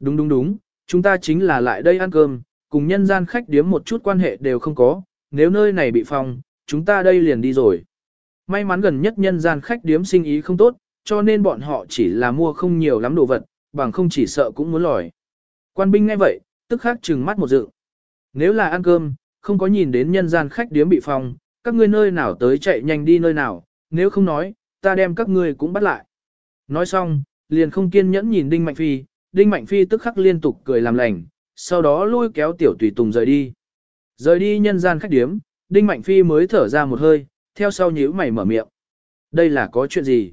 Đúng đúng đúng, chúng ta chính là lại đây ăn cơm, cùng nhân gian khách điếm một chút quan hệ đều không có, nếu nơi này bị phong, chúng ta đây liền đi rồi. May mắn gần nhất nhân gian khách điếm sinh ý không tốt, cho nên bọn họ chỉ là mua không nhiều lắm đồ vật, bằng không chỉ sợ cũng muốn lòi. Quan binh nghe vậy, tức khắc trừng mắt một dự. Nếu là ăn cơm, không có nhìn đến nhân gian khách điếm bị phong, các ngươi nơi nào tới chạy nhanh đi nơi nào, nếu không nói, ta đem các ngươi cũng bắt lại. Nói xong, liền không kiên nhẫn nhìn Đinh Mạnh Phi, Đinh Mạnh Phi tức khắc liên tục cười làm lành, sau đó lôi kéo tiểu tùy tùng rời đi. Rời đi nhân gian khách điếm, Đinh Mạnh Phi mới thở ra một hơi, theo sau nhíu mày mở miệng. Đây là có chuyện gì?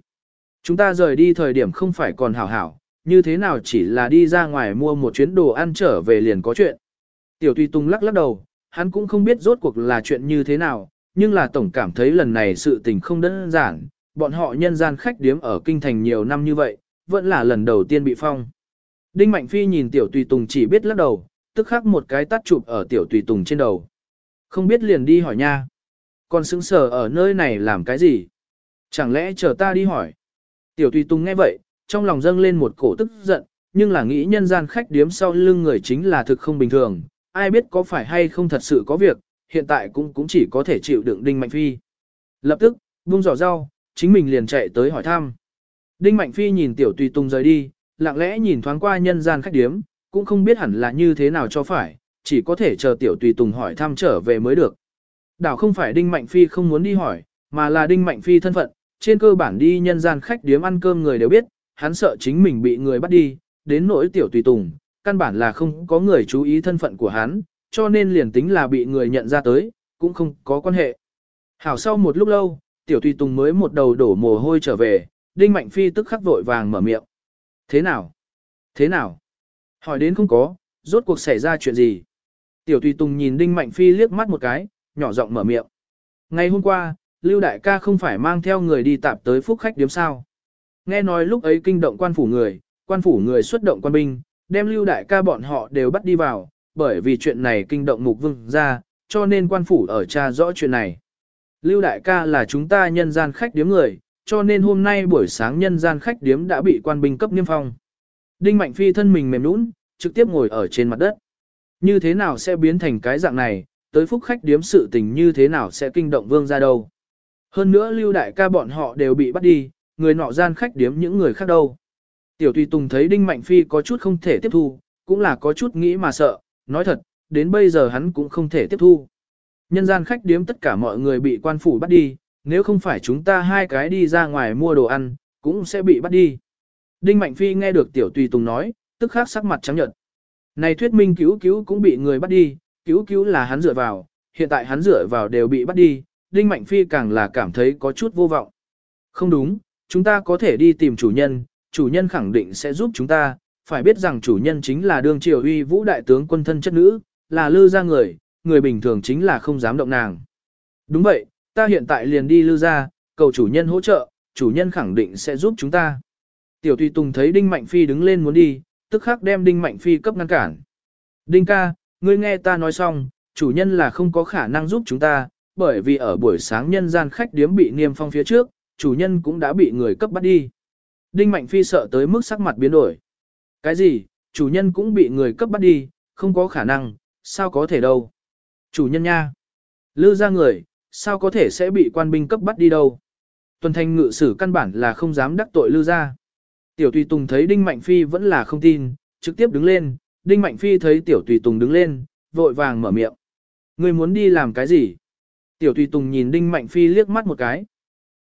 Chúng ta rời đi thời điểm không phải còn hảo hảo, như thế nào chỉ là đi ra ngoài mua một chuyến đồ ăn trở về liền có chuyện. Tiểu tùy tùng lắc lắc đầu, hắn cũng không biết rốt cuộc là chuyện như thế nào, nhưng là tổng cảm thấy lần này sự tình không đơn giản, bọn họ nhân gian khách điếm ở kinh thành nhiều năm như vậy, vẫn là lần đầu tiên bị phong. Đinh Mạnh Phi nhìn tiểu tùy tùng chỉ biết lắc đầu, tức khắc một cái tắt chụp ở tiểu tùy tùng trên đầu. Không biết liền đi hỏi nha. Còn xứng sờ ở nơi này làm cái gì? Chẳng lẽ chờ ta đi hỏi? Tiểu tùy tùng nghe vậy, trong lòng dâng lên một cổ tức giận, nhưng là nghĩ nhân gian khách điếm sau lưng người chính là thực không bình thường, ai biết có phải hay không thật sự có việc, hiện tại cũng cũng chỉ có thể chịu đựng Đinh Mạnh Phi. Lập tức, buông giỏ rau, chính mình liền chạy tới hỏi thăm. Đinh Mạnh Phi nhìn tiểu tùy tùng rời đi, lặng lẽ nhìn thoáng qua nhân gian khách điếm, cũng không biết hẳn là như thế nào cho phải, chỉ có thể chờ tiểu tùy tùng hỏi thăm trở về mới được. Đảo không phải Đinh Mạnh Phi không muốn đi hỏi, mà là Đinh Mạnh Phi thân phận, trên cơ bản đi nhân gian khách điếm ăn cơm người đều biết, hắn sợ chính mình bị người bắt đi, đến nỗi tiểu tùy tùng, căn bản là không có người chú ý thân phận của hắn, cho nên liền tính là bị người nhận ra tới, cũng không có quan hệ. Hảo sau một lúc lâu, tiểu tùy tùng mới một đầu đổ mồ hôi trở về, Đinh Mạnh Phi tức khắc vội vàng mở miệng. Thế nào? Thế nào? Hỏi đến không có, rốt cuộc xảy ra chuyện gì? Tiểu tùy tùng nhìn Đinh Mạnh Phi liếc mắt một cái, nhỏ giọng mở miệng. Ngày hôm qua, Lưu Đại ca không phải mang theo người đi tạp tới phúc khách điếm sao. Nghe nói lúc ấy kinh động quan phủ người, quan phủ người xuất động quan binh, đem Lưu Đại ca bọn họ đều bắt đi vào, bởi vì chuyện này kinh động mục vương ra, cho nên quan phủ ở tra rõ chuyện này. Lưu Đại ca là chúng ta nhân gian khách điếm người, cho nên hôm nay buổi sáng nhân gian khách điếm đã bị quan binh cấp niêm phong. Đinh Mạnh Phi thân mình mềm nũng, trực tiếp ngồi ở trên mặt đất. Như thế nào sẽ biến thành cái dạng này, tới phúc khách điếm sự tình như thế nào sẽ kinh động vương ra đâu. Hơn nữa lưu đại ca bọn họ đều bị bắt đi, người nọ gian khách điếm những người khác đâu. Tiểu Tùy Tùng thấy Đinh Mạnh Phi có chút không thể tiếp thu, cũng là có chút nghĩ mà sợ, nói thật, đến bây giờ hắn cũng không thể tiếp thu. Nhân gian khách điếm tất cả mọi người bị quan phủ bắt đi, nếu không phải chúng ta hai cái đi ra ngoài mua đồ ăn, cũng sẽ bị bắt đi. Đinh Mạnh Phi nghe được Tiểu Tùy Tùng nói, tức khắc sắc mặt trắng nhợt. Này thuyết minh cứu cứu cũng bị người bắt đi, cứu cứu là hắn dựa vào, hiện tại hắn dựa vào đều bị bắt đi, Đinh Mạnh Phi càng là cảm thấy có chút vô vọng. Không đúng, chúng ta có thể đi tìm chủ nhân, chủ nhân khẳng định sẽ giúp chúng ta, phải biết rằng chủ nhân chính là đương triều uy vũ đại tướng quân thân chất nữ, là lư ra người, người bình thường chính là không dám động nàng. Đúng vậy, ta hiện tại liền đi lư ra, cầu chủ nhân hỗ trợ, chủ nhân khẳng định sẽ giúp chúng ta. Tiểu Tùy Tùng thấy Đinh Mạnh Phi đứng lên muốn đi, tức khắc đem Đinh Mạnh Phi cấp ngăn cản. Đinh ca, ngươi nghe ta nói xong, chủ nhân là không có khả năng giúp chúng ta, bởi vì ở buổi sáng nhân gian khách điếm bị niêm phong phía trước, chủ nhân cũng đã bị người cấp bắt đi. Đinh Mạnh Phi sợ tới mức sắc mặt biến đổi. Cái gì, chủ nhân cũng bị người cấp bắt đi, không có khả năng, sao có thể đâu. Chủ nhân nha. Lư ra người, sao có thể sẽ bị quan binh cấp bắt đi đâu. Tuần thanh ngự sử căn bản là không dám đắc tội lư ra. Tiểu Tùy Tùng thấy Đinh Mạnh Phi vẫn là không tin, trực tiếp đứng lên, Đinh Mạnh Phi thấy Tiểu Tùy Tùng đứng lên, vội vàng mở miệng. Người muốn đi làm cái gì? Tiểu Tùy Tùng nhìn Đinh Mạnh Phi liếc mắt một cái.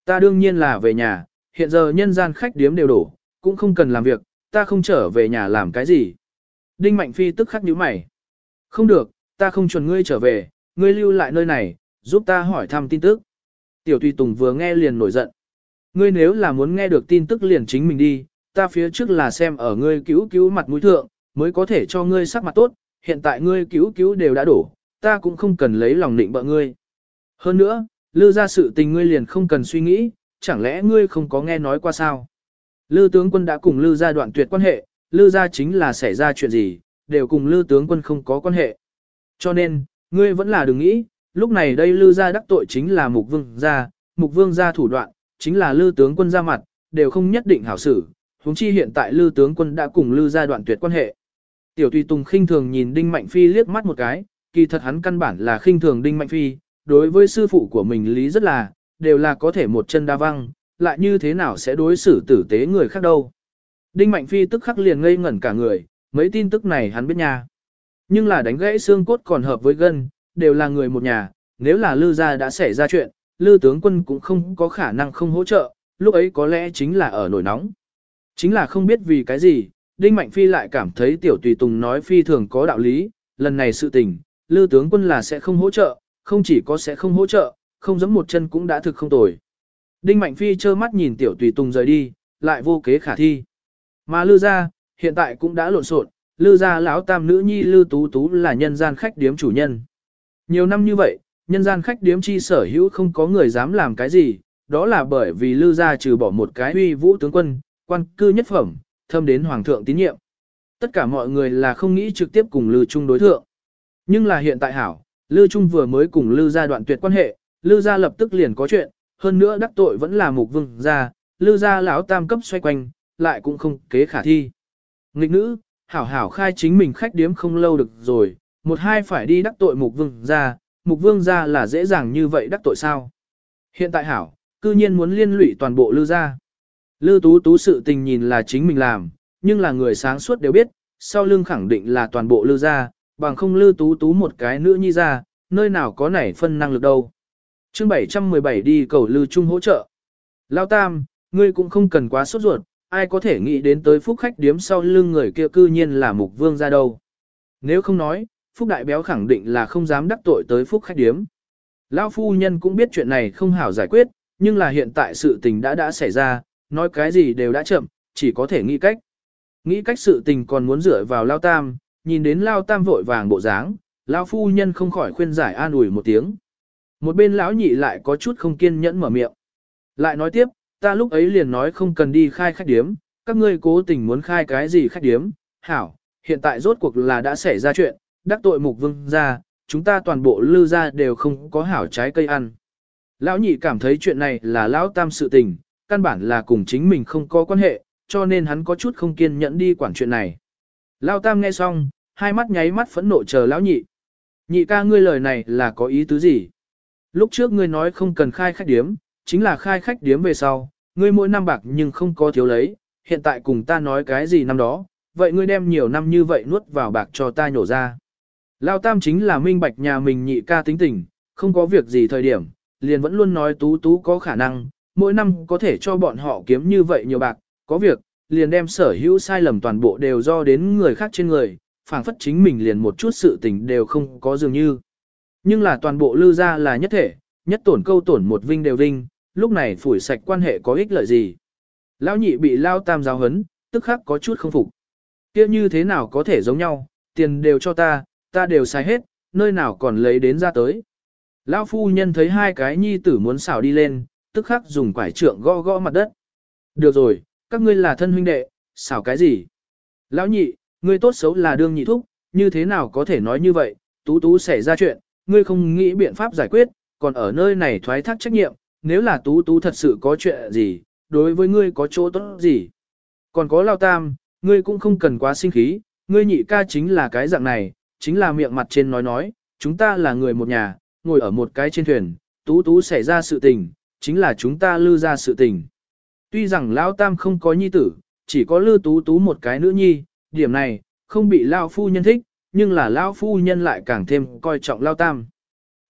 Ta đương nhiên là về nhà, hiện giờ nhân gian khách điếm đều đổ, cũng không cần làm việc, ta không trở về nhà làm cái gì. Đinh Mạnh Phi tức khắc nhíu mày. Không được, ta không chuẩn ngươi trở về, ngươi lưu lại nơi này, giúp ta hỏi thăm tin tức. Tiểu Tùy Tùng vừa nghe liền nổi giận. Ngươi nếu là muốn nghe được tin tức liền chính mình đi, ta phía trước là xem ở ngươi cứu cứu mặt mũi thượng, mới có thể cho ngươi sắc mặt tốt, hiện tại ngươi cứu cứu đều đã đổ, ta cũng không cần lấy lòng định bợ ngươi. Hơn nữa, lư ra sự tình ngươi liền không cần suy nghĩ, chẳng lẽ ngươi không có nghe nói qua sao? Lư tướng quân đã cùng lư ra đoạn tuyệt quan hệ, lư ra chính là xảy ra chuyện gì, đều cùng lư tướng quân không có quan hệ. Cho nên, ngươi vẫn là đừng nghĩ, lúc này đây lư gia đắc tội chính là mục vương gia, mục vương gia thủ đoạn, chính là lư tướng quân ra mặt, đều không nhất định hảo xử, huống chi hiện tại lư tướng quân đã cùng lư gia đoạn tuyệt quan hệ. Tiểu tùy tùng khinh thường nhìn Đinh Mạnh Phi liếc mắt một cái, kỳ thật hắn căn bản là khinh thường Đinh Mạnh Phi, đối với sư phụ của mình lý rất là, đều là có thể một chân đa văng, lại như thế nào sẽ đối xử tử tế người khác đâu. Đinh Mạnh Phi tức khắc liền ngây ngẩn cả người, mấy tin tức này hắn biết nha. Nhưng là đánh gãy xương cốt còn hợp với gân, đều là người một nhà, nếu là Lư gia đã xảy ra chuyện, Lư tướng quân cũng không có khả năng không hỗ trợ, lúc ấy có lẽ chính là ở nổi nóng. Chính là không biết vì cái gì, Đinh Mạnh Phi lại cảm thấy tiểu tùy tùng nói phi thường có đạo lý, lần này sự tình, Lư tướng quân là sẽ không hỗ trợ, không chỉ có sẽ không hỗ trợ, không giống một chân cũng đã thực không tồi. Đinh Mạnh Phi trơ mắt nhìn tiểu tùy tùng rời đi, lại vô kế khả thi. Mà Lư gia, hiện tại cũng đã lộn xộn, Lư gia lão tam nữ nhi Lư Tú Tú là nhân gian khách điếm chủ nhân. Nhiều năm như vậy, nhân gian khách điếm chi sở hữu không có người dám làm cái gì, đó là bởi vì Lư gia trừ bỏ một cái uy vũ tướng quân, quan cư nhất phẩm, thâm đến hoàng thượng tín nhiệm. Tất cả mọi người là không nghĩ trực tiếp cùng Lư Trung đối thượng. Nhưng là hiện tại hảo, Lư Trung vừa mới cùng Lư gia đoạn tuyệt quan hệ, Lư gia lập tức liền có chuyện, hơn nữa đắc tội vẫn là mục vương gia, Lư gia lão tam cấp xoay quanh, lại cũng không kế khả thi. Nghịch nữ, hảo hảo khai chính mình khách điếm không lâu được rồi, một hai phải đi đắc tội mục vương gia, mục vương gia là dễ dàng như vậy đắc tội sao. Hiện tại hảo, cư nhiên muốn liên lụy toàn bộ Lư gia. Lư tú tú sự tình nhìn là chính mình làm, nhưng là người sáng suốt đều biết, sau lưng khẳng định là toàn bộ Lư gia, bằng không Lư tú tú một cái nữ nhi ra, nơi nào có nảy phân năng lực đâu. chương 717 đi cầu Lư Trung hỗ trợ. Lao Tam, ngươi cũng không cần quá sốt ruột, ai có thể nghĩ đến tới phúc khách điếm sau lưng người kia cư nhiên là mục vương ra đâu. Nếu không nói, phúc đại béo khẳng định là không dám đắc tội tới phúc khách điếm. Lão phu nhân cũng biết chuyện này không hảo giải quyết, nhưng là hiện tại sự tình đã đã xảy ra, nói cái gì đều đã chậm, chỉ có thể nghĩ cách. Nghĩ cách sự tình còn muốn dựa vào Lao Tam, nhìn đến Lao Tam vội vàng bộ dáng, Lao phu nhân không khỏi khuyên giải an ủi một tiếng. Một bên lão nhị lại có chút không kiên nhẫn mở miệng. Lại nói tiếp, ta lúc ấy liền nói không cần đi khai khách điếm, các ngươi cố tình muốn khai cái gì khách điếm, hảo, hiện tại rốt cuộc là đã xảy ra chuyện, đắc tội mục vương ra, chúng ta toàn bộ lư ra đều không có hảo trái cây ăn. Lão nhị cảm thấy chuyện này là lão tam sự tình, căn bản là cùng chính mình không có quan hệ, cho nên hắn có chút không kiên nhẫn đi quản chuyện này. Lão tam nghe xong, hai mắt nháy mắt phẫn nộ chờ lão nhị. Nhị ca ngươi lời này là có ý tứ gì? Lúc trước ngươi nói không cần khai khách điếm, chính là khai khách điếm về sau, ngươi mỗi năm bạc nhưng không có thiếu lấy, hiện tại cùng ta nói cái gì năm đó, vậy ngươi đem nhiều năm như vậy nuốt vào bạc cho ta nhổ ra. Lao tam chính là minh bạch nhà mình nhị ca tính tình, không có việc gì thời điểm, liền vẫn luôn nói tú tú có khả năng, mỗi năm có thể cho bọn họ kiếm như vậy nhiều bạc, có việc, liền đem sở hữu sai lầm toàn bộ đều do đến người khác trên người, phảng phất chính mình liền một chút sự tình đều không có dường như. Nhưng là toàn bộ lư ra là nhất thể, nhất tổn câu tổn một vinh đều vinh, lúc này phủi sạch quan hệ có ích lợi gì. Lão nhị bị lao tam giáo hấn, tức khắc có chút không phục. kia như thế nào có thể giống nhau, tiền đều cho ta, ta đều xài hết, nơi nào còn lấy đến ra tới. Lão phu nhân thấy hai cái nhi tử muốn xảo đi lên, tức khắc dùng quải trượng gõ gõ mặt đất. Được rồi, các ngươi là thân huynh đệ, xảo cái gì? Lão nhị, ngươi tốt xấu là đương nhị thúc, như thế nào có thể nói như vậy, tú tú xảy ra chuyện, ngươi không nghĩ biện pháp giải quyết, còn ở nơi này thoái thác trách nhiệm, nếu là tú tú thật sự có chuyện gì, đối với ngươi có chỗ tốt gì. Còn có lao tam, ngươi cũng không cần quá sinh khí, ngươi nhị ca chính là cái dạng này, chính là miệng mặt trên nói nói, chúng ta là người một nhà, ngồi ở một cái trên thuyền, tú tú xảy ra sự tình, chính là chúng ta lư ra sự tình. Tuy rằng lão tam không có nhi tử, chỉ có lư tú tú một cái nữ nhi, điểm này, không bị lao phu nhân thích, nhưng là lao phu nhân lại càng thêm coi trọng lao tam.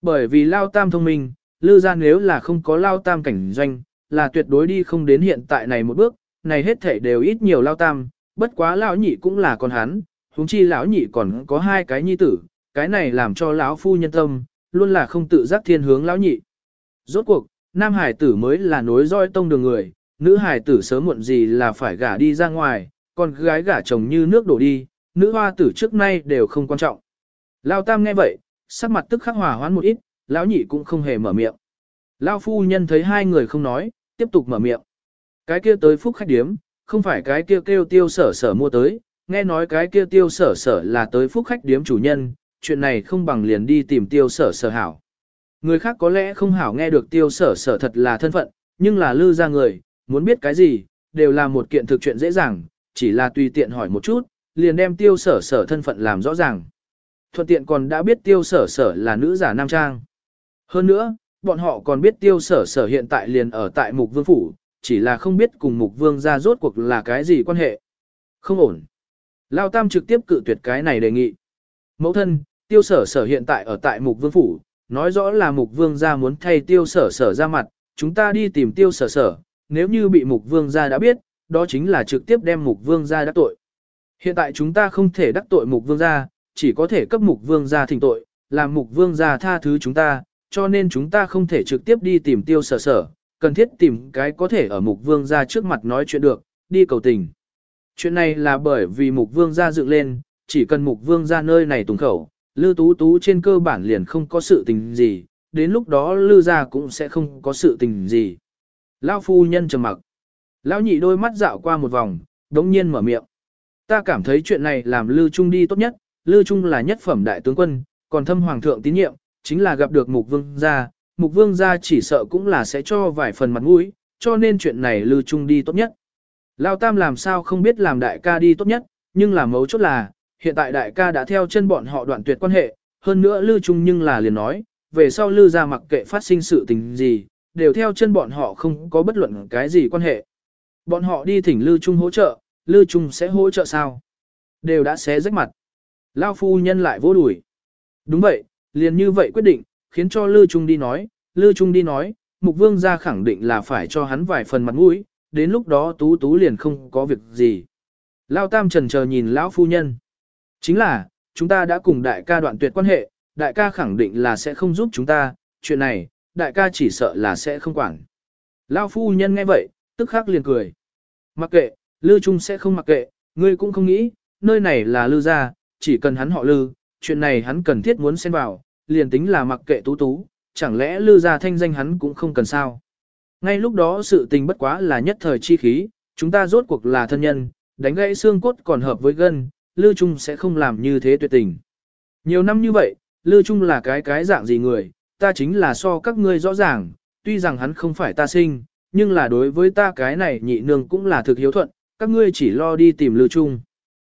Bởi vì lao tam thông minh, lư ra nếu là không có lao tam cảnh doanh, là tuyệt đối đi không đến hiện tại này một bước, này hết thể đều ít nhiều lao tam, bất quá lão nhị cũng là con hắn, huống chi lão nhị còn có hai cái nhi tử, cái này làm cho lão phu nhân tâm, luôn là không tự giác thiên hướng lão nhị. Rốt cuộc, nam hải tử mới là nối roi tông đường người, nữ hải tử sớm muộn gì là phải gả đi ra ngoài, còn gái gả chồng như nước đổ đi, nữ hoa tử trước nay đều không quan trọng. Lão tam nghe vậy, sắc mặt tức khắc hòa hoãn một ít, lão nhị cũng không hề mở miệng. Lão phu nhân thấy hai người không nói, tiếp tục mở miệng. Cái kia tới phúc khách điếm, không phải cái kia kêu tiêu sở sở mua tới, nghe nói cái kia tiêu sở sở là tới phúc khách điếm chủ nhân, chuyện này không bằng liền đi tìm tiêu sở sở hảo. Người khác có lẽ không hảo nghe được tiêu sở sở thật là thân phận, nhưng là lư ra người, muốn biết cái gì, đều là một kiện thực chuyện dễ dàng, chỉ là tùy tiện hỏi một chút, liền đem tiêu sở sở thân phận làm rõ ràng. Thuận tiện còn đã biết tiêu sở sở là nữ giả nam trang. Hơn nữa, bọn họ còn biết tiêu sở sở hiện tại liền ở tại mục vương phủ, chỉ là không biết cùng mục vương ra rốt cuộc là cái gì quan hệ. Không ổn. Lao Tam trực tiếp cự tuyệt cái này đề nghị. Mẫu thân, tiêu sở sở hiện tại ở tại mục vương phủ, nói rõ là mục vương gia muốn thay tiêu sở sở ra mặt, chúng ta đi tìm tiêu sở sở, nếu như bị mục vương gia đã biết, đó chính là trực tiếp đem mục vương gia đắc tội. Hiện tại chúng ta không thể đắc tội mục vương gia, chỉ có thể cấp mục vương gia thỉnh tội, làm mục vương gia tha thứ chúng ta, cho nên chúng ta không thể trực tiếp đi tìm tiêu sở sở, cần thiết tìm cái có thể ở mục vương gia trước mặt nói chuyện được, đi cầu tình. Chuyện này là bởi vì mục vương gia dựng lên, chỉ cần mục vương ra nơi này tùng khẩu, lư tú tú trên cơ bản liền không có sự tình gì, đến lúc đó lư ra cũng sẽ không có sự tình gì. Lão phu nhân trầm mặc. Lão nhị đôi mắt dạo qua một vòng, đống nhiên mở miệng. Ta cảm thấy chuyện này làm lư trung đi tốt nhất, lư trung là nhất phẩm đại tướng quân, còn thâm hoàng thượng tín nhiệm, chính là gặp được mục vương gia, mục vương gia chỉ sợ cũng là sẽ cho vài phần mặt mũi, cho nên chuyện này lư trung đi tốt nhất. Lao Tam làm sao không biết làm đại ca đi tốt nhất, nhưng là mấu chốt là, hiện tại đại ca đã theo chân bọn họ đoạn tuyệt quan hệ, hơn nữa lư trung nhưng là liền nói, về sau lư ra mặc kệ phát sinh sự tình gì, đều theo chân bọn họ không có bất luận cái gì quan hệ. Bọn họ đi thỉnh lư trung hỗ trợ, lư trung sẽ hỗ trợ sao? Đều đã xé rách mặt. Lao phu nhân lại vô đuổi. Đúng vậy, liền như vậy quyết định, khiến cho lư trung đi nói, lư trung đi nói, mục vương ra khẳng định là phải cho hắn vài phần mặt mũi, đến lúc đó tú tú liền không có việc gì. Lao tam trần chờ nhìn lão phu nhân. Chính là, chúng ta đã cùng đại ca đoạn tuyệt quan hệ, đại ca khẳng định là sẽ không giúp chúng ta, chuyện này, đại ca chỉ sợ là sẽ không quản. Lao phu nhân nghe vậy, tức khắc liền cười. Mặc kệ, Lư Trung sẽ không mặc kệ, ngươi cũng không nghĩ, nơi này là Lư gia, chỉ cần hắn họ Lư, chuyện này hắn cần thiết muốn xen vào, liền tính là mặc kệ tú tú, chẳng lẽ Lư gia thanh danh hắn cũng không cần sao. Ngay lúc đó sự tình bất quá là nhất thời chi khí, chúng ta rốt cuộc là thân nhân, đánh gãy xương cốt còn hợp với gân, Lư Trung sẽ không làm như thế tuyệt tình. Nhiều năm như vậy, Lư Trung là cái cái dạng gì người, ta chính là so các ngươi rõ ràng, tuy rằng hắn không phải ta sinh, nhưng là đối với ta cái này nhị nương cũng là thực hiếu thuận, các ngươi chỉ lo đi tìm Lư Trung.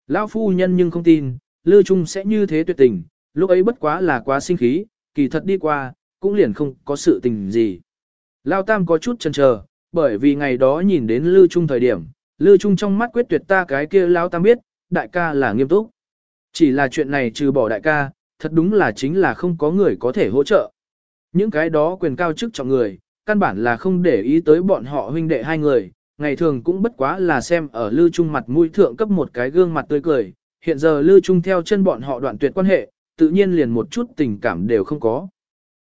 Lão phu nhân nhưng không tin, Lư Trung sẽ như thế tuyệt tình, lúc ấy bất quá là quá sinh khí, kỳ thật đi qua, cũng liền không có sự tình gì. Lao Tam có chút chần chờ, bởi vì ngày đó nhìn đến Lư Trung thời điểm, Lư Trung trong mắt quyết tuyệt ta cái kia Lao Tam biết, đại ca là nghiêm túc. Chỉ là chuyện này trừ bỏ đại ca, thật đúng là chính là không có người có thể hỗ trợ. Những cái đó quyền cao chức trọng người, căn bản là không để ý tới bọn họ huynh đệ hai người, ngày thường cũng bất quá là xem ở Lư Trung mặt mũi thượng cấp một cái gương mặt tươi cười, hiện giờ Lư Trung theo chân bọn họ đoạn tuyệt quan hệ, tự nhiên liền một chút tình cảm đều không có.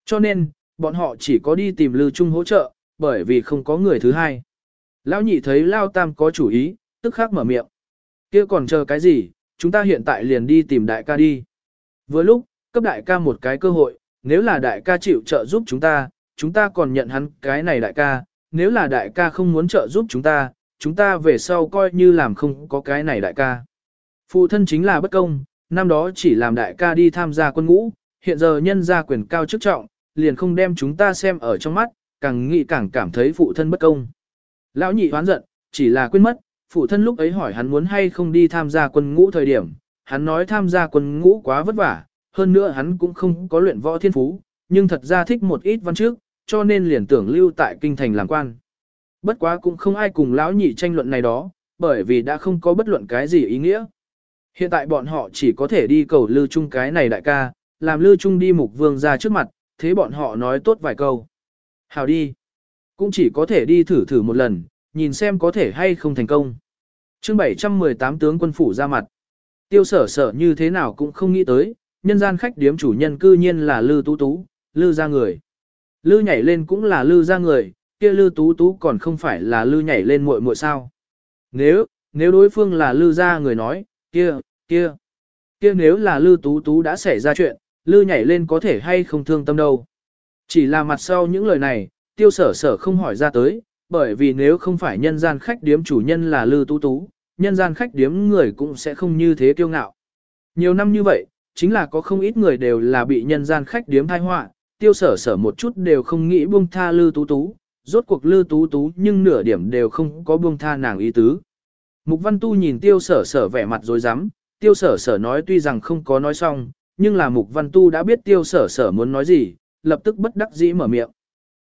Cho nên, bọn họ chỉ có đi tìm Lư Trung hỗ trợ, bởi vì không có người thứ hai. Lão nhị thấy Lao Tam có chủ ý, tức khắc mở miệng. kia còn chờ cái gì, chúng ta hiện tại liền đi tìm đại ca đi. Vừa lúc, cấp đại ca một cái cơ hội, nếu là đại ca chịu trợ giúp chúng ta, chúng ta còn nhận hắn cái này đại ca, nếu là đại ca không muốn trợ giúp chúng ta, chúng ta về sau coi như làm không có cái này đại ca. Phụ thân chính là bất công, năm đó chỉ làm đại ca đi tham gia quân ngũ, hiện giờ nhân gia quyền cao chức trọng, liền không đem chúng ta xem ở trong mắt, càng nghĩ càng cảm thấy phụ thân bất công. Lão nhị hoán giận, chỉ là quên mất, phụ thân lúc ấy hỏi hắn muốn hay không đi tham gia quân ngũ thời điểm, hắn nói tham gia quân ngũ quá vất vả, hơn nữa hắn cũng không có luyện võ thiên phú, nhưng thật ra thích một ít văn trước, cho nên liền tưởng lưu tại kinh thành làm quan. Bất quá cũng không ai cùng lão nhị tranh luận này đó, bởi vì đã không có bất luận cái gì ý nghĩa. Hiện tại bọn họ chỉ có thể đi cầu lưu Trung cái này đại ca, làm lưu Trung đi mục vương ra trước mặt, thế bọn họ nói tốt vài câu. Hào đi. Cũng chỉ có thể đi thử thử một lần, nhìn xem có thể hay không thành công. chương 718 tướng quân phủ ra mặt. Tiêu sở sở như thế nào cũng không nghĩ tới, nhân gian khách điếm chủ nhân cư nhiên là Lư Tú Tú, Lư ra người. Lư nhảy lên cũng là Lư ra người, kia Lư Tú Tú còn không phải là Lư nhảy lên muội muội sao. Nếu, nếu đối phương là Lư ra người nói, kia, kia, kia nếu là Lư Tú Tú đã xảy ra chuyện, Lư nhảy lên có thể hay không thương tâm đâu. Chỉ là mặt sau những lời này, tiêu sở sở không hỏi ra tới, bởi vì nếu không phải nhân gian khách điếm chủ nhân là Lư Tú Tú, nhân gian khách điếm người cũng sẽ không như thế kiêu ngạo. Nhiều năm như vậy, chính là có không ít người đều là bị nhân gian khách điếm thai họa, tiêu sở sở một chút đều không nghĩ buông tha Lư Tú Tú, rốt cuộc Lư Tú Tú nhưng nửa điểm đều không có buông tha nàng ý tứ. Mục Văn Tu nhìn tiêu sở sở vẻ mặt rồi rắm tiêu sở sở nói tuy rằng không có nói xong, nhưng là mục văn tu đã biết tiêu sở sở muốn nói gì, lập tức bất đắc dĩ mở miệng.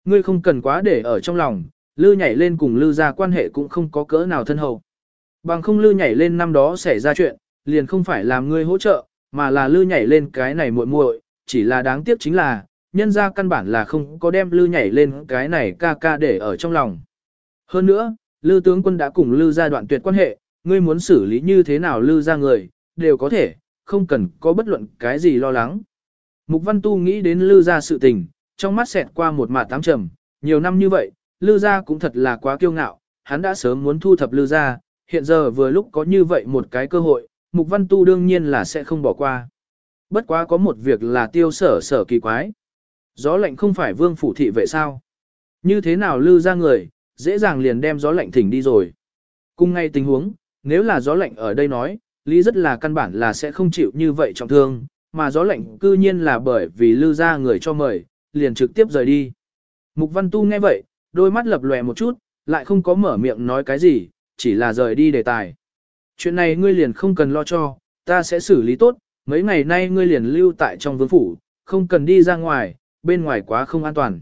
Ngươi không cần quá để ở trong lòng, lư nhảy lên cùng lư ra quan hệ cũng không có cỡ nào thân hậu. Bằng không lư nhảy lên năm đó xảy ra chuyện, liền không phải làm ngươi hỗ trợ, mà là lư nhảy lên cái này muội muội, chỉ là đáng tiếc chính là, nhân ra căn bản là không có đem lư nhảy lên cái này ca ca để ở trong lòng. Hơn nữa, lư tướng quân đã cùng lư ra đoạn tuyệt quan hệ, ngươi muốn xử lý như thế nào lư ra người, đều có thể, không cần có bất luận cái gì lo lắng. Mục Văn Tu nghĩ đến lư gia sự tình, trong mắt xẹt qua một mạt tám trầm, nhiều năm như vậy, lư gia cũng thật là quá kiêu ngạo, hắn đã sớm muốn thu thập lư gia, hiện giờ vừa lúc có như vậy một cái cơ hội, Mục Văn Tu đương nhiên là sẽ không bỏ qua. Bất quá có một việc là tiêu sở sở kỳ quái. Gió lạnh không phải vương phủ thị vệ sao? Như thế nào lư gia người, dễ dàng liền đem gió lạnh thỉnh đi rồi. Cùng ngay tình huống, nếu là gió lạnh ở đây nói, lý rất là căn bản là sẽ không chịu như vậy trọng thương, mà gió lạnh cư nhiên là bởi vì lưu ra người cho mời, liền trực tiếp rời đi. Mục Văn Tu nghe vậy, đôi mắt lập lòe một chút, lại không có mở miệng nói cái gì, chỉ là rời đi đề tài. Chuyện này ngươi liền không cần lo cho, ta sẽ xử lý tốt, mấy ngày nay ngươi liền lưu tại trong vương phủ, không cần đi ra ngoài, bên ngoài quá không an toàn.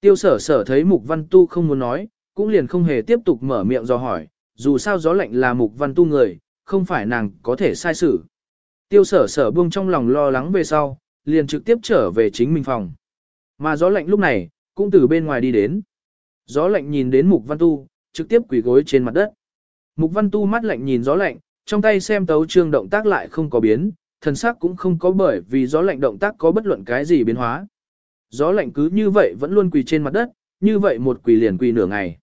Tiêu sở sở thấy Mục Văn Tu không muốn nói, cũng liền không hề tiếp tục mở miệng do hỏi, dù sao gió lạnh là Mục Văn Tu người, không phải nàng có thể sai xử. Tiêu sở sở buông trong lòng lo lắng về sau, liền trực tiếp trở về chính mình phòng. Mà gió lạnh lúc này, cũng từ bên ngoài đi đến. Gió lạnh nhìn đến Mục Văn Tu, trực tiếp quỳ gối trên mặt đất. Mục Văn Tu mắt lạnh nhìn gió lạnh, trong tay xem tấu trương động tác lại không có biến, thần sắc cũng không có bởi vì gió lạnh động tác có bất luận cái gì biến hóa. Gió lạnh cứ như vậy vẫn luôn quỳ trên mặt đất, như vậy một quỳ liền quỳ nửa ngày.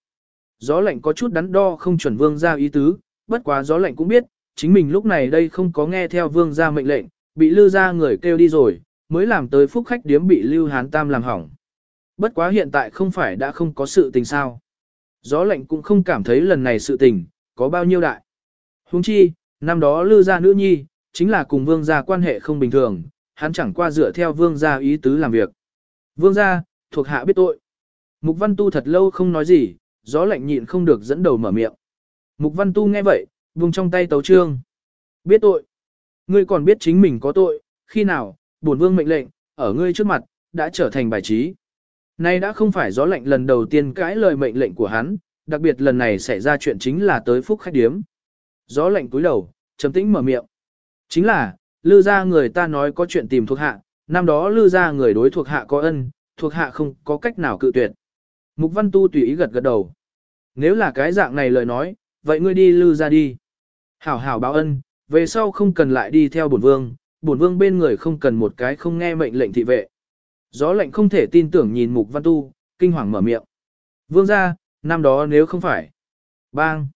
Gió lạnh có chút đắn đo không chuẩn vương ra ý tứ, bất quá gió lạnh cũng biết, chính mình lúc này đây không có nghe theo vương gia mệnh lệnh, bị lưu ra người kêu đi rồi, mới làm tới phúc khách điếm bị lưu hán tam làm hỏng. Bất quá hiện tại không phải đã không có sự tình sao. Gió lạnh cũng không cảm thấy lần này sự tình, có bao nhiêu đại. Huống chi, năm đó lưu ra nữ nhi, chính là cùng vương gia quan hệ không bình thường, hắn chẳng qua dựa theo vương gia ý tứ làm việc. Vương gia, thuộc hạ biết tội. Mục văn tu thật lâu không nói gì, gió lạnh nhịn không được dẫn đầu mở miệng. Mục văn tu nghe vậy, vùng trong tay tấu trương. Biết tội. Ngươi còn biết chính mình có tội, khi nào, bổn vương mệnh lệnh, ở ngươi trước mặt, đã trở thành bài trí. Nay đã không phải gió lạnh lần đầu tiên cãi lời mệnh lệnh của hắn, đặc biệt lần này xảy ra chuyện chính là tới phúc khách điếm. Gió lạnh cúi đầu, trầm tĩnh mở miệng. Chính là, lư ra người ta nói có chuyện tìm thuộc hạ, năm đó lư ra người đối thuộc hạ có ân, thuộc hạ không có cách nào cự tuyệt. Mục văn tu tùy ý gật gật đầu. Nếu là cái dạng này lời nói, vậy ngươi đi lư ra đi. Hảo hảo báo ân, về sau không cần lại đi theo bổn vương, bổn vương bên người không cần một cái không nghe mệnh lệnh thị vệ. Gió lạnh không thể tin tưởng nhìn mục văn tu, kinh hoàng mở miệng. Vương ra, năm đó nếu không phải. Bang.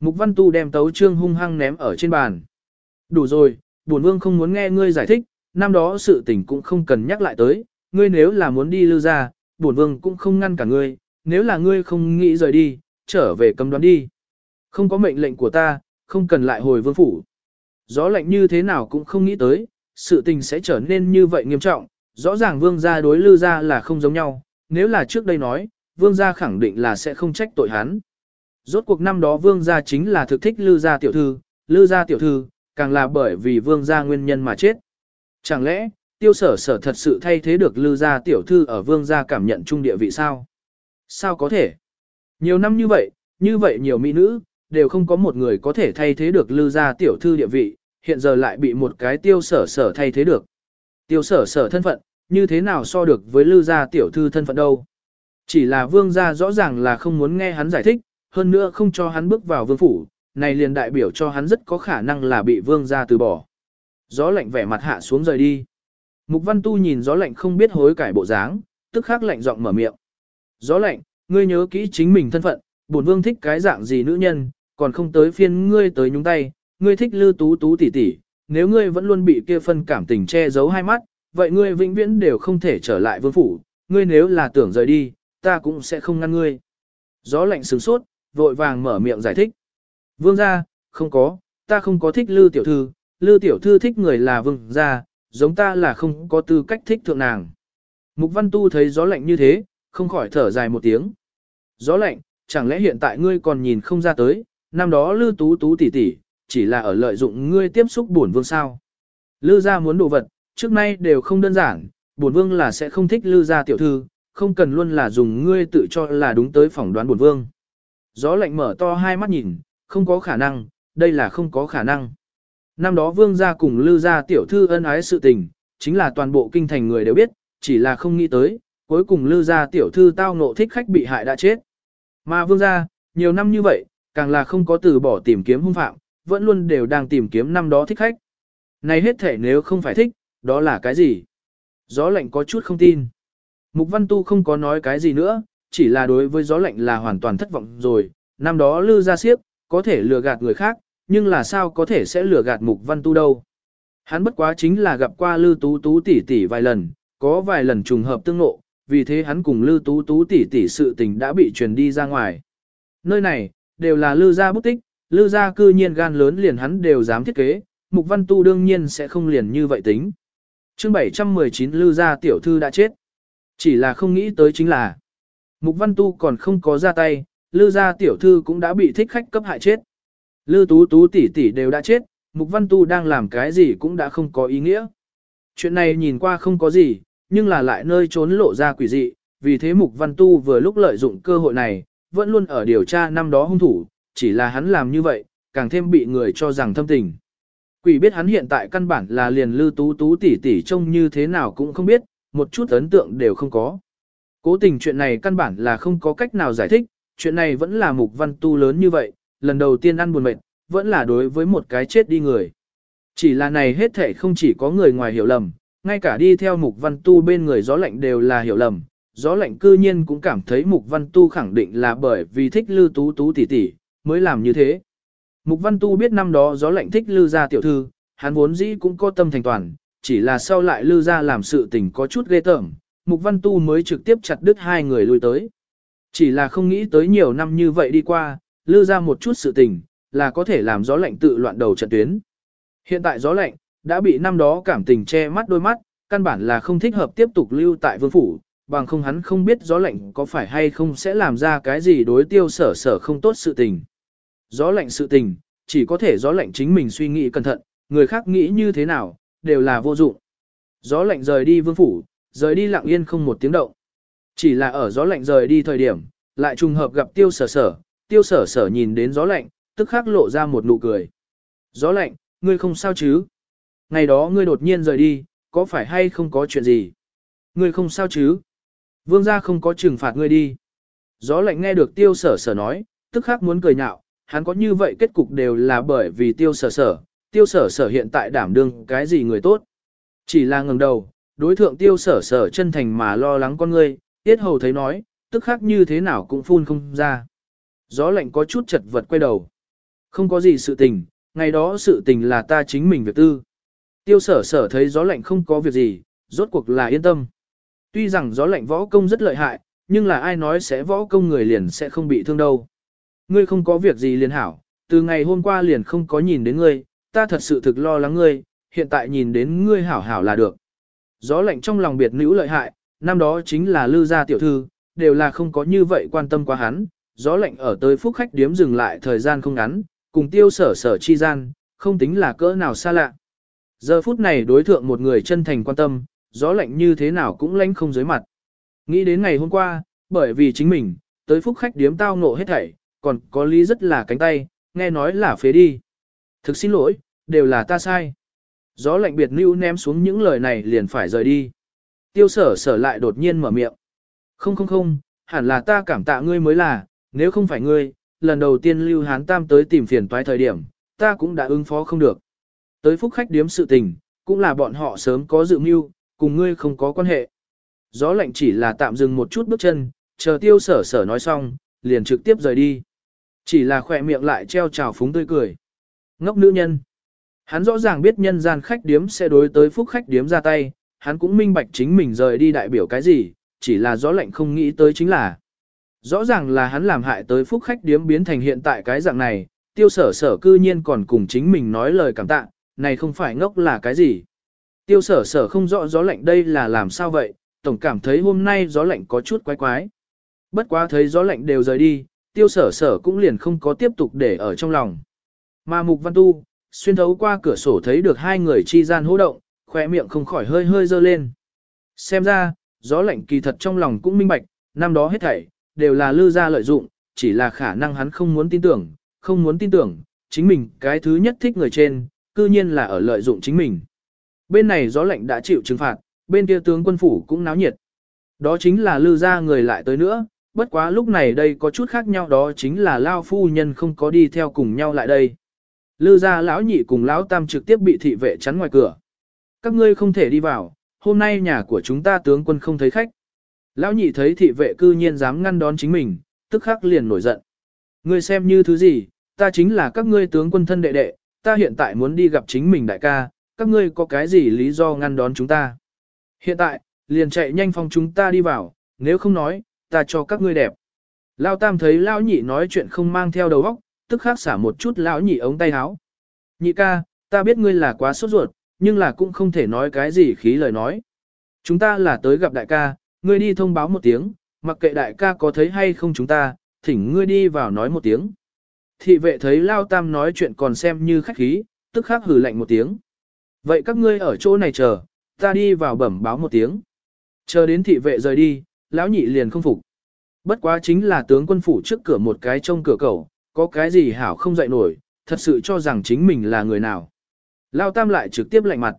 Mục văn tu đem tấu trương hung hăng ném ở trên bàn. Đủ rồi, bổn vương không muốn nghe ngươi giải thích, năm đó sự tình cũng không cần nhắc lại tới, ngươi nếu là muốn đi lưu ra, bổn vương cũng không ngăn cả ngươi, nếu là ngươi không nghĩ rời đi, trở về cấm đoán đi. Không có mệnh lệnh của ta, không cần lại hồi vương phủ. Gió lạnh như thế nào cũng không nghĩ tới, sự tình sẽ trở nên như vậy nghiêm trọng, rõ ràng vương gia đối lưu gia là không giống nhau, nếu là trước đây nói, vương gia khẳng định là sẽ không trách tội hắn. Rốt cuộc năm đó vương gia chính là thực thích lưu gia tiểu thư, lưu gia tiểu thư, càng là bởi vì vương gia nguyên nhân mà chết. Chẳng lẽ, tiêu sở sở thật sự thay thế được lưu gia tiểu thư ở vương gia cảm nhận trung địa vị sao? Sao có thể? Nhiều năm như vậy, như vậy nhiều mỹ nữ, đều không có một người có thể thay thế được lưu gia tiểu thư địa vị, hiện giờ lại bị một cái tiêu sở sở thay thế được. Tiêu sở sở thân phận, như thế nào so được với lưu gia tiểu thư thân phận đâu? Chỉ là vương gia rõ ràng là không muốn nghe hắn giải thích, hơn nữa không cho hắn bước vào vương phủ, này liền đại biểu cho hắn rất có khả năng là bị vương gia từ bỏ. Gió lạnh vẻ mặt hạ xuống rời đi. Mục văn tu nhìn gió lạnh không biết hối cải bộ dáng, tức khắc lạnh giọng mở miệng. Gió lạnh, ngươi nhớ kỹ chính mình thân phận, bổn vương thích cái dạng gì nữ nhân, còn không tới phiên ngươi tới nhúng tay, ngươi thích lư tú tú tỉ tỉ, nếu ngươi vẫn luôn bị kia phân cảm tình che giấu hai mắt, vậy ngươi vĩnh viễn đều không thể trở lại vương phủ, ngươi nếu là tưởng rời đi, ta cũng sẽ không ngăn ngươi. Gió lạnh sừng sốt, vội vàng mở miệng giải thích. Vương gia, không có, ta không có thích lư tiểu thư, lư tiểu thư thích người là vương gia, giống ta là không có tư cách thích thượng nàng. Mục văn tu thấy gió lạnh như thế, không khỏi thở dài một tiếng. Gió lạnh, chẳng lẽ hiện tại ngươi còn nhìn không ra tới, năm đó lư tú tú tỷ tỷ, chỉ là ở lợi dụng ngươi tiếp xúc bổn vương sao. Lư gia muốn đồ vật, trước nay đều không đơn giản, bổn vương là sẽ không thích lư gia tiểu thư, không cần luôn là dùng ngươi tự cho là đúng tới phỏng đoán bổn vương. Gió lạnh mở to hai mắt nhìn, không có khả năng, đây là không có khả năng. Năm đó vương gia cùng lư gia tiểu thư ân ái sự tình, chính là toàn bộ kinh thành người đều biết, chỉ là không nghĩ tới, cuối cùng lư gia tiểu thư tao ngộ thích khách bị hại đã chết. Mà vương gia, nhiều năm như vậy, càng là không có từ bỏ tìm kiếm hung phạm, vẫn luôn đều đang tìm kiếm năm đó thích khách. Này hết thể nếu không phải thích, đó là cái gì? Gió lạnh có chút không tin. Mục Văn Tu không có nói cái gì nữa, chỉ là đối với gió lạnh là hoàn toàn thất vọng rồi, năm đó lư ra siếp, có thể lừa gạt người khác, nhưng là sao có thể sẽ lừa gạt Mục Văn Tu đâu. Hắn bất quá chính là gặp qua lư tú tú tỷ tỷ vài lần, có vài lần trùng hợp tương ngộ, vì thế hắn cùng lư tú tú tỷ tỷ sự tình đã bị truyền đi ra ngoài. Nơi này, đều là lư gia bút tích, lư gia cư nhiên gan lớn liền hắn đều dám thiết kế, Mục Văn Tu đương nhiên sẽ không liền như vậy tính. chương 719 lư gia tiểu thư đã chết. Chỉ là không nghĩ tới chính là Mục Văn Tu còn không có ra tay, lư gia tiểu thư cũng đã bị thích khách cấp hại chết. Lư tú tú tỷ tỷ đều đã chết, Mục Văn Tu đang làm cái gì cũng đã không có ý nghĩa. Chuyện này nhìn qua không có gì, nhưng là lại nơi trốn lộ ra quỷ dị, vì thế Mục Văn Tu vừa lúc lợi dụng cơ hội này, vẫn luôn ở điều tra năm đó hung thủ, chỉ là hắn làm như vậy, càng thêm bị người cho rằng thâm tình. Quỷ biết hắn hiện tại căn bản là liền lư tú tú tỷ tỷ trông như thế nào cũng không biết, một chút ấn tượng đều không có. Cố tình chuyện này căn bản là không có cách nào giải thích, chuyện này vẫn là mục văn tu lớn như vậy, lần đầu tiên ăn buồn mệt, vẫn là đối với một cái chết đi người. Chỉ là này hết thể không chỉ có người ngoài hiểu lầm, ngay cả đi theo mục văn tu bên người gió lạnh đều là hiểu lầm. Gió lạnh cư nhiên cũng cảm thấy mục văn tu khẳng định là bởi vì thích lư tú tú tỷ tỷ, mới làm như thế. Mục văn tu biết năm đó gió lạnh thích lư gia tiểu thư, hắn vốn dĩ cũng có tâm thành toàn, chỉ là sau lại lư gia làm sự tình có chút ghê tởm, mục văn tu mới trực tiếp chặt đứt hai người lui tới. Chỉ là không nghĩ tới nhiều năm như vậy đi qua, lư gia một chút sự tình, là có thể làm gió lạnh tự loạn đầu trận tuyến. Hiện tại gió lạnh, đã bị năm đó cảm tình che mắt đôi mắt, căn bản là không thích hợp tiếp tục lưu tại vương phủ, bằng không hắn không biết gió lạnh có phải hay không sẽ làm ra cái gì đối tiêu sở sở không tốt sự tình. Gió lạnh sự tình, chỉ có thể gió lạnh chính mình suy nghĩ cẩn thận, người khác nghĩ như thế nào, đều là vô dụng. Gió lạnh rời đi vương phủ, rời đi lặng yên không một tiếng động. Chỉ là ở gió lạnh rời đi thời điểm, lại trùng hợp gặp tiêu sở sở, tiêu sở sở nhìn đến gió lạnh, tức khắc lộ ra một nụ cười. Gió lạnh, ngươi không sao chứ? Ngày đó ngươi đột nhiên rời đi, có phải hay không có chuyện gì? Ngươi không sao chứ? Vương gia không có trừng phạt ngươi đi. Gió lạnh nghe được tiêu sở sở nói, tức khắc muốn cười nhạo, hắn có như vậy kết cục đều là bởi vì tiêu sở sở, tiêu sở sở hiện tại đảm đương cái gì người tốt. Chỉ là ngừng đầu, đối thượng tiêu sở sở chân thành mà lo lắng con ngươi, tiết hầu thấy nói, tức khắc như thế nào cũng phun không ra. Gió lạnh có chút chật vật quay đầu. Không có gì sự tình, ngày đó sự tình là ta chính mình việc tư. Tiêu sở sở thấy gió lạnh không có việc gì, rốt cuộc là yên tâm. Tuy rằng gió lạnh võ công rất lợi hại, nhưng là ai nói sẽ võ công người liền sẽ không bị thương đâu. Ngươi không có việc gì liền hảo, từ ngày hôm qua liền không có nhìn đến ngươi, ta thật sự thực lo lắng ngươi, hiện tại nhìn đến ngươi hảo hảo là được. Gió lạnh trong lòng biệt nữ lợi hại, năm đó chính là lư gia tiểu thư, đều là không có như vậy quan tâm quá hắn, gió lạnh ở tới phúc khách điếm dừng lại thời gian không ngắn, cùng tiêu sở sở chi gian, không tính là cỡ nào xa lạ. Giờ phút này đối thượng một người chân thành quan tâm, gió lạnh như thế nào cũng lánh không dưới mặt. Nghĩ đến ngày hôm qua, bởi vì chính mình, tới phúc khách điếm tao ngộ hết thảy, còn có lý rất là cánh tay, nghe nói là phế đi. Thực xin lỗi, đều là ta sai. Gió lạnh biệt lưu ném xuống những lời này liền phải rời đi. Tiêu sở sở lại đột nhiên mở miệng. Không không không, hẳn là ta cảm tạ ngươi mới là, nếu không phải ngươi, lần đầu tiên lưu hán tam tới tìm phiền toái thời điểm, ta cũng đã ứng phó không được. Tới phúc khách điếm sự tình, cũng là bọn họ sớm có dự mưu, cùng ngươi không có quan hệ. Gió lạnh chỉ là tạm dừng một chút bước chân, chờ tiêu sở sở nói xong, liền trực tiếp rời đi. Chỉ là khỏe miệng lại treo trào phúng tươi cười. Ngốc nữ nhân. Hắn rõ ràng biết nhân gian khách điếm sẽ đối tới phúc khách điếm ra tay, hắn cũng minh bạch chính mình rời đi đại biểu cái gì, chỉ là gió lạnh không nghĩ tới chính là. Rõ ràng là hắn làm hại tới phúc khách điếm biến thành hiện tại cái dạng này, tiêu sở sở cư nhiên còn cùng chính mình nói lời cảm tạ, này không phải ngốc là cái gì. Tiêu sở sở không rõ gió lạnh đây là làm sao vậy, tổng cảm thấy hôm nay gió lạnh có chút quái quái. Bất quá thấy gió lạnh đều rời đi, tiêu sở sở cũng liền không có tiếp tục để ở trong lòng. Mà Mục Văn Tu, xuyên thấu qua cửa sổ thấy được hai người chi gian hô động, khỏe miệng không khỏi hơi hơi dơ lên. Xem ra, gió lạnh kỳ thật trong lòng cũng minh bạch, năm đó hết thảy, đều là lư ra lợi dụng, chỉ là khả năng hắn không muốn tin tưởng, không muốn tin tưởng, chính mình cái thứ nhất thích người trên, cư nhiên là ở lợi dụng chính mình. Bên này gió lạnh đã chịu trừng phạt, bên kia tướng quân phủ cũng náo nhiệt. Đó chính là lư ra người lại tới nữa, bất quá lúc này đây có chút khác nhau đó chính là Lao phu nhân không có đi theo cùng nhau lại đây. Lư ra lão nhị cùng lão tam trực tiếp bị thị vệ chắn ngoài cửa. Các ngươi không thể đi vào, hôm nay nhà của chúng ta tướng quân không thấy khách. Lão nhị thấy thị vệ cư nhiên dám ngăn đón chính mình, tức khắc liền nổi giận. Ngươi xem như thứ gì, ta chính là các ngươi tướng quân thân đệ đệ, ta hiện tại muốn đi gặp chính mình đại ca, các ngươi có cái gì lý do ngăn đón chúng ta. Hiện tại, liền chạy nhanh phong chúng ta đi vào, nếu không nói, ta cho các ngươi đẹp. Lao tam thấy lão nhị nói chuyện không mang theo đầu óc, tức khắc xả một chút lão nhị ống tay áo. Nhị ca, ta biết ngươi là quá sốt ruột, nhưng là cũng không thể nói cái gì khí lời nói. Chúng ta là tới gặp đại ca, ngươi đi thông báo một tiếng, mặc kệ đại ca có thấy hay không chúng ta, thỉnh ngươi đi vào nói một tiếng. Thị vệ thấy Lao Tam nói chuyện còn xem như khách khí, tức khắc hử lạnh một tiếng. Vậy các ngươi ở chỗ này chờ, ta đi vào bẩm báo một tiếng. Chờ đến thị vệ rời đi, lão nhị liền không phục. Bất quá chính là tướng quân phủ trước cửa một cái trông cửa cầu, có cái gì hảo không dậy nổi, thật sự cho rằng chính mình là người nào. Lao Tam lại trực tiếp lạnh mặt.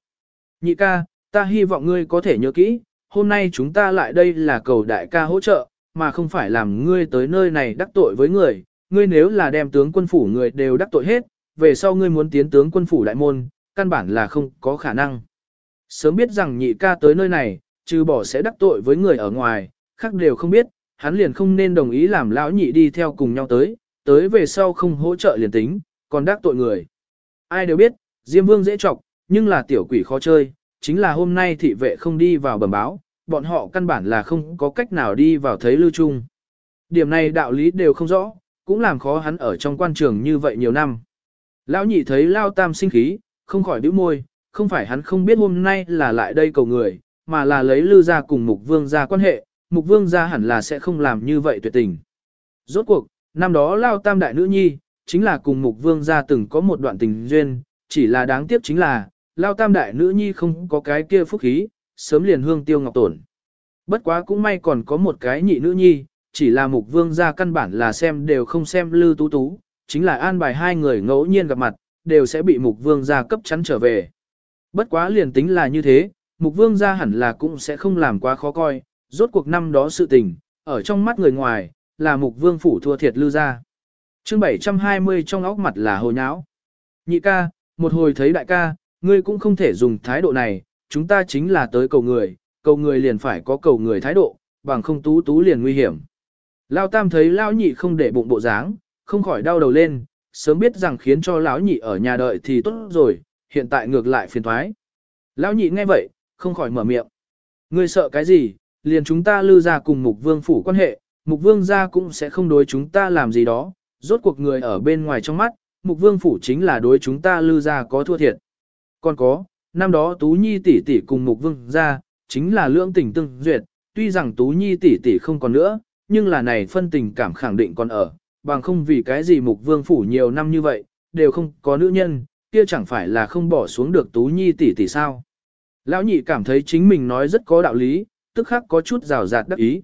Nhị ca, ta hy vọng ngươi có thể nhớ kỹ, hôm nay chúng ta lại đây là cầu đại ca hỗ trợ, mà không phải làm ngươi tới nơi này đắc tội với người. Ngươi nếu là đem tướng quân phủ người đều đắc tội hết, về sau ngươi muốn tiến tướng quân phủ đại môn, căn bản là không có khả năng. Sớm biết rằng nhị ca tới nơi này, trừ bỏ sẽ đắc tội với người ở ngoài, khác đều không biết, hắn liền không nên đồng ý làm lão nhị đi theo cùng nhau tới, tới về sau không hỗ trợ liền tính, còn đắc tội người. Ai đều biết, Diêm Vương dễ chọc, nhưng là tiểu quỷ khó chơi, chính là hôm nay thị vệ không đi vào bẩm báo, bọn họ căn bản là không có cách nào đi vào thấy lưu trung. Điểm này đạo lý đều không rõ, cũng làm khó hắn ở trong quan trường như vậy nhiều năm. Lão nhị thấy Lao Tam sinh khí, không khỏi bĩu môi, không phải hắn không biết hôm nay là lại đây cầu người, mà là lấy Lư ra cùng Mục Vương ra quan hệ, Mục Vương ra hẳn là sẽ không làm như vậy tuyệt tình. Rốt cuộc, năm đó Lao Tam đại nữ nhi, chính là cùng Mục Vương ra từng có một đoạn tình duyên, chỉ là đáng tiếc chính là, Lao Tam đại nữ nhi không có cái kia phúc khí, sớm liền hương tiêu ngọc tổn. Bất quá cũng may còn có một cái nhị nữ nhi, chỉ là Mục Vương ra căn bản là xem đều không xem Lư Tú Tú, chính là an bài hai người ngẫu nhiên gặp mặt, đều sẽ bị Mục Vương gia cấp chắn trở về. Bất quá liền tính là như thế, Mục Vương gia hẳn là cũng sẽ không làm quá khó coi, rốt cuộc năm đó sự tình, ở trong mắt người ngoài, là Mục Vương phủ thua thiệt Lư ra. chương 720 trong óc mặt là hồ nháo. Nhị ca, một hồi thấy đại ca, ngươi cũng không thể dùng thái độ này, chúng ta chính là tới cầu người, cầu người liền phải có cầu người thái độ, bằng không tú tú liền nguy hiểm. Lao tam thấy lão nhị không để bụng bộ dáng, không khỏi đau đầu lên, sớm biết rằng khiến cho lão nhị ở nhà đợi thì tốt rồi, hiện tại ngược lại phiền thoái. Lão nhị nghe vậy, không khỏi mở miệng. Ngươi sợ cái gì, liền chúng ta lưu ra cùng mục vương phủ quan hệ, mục vương gia cũng sẽ không đối chúng ta làm gì đó, rốt cuộc người ở bên ngoài trong mắt, mục vương phủ chính là đối chúng ta lưu ra có thua thiệt. Còn có, năm đó Tú Nhi tỷ tỷ cùng mục vương gia, chính là lưỡng tình tương duyệt, tuy rằng Tú Nhi tỷ tỷ không còn nữa, nhưng là này phân tình cảm khẳng định còn ở, bằng không vì cái gì mục vương phủ nhiều năm như vậy, đều không có nữ nhân, kia chẳng phải là không bỏ xuống được Tú Nhi tỷ tỷ sao. Lão nhị cảm thấy chính mình nói rất có đạo lý, tức khắc có chút rào rạt đắc ý.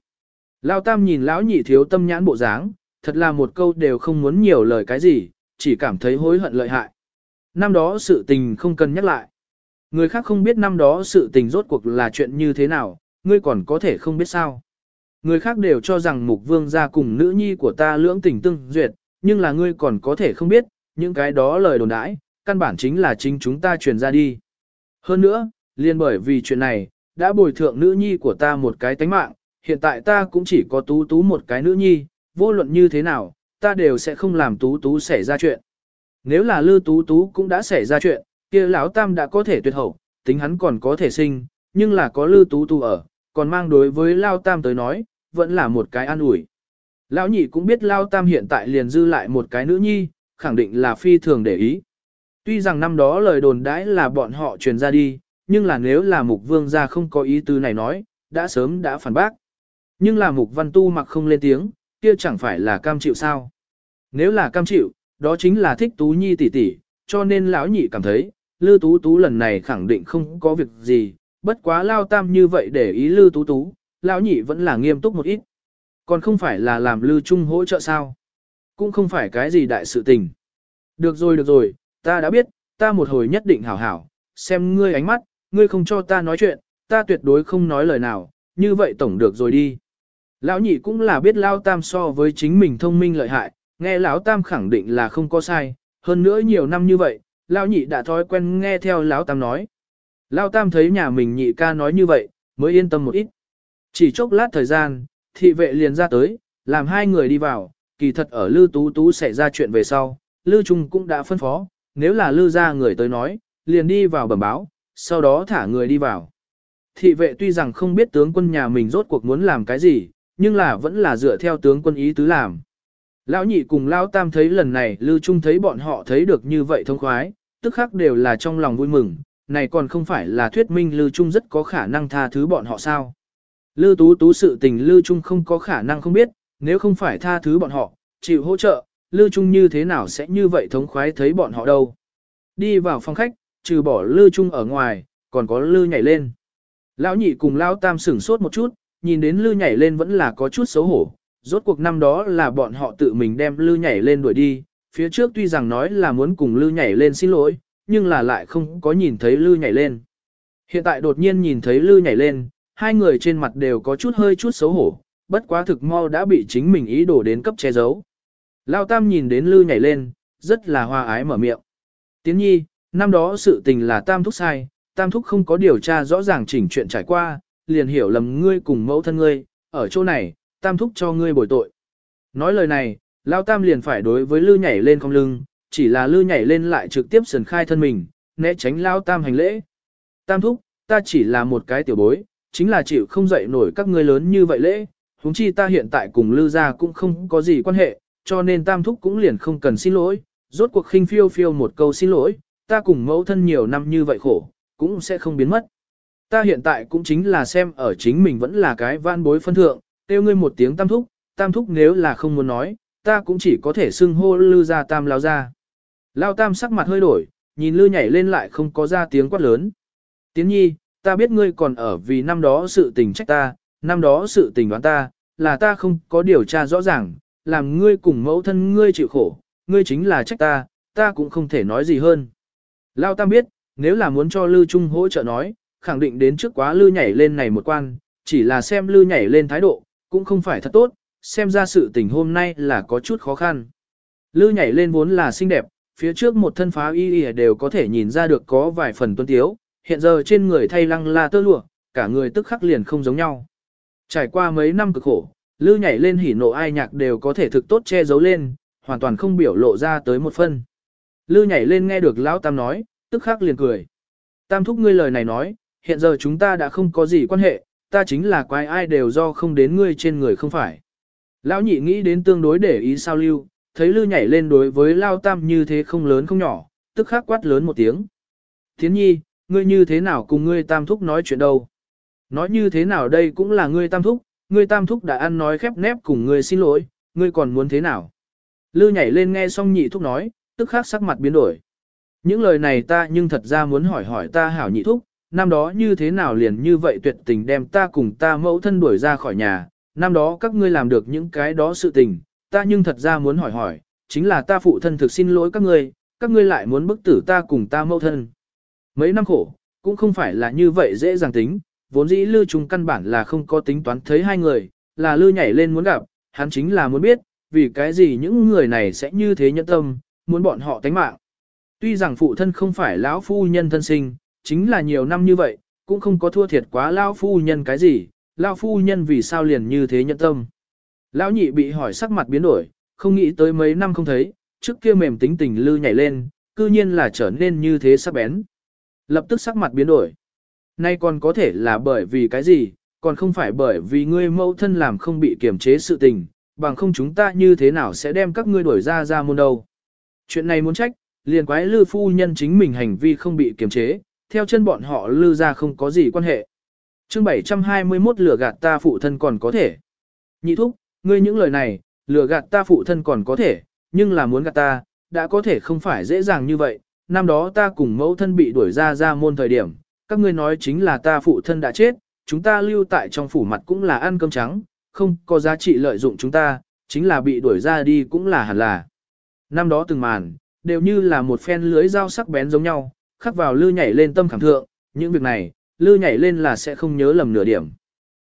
Lão tam nhìn lão nhị thiếu tâm nhãn bộ dáng, thật là một câu đều không muốn nhiều lời cái gì, chỉ cảm thấy hối hận lợi hại. Năm đó sự tình không cần nhắc lại. Người khác không biết năm đó sự tình rốt cuộc là chuyện như thế nào, ngươi còn có thể không biết sao. Người khác đều cho rằng mục vương gia cùng nữ nhi của ta lưỡng tình tương duyệt, nhưng là ngươi còn có thể không biết, những cái đó lời đồn đãi, căn bản chính là chính chúng ta truyền ra đi. Hơn nữa, liên bởi vì chuyện này, đã bồi thượng nữ nhi của ta một cái tánh mạng, hiện tại ta cũng chỉ có tú tú một cái nữ nhi, vô luận như thế nào, ta đều sẽ không làm tú tú xảy ra chuyện. Nếu là lư tú tú cũng đã xảy ra chuyện, kia lão tam đã có thể tuyệt hậu, tính hắn còn có thể sinh, nhưng là có lư tú tú ở, còn mang đối với lao tam tới nói, vẫn là một cái an ủi. Lão nhị cũng biết lao tam hiện tại liền dư lại một cái nữ nhi, khẳng định là phi thường để ý. Tuy rằng năm đó lời đồn đãi là bọn họ truyền ra đi, nhưng là nếu là mục vương gia không có ý tứ này nói, đã sớm đã phản bác. Nhưng là mục văn tu mặc không lên tiếng, kia chẳng phải là cam chịu sao. Nếu là cam chịu, đó chính là thích Tú Nhi tỷ tỷ, cho nên lão nhị cảm thấy, Lư Tú Tú lần này khẳng định không có việc gì, bất quá lao tam như vậy để ý Lư Tú Tú, lão nhị vẫn là nghiêm túc một ít. Còn không phải là làm lưu Trung hỗ trợ sao? Cũng không phải cái gì đại sự tình. Được rồi được rồi, ta đã biết, ta một hồi nhất định hảo hảo, xem ngươi ánh mắt, ngươi không cho ta nói chuyện, ta tuyệt đối không nói lời nào, như vậy tổng được rồi đi. Lão nhị cũng là biết Lão Tam so với chính mình thông minh lợi hại, nghe Lão Tam khẳng định là không có sai, hơn nữa nhiều năm như vậy, Lão nhị đã thói quen nghe theo Lão Tam nói. Lão Tam thấy nhà mình nhị ca nói như vậy, mới yên tâm một ít. Chỉ chốc lát thời gian, thị vệ liền ra tới, làm hai người đi vào, kỳ thật ở Lư Tú Tú xảy ra chuyện về sau, Lư Trung cũng đã phân phó, nếu là Lư ra người tới nói, liền đi vào bẩm báo, sau đó thả người đi vào. Thị vệ tuy rằng không biết tướng quân nhà mình rốt cuộc muốn làm cái gì, nhưng là vẫn là dựa theo tướng quân ý tứ làm. Lão nhị cùng Lão Tam thấy lần này Lưu Trung thấy bọn họ thấy được như vậy thông khoái, tức khắc đều là trong lòng vui mừng, này còn không phải là thuyết minh Lưu Trung rất có khả năng tha thứ bọn họ sao. Lưu Tú Tú sự tình Lưu Trung không có khả năng không biết, nếu không phải tha thứ bọn họ, chịu hỗ trợ, Lưu Trung như thế nào sẽ như vậy thống khoái thấy bọn họ đâu. Đi vào phòng khách, trừ bỏ Lưu Trung ở ngoài, còn có Lưu nhảy lên. Lão nhị cùng Lão Tam sửng sốt một chút, nhìn đến Lưu nhảy lên vẫn là có chút xấu hổ. Rốt cuộc năm đó là bọn họ tự mình đem Lưu nhảy lên đuổi đi, phía trước tuy rằng nói là muốn cùng Lưu nhảy lên xin lỗi, nhưng là lại không có nhìn thấy Lưu nhảy lên. Hiện tại đột nhiên nhìn thấy Lưu nhảy lên, hai người trên mặt đều có chút hơi chút xấu hổ, bất quá thực mau đã bị chính mình ý đồ đến cấp che giấu. Lao Tam nhìn đến Lư nhảy lên, rất là hoa ái mở miệng. Tiến nhi, năm đó sự tình là Tam thúc sai, Tam thúc không có điều tra rõ ràng chỉnh chuyện trải qua, liền hiểu lầm ngươi cùng mẫu thân ngươi, ở chỗ này, Tam thúc cho ngươi bồi tội. Nói lời này, Lao Tam liền phải đối với Lư nhảy lên không lưng, chỉ là Lư nhảy lên lại trực tiếp sần khai thân mình, né tránh Lao Tam hành lễ. Tam thúc, ta chỉ là một cái tiểu bối, chính là chịu không dậy nổi các ngươi lớn như vậy lễ, huống chi ta hiện tại cùng Lư gia cũng không có gì quan hệ, cho nên Tam thúc cũng liền không cần xin lỗi, rốt cuộc khinh phiêu phiêu một câu xin lỗi, ta cùng mẫu thân nhiều năm như vậy khổ, cũng sẽ không biến mất. Ta hiện tại cũng chính là xem ở chính mình vẫn là cái van bối phân thượng, tiêu ngươi một tiếng tam thúc, tam thúc nếu là không muốn nói, ta cũng chỉ có thể xưng hô lư gia tam lao gia, Lao tam sắc mặt hơi đổi, nhìn lư nhảy lên lại không có ra tiếng quát lớn. Tiến nhi, ta biết ngươi còn ở vì năm đó sự tình trách ta, năm đó sự tình đoán ta, là ta không có điều tra rõ ràng, làm ngươi cùng mẫu thân ngươi chịu khổ, ngươi chính là trách ta, ta cũng không thể nói gì hơn. Lao tam biết, nếu là muốn cho Lư Trung hỗ trợ nói, khẳng định đến trước quá Lư nhảy lên này một quan, chỉ là xem Lư nhảy lên thái độ, cũng không phải thật tốt, xem ra sự tình hôm nay là có chút khó khăn. Lư nhảy lên vốn là xinh đẹp, phía trước một thân phá y y đều có thể nhìn ra được có vài phần tuân tiếu, hiện giờ trên người thay lăng la tơ lụa, cả người tức khắc liền không giống nhau. Trải qua mấy năm cực khổ, Lư nhảy lên hỉ nộ ai nhạc đều có thể thực tốt che giấu lên, hoàn toàn không biểu lộ ra tới một phân. Lư nhảy lên nghe được Lão Tam nói, tức khắc liền cười. Tam thúc ngươi lời này nói, hiện giờ chúng ta đã không có gì quan hệ, ta chính là quái ai đều do không đến ngươi trên người không phải. Lão nhị nghĩ đến tương đối để ý sao lưu, thấy lư nhảy lên đối với Lao Tam như thế không lớn không nhỏ, tức khắc quát lớn một tiếng. Thiến nhi, ngươi như thế nào cùng ngươi Tam thúc nói chuyện đâu? Nói như thế nào đây cũng là ngươi Tam thúc, ngươi Tam thúc đã ăn nói khép nép cùng ngươi xin lỗi, ngươi còn muốn thế nào? Lư nhảy lên nghe xong nhị thúc nói, tức khắc sắc mặt biến đổi. Những lời này ta nhưng thật ra muốn hỏi hỏi ta hảo nhị thúc, năm đó như thế nào liền như vậy tuyệt tình đem ta cùng ta mẫu thân đuổi ra khỏi nhà, năm đó các ngươi làm được những cái đó sự tình, ta nhưng thật ra muốn hỏi hỏi, chính là ta phụ thân thực xin lỗi các ngươi, các ngươi lại muốn bức tử ta cùng ta mẫu thân. Mấy năm khổ, cũng không phải là như vậy dễ dàng tính, vốn dĩ lư chúng căn bản là không có tính toán thấy hai người, là lư nhảy lên muốn gặp, hắn chính là muốn biết, vì cái gì những người này sẽ như thế nhẫn tâm, muốn bọn họ tánh mạng. Tuy rằng phụ thân không phải lão phu nhân thân sinh, chính là nhiều năm như vậy, cũng không có thua thiệt quá lão phu nhân cái gì, lão phu nhân vì sao liền như thế nhẫn tâm. Lão nhị bị hỏi sắc mặt biến đổi, không nghĩ tới mấy năm không thấy, trước kia mềm tính tình lư nhảy lên, cư nhiên là trở nên như thế sắc bén. Lập tức sắc mặt biến đổi. Nay còn có thể là bởi vì cái gì, còn không phải bởi vì ngươi mẫu thân làm không bị kiềm chế sự tình, bằng không chúng ta như thế nào sẽ đem các ngươi đuổi ra ra môn đâu. Chuyện này muốn trách, liền quái lư phu nhân chính mình hành vi không bị kiềm chế, theo chân bọn họ lư ra không có gì quan hệ. chương 721 lừa gạt ta phụ thân còn có thể. Nhị thúc, ngươi những lời này, lừa gạt ta phụ thân còn có thể, nhưng là muốn gạt ta, đã có thể không phải dễ dàng như vậy, năm đó ta cùng mẫu thân bị đuổi ra ra môn thời điểm, các ngươi nói chính là ta phụ thân đã chết, chúng ta lưu tại trong phủ mặt cũng là ăn cơm trắng, không có giá trị lợi dụng chúng ta, chính là bị đuổi ra đi cũng là hẳn là. Năm đó từng màn, đều như là một phen lưới dao sắc bén giống nhau, khắc vào lư nhảy lên tâm khảm thượng, những việc này, lư nhảy lên là sẽ không nhớ lầm nửa điểm.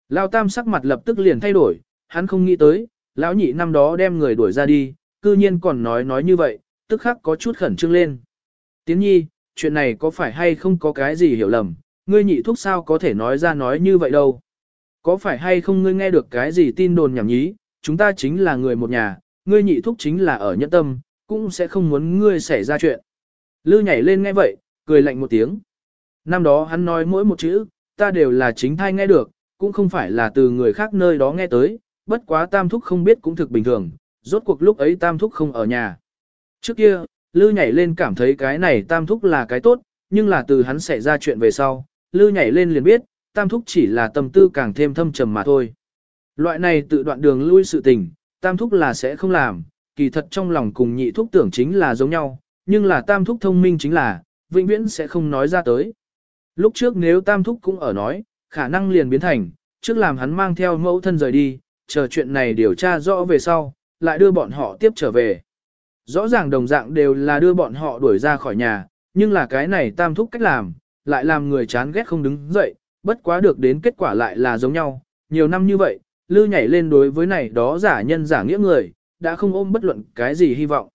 Lao tam sắc mặt lập tức liền thay đổi, hắn không nghĩ tới, lão nhị năm đó đem người đuổi ra đi, cư nhiên còn nói nói như vậy, tức khắc có chút khẩn trương lên. Tiến nhi, chuyện này có phải hay không có cái gì hiểu lầm, ngươi nhị thúc sao có thể nói ra nói như vậy đâu. Có phải hay không ngươi nghe được cái gì tin đồn nhảm nhí, chúng ta chính là người một nhà, ngươi nhị thúc chính là ở nhẫn tâm, cũng sẽ không muốn ngươi xảy ra chuyện. Lư nhảy lên nghe vậy, cười lạnh một tiếng. Năm đó hắn nói mỗi một chữ, ta đều là chính thai nghe được, cũng không phải là từ người khác nơi đó nghe tới, bất quá tam thúc không biết cũng thực bình thường, rốt cuộc lúc ấy tam thúc không ở nhà. Trước kia, Lư nhảy lên cảm thấy cái này tam thúc là cái tốt, nhưng là từ hắn xảy ra chuyện về sau, Lư nhảy lên liền biết, tam thúc chỉ là tâm tư càng thêm thâm trầm mà thôi. Loại này tự đoạn đường lui sự tình, tam thúc là sẽ không làm, kỳ thật trong lòng cùng nhị thúc tưởng chính là giống nhau, nhưng là tam thúc thông minh chính là, vĩnh viễn sẽ không nói ra tới. Lúc trước nếu tam thúc cũng ở nói, khả năng liền biến thành, trước làm hắn mang theo mẫu thân rời đi, chờ chuyện này điều tra rõ về sau, lại đưa bọn họ tiếp trở về. Rõ ràng đồng dạng đều là đưa bọn họ đuổi ra khỏi nhà, nhưng là cái này tam thúc cách làm, lại làm người chán ghét không đứng dậy, bất quá được đến kết quả lại là giống nhau. Nhiều năm như vậy, lư nhảy lên đối với này đó giả nhân giả nghĩa người, đã không ôm bất luận cái gì hy vọng.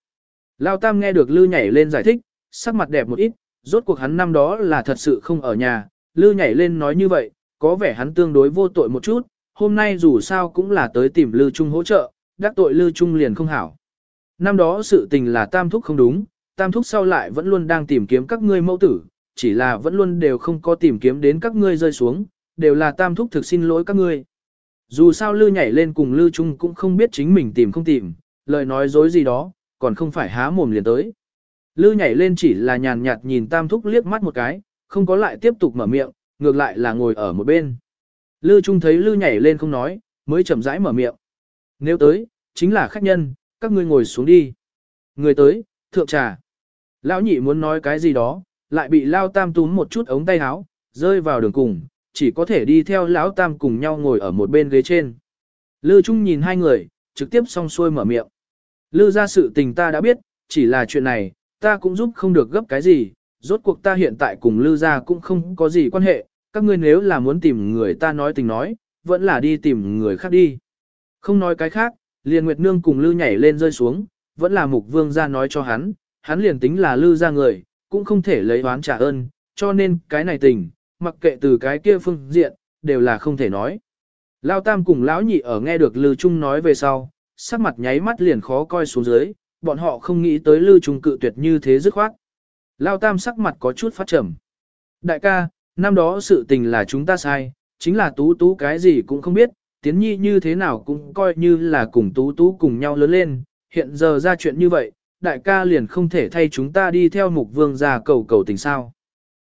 Lao tam nghe được lư nhảy lên giải thích, sắc mặt đẹp một ít, rốt cuộc hắn năm đó là thật sự không ở nhà, lư nhảy lên nói như vậy, có vẻ hắn tương đối vô tội một chút, hôm nay dù sao cũng là tới tìm lư trung hỗ trợ, đắc tội lư trung liền không hảo. Năm đó sự tình là tam thúc không đúng, tam thúc sau lại vẫn luôn đang tìm kiếm các ngươi mẫu tử, chỉ là vẫn luôn đều không có tìm kiếm đến các ngươi rơi xuống, đều là tam thúc thực xin lỗi các ngươi. Dù sao lư nhảy lên cùng lư trung cũng không biết chính mình tìm không tìm, lời nói dối gì đó, còn không phải há mồm liền tới. Lư nhảy lên chỉ là nhàn nhạt nhìn tam thúc liếc mắt một cái, không có lại tiếp tục mở miệng, ngược lại là ngồi ở một bên. Lư trung thấy lư nhảy lên không nói, mới chậm rãi mở miệng. Nếu tới, chính là khách nhân, các ngươi ngồi xuống đi. Người tới, thượng trà. Lão nhị muốn nói cái gì đó, lại bị lao tam túm một chút ống tay áo, rơi vào đường cùng, chỉ có thể đi theo lão tam cùng nhau ngồi ở một bên ghế trên. Lư Trung nhìn hai người, trực tiếp song xuôi mở miệng. Lư ra sự tình ta đã biết, chỉ là chuyện này, ta cũng giúp không được gấp cái gì, rốt cuộc ta hiện tại cùng Lư ra cũng không có gì quan hệ, các ngươi nếu là muốn tìm người ta nói tình nói, vẫn là đi tìm người khác đi. Không nói cái khác, liền Nguyệt Nương cùng Lư nhảy lên rơi xuống, vẫn là mục vương ra nói cho hắn, hắn liền tính là Lư ra người, cũng không thể lấy oán trả ơn, cho nên cái này tình, mặc kệ từ cái kia phương diện, đều là không thể nói. Lao Tam cùng Lão Nhị ở nghe được Lư Trung nói về sau, sắc mặt nháy mắt liền khó coi xuống dưới, bọn họ không nghĩ tới Lư Trung cự tuyệt như thế dứt khoát. Lao Tam sắc mặt có chút phát trầm. Đại ca, năm đó sự tình là chúng ta sai, chính là tú tú cái gì cũng không biết, tiến nhi như thế nào cũng coi như là cùng tú tú cùng nhau lớn lên, hiện giờ ra chuyện như vậy, đại ca liền không thể thay chúng ta đi theo mục vương ra cầu cầu tình sao.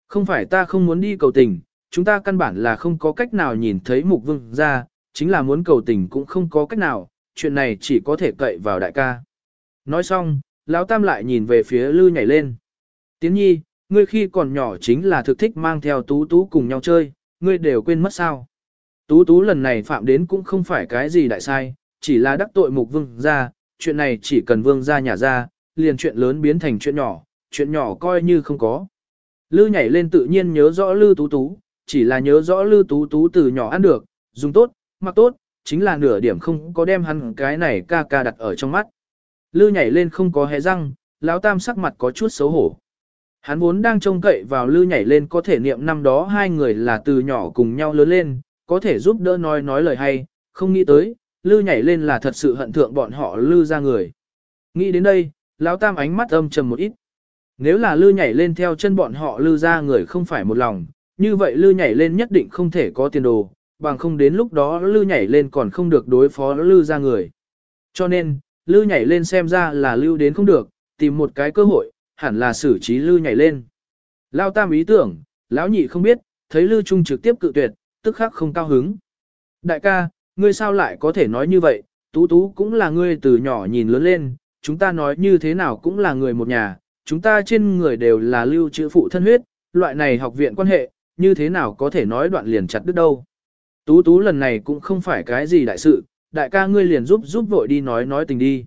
Không phải ta không muốn đi cầu tình, chúng ta căn bản là không có cách nào nhìn thấy mục vương ra, chính là muốn cầu tình cũng không có cách nào, chuyện này chỉ có thể cậy vào đại ca. Nói xong, lão tam lại nhìn về phía lư nhảy lên. Tiến nhi, ngươi khi còn nhỏ chính là thực thích mang theo tú tú cùng nhau chơi, ngươi đều quên mất sao. Tú tú lần này phạm đến cũng không phải cái gì đại sai, chỉ là đắc tội mục vương ra, chuyện này chỉ cần vương ra nhà ra, liền chuyện lớn biến thành chuyện nhỏ, chuyện nhỏ coi như không có. Lư nhảy lên tự nhiên nhớ rõ Lư Tú Tú, chỉ là nhớ rõ Lư Tú Tú từ nhỏ ăn được, dùng tốt, mặc tốt, chính là nửa điểm không có đem hắn cái này ca ca đặt ở trong mắt. Lư nhảy lên không có hé răng, lão tam sắc mặt có chút xấu hổ. Hắn vốn đang trông cậy vào Lư nhảy lên có thể niệm năm đó hai người là từ nhỏ cùng nhau lớn lên, có thể giúp đỡ nói nói lời hay, không nghĩ tới, Lư nhảy lên là thật sự hận thượng bọn họ Lư ra người. Nghĩ đến đây, lão tam ánh mắt âm trầm một ít. Nếu là lư nhảy lên theo chân bọn họ lư ra người không phải một lòng, như vậy lư nhảy lên nhất định không thể có tiền đồ, bằng không đến lúc đó lư nhảy lên còn không được đối phó lư ra người. Cho nên, lư nhảy lên xem ra là lưu đến không được, tìm một cái cơ hội, hẳn là xử trí lư nhảy lên. Lao tam ý tưởng, lão nhị không biết, thấy lư trung trực tiếp cự tuyệt, tức khắc không cao hứng. Đại ca, ngươi sao lại có thể nói như vậy, tú tú cũng là ngươi từ nhỏ nhìn lớn lên, chúng ta nói như thế nào cũng là người một nhà, chúng ta trên người đều là lưu trữ phụ thân huyết, loại này học viện quan hệ, như thế nào có thể nói đoạn liền chặt đứt đâu. Tú tú lần này cũng không phải cái gì đại sự, đại ca ngươi liền giúp giúp vội đi nói nói tình đi.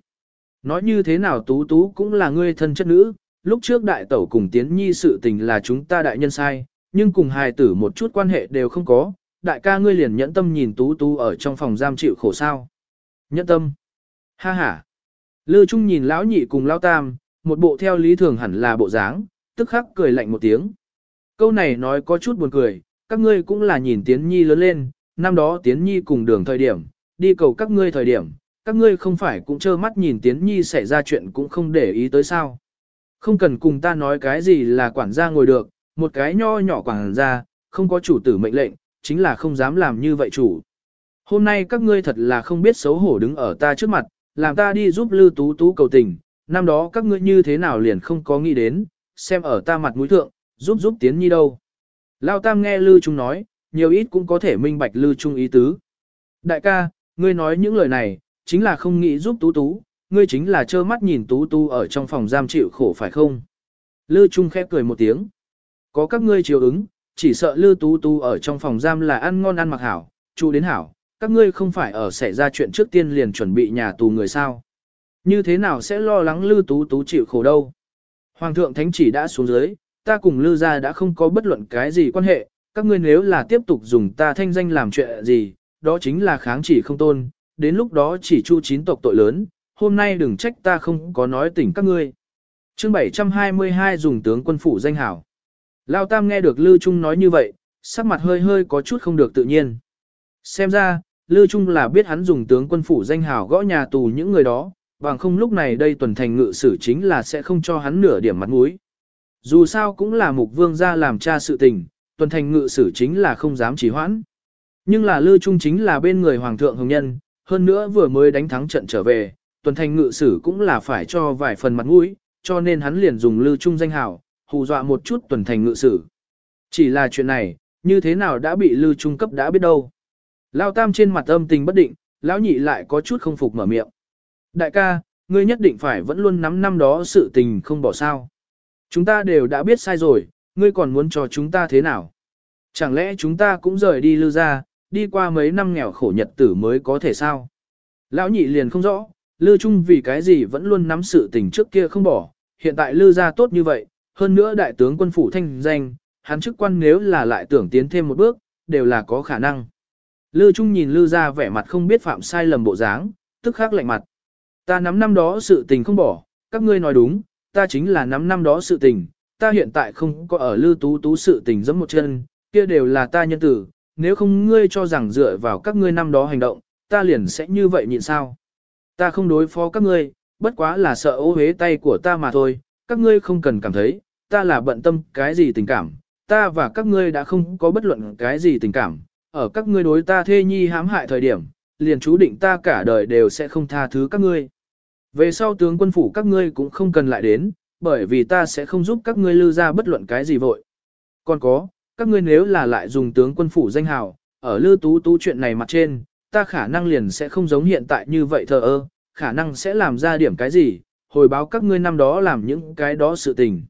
Nói như thế nào tú tú cũng là ngươi thân chất nữ, lúc trước đại tẩu cùng tiến nhi sự tình là chúng ta đại nhân sai, nhưng cùng hài tử một chút quan hệ đều không có, đại ca ngươi liền nhẫn tâm nhìn tú tú ở trong phòng giam chịu khổ sao. Nhẫn tâm. Ha ha. Lư Trung nhìn lão nhị cùng lão tam, một bộ theo lý thường hẳn là bộ dáng, tức khắc cười lạnh một tiếng. Câu này nói có chút buồn cười, các ngươi cũng là nhìn Tiến Nhi lớn lên, năm đó Tiến Nhi cùng đường thời điểm, đi cầu các ngươi thời điểm, các ngươi không phải cũng trơ mắt nhìn Tiến Nhi xảy ra chuyện cũng không để ý tới sao. Không cần cùng ta nói cái gì là quản gia ngồi được, một cái nho nhỏ quản gia, không có chủ tử mệnh lệnh, chính là không dám làm như vậy chủ. Hôm nay các ngươi thật là không biết xấu hổ đứng ở ta trước mặt, làm ta đi giúp Lư Tú Tú cầu tình, năm đó các ngươi như thế nào liền không có nghĩ đến, xem ở ta mặt mũi thượng, giúp giúp tiến nhi đâu. Lao Tam nghe Lư Trung nói, nhiều ít cũng có thể minh bạch Lư Trung ý tứ. Đại ca, ngươi nói những lời này, chính là không nghĩ giúp Tú Tú, ngươi chính là trơ mắt nhìn Tú Tú ở trong phòng giam chịu khổ phải không? Lư Trung khép cười một tiếng. Có các ngươi chiều ứng, chỉ sợ Lư Tú Tú ở trong phòng giam là ăn ngon ăn mặc hảo, chu đến hảo, các ngươi không phải ở xảy ra chuyện trước tiên liền chuẩn bị nhà tù người sao. Như thế nào sẽ lo lắng Lư Tú Tú chịu khổ đâu. Hoàng thượng thánh chỉ đã xuống dưới, ta cùng Lư gia đã không có bất luận cái gì quan hệ, các ngươi nếu là tiếp tục dùng ta thanh danh làm chuyện gì, đó chính là kháng chỉ không tôn, đến lúc đó chỉ chu chín tộc tội lớn, hôm nay đừng trách ta không có nói tỉnh các ngươi. Chương 722 dùng tướng quân phủ danh hảo. Lao Tam nghe được Lư Trung nói như vậy, sắc mặt hơi hơi có chút không được tự nhiên. Xem ra, Lư Trung là biết hắn dùng tướng quân phủ danh hào gõ nhà tù những người đó, bằng không lúc này đây tuần thành ngự sử chính là sẽ không cho hắn nửa điểm mặt mũi. Dù sao cũng là mục vương gia làm cha sự tình, tuần thành ngự sử chính là không dám chỉ hoãn. Nhưng là Lư Trung chính là bên người Hoàng thượng Hồng Nhân, hơn nữa vừa mới đánh thắng trận trở về, tuần thành ngự sử cũng là phải cho vài phần mặt mũi, cho nên hắn liền dùng Lư Trung danh hào, hù dọa một chút tuần thành ngự sử. Chỉ là chuyện này, như thế nào đã bị Lư Trung cấp đã biết đâu. Lao tam trên mặt âm tình bất định, lão nhị lại có chút không phục mở miệng. Đại ca, ngươi nhất định phải vẫn luôn nắm năm đó sự tình không bỏ sao. Chúng ta đều đã biết sai rồi, ngươi còn muốn cho chúng ta thế nào? Chẳng lẽ chúng ta cũng rời đi lưu ra, đi qua mấy năm nghèo khổ nhật tử mới có thể sao? Lão nhị liền không rõ, lư trung vì cái gì vẫn luôn nắm sự tình trước kia không bỏ, hiện tại lư ra tốt như vậy, hơn nữa đại tướng quân phủ thanh danh, hắn chức quan nếu là lại tưởng tiến thêm một bước, đều là có khả năng. Lư Trung nhìn Lư ra vẻ mặt không biết phạm sai lầm bộ dáng, tức khắc lạnh mặt. Ta nắm năm đó sự tình không bỏ, các ngươi nói đúng, ta chính là nắm năm đó sự tình, ta hiện tại không có ở Lư Tú Tú sự tình giẫm một chân, kia đều là ta nhân tử, nếu không ngươi cho rằng dựa vào các ngươi năm đó hành động, ta liền sẽ như vậy nhịn sao. Ta không đối phó các ngươi, bất quá là sợ ô hế tay của ta mà thôi, các ngươi không cần cảm thấy, ta là bận tâm cái gì tình cảm, ta và các ngươi đã không có bất luận cái gì tình cảm, ở các ngươi đối ta thê nhi hãm hại thời điểm, liền chú định ta cả đời đều sẽ không tha thứ các ngươi. Về sau tướng quân phủ các ngươi cũng không cần lại đến, bởi vì ta sẽ không giúp các ngươi lưu ra bất luận cái gì vội. Còn có, các ngươi nếu là lại dùng tướng quân phủ danh hào, ở lư tú tú chuyện này mặt trên, ta khả năng liền sẽ không giống hiện tại như vậy thờ ơ, khả năng sẽ làm ra điểm cái gì, hồi báo các ngươi năm đó làm những cái đó sự tình.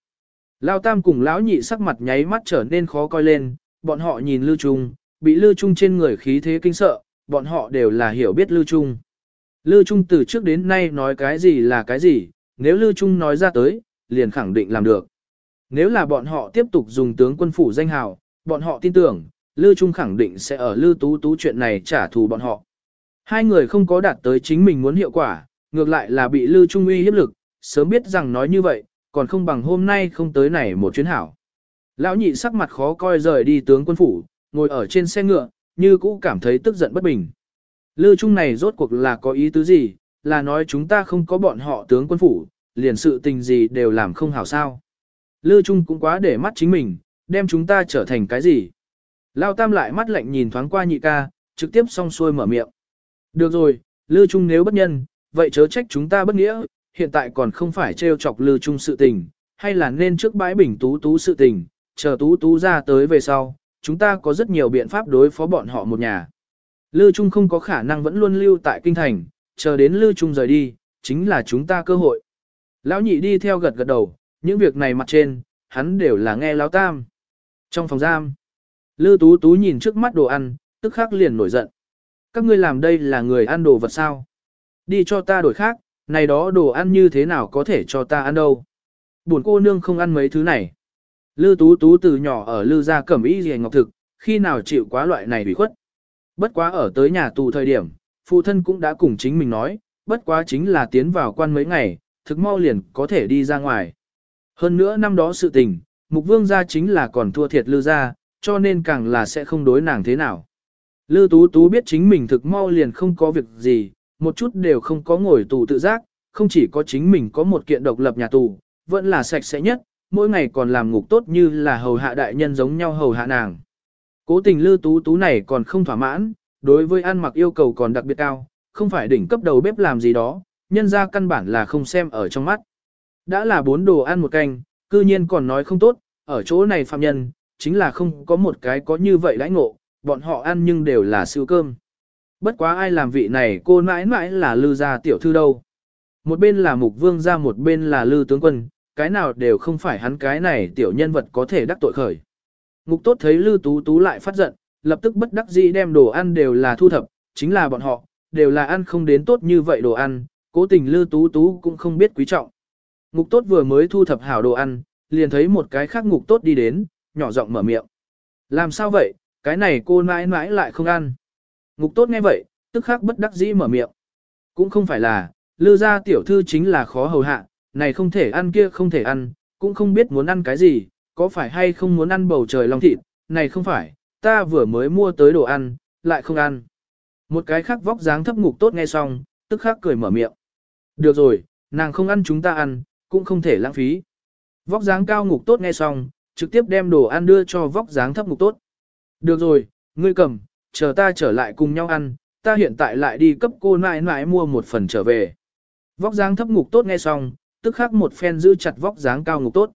Lao tam cùng lão nhị sắc mặt nháy mắt trở nên khó coi lên, bọn họ nhìn lưu trung, bị Lưu Trung trên người khí thế kinh sợ, bọn họ đều là hiểu biết Lưu Trung. Lưu Trung từ trước đến nay nói cái gì là cái gì, nếu Lưu Trung nói ra tới, liền khẳng định làm được. Nếu là bọn họ tiếp tục dùng tướng quân phủ danh hào, bọn họ tin tưởng, Lưu Trung khẳng định sẽ ở Lưu Tú Tú chuyện này trả thù bọn họ. Hai người không có đạt tới chính mình muốn hiệu quả, ngược lại là bị Lưu Trung uy hiếp lực, sớm biết rằng nói như vậy, còn không bằng hôm nay không tới này một chuyến hảo. Lão nhị sắc mặt khó coi rời đi tướng quân phủ, ngồi ở trên xe ngựa, như cũ cảm thấy tức giận bất bình. Lư Trung này rốt cuộc là có ý tứ gì, là nói chúng ta không có bọn họ tướng quân phủ, liền sự tình gì đều làm không hảo sao. Lư Trung cũng quá để mắt chính mình, đem chúng ta trở thành cái gì. Lao Tam lại mắt lạnh nhìn thoáng qua nhị ca, trực tiếp song xuôi mở miệng. Được rồi, Lư Trung nếu bất nhân, vậy chớ trách chúng ta bất nghĩa, hiện tại còn không phải trêu chọc Lư Trung sự tình, hay là nên trước bãi bình tú tú sự tình, chờ tú tú ra tới về sau, chúng ta có rất nhiều biện pháp đối phó bọn họ một nhà. Lư Trung không có khả năng vẫn luôn lưu tại kinh thành, chờ đến Lư Trung rời đi, chính là chúng ta cơ hội. Lão nhị đi theo gật gật đầu, những việc này mặt trên, hắn đều là nghe lão tam. Trong phòng giam, Lư Tú Tú nhìn trước mắt đồ ăn, tức khắc liền nổi giận. Các ngươi làm đây là người ăn đồ vật sao? Đi cho ta đổi khác, này đó đồ ăn như thế nào có thể cho ta ăn đâu? Buồn cô nương không ăn mấy thứ này. Lư Tú Tú từ nhỏ ở Lư gia cẩm y gì ngọc thực, khi nào chịu quá loại này bị khuất. Bất quá ở tới nhà tù thời điểm, phụ thân cũng đã cùng chính mình nói, bất quá chính là tiến vào quan mấy ngày, thực mau liền có thể đi ra ngoài. Hơn nữa năm đó sự tình, mục vương gia chính là còn thua thiệt lư gia, cho nên càng là sẽ không đối nàng thế nào. Lư tú tú biết chính mình thực mau liền không có việc gì, một chút đều không có ngồi tù tự giác, không chỉ có chính mình có một kiện độc lập nhà tù, vẫn là sạch sẽ nhất, mỗi ngày còn làm ngục tốt như là hầu hạ đại nhân giống nhau hầu hạ nàng. Cố tình lư tú tú này còn không thỏa mãn, đối với ăn mặc yêu cầu còn đặc biệt cao, không phải đỉnh cấp đầu bếp làm gì đó, nhân ra căn bản là không xem ở trong mắt. Đã là bốn đồ ăn một canh, cư nhiên còn nói không tốt, ở chỗ này phạm nhân, chính là không có một cái có như vậy đãi ngộ, bọn họ ăn nhưng đều là siêu cơm. Bất quá ai làm vị này cô mãi mãi là lư gia tiểu thư đâu. Một bên là mục vương gia một bên là lư tướng quân, cái nào đều không phải hắn cái này tiểu nhân vật có thể đắc tội khởi. Ngục tốt thấy lư tú tú lại phát giận, lập tức bất đắc dĩ đem đồ ăn đều là thu thập, chính là bọn họ, đều là ăn không đến tốt như vậy đồ ăn, cố tình lư tú tú cũng không biết quý trọng. Ngục tốt vừa mới thu thập hảo đồ ăn, liền thấy một cái khác ngục tốt đi đến, nhỏ giọng mở miệng. Làm sao vậy, cái này cô mãi mãi lại không ăn. Ngục tốt nghe vậy, tức khắc bất đắc dĩ mở miệng. Cũng không phải là, lư gia tiểu thư chính là khó hầu hạ, này không thể ăn kia không thể ăn, cũng không biết muốn ăn cái gì, có phải hay không muốn ăn bầu trời long thịt, này không phải, ta vừa mới mua tới đồ ăn, lại không ăn. Một cái khác vóc dáng thấp ngục tốt nghe xong, tức khắc cười mở miệng. Được rồi, nàng không ăn chúng ta ăn, cũng không thể lãng phí. Vóc dáng cao ngục tốt nghe xong, trực tiếp đem đồ ăn đưa cho vóc dáng thấp ngục tốt. Được rồi, ngươi cầm, chờ ta trở lại cùng nhau ăn, ta hiện tại lại đi cấp cô nãi nãi mua một phần trở về. Vóc dáng thấp ngục tốt nghe xong, tức khắc một phen giữ chặt vóc dáng cao ngục tốt.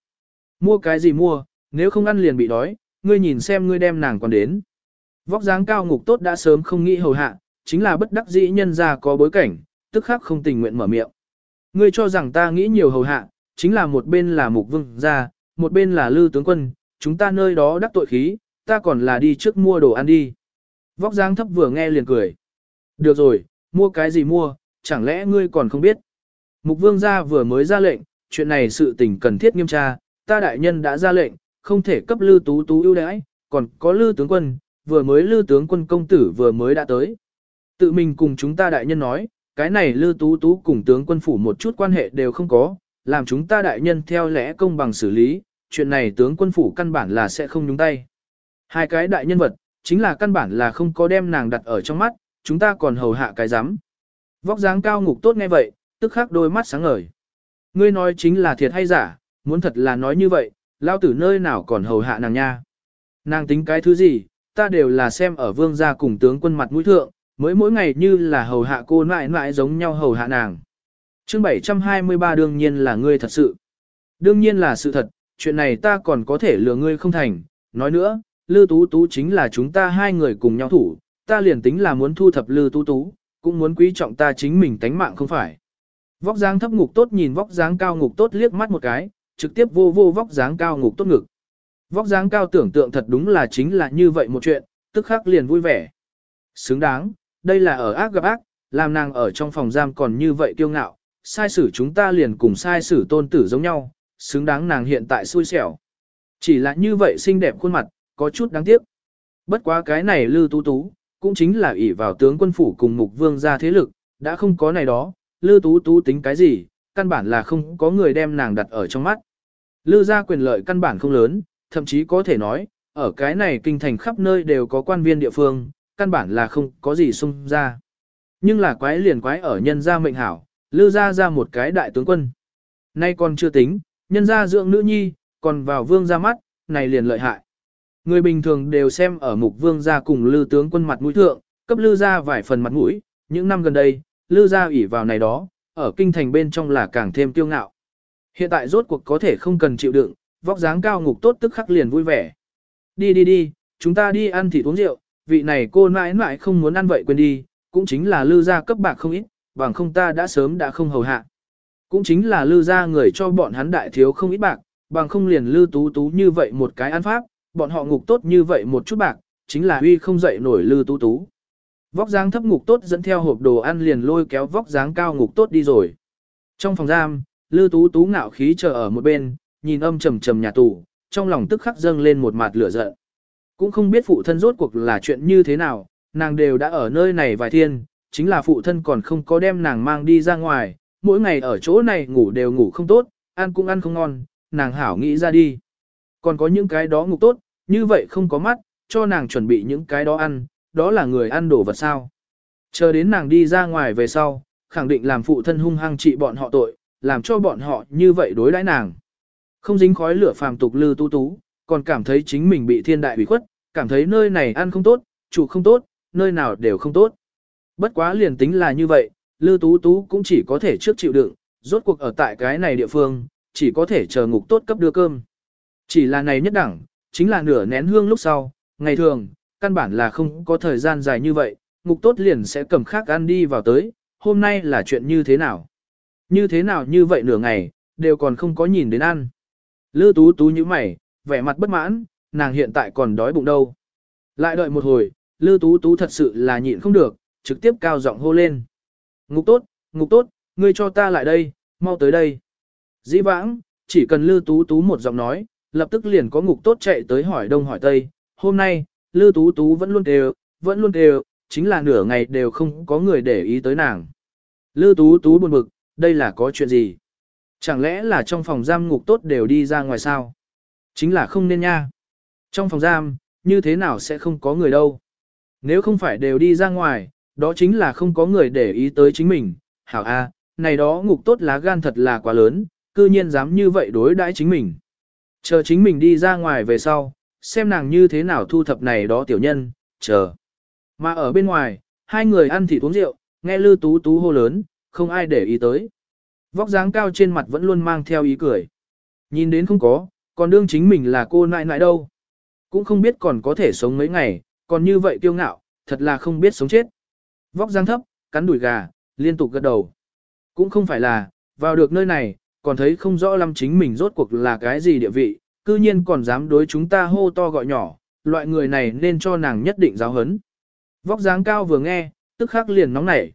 Mua cái gì mua, nếu không ăn liền bị đói, ngươi nhìn xem ngươi đem nàng còn đến. Vóc dáng cao ngục tốt đã sớm không nghĩ hầu hạ, chính là bất đắc dĩ nhân ra có bối cảnh, tức khắc không tình nguyện mở miệng. Ngươi cho rằng ta nghĩ nhiều hầu hạ, chính là một bên là mục vương gia, một bên là lư tướng quân, chúng ta nơi đó đắc tội khí, ta còn là đi trước mua đồ ăn đi. Vóc dáng thấp vừa nghe liền cười. Được rồi, mua cái gì mua, chẳng lẽ ngươi còn không biết. Mục vương gia vừa mới ra lệnh, chuyện này sự tình cần thiết nghiêm tra, ta đại nhân đã ra lệnh, không thể cấp lư tú tú ưu đãi, còn có lư tướng quân, vừa mới lư tướng quân công tử vừa mới đã tới. Tự mình cùng chúng ta đại nhân nói, cái này lư tú tú cùng tướng quân phủ một chút quan hệ đều không có, làm chúng ta đại nhân theo lẽ công bằng xử lý, chuyện này tướng quân phủ căn bản là sẽ không nhúng tay. Hai cái đại nhân vật, chính là căn bản là không có đem nàng đặt ở trong mắt, chúng ta còn hầu hạ cái giám. Vóc dáng cao ngục tốt nghe vậy, tức khắc đôi mắt sáng ngời. Ngươi nói chính là thiệt hay giả, muốn thật là nói như vậy, lao tử nơi nào còn hầu hạ nàng nha. Nàng tính cái thứ gì, ta đều là xem ở vương gia cùng tướng quân mặt mũi thượng, mới mỗi ngày như là hầu hạ cô mãi mãi giống nhau hầu hạ nàng. chương 723 đương nhiên là ngươi thật sự. Đương nhiên là sự thật, chuyện này ta còn có thể lừa ngươi không thành. Nói nữa, Lư Tú Tú chính là chúng ta hai người cùng nhau thủ, ta liền tính là muốn thu thập Lư Tú Tú, cũng muốn quý trọng ta chính mình tánh mạng không phải. Vóc dáng thấp ngục tốt nhìn vóc dáng cao ngục tốt liếc mắt một cái, trực tiếp vô vô vóc dáng cao ngục tốt ngực. Vóc dáng cao tưởng tượng thật đúng là chính là như vậy một chuyện, tức khắc liền vui vẻ. Xứng đáng, đây là ở ác gặp ác, làm nàng ở trong phòng giam còn như vậy kiêu ngạo, sai xử chúng ta liền cùng sai xử tôn tử giống nhau, xứng đáng nàng hiện tại xui xẻo. Chỉ là như vậy xinh đẹp khuôn mặt, có chút đáng tiếc. Bất quá cái này lư tú tú, cũng chính là ỷ vào tướng quân phủ cùng mục vương ra thế lực, đã không có này đó, lư tú tú tính cái gì, căn bản là không có người đem nàng đặt ở trong mắt. Lư ra quyền lợi căn bản không lớn, thậm chí có thể nói, ở cái này kinh thành khắp nơi đều có quan viên địa phương, căn bản là không có gì xung ra. Nhưng là quái liền quái ở nhân gia mệnh hảo, lư ra ra một cái đại tướng quân. Nay còn chưa tính, nhân gia dưỡng nữ nhi, còn vào vương ra mắt, này liền lợi hại. Người bình thường đều xem ở mục vương gia cùng lư tướng quân mặt mũi thượng, cấp lư gia vài phần mặt mũi, những năm gần đây, lư gia ủy vào này đó, ở kinh thành bên trong là càng thêm kiêu ngạo. Hiện tại rốt cuộc có thể không cần chịu đựng, vóc dáng cao ngục tốt tức khắc liền vui vẻ. Đi đi đi, chúng ta đi ăn thịt uống rượu, vị này cô mãi mãi không muốn ăn vậy quên đi, cũng chính là lư gia cấp bạc không ít, bằng không ta đã sớm đã không hầu hạ. Cũng chính là lư gia người cho bọn hắn đại thiếu không ít bạc, bằng không liền lư tú tú như vậy một cái ăn pháp, bọn họ ngục tốt như vậy một chút bạc, chính là uy không dậy nổi lư tú tú. Vóc dáng thấp ngục tốt dẫn theo hộp đồ ăn liền lôi kéo vóc dáng cao ngục tốt đi rồi. Trong phòng giam, lư tú tú ngạo khí chờ ở một bên, nhìn âm trầm trầm nhà tù, trong lòng tức khắc dâng lên một mặt lửa giận. Cũng không biết phụ thân rốt cuộc là chuyện như thế nào, nàng đều đã ở nơi này vài thiên, chính là phụ thân còn không có đem nàng mang đi ra ngoài, mỗi ngày ở chỗ này ngủ đều ngủ không tốt, ăn cũng ăn không ngon, nàng hảo nghĩ ra đi. Còn có những cái đó ngục tốt, như vậy không có mắt, cho nàng chuẩn bị những cái đó ăn, đó là người ăn đồ vật sao. Chờ đến nàng đi ra ngoài về sau, khẳng định làm phụ thân hung hăng trị bọn họ tội, làm cho bọn họ như vậy đối đãi nàng. Không dính khói lửa phàm tục lư tú tú, còn cảm thấy chính mình bị thiên đại hủy khuất, cảm thấy nơi này ăn không tốt, chủ không tốt, nơi nào đều không tốt. Bất quá liền tính là như vậy, lư tú tú cũng chỉ có thể trước chịu đựng, rốt cuộc ở tại cái này địa phương, chỉ có thể chờ ngục tốt cấp đưa cơm. Chỉ là này nhất đẳng, chính là nửa nén hương lúc sau, ngày thường, căn bản là không có thời gian dài như vậy, ngục tốt liền sẽ cầm khác ăn đi vào tới, hôm nay là chuyện như thế nào? Như thế nào như vậy nửa ngày, đều còn không có nhìn đến ăn. Lư tú tú như mày, vẻ mặt bất mãn, nàng hiện tại còn đói bụng đâu. Lại đợi một hồi, Lư tú tú thật sự là nhịn không được, trực tiếp cao giọng hô lên. Ngục tốt, ngục tốt, ngươi cho ta lại đây, mau tới đây. Dĩ vãng, chỉ cần Lư tú tú một giọng nói, lập tức liền có ngục tốt chạy tới hỏi đông hỏi tây. Hôm nay, Lư tú tú vẫn luôn đều, vẫn luôn đều, chính là nửa ngày đều không có người để ý tới nàng. Lư tú tú buồn bực, đây là có chuyện gì? Chẳng lẽ là trong phòng giam ngục tốt đều đi ra ngoài sao? Chính là không nên nha. Trong phòng giam, như thế nào sẽ không có người đâu? Nếu không phải đều đi ra ngoài, đó chính là không có người để ý tới chính mình. Hảo A, này đó ngục tốt lá gan thật là quá lớn, cư nhiên dám như vậy đối đãi chính mình. Chờ chính mình đi ra ngoài về sau, xem nàng như thế nào thu thập này đó tiểu nhân, chờ. Mà ở bên ngoài, hai người ăn thịt uống rượu, nghe lư tú tú hô lớn, không ai để ý tới. Vóc dáng cao trên mặt vẫn luôn mang theo ý cười. Nhìn đến không có, còn đương chính mình là cô nại nại đâu. Cũng không biết còn có thể sống mấy ngày, còn như vậy kiêu ngạo, thật là không biết sống chết. Vóc dáng thấp, cắn đùi gà, liên tục gật đầu. Cũng không phải là, vào được nơi này, còn thấy không rõ lắm chính mình rốt cuộc là cái gì địa vị, cư nhiên còn dám đối chúng ta hô to gọi nhỏ, loại người này nên cho nàng nhất định giáo hấn. Vóc dáng cao vừa nghe, tức khắc liền nóng nảy.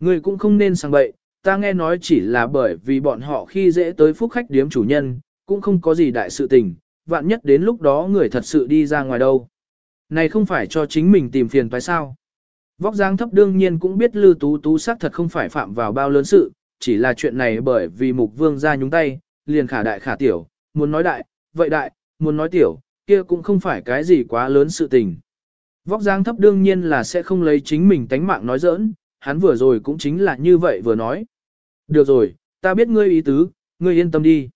Người cũng không nên sang bậy, ta nghe nói chỉ là bởi vì bọn họ khi dễ tới phúc khách điếm chủ nhân, cũng không có gì đại sự tình, vạn nhất đến lúc đó người thật sự đi ra ngoài đâu. Này không phải cho chính mình tìm phiền phải sao. Vóc dáng thấp đương nhiên cũng biết Lư Tú Tú xác thật không phải phạm vào bao lớn sự, chỉ là chuyện này bởi vì mục vương ra nhúng tay, liền khả đại khả tiểu, muốn nói đại, vậy đại, muốn nói tiểu, kia cũng không phải cái gì quá lớn sự tình. Vóc dáng thấp đương nhiên là sẽ không lấy chính mình tánh mạng nói giỡn, hắn vừa rồi cũng chính là như vậy vừa nói. Được rồi, ta biết ngươi ý tứ, ngươi yên tâm đi.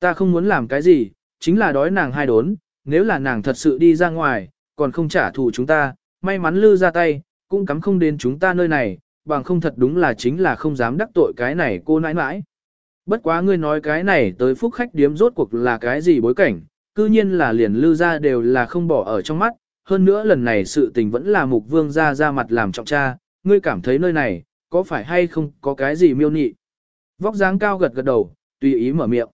Ta không muốn làm cái gì, chính là đói nàng hai đốn, nếu là nàng thật sự đi ra ngoài, còn không trả thù chúng ta, may mắn lư ra tay, cũng cắm không đến chúng ta nơi này, bằng không thật đúng là chính là không dám đắc tội cái này cô nãi nãi. Bất quá ngươi nói cái này tới phúc khách điếm rốt cuộc là cái gì bối cảnh, cư nhiên là liền lư ra đều là không bỏ ở trong mắt, hơn nữa lần này sự tình vẫn là mục vương ra ra mặt làm trọng cha, ngươi cảm thấy nơi này, có phải hay không có cái gì miêu nị. Vóc dáng cao gật gật đầu, tùy ý mở miệng.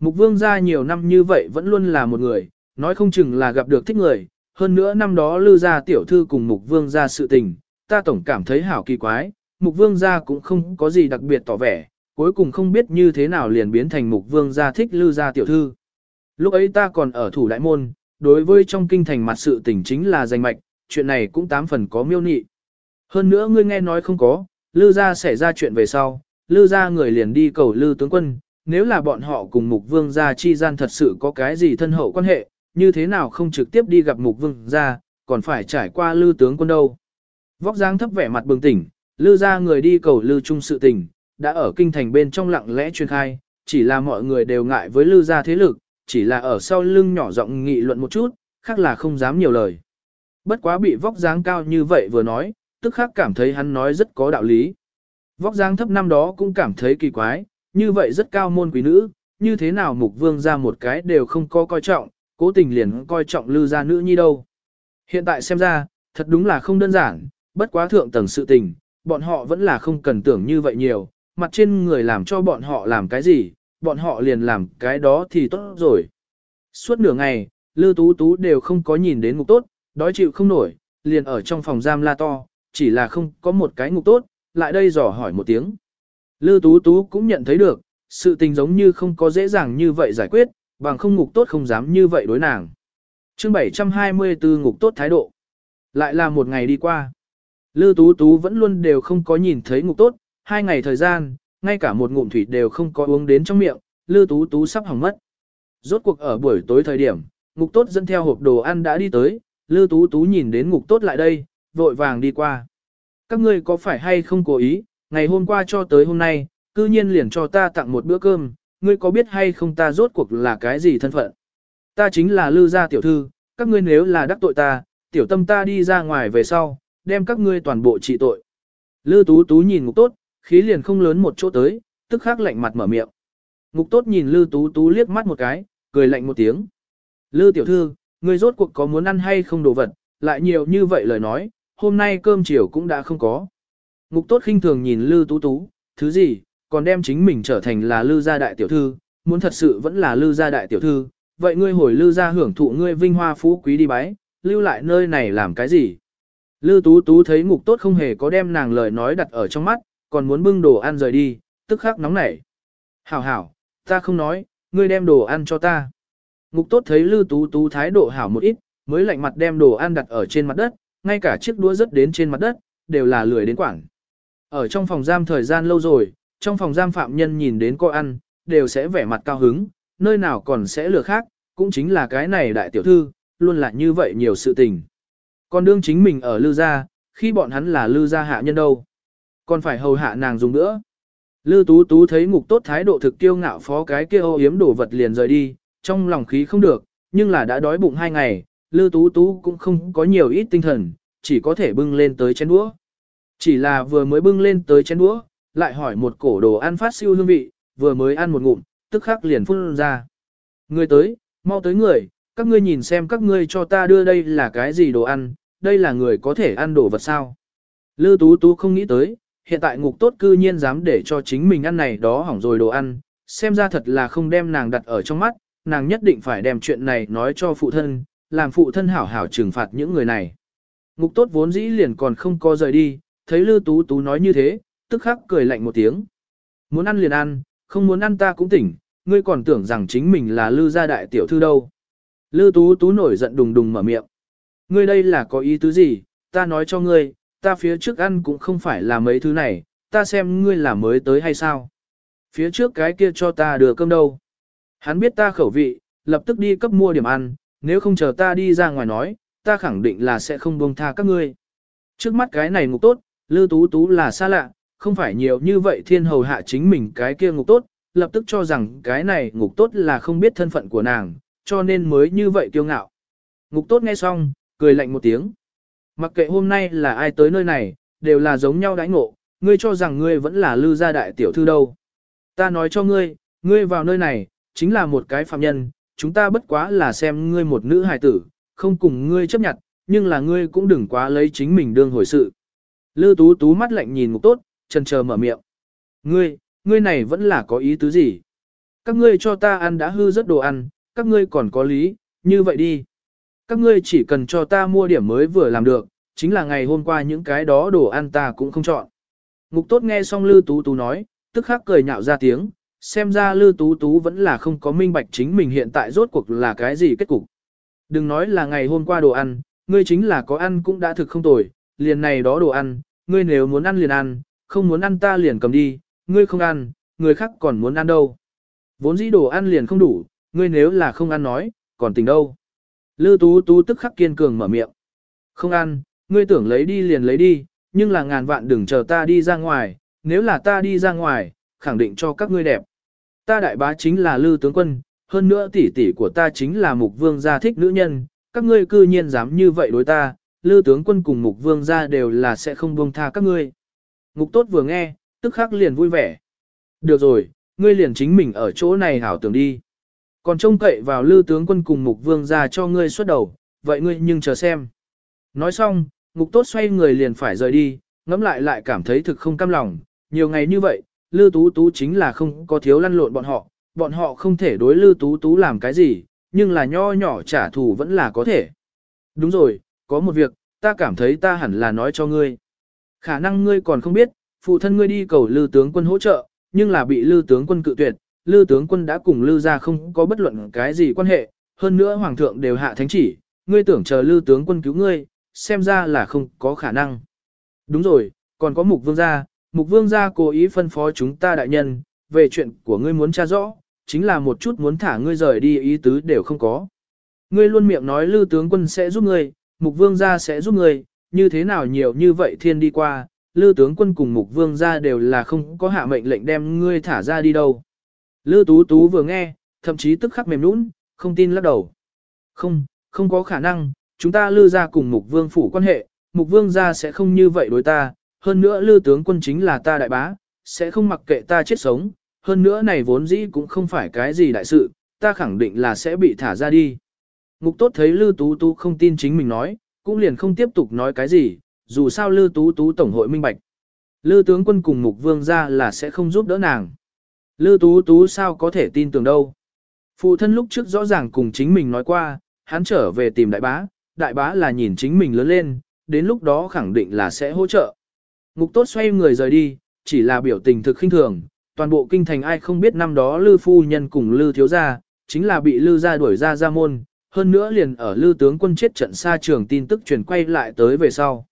Mục vương ra nhiều năm như vậy vẫn luôn là một người, nói không chừng là gặp được thích người, hơn nữa năm đó lư gia tiểu thư cùng mục vương gia sự tình, ta tổng cảm thấy hảo kỳ quái, mục vương gia cũng không có gì đặc biệt tỏ vẻ, cuối cùng không biết như thế nào liền biến thành mục vương gia thích lư gia tiểu thư. Lúc ấy ta còn ở thủ đại môn, đối với trong kinh thành mặt sự tình chính là danh mạch, chuyện này cũng tám phần có miêu nị. Hơn nữa ngươi nghe nói không có, lư gia xảy ra chuyện về sau, lư gia người liền đi cầu lư tướng quân, nếu là bọn họ cùng mục vương gia chi gian thật sự có cái gì thân hậu quan hệ, như thế nào không trực tiếp đi gặp mục vương gia, còn phải trải qua lư tướng quân đâu. Vóc dáng thấp vẻ mặt bừng tỉnh, lư ra người đi cầu lư trung sự tình, đã ở kinh thành bên trong lặng lẽ truyền khai, chỉ là mọi người đều ngại với lư gia thế lực, chỉ là ở sau lưng nhỏ giọng nghị luận một chút, khác là không dám nhiều lời. Bất quá bị vóc dáng cao như vậy vừa nói, tức khắc cảm thấy hắn nói rất có đạo lý. Vóc dáng thấp năm đó cũng cảm thấy kỳ quái, như vậy rất cao môn quý nữ, như thế nào mục vương ra một cái đều không có coi trọng, cố tình liền coi trọng lư gia nữ nhi đâu. Hiện tại xem ra, thật đúng là không đơn giản, bất quá thượng tầng sự tình, bọn họ vẫn là không cần tưởng như vậy nhiều, mặt trên người làm cho bọn họ làm cái gì, bọn họ liền làm cái đó thì tốt rồi. Suốt nửa ngày, Lư Tú Tú đều không có nhìn đến ngục tốt, đói chịu không nổi, liền ở trong phòng giam la to, chỉ là không có một cái ngục tốt, lại đây dò hỏi một tiếng. Lư Tú Tú cũng nhận thấy được, sự tình giống như không có dễ dàng như vậy giải quyết, bằng không ngục tốt không dám như vậy đối nàng. chương 724 ngục tốt thái độ. Lại là một ngày đi qua. Lư Tú Tú vẫn luôn đều không có nhìn thấy ngục tốt, hai ngày thời gian, ngay cả một ngụm thủy đều không có uống đến trong miệng, Lư Tú Tú sắp hỏng mất. Rốt cuộc ở buổi tối thời điểm, ngục tốt dẫn theo hộp đồ ăn đã đi tới, Lư Tú Tú nhìn đến ngục tốt lại đây, vội vàng đi qua. Các ngươi có phải hay không cố ý, ngày hôm qua cho tới hôm nay, cư nhiên liền cho ta tặng một bữa cơm, ngươi có biết hay không ta rốt cuộc là cái gì thân phận? Ta chính là Lư gia tiểu thư, các ngươi nếu là đắc tội ta, tiểu tâm ta đi ra ngoài về sau, đem các ngươi toàn bộ trị tội. Lư Tú Tú nhìn ngục tốt, khí liền không lớn một chỗ tới, tức khắc lạnh mặt mở miệng. Ngục tốt nhìn Lư Tú Tú liếc mắt một cái, cười lạnh một tiếng. Lư tiểu thư, ngươi rốt cuộc có muốn ăn hay không đồ vật, lại nhiều như vậy lời nói, hôm nay cơm chiều cũng đã không có. Ngục tốt khinh thường nhìn Lư Tú Tú, thứ gì, còn đem chính mình trở thành là Lư gia đại tiểu thư, muốn thật sự vẫn là Lư gia đại tiểu thư, vậy ngươi hồi Lư gia hưởng thụ ngươi vinh hoa phú quý đi bái, lưu lại nơi này làm cái gì? Lư Tú Tú thấy ngục tốt không hề có đem nàng lời nói đặt ở trong mắt, còn muốn bưng đồ ăn rời đi, tức khắc nóng nảy. Hảo hảo, ta không nói, ngươi đem đồ ăn cho ta. Ngục tốt thấy Lư Tú Tú thái độ hảo một ít, mới lạnh mặt đem đồ ăn đặt ở trên mặt đất, ngay cả chiếc đũa rớt đến trên mặt đất, đều là lười đến quảng. Ở trong phòng giam thời gian lâu rồi, trong phòng giam phạm nhân nhìn đến cô ăn, đều sẽ vẻ mặt cao hứng, nơi nào còn sẽ lừa khác, cũng chính là cái này đại tiểu thư, luôn là như vậy nhiều sự tình. Còn đương chính mình ở lư gia, khi bọn hắn là lư gia hạ nhân đâu. Còn phải hầu hạ nàng dùng nữa. Lư tú tú thấy ngục tốt thái độ thực kiêu ngạo phó cái kia ô yếm đổ vật liền rời đi, trong lòng khí không được, nhưng là đã đói bụng hai ngày, lư tú tú cũng không có nhiều ít tinh thần, chỉ có thể bưng lên tới chén đũa. Chỉ là vừa mới bưng lên tới chén đũa, lại hỏi một cổ đồ ăn phát siêu hương vị, vừa mới ăn một ngụm, tức khắc liền phun ra. Người tới, mau tới người, các ngươi nhìn xem các ngươi cho ta đưa đây là cái gì đồ ăn, đây là người có thể ăn đồ vật sao. Lư Tú Tú không nghĩ tới, hiện tại ngục tốt cư nhiên dám để cho chính mình ăn này đó hỏng rồi đồ ăn, xem ra thật là không đem nàng đặt ở trong mắt, nàng nhất định phải đem chuyện này nói cho phụ thân, làm phụ thân hảo hảo trừng phạt những người này. Ngục tốt vốn dĩ liền còn không có rời đi, thấy Lư Tú Tú nói như thế, tức khắc cười lạnh một tiếng. Muốn ăn liền ăn, không muốn ăn ta cũng tỉnh, ngươi còn tưởng rằng chính mình là Lư gia đại tiểu thư đâu. Lư Tú Tú nổi giận đùng đùng mở miệng. Ngươi đây là có ý tứ gì, ta nói cho ngươi, ta phía trước ăn cũng không phải là mấy thứ này, ta xem ngươi là mới tới hay sao. Phía trước cái kia cho ta đưa cơm đâu. Hắn biết ta khẩu vị, lập tức đi cấp mua điểm ăn, nếu không chờ ta đi ra ngoài nói, ta khẳng định là sẽ không buông tha các ngươi. Trước mắt cái này ngục tốt, Lư Tú Tú là xa lạ, không phải nhiều như vậy thiên hầu hạ chính mình cái kia ngục tốt, lập tức cho rằng cái này ngục tốt là không biết thân phận của nàng, cho nên mới như vậy kiêu ngạo. Ngục tốt nghe xong, cười lạnh một tiếng. Mặc kệ hôm nay là ai tới nơi này, đều là giống nhau đãi ngộ, ngươi cho rằng ngươi vẫn là lư gia đại tiểu thư đâu. Ta nói cho ngươi, ngươi vào nơi này, chính là một cái phạm nhân, chúng ta bất quá là xem ngươi một nữ hài tử, không cùng ngươi chấp nhận, nhưng là ngươi cũng đừng quá lấy chính mình đương hồi sự. Lư tú tú mắt lạnh nhìn ngục tốt, chân chờ mở miệng. Ngươi, ngươi này vẫn là có ý tứ gì? Các ngươi cho ta ăn đã hư rất đồ ăn, các ngươi còn có lý, như vậy đi. Các ngươi chỉ cần cho ta mua điểm mới vừa làm được, chính là ngày hôm qua những cái đó đồ ăn ta cũng không chọn. Ngục tốt nghe xong Lư Tú Tú nói, tức khắc cười nhạo ra tiếng, xem ra Lư Tú Tú vẫn là không có minh bạch chính mình hiện tại rốt cuộc là cái gì kết cục. Đừng nói là ngày hôm qua đồ ăn, ngươi chính là có ăn cũng đã thực không tồi, liền này đó đồ ăn, ngươi nếu muốn ăn liền ăn, không muốn ăn ta liền cầm đi, ngươi không ăn, người khác còn muốn ăn đâu. Vốn dĩ đồ ăn liền không đủ, ngươi nếu là không ăn nói, còn tình đâu. Lư tú tú tức khắc kiên cường mở miệng. Không ăn, ngươi tưởng lấy đi liền lấy đi, nhưng là ngàn vạn đừng chờ ta đi ra ngoài, nếu là ta đi ra ngoài, khẳng định cho các ngươi đẹp. Ta đại bá chính là Lư tướng quân, hơn nữa tỷ tỷ của ta chính là mục vương gia thích nữ nhân, các ngươi cư nhiên dám như vậy đối ta, Lư tướng quân cùng mục vương gia đều là sẽ không buông tha các ngươi. Ngục tốt vừa nghe, tức khắc liền vui vẻ. Được rồi, ngươi liền chính mình ở chỗ này hảo tưởng đi. Còn trông cậy vào lư tướng quân cùng mục vương ra cho ngươi xuất đầu, vậy ngươi nhưng chờ xem. Nói xong, ngục tốt xoay người liền phải rời đi, ngẫm lại lại cảm thấy thực không cam lòng, nhiều ngày như vậy, Lư Tú Tú chính là không có thiếu lăn lộn bọn họ, bọn họ không thể đối Lư Tú Tú làm cái gì, nhưng là nho nhỏ trả thù vẫn là có thể. Đúng rồi, có một việc, ta cảm thấy ta hẳn là nói cho ngươi. Khả năng ngươi còn không biết, phụ thân ngươi đi cầu Lư tướng quân hỗ trợ, nhưng là bị Lư tướng quân cự tuyệt, Lư tướng quân đã cùng Lư ra không có bất luận cái gì quan hệ, hơn nữa hoàng thượng đều hạ thánh chỉ, ngươi tưởng chờ Lư tướng quân cứu ngươi, xem ra là không có khả năng. Đúng rồi, còn có mục vương gia, mục vương gia cố ý phân phó chúng ta đại nhân, về chuyện của ngươi muốn tra rõ, chính là một chút muốn thả ngươi rời đi ý tứ đều không có. Ngươi luôn miệng nói Lư tướng quân sẽ giúp ngươi, mục vương gia sẽ giúp ngươi, như thế nào nhiều như vậy thiên đi qua, Lư tướng quân cùng mục vương gia đều là không có hạ mệnh lệnh đem ngươi thả ra đi đâu. Lư tú tú vừa nghe, thậm chí tức khắc mềm nũng, không tin lắc đầu. Không, không có khả năng, chúng ta lư ra cùng mục vương phủ quan hệ, mục vương gia sẽ không như vậy đối ta, hơn nữa lư tướng quân chính là ta đại bá, sẽ không mặc kệ ta chết sống, hơn nữa này vốn dĩ cũng không phải cái gì đại sự, ta khẳng định là sẽ bị thả ra đi. Ngục tốt thấy lư tú tú không tin chính mình nói, cũng liền không tiếp tục nói cái gì, dù sao lư tú tú tổng hội minh bạch. Lư tướng quân cùng mục vương gia là sẽ không giúp đỡ nàng. Lư tú tú sao có thể tin tưởng đâu. Phụ thân lúc trước rõ ràng cùng chính mình nói qua, hắn trở về tìm đại bá, đại bá là nhìn chính mình lớn lên, đến lúc đó khẳng định là sẽ hỗ trợ. Ngục tốt xoay người rời đi, chỉ là biểu tình thực khinh thường, toàn bộ kinh thành ai không biết năm đó Lư phu nhân cùng Lư thiếu gia, chính là bị Lư gia đuổi ra ra môn, hơn nữa liền ở Lư tướng quân chết trận xa trường tin tức truyền quay lại tới về sau.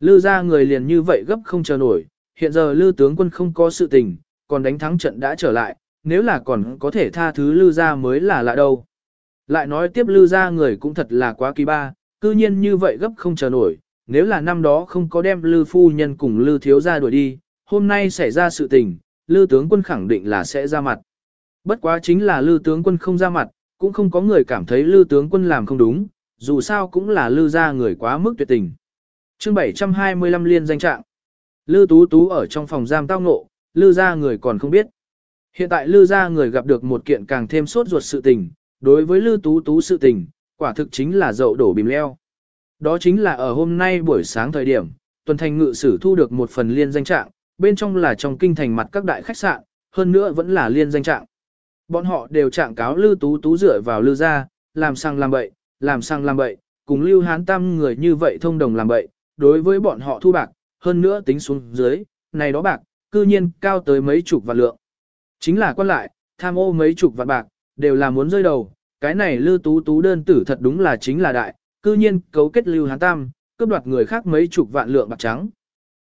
Lư gia người liền như vậy gấp không chờ nổi, hiện giờ Lư tướng quân không có sự tình, còn đánh thắng trận đã trở lại, nếu là còn có thể tha thứ Lư gia mới là lạ đâu. Lại nói tiếp Lư gia người cũng thật là quá kỳ ba, cư nhiên như vậy gấp không chờ nổi, nếu là năm đó không có đem Lư phu nhân cùng Lư thiếu gia đuổi đi, hôm nay xảy ra sự tình, Lư tướng quân khẳng định là sẽ ra mặt. Bất quá chính là Lư tướng quân không ra mặt, cũng không có người cảm thấy Lư tướng quân làm không đúng, dù sao cũng là Lư gia người quá mức tuyệt tình. Chương 725 liên danh trạng. Lư Tú Tú ở trong phòng giam tao ngộ, Lư gia người còn không biết. Hiện tại Lư gia người gặp được một kiện càng thêm sốt ruột sự tình, đối với Lư Tú Tú sự tình, quả thực chính là dậu đổ bìm leo. Đó chính là ở hôm nay buổi sáng thời điểm, tuần thành ngự sử thu được một phần liên danh trạng, bên trong là trong kinh thành mặt các đại khách sạn, hơn nữa vẫn là liên danh trạng. Bọn họ đều trạng cáo Lư Tú Tú dựa vào Lư gia, làm sang làm bậy, làm sang làm bậy, cùng Lưu Hán Tam người như vậy thông đồng làm bậy, đối với bọn họ thu bạc, hơn nữa tính xuống dưới, này đó bạc, cư nhiên cao tới mấy chục vạn lượng. Chính là quan lại, tham ô mấy chục vạn bạc, đều là muốn rơi đầu, cái này Lư Tú Tú đơn tử thật đúng là chính là đại, cư nhiên cấu kết Lưu Hán Tam, cướp đoạt người khác mấy chục vạn lượng bạc trắng.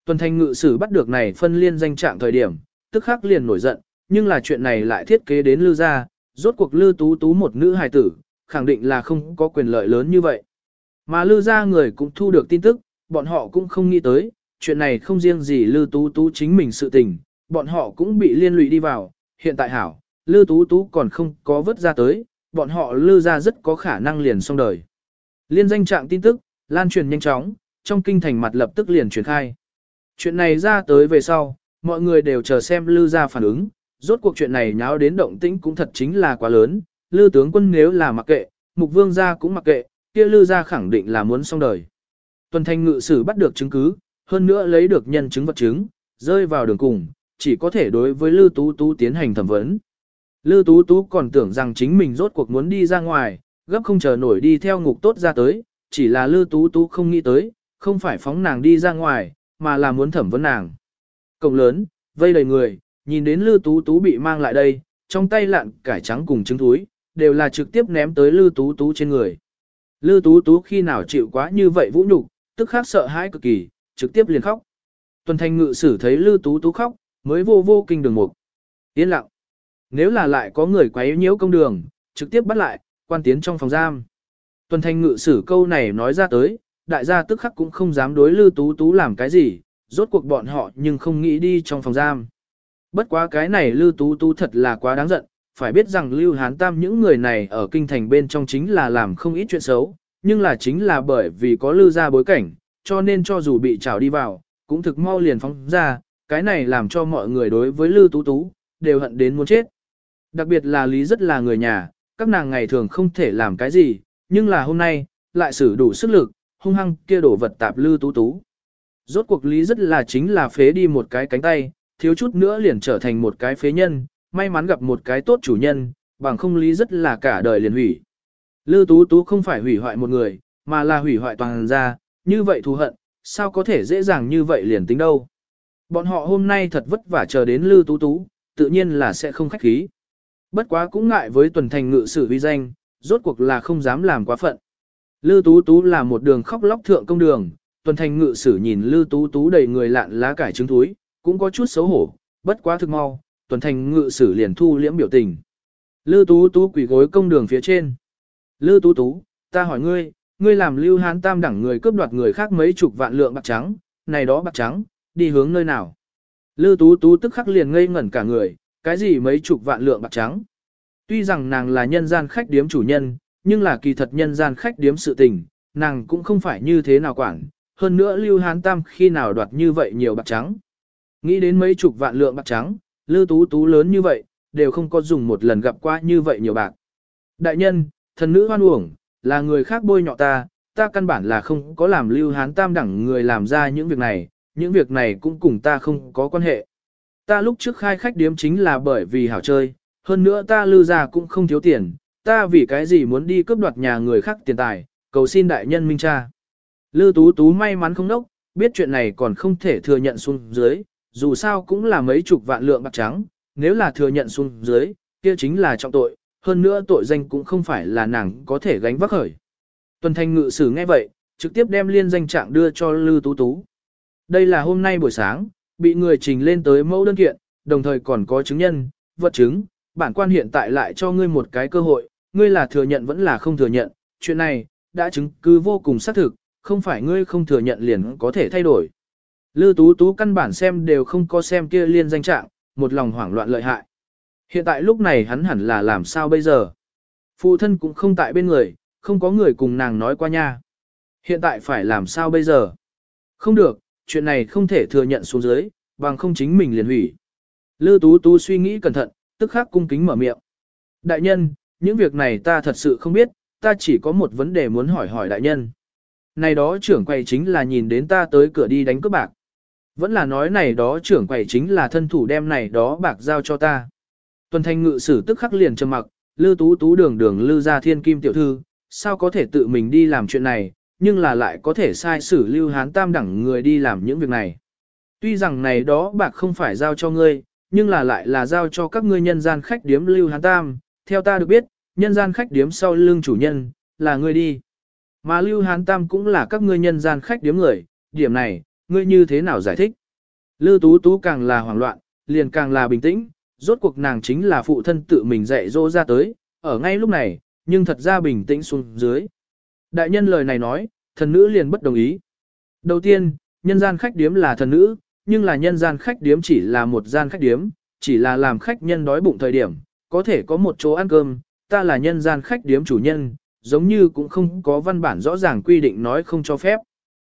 Tuần thanh ngự sử bắt được này phân liên danh trạng thời điểm, tức khắc liền nổi giận, nhưng là chuyện này lại thiết kế đến Lư gia, rốt cuộc Lư Tú Tú một nữ hài tử, khẳng định là không có quyền lợi lớn như vậy. Mà Lư gia người cũng thu được tin tức, bọn họ cũng không nghĩ tới, chuyện này không riêng gì Lư Tú Tú chính mình sự tình, bọn họ cũng bị liên lụy đi vào, hiện tại hảo, Lư Tú Tú còn không có vớt ra tới, bọn họ Lư gia rất có khả năng liền xong đời. Liên danh trạng tin tức, lan truyền nhanh chóng, trong kinh thành mặt lập tức liền truyền khai. Chuyện này ra tới về sau, mọi người đều chờ xem Lư gia phản ứng, rốt cuộc chuyện này nháo đến động tĩnh cũng thật chính là quá lớn, Lư tướng quân nếu là mặc kệ, Mục Vương gia cũng mặc kệ, kia Lư gia khẳng định là muốn xong đời. Tuần Thanh ngự sử bắt được chứng cứ, hơn nữa lấy được nhân chứng vật chứng, rơi vào đường cùng, chỉ có thể đối với Lư Tú Tú tiến hành thẩm vấn. Lư Tú Tú còn tưởng rằng chính mình rốt cuộc muốn đi ra ngoài, gấp không chờ nổi đi theo ngục tốt ra tới, chỉ là Lư Tú Tú không nghĩ tới, không phải phóng nàng đi ra ngoài, mà là muốn thẩm vấn nàng. cộng lớn, vây đầy người, nhìn đến Lư Tú Tú bị mang lại đây, trong tay lạn cải trắng cùng trứng túi, đều là trực tiếp ném tới Lư Tú Tú trên người. Lư Tú Tú khi nào chịu quá như vậy vũ nhục, tức khắc sợ hãi cực kỳ, trực tiếp liền khóc. Tuần Thanh ngự sử thấy Lư Tú Tú khóc, mới vô vô kinh đường mục. Yên lặng. Nếu là lại có người quấy nhiễu công đường, trực tiếp bắt lại, quan tiến trong phòng giam. Tuần Thanh ngự sử câu này nói ra tới, đại gia tức khắc cũng không dám đối Lư Tú Tú làm cái gì, rốt cuộc bọn họ nhưng không nghĩ đi trong phòng giam. Bất quá cái này Lư Tú Tú thật là quá đáng giận, phải biết rằng Lưu Hán Tam những người này ở kinh thành bên trong chính là làm không ít chuyện xấu, nhưng là chính là bởi vì có Lư ra bối cảnh, cho nên cho dù bị trào đi vào, cũng thực mau liền phóng ra, cái này làm cho mọi người đối với Lư Tú Tú, đều hận đến muốn chết. Đặc biệt là Lý rất là người nhà, các nàng ngày thường không thể làm cái gì, nhưng là hôm nay, lại sử đủ sức lực, hung hăng kia đổ vật tạp Lư Tú Tú. Rốt cuộc lý rất là chính là phế đi một cái cánh tay, thiếu chút nữa liền trở thành một cái phế nhân, may mắn gặp một cái tốt chủ nhân, bằng không lý rất là cả đời liền hủy. Lư Tú Tú không phải hủy hoại một người, mà là hủy hoại toàn gia, như vậy thù hận, sao có thể dễ dàng như vậy liền tính đâu. Bọn họ hôm nay thật vất vả chờ đến Lư Tú Tú, tự nhiên là sẽ không khách khí. Bất quá cũng ngại với tuần thành ngự sử vi danh, rốt cuộc là không dám làm quá phận. Lư Tú Tú là một đường khóc lóc thượng công đường, tuần thành ngự sử nhìn Lư Tú Tú đầy người lạn lá cải trứng túi, cũng có chút xấu hổ, bất quá thực mau, tuần thành ngự sử liền thu liễm biểu tình. Lư Tú Tú quỳ gối công đường phía trên. Lư Tú Tú, ta hỏi ngươi, ngươi làm lưu hán tam đẳng người cướp đoạt người khác mấy chục vạn lượng bạc trắng, này đó bạc trắng, đi hướng nơi nào? Lư Tú Tú tức khắc liền ngây ngẩn cả người, cái gì mấy chục vạn lượng bạc trắng? Tuy rằng nàng là nhân gian khách điếm chủ nhân, nhưng là kỳ thật nhân gian khách điếm sự tình, nàng cũng không phải như thế nào quản, hơn nữa Lưu Hán Tam khi nào đoạt như vậy nhiều bạc trắng. Nghĩ đến mấy chục vạn lượng bạc trắng, Lư Tú Tú lớn như vậy, đều không có dùng một lần gặp qua như vậy nhiều bạc. Đại nhân, thần nữ hoan uổng, là người khác bôi nhọ ta, ta căn bản là không có làm Lưu Hán Tam đẳng người làm ra những việc này, những việc này cũng cùng ta không có quan hệ. Ta lúc trước khai khách điếm chính là bởi vì hảo chơi, hơn nữa ta lưu ra cũng không thiếu tiền, ta vì cái gì muốn đi cướp đoạt nhà người khác tiền tài, cầu xin đại nhân minh cha. Lư Tú Tú may mắn không đốc, biết chuyện này còn không thể thừa nhận xuống dưới, dù sao cũng là mấy chục vạn lượng bạc trắng, nếu là thừa nhận xuống dưới, kia chính là trọng tội, hơn nữa tội danh cũng không phải là nàng có thể gánh vác khởi. Tuần Thanh ngự sử nghe vậy, trực tiếp đem liên danh trạng đưa cho Lư Tú Tú. Đây là hôm nay buổi sáng, bị người trình lên tới mẫu đơn kiện, đồng thời còn có chứng nhân, vật chứng, bản quan hiện tại lại cho ngươi một cái cơ hội, ngươi là thừa nhận vẫn là không thừa nhận, chuyện này, đã chứng cứ vô cùng xác thực, không phải ngươi không thừa nhận liền có thể thay đổi. Lư Tú Tú căn bản xem đều không có xem kia liên danh trạng, một lòng hoảng loạn lợi hại. Hiện tại lúc này hắn hẳn là làm sao bây giờ? Phụ thân cũng không tại bên người, không có người cùng nàng nói qua nha. Hiện tại phải làm sao bây giờ? Không được, chuyện này không thể thừa nhận xuống dưới, bằng không chính mình liền hủy. Lư Tú Tú suy nghĩ cẩn thận, tức khắc cung kính mở miệng. Đại nhân, những việc này ta thật sự không biết, ta chỉ có một vấn đề muốn hỏi hỏi đại nhân. Này đó trưởng quầy chính là nhìn đến ta tới cửa đi đánh cướp bạc. Vẫn là nói này đó trưởng quầy chính là thân thủ đem này đó bạc giao cho ta. Tuần thanh ngự sử tức khắc liền trầm mặc, lư tú tú đường đường lư ra thiên kim tiểu thư, sao có thể tự mình đi làm chuyện này, nhưng là lại có thể sai xử lưu hán tam đẳng người đi làm những việc này. Tuy rằng này đó bạc không phải giao cho ngươi, nhưng là lại là giao cho các ngươi nhân gian khách điếm lưu hán tam, theo ta được biết, nhân gian khách điếm sau lưng chủ nhân, là ngươi đi. Mà lưu hán tam cũng là các ngươi nhân gian khách điếm người, điểm này, ngươi như thế nào giải thích? Lưu tú tú càng là hoảng loạn, liền càng là bình tĩnh, rốt cuộc nàng chính là phụ thân tự mình dạy dỗ ra tới, ở ngay lúc này, nhưng thật ra bình tĩnh xuống dưới. Đại nhân lời này nói, thần nữ liền bất đồng ý. Đầu tiên, nhân gian khách điếm là thần nữ, nhưng là nhân gian khách điếm chỉ là một gian khách điếm, chỉ là làm khách nhân đói bụng thời điểm, có thể có một chỗ ăn cơm, ta là nhân gian khách điếm chủ nhân, giống như cũng không có văn bản rõ ràng quy định nói không cho phép.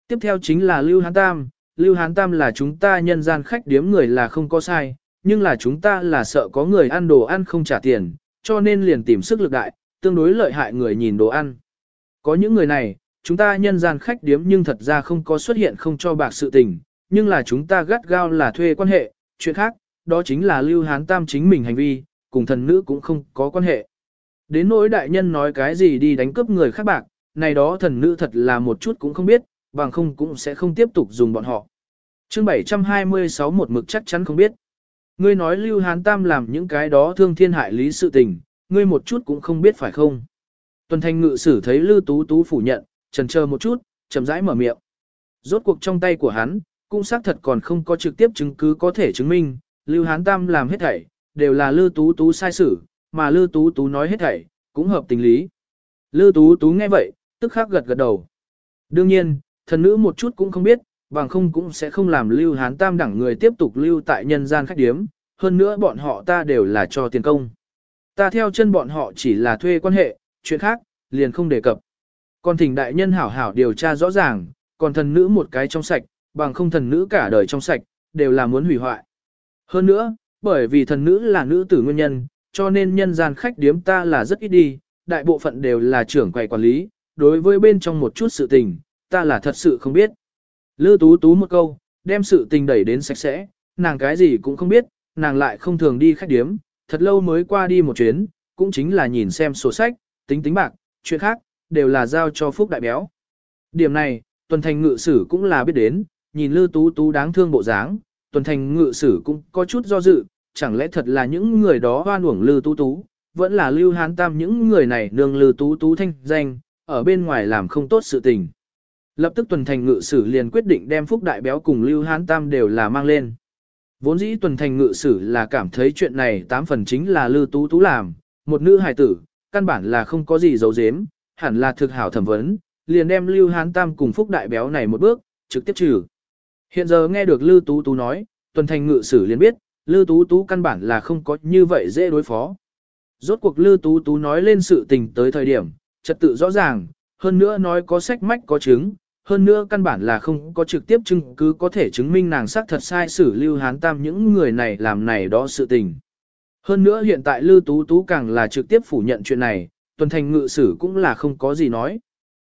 Tiếp theo chính là Lưu Hán Tam, Lưu Hán Tam là chúng ta nhân gian khách điếm người là không có sai, nhưng là chúng ta là sợ có người ăn đồ ăn không trả tiền, cho nên liền tìm sức lực đại, tương đối lợi hại người nhìn đồ ăn. Có những người này, chúng ta nhân gian khách điếm nhưng thật ra không có xuất hiện không cho bạc sự tình, nhưng là chúng ta gắt gao là thuê quan hệ, chuyện khác, đó chính là Lưu Hán Tam chính mình hành vi, cùng thần nữ cũng không có quan hệ. Đến nỗi đại nhân nói cái gì đi đánh cướp người khác bạc, này đó thần nữ thật là một chút cũng không biết, bằng không cũng sẽ không tiếp tục dùng bọn họ. chương 726 một mực chắc chắn không biết. Ngươi nói Lưu Hán Tam làm những cái đó thương thiên hại lý sự tình, ngươi một chút cũng không biết phải không. Tuần thanh ngự sử thấy Lưu Tú Tú phủ nhận, trần chờ một chút, chậm rãi mở miệng. Rốt cuộc trong tay của hắn, cũng xác thật còn không có trực tiếp chứng cứ có thể chứng minh, Lưu Hán Tam làm hết thảy, đều là Lưu Tú Tú sai xử, mà Lưu Tú Tú nói hết thảy, cũng hợp tình lý. Lưu Tú Tú nghe vậy, tức khắc gật gật đầu. Đương nhiên, thần nữ một chút cũng không biết, bằng không cũng sẽ không làm Lưu Hán Tam đẳng người tiếp tục lưu tại nhân gian khách điếm, hơn nữa bọn họ ta đều là cho tiền công. Ta theo chân bọn họ chỉ là thuê quan hệ, chuyện khác, liền không đề cập. Còn thỉnh đại nhân hảo hảo điều tra rõ ràng, còn thần nữ một cái trong sạch, bằng không thần nữ cả đời trong sạch, đều là muốn hủy hoại. Hơn nữa, bởi vì thần nữ là nữ tử nguyên nhân, cho nên nhân gian khách điếm ta là rất ít đi, đại bộ phận đều là trưởng quầy quản lý, đối với bên trong một chút sự tình, ta là thật sự không biết. Lư Tú Tú một câu, đem sự tình đẩy đến sạch sẽ, nàng cái gì cũng không biết, nàng lại không thường đi khách điếm, thật lâu mới qua đi một chuyến, cũng chính là nhìn xem sổ sách, tính tính bạc, chuyện khác, đều là giao cho Phúc Đại Béo. Điểm này, tuần thành ngự sử cũng là biết đến, nhìn Lư Tú Tú đáng thương bộ dáng, tuần thành ngự sử cũng có chút do dự, chẳng lẽ thật là những người đó hoan uổng Lư Tú Tú, vẫn là Lưu Hán Tam những người này nương Lư Tú Tú thanh danh, ở bên ngoài làm không tốt sự tình. Lập tức tuần thành ngự sử liền quyết định đem Phúc Đại Béo cùng Lưu Hán Tam đều là mang lên. Vốn dĩ tuần thành ngự sử là cảm thấy chuyện này tám phần chính là Lư Tú Tú làm, một nữ hài tử, căn bản là không có gì giấu giếm, hẳn là thực hảo thẩm vấn, liền đem Lưu Hán Tam cùng Phúc Đại Béo này một bước, trực tiếp trừ. Hiện giờ nghe được Lư Tú Tú nói, tuần thành ngự sử liền biết, Lư Tú Tú căn bản là không có như vậy dễ đối phó. Rốt cuộc Lư Tú Tú nói lên sự tình tới thời điểm, trật tự rõ ràng, hơn nữa nói có sách mách có chứng, hơn nữa căn bản là không có trực tiếp chứng cứ có thể chứng minh nàng xác thật sai xử Lưu Hán Tam những người này làm này đó sự tình. Hơn nữa hiện tại Lưu Tú Tú càng là trực tiếp phủ nhận chuyện này, tuần thành ngự sử cũng là không có gì nói.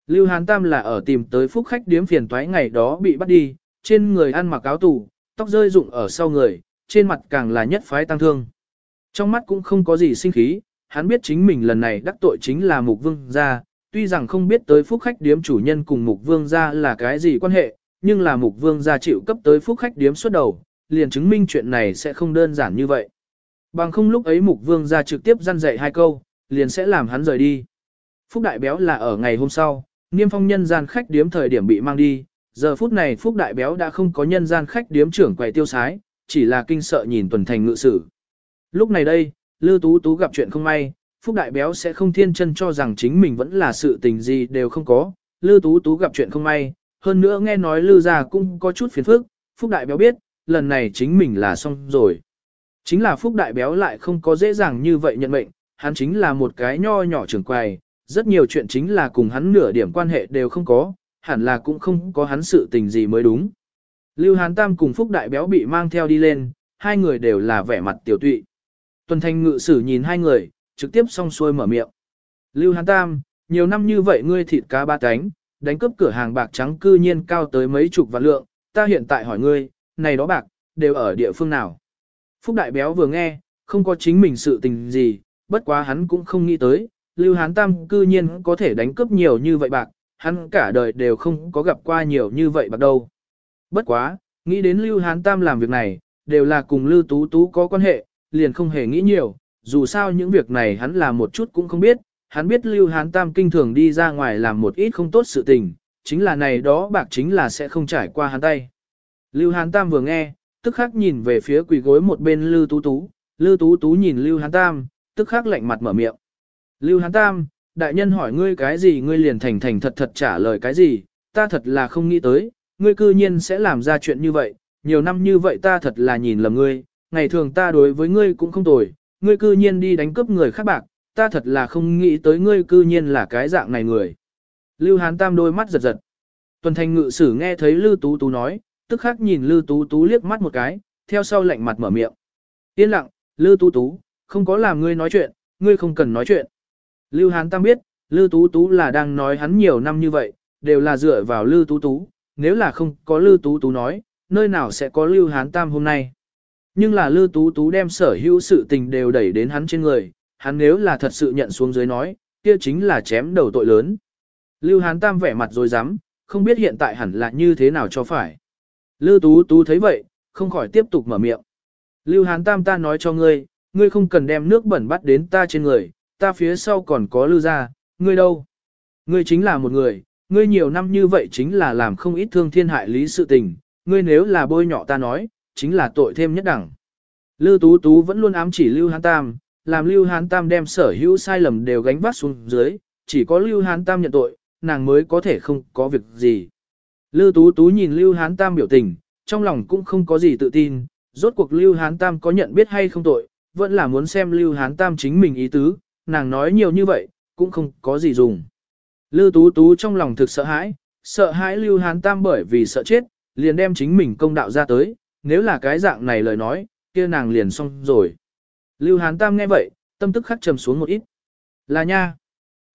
Lưu Hán Tam là ở tìm tới phúc khách điếm phiền toái ngày đó bị bắt đi, trên người ăn mặc áo tù, tóc rơi rụng ở sau người, trên mặt càng là nhất phái tăng thương. Trong mắt cũng không có gì sinh khí, hắn biết chính mình lần này đắc tội chính là mục vương gia, tuy rằng không biết tới phúc khách điếm chủ nhân cùng mục vương gia là cái gì quan hệ, nhưng là mục vương gia chịu cấp tới phúc khách điếm xuất đầu, liền chứng minh chuyện này sẽ không đơn giản như vậy. Bằng không lúc ấy mục vương gia trực tiếp răn dạy hai câu, liền sẽ làm hắn rời đi. Phúc đại béo là ở ngày hôm sau, niêm phong nhân gian khách điếm thời điểm bị mang đi, giờ phút này Phúc đại béo đã không có nhân gian khách điếm trưởng quầy tiêu sái, chỉ là kinh sợ nhìn tuần thành ngự sử. Lúc này đây, Lư Tú Tú gặp chuyện không may, Phúc Đại Béo sẽ không thiên chân cho rằng chính mình vẫn là sự tình gì đều không có. Lư Tú Tú gặp chuyện không may, hơn nữa nghe nói Lư gia cũng có chút phiền phức, Phúc Đại Béo biết, lần này chính mình là xong rồi. Chính là Phúc Đại Béo lại không có dễ dàng như vậy nhận mệnh, hắn chính là một cái nho nhỏ trưởng quầy, rất nhiều chuyện chính là cùng hắn nửa điểm quan hệ đều không có, hẳn là cũng không có hắn sự tình gì mới đúng. Lưu Hán Tam cùng Phúc Đại Béo bị mang theo đi lên, hai người đều là vẻ mặt tiểu tụy. Tuần Thanh ngự sử nhìn hai người, trực tiếp xong xuôi mở miệng. Lưu Hán Tam, nhiều năm như vậy ngươi thịt cá ba cánh, đánh cướp cửa hàng bạc trắng cư nhiên cao tới mấy chục vạn lượng, ta hiện tại hỏi ngươi, này đó bạc, đều ở địa phương nào? Phúc Đại Béo vừa nghe, không có chính mình sự tình gì, bất quá hắn cũng không nghĩ tới, Lưu Hán Tam cư nhiên có thể đánh cướp nhiều như vậy bạc, hắn cả đời đều không có gặp qua nhiều như vậy bạc đâu. Bất quá, nghĩ đến Lưu Hán Tam làm việc này, đều là cùng Lưu Tú Tú có quan hệ, liền không hề nghĩ nhiều, dù sao những việc này hắn làm một chút cũng không biết, hắn biết Lưu Hán Tam kinh thường đi ra ngoài làm một ít không tốt sự tình, chính là này đó bạc chính là sẽ không trải qua hắn tay. Lưu Hán Tam vừa nghe, tức khắc nhìn về phía quỳ gối một bên Lưu Tú Tú, Lưu Tú Tú nhìn Lưu Hán Tam, tức khắc lạnh mặt mở miệng. Lưu Hán Tam, đại nhân hỏi ngươi cái gì ngươi liền thành thành thật thật trả lời cái gì, ta thật là không nghĩ tới, ngươi cư nhiên sẽ làm ra chuyện như vậy, nhiều năm như vậy ta thật là nhìn lầm ngươi, ngày thường ta đối với ngươi cũng không tồi, ngươi cư nhiên đi đánh cướp người khác bạc, ta thật là không nghĩ tới ngươi cư nhiên là cái dạng này người. Lưu Hán Tam đôi mắt giật giật. Tuần thành ngự sử nghe thấy Lưu Tú Tú nói, tức khắc nhìn Lưu Tú Tú liếc mắt một cái, theo sau lạnh mặt mở miệng. Yên lặng, Lưu Tú Tú, không có làm ngươi nói chuyện, ngươi không cần nói chuyện. Lưu Hán Tam biết, Lưu Tú Tú là đang nói hắn nhiều năm như vậy, đều là dựa vào Lưu Tú Tú, nếu là không có Lưu Tú Tú nói, nơi nào sẽ có Lưu Hán Tam hôm nay. Nhưng là Lưu Tú Tú đem sở hữu sự tình đều đẩy đến hắn trên người, hắn nếu là thật sự nhận xuống dưới nói, kia chính là chém đầu tội lớn. Lưu Hán Tam vẻ mặt rồi dám, không biết hiện tại hẳn là như thế nào cho phải. Lưu Tú Tú thấy vậy, không khỏi tiếp tục mở miệng. Lưu Hán Tam ta nói cho ngươi, ngươi không cần đem nước bẩn bắt đến ta trên người, ta phía sau còn có Lưu gia, ngươi đâu? Ngươi chính là một người, ngươi nhiều năm như vậy chính là làm không ít thương thiên hại lý sự tình, ngươi nếu là bôi nhọ ta nói, chính là tội thêm nhất đẳng. Lưu Tú Tú vẫn luôn ám chỉ Lưu Hán Tam, làm Lưu Hán Tam đem sở hữu sai lầm đều gánh vác xuống dưới, chỉ có Lưu Hán Tam nhận tội, nàng mới có thể không có việc gì. Lưu Tú Tú nhìn Lưu Hán Tam biểu tình, trong lòng cũng không có gì tự tin, rốt cuộc Lưu Hán Tam có nhận biết hay không tội, vẫn là muốn xem Lưu Hán Tam chính mình ý tứ, nàng nói nhiều như vậy, cũng không có gì dùng. Lưu Tú Tú trong lòng thực sợ hãi, sợ hãi Lưu Hán Tam bởi vì sợ chết, liền đem chính mình công đạo ra tới, nếu là cái dạng này lời nói, kia nàng liền xong rồi. Lưu Hán Tam nghe vậy, tâm tức khắc trầm xuống một ít. Là nha.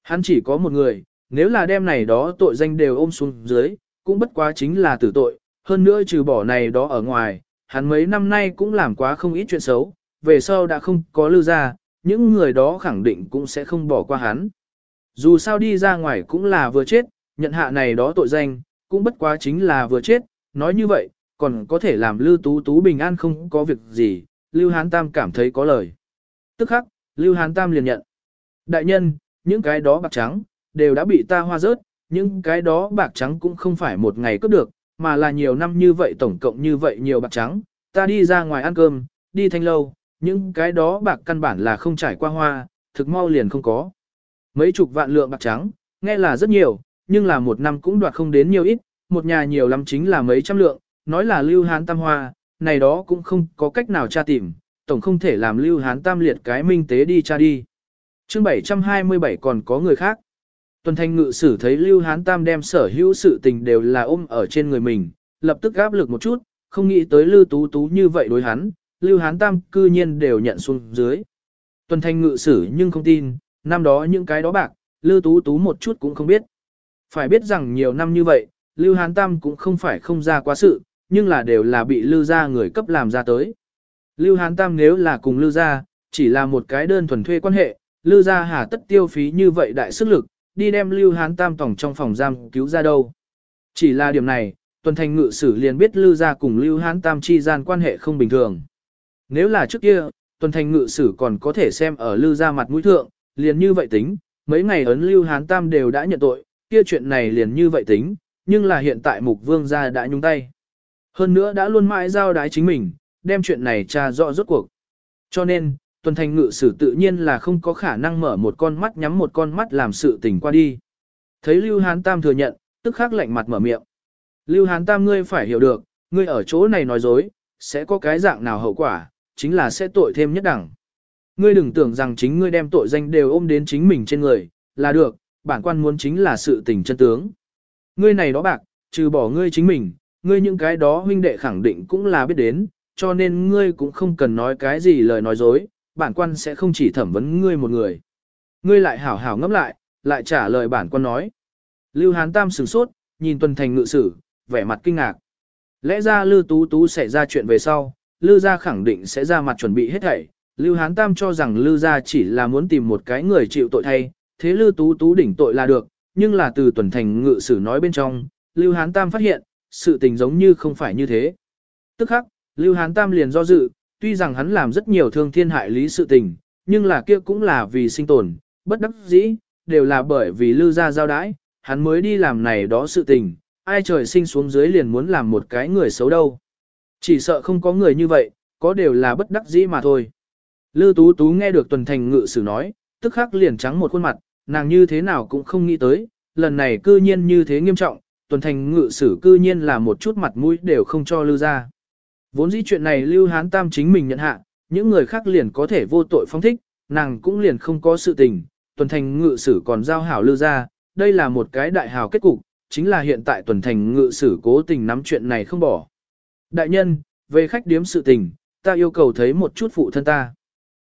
Hắn chỉ có một người, nếu là đem này đó tội danh đều ôm xuống dưới, cũng bất quá chính là tử tội, hơn nữa trừ bỏ này đó ở ngoài, hắn mấy năm nay cũng làm quá không ít chuyện xấu, về sau đã không có lưu ra, những người đó khẳng định cũng sẽ không bỏ qua hắn. Dù sao đi ra ngoài cũng là vừa chết, nhận hạ này đó tội danh, cũng bất quá chính là vừa chết, nói như vậy, còn có thể làm Lưu Tú Tú bình an không có việc gì, Lưu Hán Tam cảm thấy có lời. Tức khắc, Lưu Hán Tam liền nhận. Đại nhân, những cái đó bạc trắng, đều đã bị ta hoa rớt, những cái đó bạc trắng cũng không phải một ngày cướp được, mà là nhiều năm như vậy tổng cộng như vậy nhiều bạc trắng, ta đi ra ngoài ăn cơm, đi thanh lâu, những cái đó bạc căn bản là không trải qua hoa, thực mau liền không có. Mấy chục vạn lượng bạc trắng, nghe là rất nhiều, nhưng là một năm cũng đoạt không đến nhiều ít, một nhà nhiều lắm chính là mấy trăm lượng, nói là lưu hán tam hoa, này đó cũng không có cách nào tra tìm, tổng không thể làm lưu hán tam liệt cái minh tế đi tra đi. chương 727 còn có người khác. Tuần thanh ngự sử thấy lưu hán tam đem sở hữu sự tình đều là ôm ở trên người mình, lập tức gáp lực một chút, không nghĩ tới lưu tú tú như vậy đối hắn, lưu hán tam cư nhiên đều nhận xuống dưới. Tuần thanh ngự sử nhưng không tin, năm đó những cái đó bạc, lưu tú tú một chút cũng không biết. Phải biết rằng nhiều năm như vậy, lưu hán tam cũng không phải không ra quá sự, nhưng là đều là bị lưu gia người cấp làm ra tới. Lưu hán tam nếu là cùng lưu gia, chỉ là một cái đơn thuần thuê quan hệ, lưu gia hà tất tiêu phí như vậy đại sức lực, đi đem lưu hán tam tổng trong phòng giam cứu ra đâu. Chỉ là điểm này, tuần thành ngự sử liền biết lưu gia cùng lưu hán tam chi gian quan hệ không bình thường. Nếu là trước kia, tuần thành ngự sử còn có thể xem ở lưu gia mặt mũi thượng, liền như vậy tính, mấy ngày ấn lưu hán tam đều đã nhận tội, kia chuyện này liền như vậy tính, nhưng là hiện tại mục vương gia đã nhúng tay. Hơn nữa đã luôn mãi giao đái chính mình, đem chuyện này tra rõ rốt cuộc. Cho nên, tuần thành ngự sử tự nhiên là không có khả năng mở một con mắt nhắm một con mắt làm sự tình qua đi. Thấy Lưu Hán Tam thừa nhận, tức khắc lạnh mặt mở miệng. Lưu Hán Tam ngươi phải hiểu được, ngươi ở chỗ này nói dối, sẽ có cái dạng nào hậu quả, chính là sẽ tội thêm nhất đẳng. Ngươi đừng tưởng rằng chính ngươi đem tội danh đều ôm đến chính mình trên người, là được, bản quan muốn chính là sự tình chân tướng. Ngươi này đó bạc, trừ bỏ ngươi chính mình, ngươi những cái đó huynh đệ khẳng định cũng là biết đến, cho nên ngươi cũng không cần nói cái gì lời nói dối, bản quan sẽ không chỉ thẩm vấn ngươi một người. Ngươi lại hảo hảo ngẫm lại, lại trả lời bản quan nói. Lưu Hán Tam sửng sốt, nhìn tuần thành ngự sử, vẻ mặt kinh ngạc. Lẽ ra Lưu Tú Tú sẽ ra chuyện về sau, Lưu gia khẳng định sẽ ra mặt chuẩn bị hết thảy. Lưu Hán Tam cho rằng Lưu gia chỉ là muốn tìm một cái người chịu tội thay, thế Lưu Tú Tú đỉnh tội là được, nhưng là từ tuần thành ngự sử nói bên trong, Lưu Hán Tam phát hiện, sự tình giống như không phải như thế. Tức khắc, Lưu Hán Tam liền do dự, tuy rằng hắn làm rất nhiều thương thiên hại lý sự tình, nhưng là kia cũng là vì sinh tồn, bất đắc dĩ, đều là bởi vì Lưu gia giao đãi, hắn mới đi làm này đó sự tình, ai trời sinh xuống dưới liền muốn làm một cái người xấu đâu. Chỉ sợ không có người như vậy, có đều là bất đắc dĩ mà thôi. Lưu Tú Tú nghe được tuần thành ngự sử nói, tức khắc liền trắng một khuôn mặt, nàng như thế nào cũng không nghĩ tới, lần này cư nhiên như thế nghiêm trọng, tuần thành ngự sử cư nhiên là một chút mặt mũi đều không cho lưu ra. Vốn dĩ chuyện này lưu hán tam chính mình nhận hạ, những người khác liền có thể vô tội phong thích, nàng cũng liền không có sự tình, tuần thành ngự sử còn giao hảo lưu ra, đây là một cái đại hào kết cục, chính là hiện tại tuần thành ngự sử cố tình nắm chuyện này không bỏ. Đại nhân, về khách điếm sự tình, ta yêu cầu thấy một chút phụ thân ta.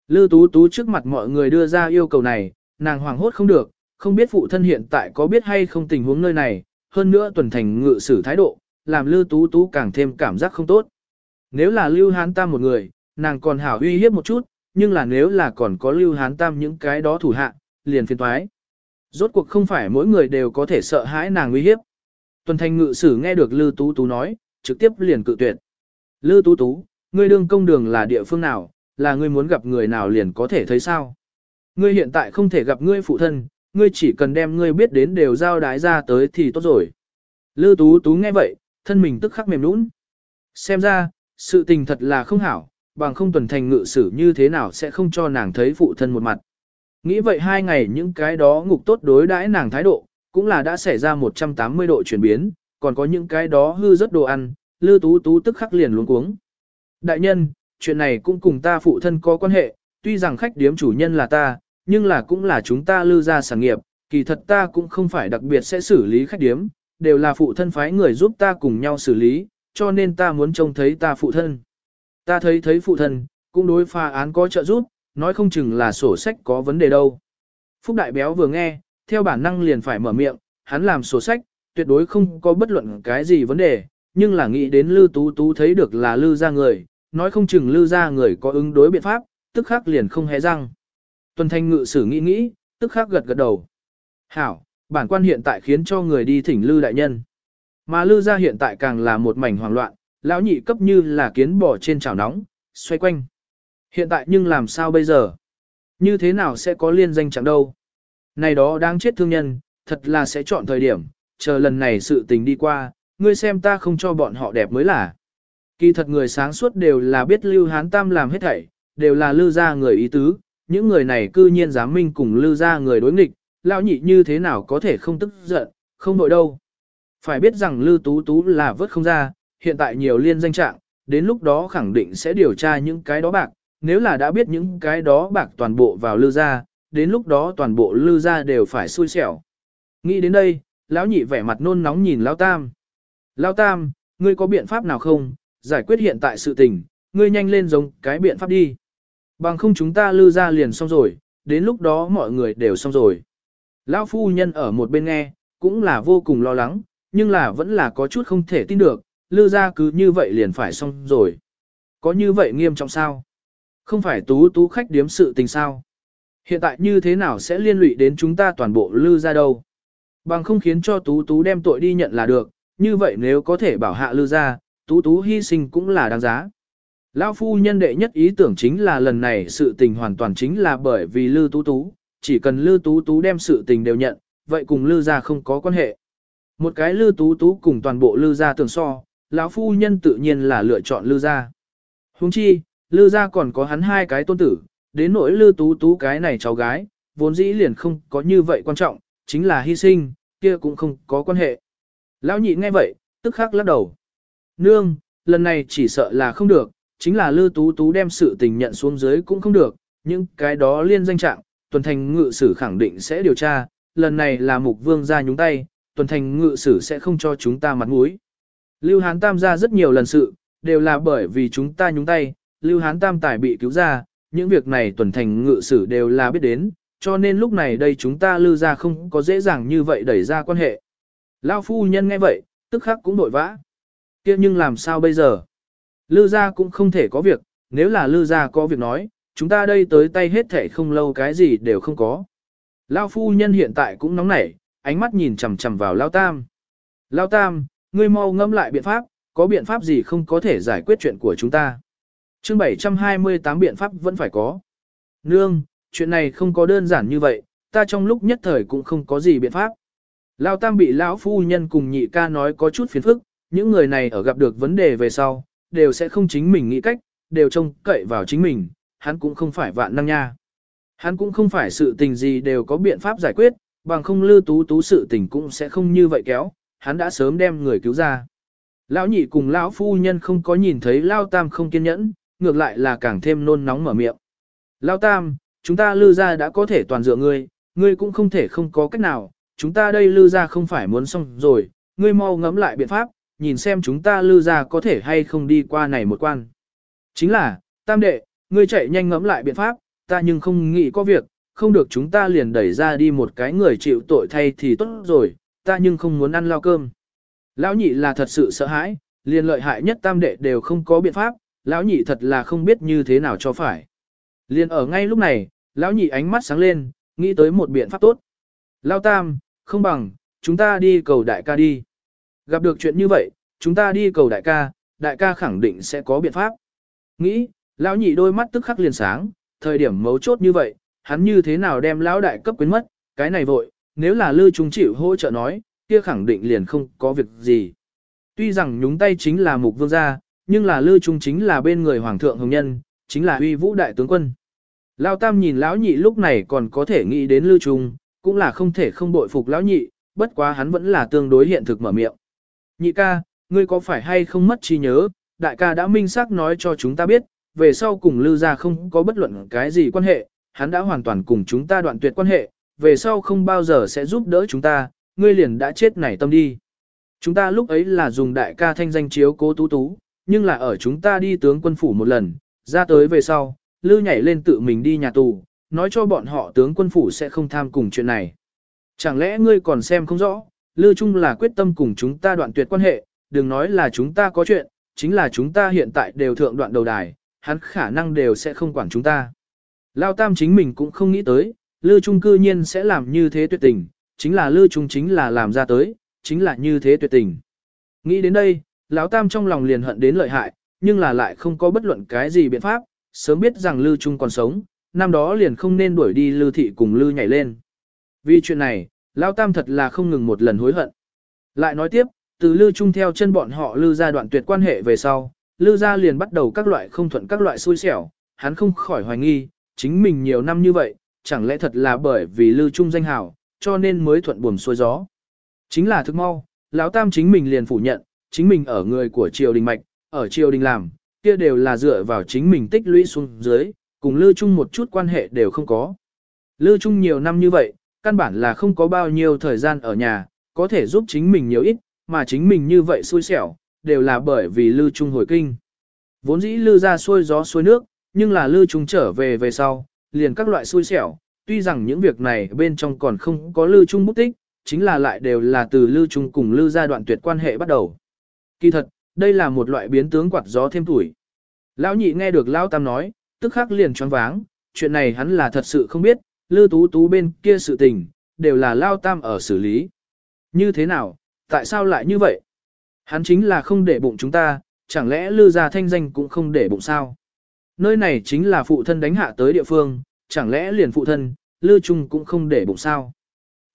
Lư tú tú trước mặt mọi người đưa ra yêu cầu này, nàng hoảng hốt không được, không biết phụ thân hiện tại có biết hay không tình huống nơi này, hơn nữa tuần thành ngự sử thái độ, làm Lưu Tú Tú càng thêm cảm giác không tốt. Nếu là Lưu Hán Tam một người, nàng còn hảo uy hiếp một chút, nhưng là nếu là còn có Lưu Hán Tam những cái đó thủ hạ, liền phiền toái. Rốt cuộc không phải mỗi người đều có thể sợ hãi nàng uy hiếp. Tuần thành ngự sử nghe được Lưu Tú Tú nói, trực tiếp liền cự tuyệt. Lưu Tú Tú, ngươi đương công đường là địa phương nào, là ngươi muốn gặp người nào liền có thể thấy sao? Ngươi hiện tại không thể gặp ngươi phụ thân, ngươi chỉ cần đem ngươi biết đến đều giao đái ra tới thì tốt rồi. Lư tú tú nghe vậy, thân mình tức khắc mềm nũng. Xem ra, sự tình thật là không hảo, bằng không tuần thành ngự sử như thế nào sẽ không cho nàng thấy phụ thân một mặt. Nghĩ vậy hai ngày những cái đó ngục tốt đối đãi nàng thái độ, cũng là đã xảy ra 180 độ chuyển biến, còn có những cái đó hư rất đồ ăn, lư tú tú tức khắc liền luống cuống. Đại nhân, chuyện này cũng cùng ta phụ thân có quan hệ, tuy rằng khách điếm chủ nhân là ta, nhưng là cũng là chúng ta lưu ra sản nghiệp, kỳ thật ta cũng không phải đặc biệt sẽ xử lý khách điếm, đều là phụ thân phái người giúp ta cùng nhau xử lý, cho nên ta muốn trông thấy ta phụ thân. Ta thấy thấy phụ thân, cũng đối pha án có trợ giúp, nói không chừng là sổ sách có vấn đề đâu. Phúc Đại Béo vừa nghe, theo bản năng liền phải mở miệng, hắn làm sổ sách, tuyệt đối không có bất luận cái gì vấn đề, nhưng là nghĩ đến Lư Tú Tú thấy được là Lư ra người, nói không chừng Lư ra người có ứng đối biện pháp, tức khắc liền không hé răng. Tuần Thanh ngự sử nghĩ nghĩ, tức khắc gật gật đầu. Hảo, bản quan hiện tại khiến cho người đi thỉnh Lư đại nhân. Mà Lư ra hiện tại càng là một mảnh hoảng loạn, lão nhị cấp như là kiến bò trên chảo nóng, xoay quanh. Hiện tại nhưng làm sao bây giờ? Như thế nào sẽ có liên danh chẳng đâu? Này đó đang chết thương nhân, thật là sẽ chọn thời điểm, chờ lần này sự tình đi qua, ngươi xem ta không cho bọn họ đẹp mới là. Kỳ thật người sáng suốt đều là biết Lưu Hán Tam làm hết thảy, đều là lưu ra người ý tứ, những người này cư nhiên dám minh cùng lưu ra người đối nghịch, lão nhị như thế nào có thể không tức giận, không nội đâu. Phải biết rằng Lưu Tú Tú là vớt không ra, hiện tại nhiều liên danh trạng, đến lúc đó khẳng định sẽ điều tra những cái đó bạc, nếu là đã biết những cái đó bạc toàn bộ vào lưu ra, đến lúc đó toàn bộ lưu ra đều phải xui xẻo. Nghĩ đến đây, lão nhị vẻ mặt nôn nóng nhìn lão tam. Lão tam, ngươi có biện pháp nào không, giải quyết hiện tại sự tình, ngươi nhanh lên giống cái biện pháp đi. Bằng không chúng ta lư ra liền xong rồi, đến lúc đó mọi người đều xong rồi. Lão phu nhân ở một bên nghe, cũng là vô cùng lo lắng, nhưng là vẫn là có chút không thể tin được, lư ra cứ như vậy liền phải xong rồi. Có như vậy nghiêm trọng sao? Không phải tú tú khách điếm sự tình sao? Hiện tại như thế nào sẽ liên lụy đến chúng ta toàn bộ lư ra đâu? Bằng không khiến cho tú tú đem tội đi nhận là được, như vậy nếu có thể bảo hạ lư ra, tú tú hy sinh cũng là đáng giá. Lão phu nhân đệ nhất ý tưởng chính là lần này sự tình hoàn toàn chính là bởi vì Lư Tú Tú, chỉ cần Lư Tú Tú đem sự tình đều nhận, vậy cùng Lư gia không có quan hệ. Một cái Lư Tú Tú cùng toàn bộ Lư gia tưởng so, lão phu nhân tự nhiên là lựa chọn Lư gia. Huống chi, Lư gia còn có hắn hai cái tôn tử, đến nỗi Lư Tú Tú cái này cháu gái, vốn dĩ liền không có như vậy quan trọng, chính là hy sinh, kia cũng không có quan hệ. Lão nhị nghe vậy, tức khắc lắc đầu. Nương, lần này chỉ sợ là không được, chính là Lư Tú Tú đem sự tình nhận xuống dưới cũng không được, nhưng cái đó liên danh trạng, tuần thành ngự sử khẳng định sẽ điều tra, lần này là mục vương ra nhúng tay, tuần thành ngự sử sẽ không cho chúng ta mặt mũi. Lưu Hán Tam ra rất nhiều lần sự, đều là bởi vì chúng ta nhúng tay, Lưu Hán Tam tài bị cứu ra, những việc này tuần thành ngự sử đều là biết đến, cho nên lúc này đây chúng ta lưu ra không có dễ dàng như vậy đẩy ra quan hệ. Lao phu nhân nghe vậy, tức khắc cũng nội vã. kia nhưng làm sao bây giờ? Lư gia cũng không thể có việc, nếu là lư gia có việc nói, chúng ta đây tới tay hết thể không lâu cái gì đều không có. Lao phu nhân hiện tại cũng nóng nảy, ánh mắt nhìn chằm chằm vào Lao Tam. Lao Tam, ngươi mau ngâm lại biện pháp, có biện pháp gì không có thể giải quyết chuyện của chúng ta. chương 728 biện pháp vẫn phải có. Nương, chuyện này không có đơn giản như vậy, ta trong lúc nhất thời cũng không có gì biện pháp. Lao Tam bị lão phu nhân cùng nhị ca nói có chút phiền phức, những người này ở gặp được vấn đề về sau, đều sẽ không chính mình nghĩ cách, đều trông cậy vào chính mình, hắn cũng không phải vạn năng nha. Hắn cũng không phải sự tình gì đều có biện pháp giải quyết, bằng không lư tú tú sự tình cũng sẽ không như vậy kéo, hắn đã sớm đem người cứu ra. Lão nhị cùng lão phu nhân không có nhìn thấy Lao Tam không kiên nhẫn, ngược lại là càng thêm nôn nóng mở miệng. Lao Tam, chúng ta lư ra đã có thể toàn dựa ngươi, ngươi cũng không thể không có cách nào, chúng ta đây lư ra không phải muốn xong rồi, ngươi mau ngẫm lại biện pháp, nhìn xem chúng ta lư ra có thể hay không đi qua này một quan. Chính là, tam đệ, ngươi chạy nhanh ngẫm lại biện pháp, ta nhưng không nghĩ có việc, không được chúng ta liền đẩy ra đi một cái người chịu tội thay thì tốt rồi, ta nhưng không muốn ăn lao cơm. Lão nhị là thật sự sợ hãi, liền lợi hại nhất tam đệ đều không có biện pháp, lão nhị thật là không biết như thế nào cho phải. Liền ở ngay lúc này, lão nhị ánh mắt sáng lên, nghĩ tới một biện pháp tốt. lao tam, không bằng, chúng ta đi cầu đại ca đi. Gặp được chuyện như vậy, chúng ta đi cầu đại ca, đại ca khẳng định sẽ có biện pháp. Nghĩ, lão nhị đôi mắt tức khắc liền sáng, thời điểm mấu chốt như vậy, hắn như thế nào đem lão đại cấp quyến mất, cái này vội, nếu là lư trung chịu hỗ trợ nói, kia khẳng định liền không có việc gì. Tuy rằng nhúng tay chính là mục vương gia, nhưng là lư trung chính là bên người hoàng thượng hồng nhân, chính là uy vũ đại tướng quân. Lão tam nhìn lão nhị lúc này còn có thể nghĩ đến lư trung, cũng là không thể không bội phục lão nhị, bất quá hắn vẫn là tương đối hiện thực mở miệng. Nhị ca, ngươi có phải hay không mất trí nhớ, đại ca đã minh xác nói cho chúng ta biết, về sau cùng Lư gia không có bất luận cái gì quan hệ, hắn đã hoàn toàn cùng chúng ta đoạn tuyệt quan hệ, về sau không bao giờ sẽ giúp đỡ chúng ta, ngươi liền đã chết nảy tâm đi. Chúng ta lúc ấy là dùng đại ca thanh danh chiếu cố tú tú, nhưng là ở chúng ta đi tướng quân phủ một lần, ra tới về sau, Lư nhảy lên tự mình đi nhà tù, nói cho bọn họ tướng quân phủ sẽ không tham cùng chuyện này. Chẳng lẽ ngươi còn xem không rõ, Lư Trung là quyết tâm cùng chúng ta đoạn tuyệt quan hệ, đừng nói là chúng ta có chuyện, chính là chúng ta hiện tại đều thượng đoạn đầu đài, hắn khả năng đều sẽ không quản chúng ta. Lao Tam chính mình cũng không nghĩ tới, Lư Trung cư nhiên sẽ làm như thế tuyệt tình, chính là Lư Trung chính là làm ra tới, chính là như thế tuyệt tình. Nghĩ đến đây, Lão Tam trong lòng liền hận đến lợi hại, nhưng là lại không có bất luận cái gì biện pháp, sớm biết rằng Lư Trung còn sống, năm đó liền không nên đuổi đi Lư Thị cùng Lư nhảy lên. Vì chuyện này, Lão Tam thật là không ngừng một lần hối hận. Lại nói tiếp, từ Lư Trung theo chân bọn họ Lư ra đoạn tuyệt quan hệ về sau, Lư ra liền bắt đầu các loại không thuận các loại xui xẻo, hắn không khỏi hoài nghi, chính mình nhiều năm như vậy, chẳng lẽ thật là bởi vì Lư Trung danh hào, cho nên mới thuận buồm xuôi gió. Chính là thức mau, Lão Tam chính mình liền phủ nhận, chính mình ở người của triều đình mạch, ở triều đình làm, kia đều là dựa vào chính mình tích lũy xuống dưới, cùng Lư Trung một chút quan hệ đều không có. Lư Trung nhiều năm như vậy, căn bản là không có bao nhiêu thời gian ở nhà, có thể giúp chính mình nhiều ít, mà chính mình như vậy xui xẻo, đều là bởi vì Lư Trung hồi kinh. Vốn dĩ Lư ra xuôi gió xuôi nước, nhưng là Lư Trung trở về về sau, liền các loại xui xẻo, tuy rằng những việc này bên trong còn không có Lư Trung bút tích, chính là lại đều là từ Lư Trung cùng Lư gia đoạn tuyệt quan hệ bắt đầu. Kỳ thật, đây là một loại biến tướng quạt gió thêm tuổi. Lão nhị nghe được Lão Tam nói, tức khắc liền choáng váng, chuyện này hắn là thật sự không biết, Lư Tú Tú bên kia sự tình, đều là Lão Tam ở xử lý. Như thế nào, tại sao lại như vậy? Hắn chính là không để bụng chúng ta, chẳng lẽ Lư gia thanh danh cũng không để bụng sao? Nơi này chính là phụ thân đánh hạ tới địa phương, chẳng lẽ liền phụ thân, Lư Trung cũng không để bụng sao?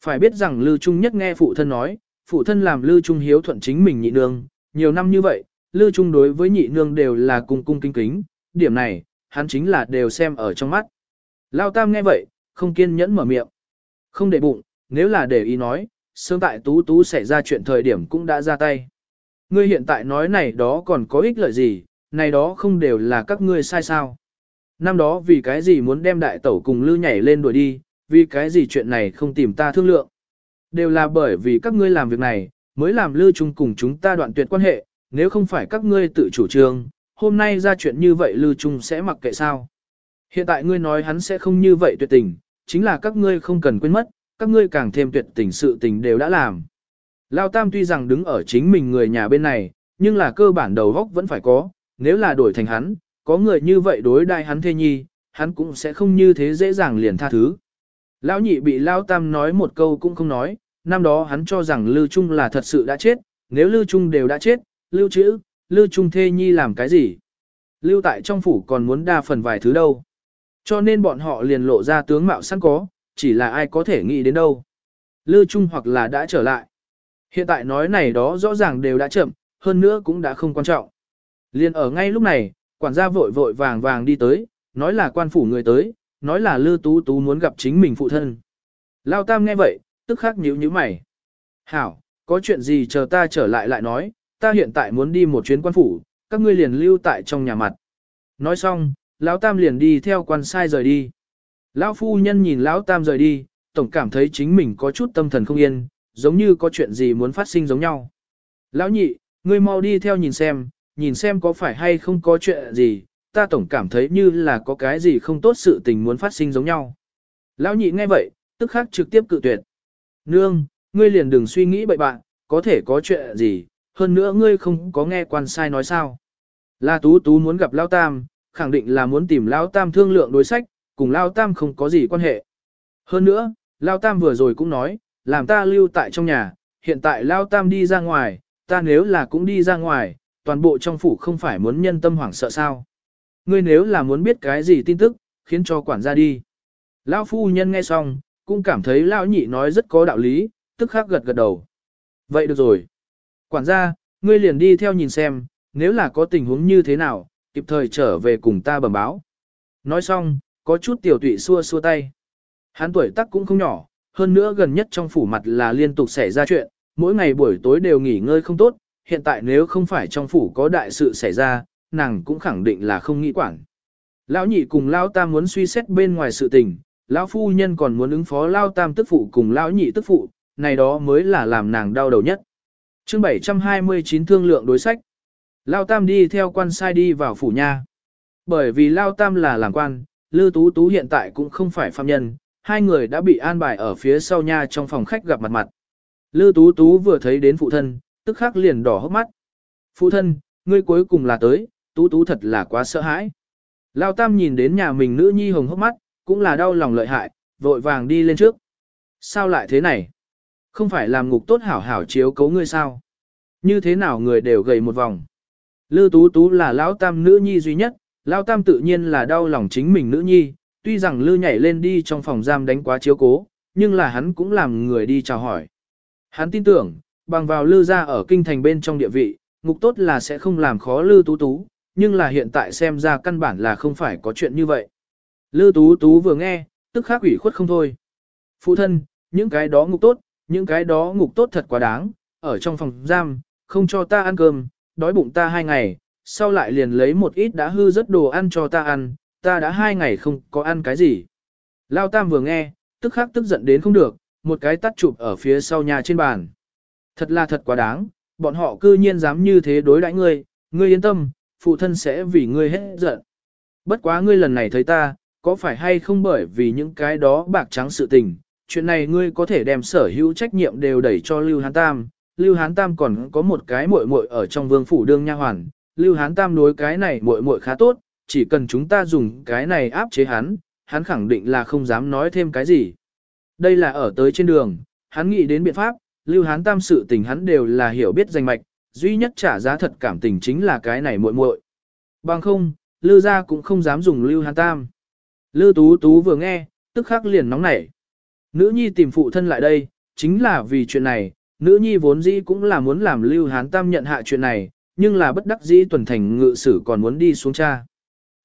Phải biết rằng Lư Trung nhất nghe phụ thân nói, phụ thân làm Lư Trung hiếu thuận chính mình nhị nương, nhiều năm như vậy, Lư Trung đối với nhị nương đều là cung cung kính kính, điểm này, hắn chính là đều xem ở trong mắt. Lao Tam nghe vậy, không kiên nhẫn mở miệng. Không để bụng, nếu là để ý nói, sớm tại Tú Tú xảy ra chuyện thời điểm cũng đã ra tay. Ngươi hiện tại nói này đó còn có ích lợi gì, này đó không đều là các ngươi sai sao. Năm đó vì cái gì muốn đem đại tẩu cùng Lư nhảy lên đuổi đi, vì cái gì chuyện này không tìm ta thương lượng. Đều là bởi vì các ngươi làm việc này, mới làm Lư Trung cùng chúng ta đoạn tuyệt quan hệ, nếu không phải các ngươi tự chủ trương, hôm nay ra chuyện như vậy Lư Trung sẽ mặc kệ sao. Hiện tại ngươi nói hắn sẽ không như vậy tuyệt tình, chính là các ngươi không cần quên mất, các ngươi càng thêm tuyệt tình sự tình đều đã làm. Lao Tam tuy rằng đứng ở chính mình người nhà bên này, nhưng là cơ bản đầu góc vẫn phải có, nếu là đổi thành hắn, có người như vậy đối đai hắn thê nhi, hắn cũng sẽ không như thế dễ dàng liền tha thứ. Lão nhị bị Lao Tam nói một câu cũng không nói, năm đó hắn cho rằng Lưu Trung là thật sự đã chết, nếu Lưu Trung đều đã chết, Lưu chữ, Lưu Trung thê nhi làm cái gì? Lưu tại trong phủ còn muốn đa phần vài thứ đâu. Cho nên bọn họ liền lộ ra tướng mạo sẵn có, chỉ là ai có thể nghĩ đến đâu. lư Trung hoặc là đã trở lại. Hiện tại nói này đó rõ ràng đều đã chậm, hơn nữa cũng đã không quan trọng. Liền ở ngay lúc này, quản gia vội vội vàng vàng đi tới, nói là quan phủ người tới, nói là lư Tú Tú muốn gặp chính mình phụ thân. Lao Tam nghe vậy, tức khắc nhíu nhíu mày. Hảo, có chuyện gì chờ ta trở lại lại nói, ta hiện tại muốn đi một chuyến quan phủ, các ngươi liền lưu tại trong nhà mặt. Nói xong, Lão Tam liền đi theo quan sai rời đi. Lão phu nhân nhìn Lão Tam rời đi, tổng cảm thấy chính mình có chút tâm thần không yên, giống như có chuyện gì muốn phát sinh giống nhau. Lão nhị, ngươi mau đi theo nhìn xem, nhìn xem có phải hay không có chuyện gì, ta tổng cảm thấy như là có cái gì không tốt sự tình muốn phát sinh giống nhau. Lão nhị nghe vậy, tức khắc trực tiếp cự tuyệt. Nương, ngươi liền đừng suy nghĩ bậy bạn, có thể có chuyện gì, hơn nữa ngươi không có nghe quan sai nói sao. La Tú Tú muốn gặp Lão Tam, khẳng định là muốn tìm Lao Tam thương lượng đối sách, cùng Lao Tam không có gì quan hệ. Hơn nữa, Lao Tam vừa rồi cũng nói, làm ta lưu tại trong nhà, hiện tại Lao Tam đi ra ngoài, ta nếu là cũng đi ra ngoài, toàn bộ trong phủ không phải muốn nhân tâm hoảng sợ sao. Ngươi nếu là muốn biết cái gì tin tức, khiến cho quản gia đi. Lão phu nhân nghe xong, cũng cảm thấy lão nhị nói rất có đạo lý, tức khắc gật gật đầu. Vậy được rồi. Quản gia, ngươi liền đi theo nhìn xem, nếu là có tình huống như thế nào, kịp thời trở về cùng ta bẩm báo. Nói xong, có chút tiểu tụy xua xua tay. Hắn tuổi tác cũng không nhỏ, hơn nữa gần nhất trong phủ mặt là liên tục xảy ra chuyện, mỗi ngày buổi tối đều nghỉ ngơi không tốt, hiện tại nếu không phải trong phủ có đại sự xảy ra, nàng cũng khẳng định là không nghĩ quản. Lão nhị cùng lão tam muốn suy xét bên ngoài sự tình, lão phu nhân còn muốn ứng phó lão tam tức phụ cùng lão nhị tức phụ, này đó mới là làm nàng đau đầu nhất. Chương 729 thương lượng đối sách. Lão tam đi theo quan sai đi vào phủ nha. Bởi vì lão tam là làm quan, Lư Tú Tú hiện tại cũng không phải phạm nhân, hai người đã bị an bài ở phía sau nha trong phòng khách gặp mặt mặt. Lư Tú Tú vừa thấy đến phụ thân, tức khắc liền đỏ hốc mắt. Phụ thân, ngươi cuối cùng là tới, Tú Tú thật là quá sợ hãi. Lao Tam nhìn đến nhà mình nữ nhi hồng hốc mắt, cũng là đau lòng lợi hại, vội vàng đi lên trước. Sao lại thế này? Không phải làm ngục tốt hảo hảo chiếu cấu ngươi sao? Như thế nào người đều gầy một vòng? Lư Tú Tú là Lão Tam nữ nhi duy nhất, Lão Tam tự nhiên là đau lòng chính mình nữ nhi, tuy rằng Lư nhảy lên đi trong phòng giam đánh quá chiếu cố, nhưng là hắn cũng làm người đi chào hỏi. Hắn tin tưởng, bằng vào Lư ra ở kinh thành bên trong địa vị, ngục tốt là sẽ không làm khó Lư Tú Tú, nhưng là hiện tại xem ra căn bản là không phải có chuyện như vậy. Lư Tú Tú vừa nghe, tức khắc ủy khuất không thôi. Phụ thân, những cái đó ngục tốt, những cái đó ngục tốt thật quá đáng, ở trong phòng giam, không cho ta ăn cơm, đói bụng ta hai ngày, sau lại liền lấy một ít đã hư rất đồ ăn cho ta ăn, ta đã hai ngày không có ăn cái gì. Lao Tam vừa nghe, tức khắc tức giận đến không được, một cái tắt chụp ở phía sau nhà trên bàn. Thật là thật quá đáng, bọn họ cư nhiên dám như thế đối đãi ngươi, ngươi yên tâm, phụ thân sẽ vì ngươi hết giận. Bất quá ngươi lần này thấy ta, có phải hay không bởi vì những cái đó bạc trắng sự tình, chuyện này ngươi có thể đem sở hữu trách nhiệm đều đẩy cho Lưu Hán Tam. Lưu Hán Tam còn có một cái muội muội ở trong vương phủ đương nha hoàn, Lưu Hán Tam đối cái này muội muội khá tốt, chỉ cần chúng ta dùng cái này áp chế hắn, hắn khẳng định là không dám nói thêm cái gì. Đây là ở tới trên đường, hắn nghĩ đến biện pháp, Lưu Hán Tam sự tình hắn đều là hiểu biết danh mạch, duy nhất trả giá thật cảm tình chính là cái này muội muội. Bằng không, Lưu gia cũng không dám dùng Lưu Hán Tam. Lưu Tú Tú vừa nghe, tức khắc liền nóng nảy. Nữ nhi tìm phụ thân lại đây, chính là vì chuyện này, nữ nhi vốn dĩ cũng là muốn làm Lưu Hán Tam nhận hạ chuyện này, nhưng là bất đắc dĩ tuần thành ngự sử còn muốn đi xuống cha.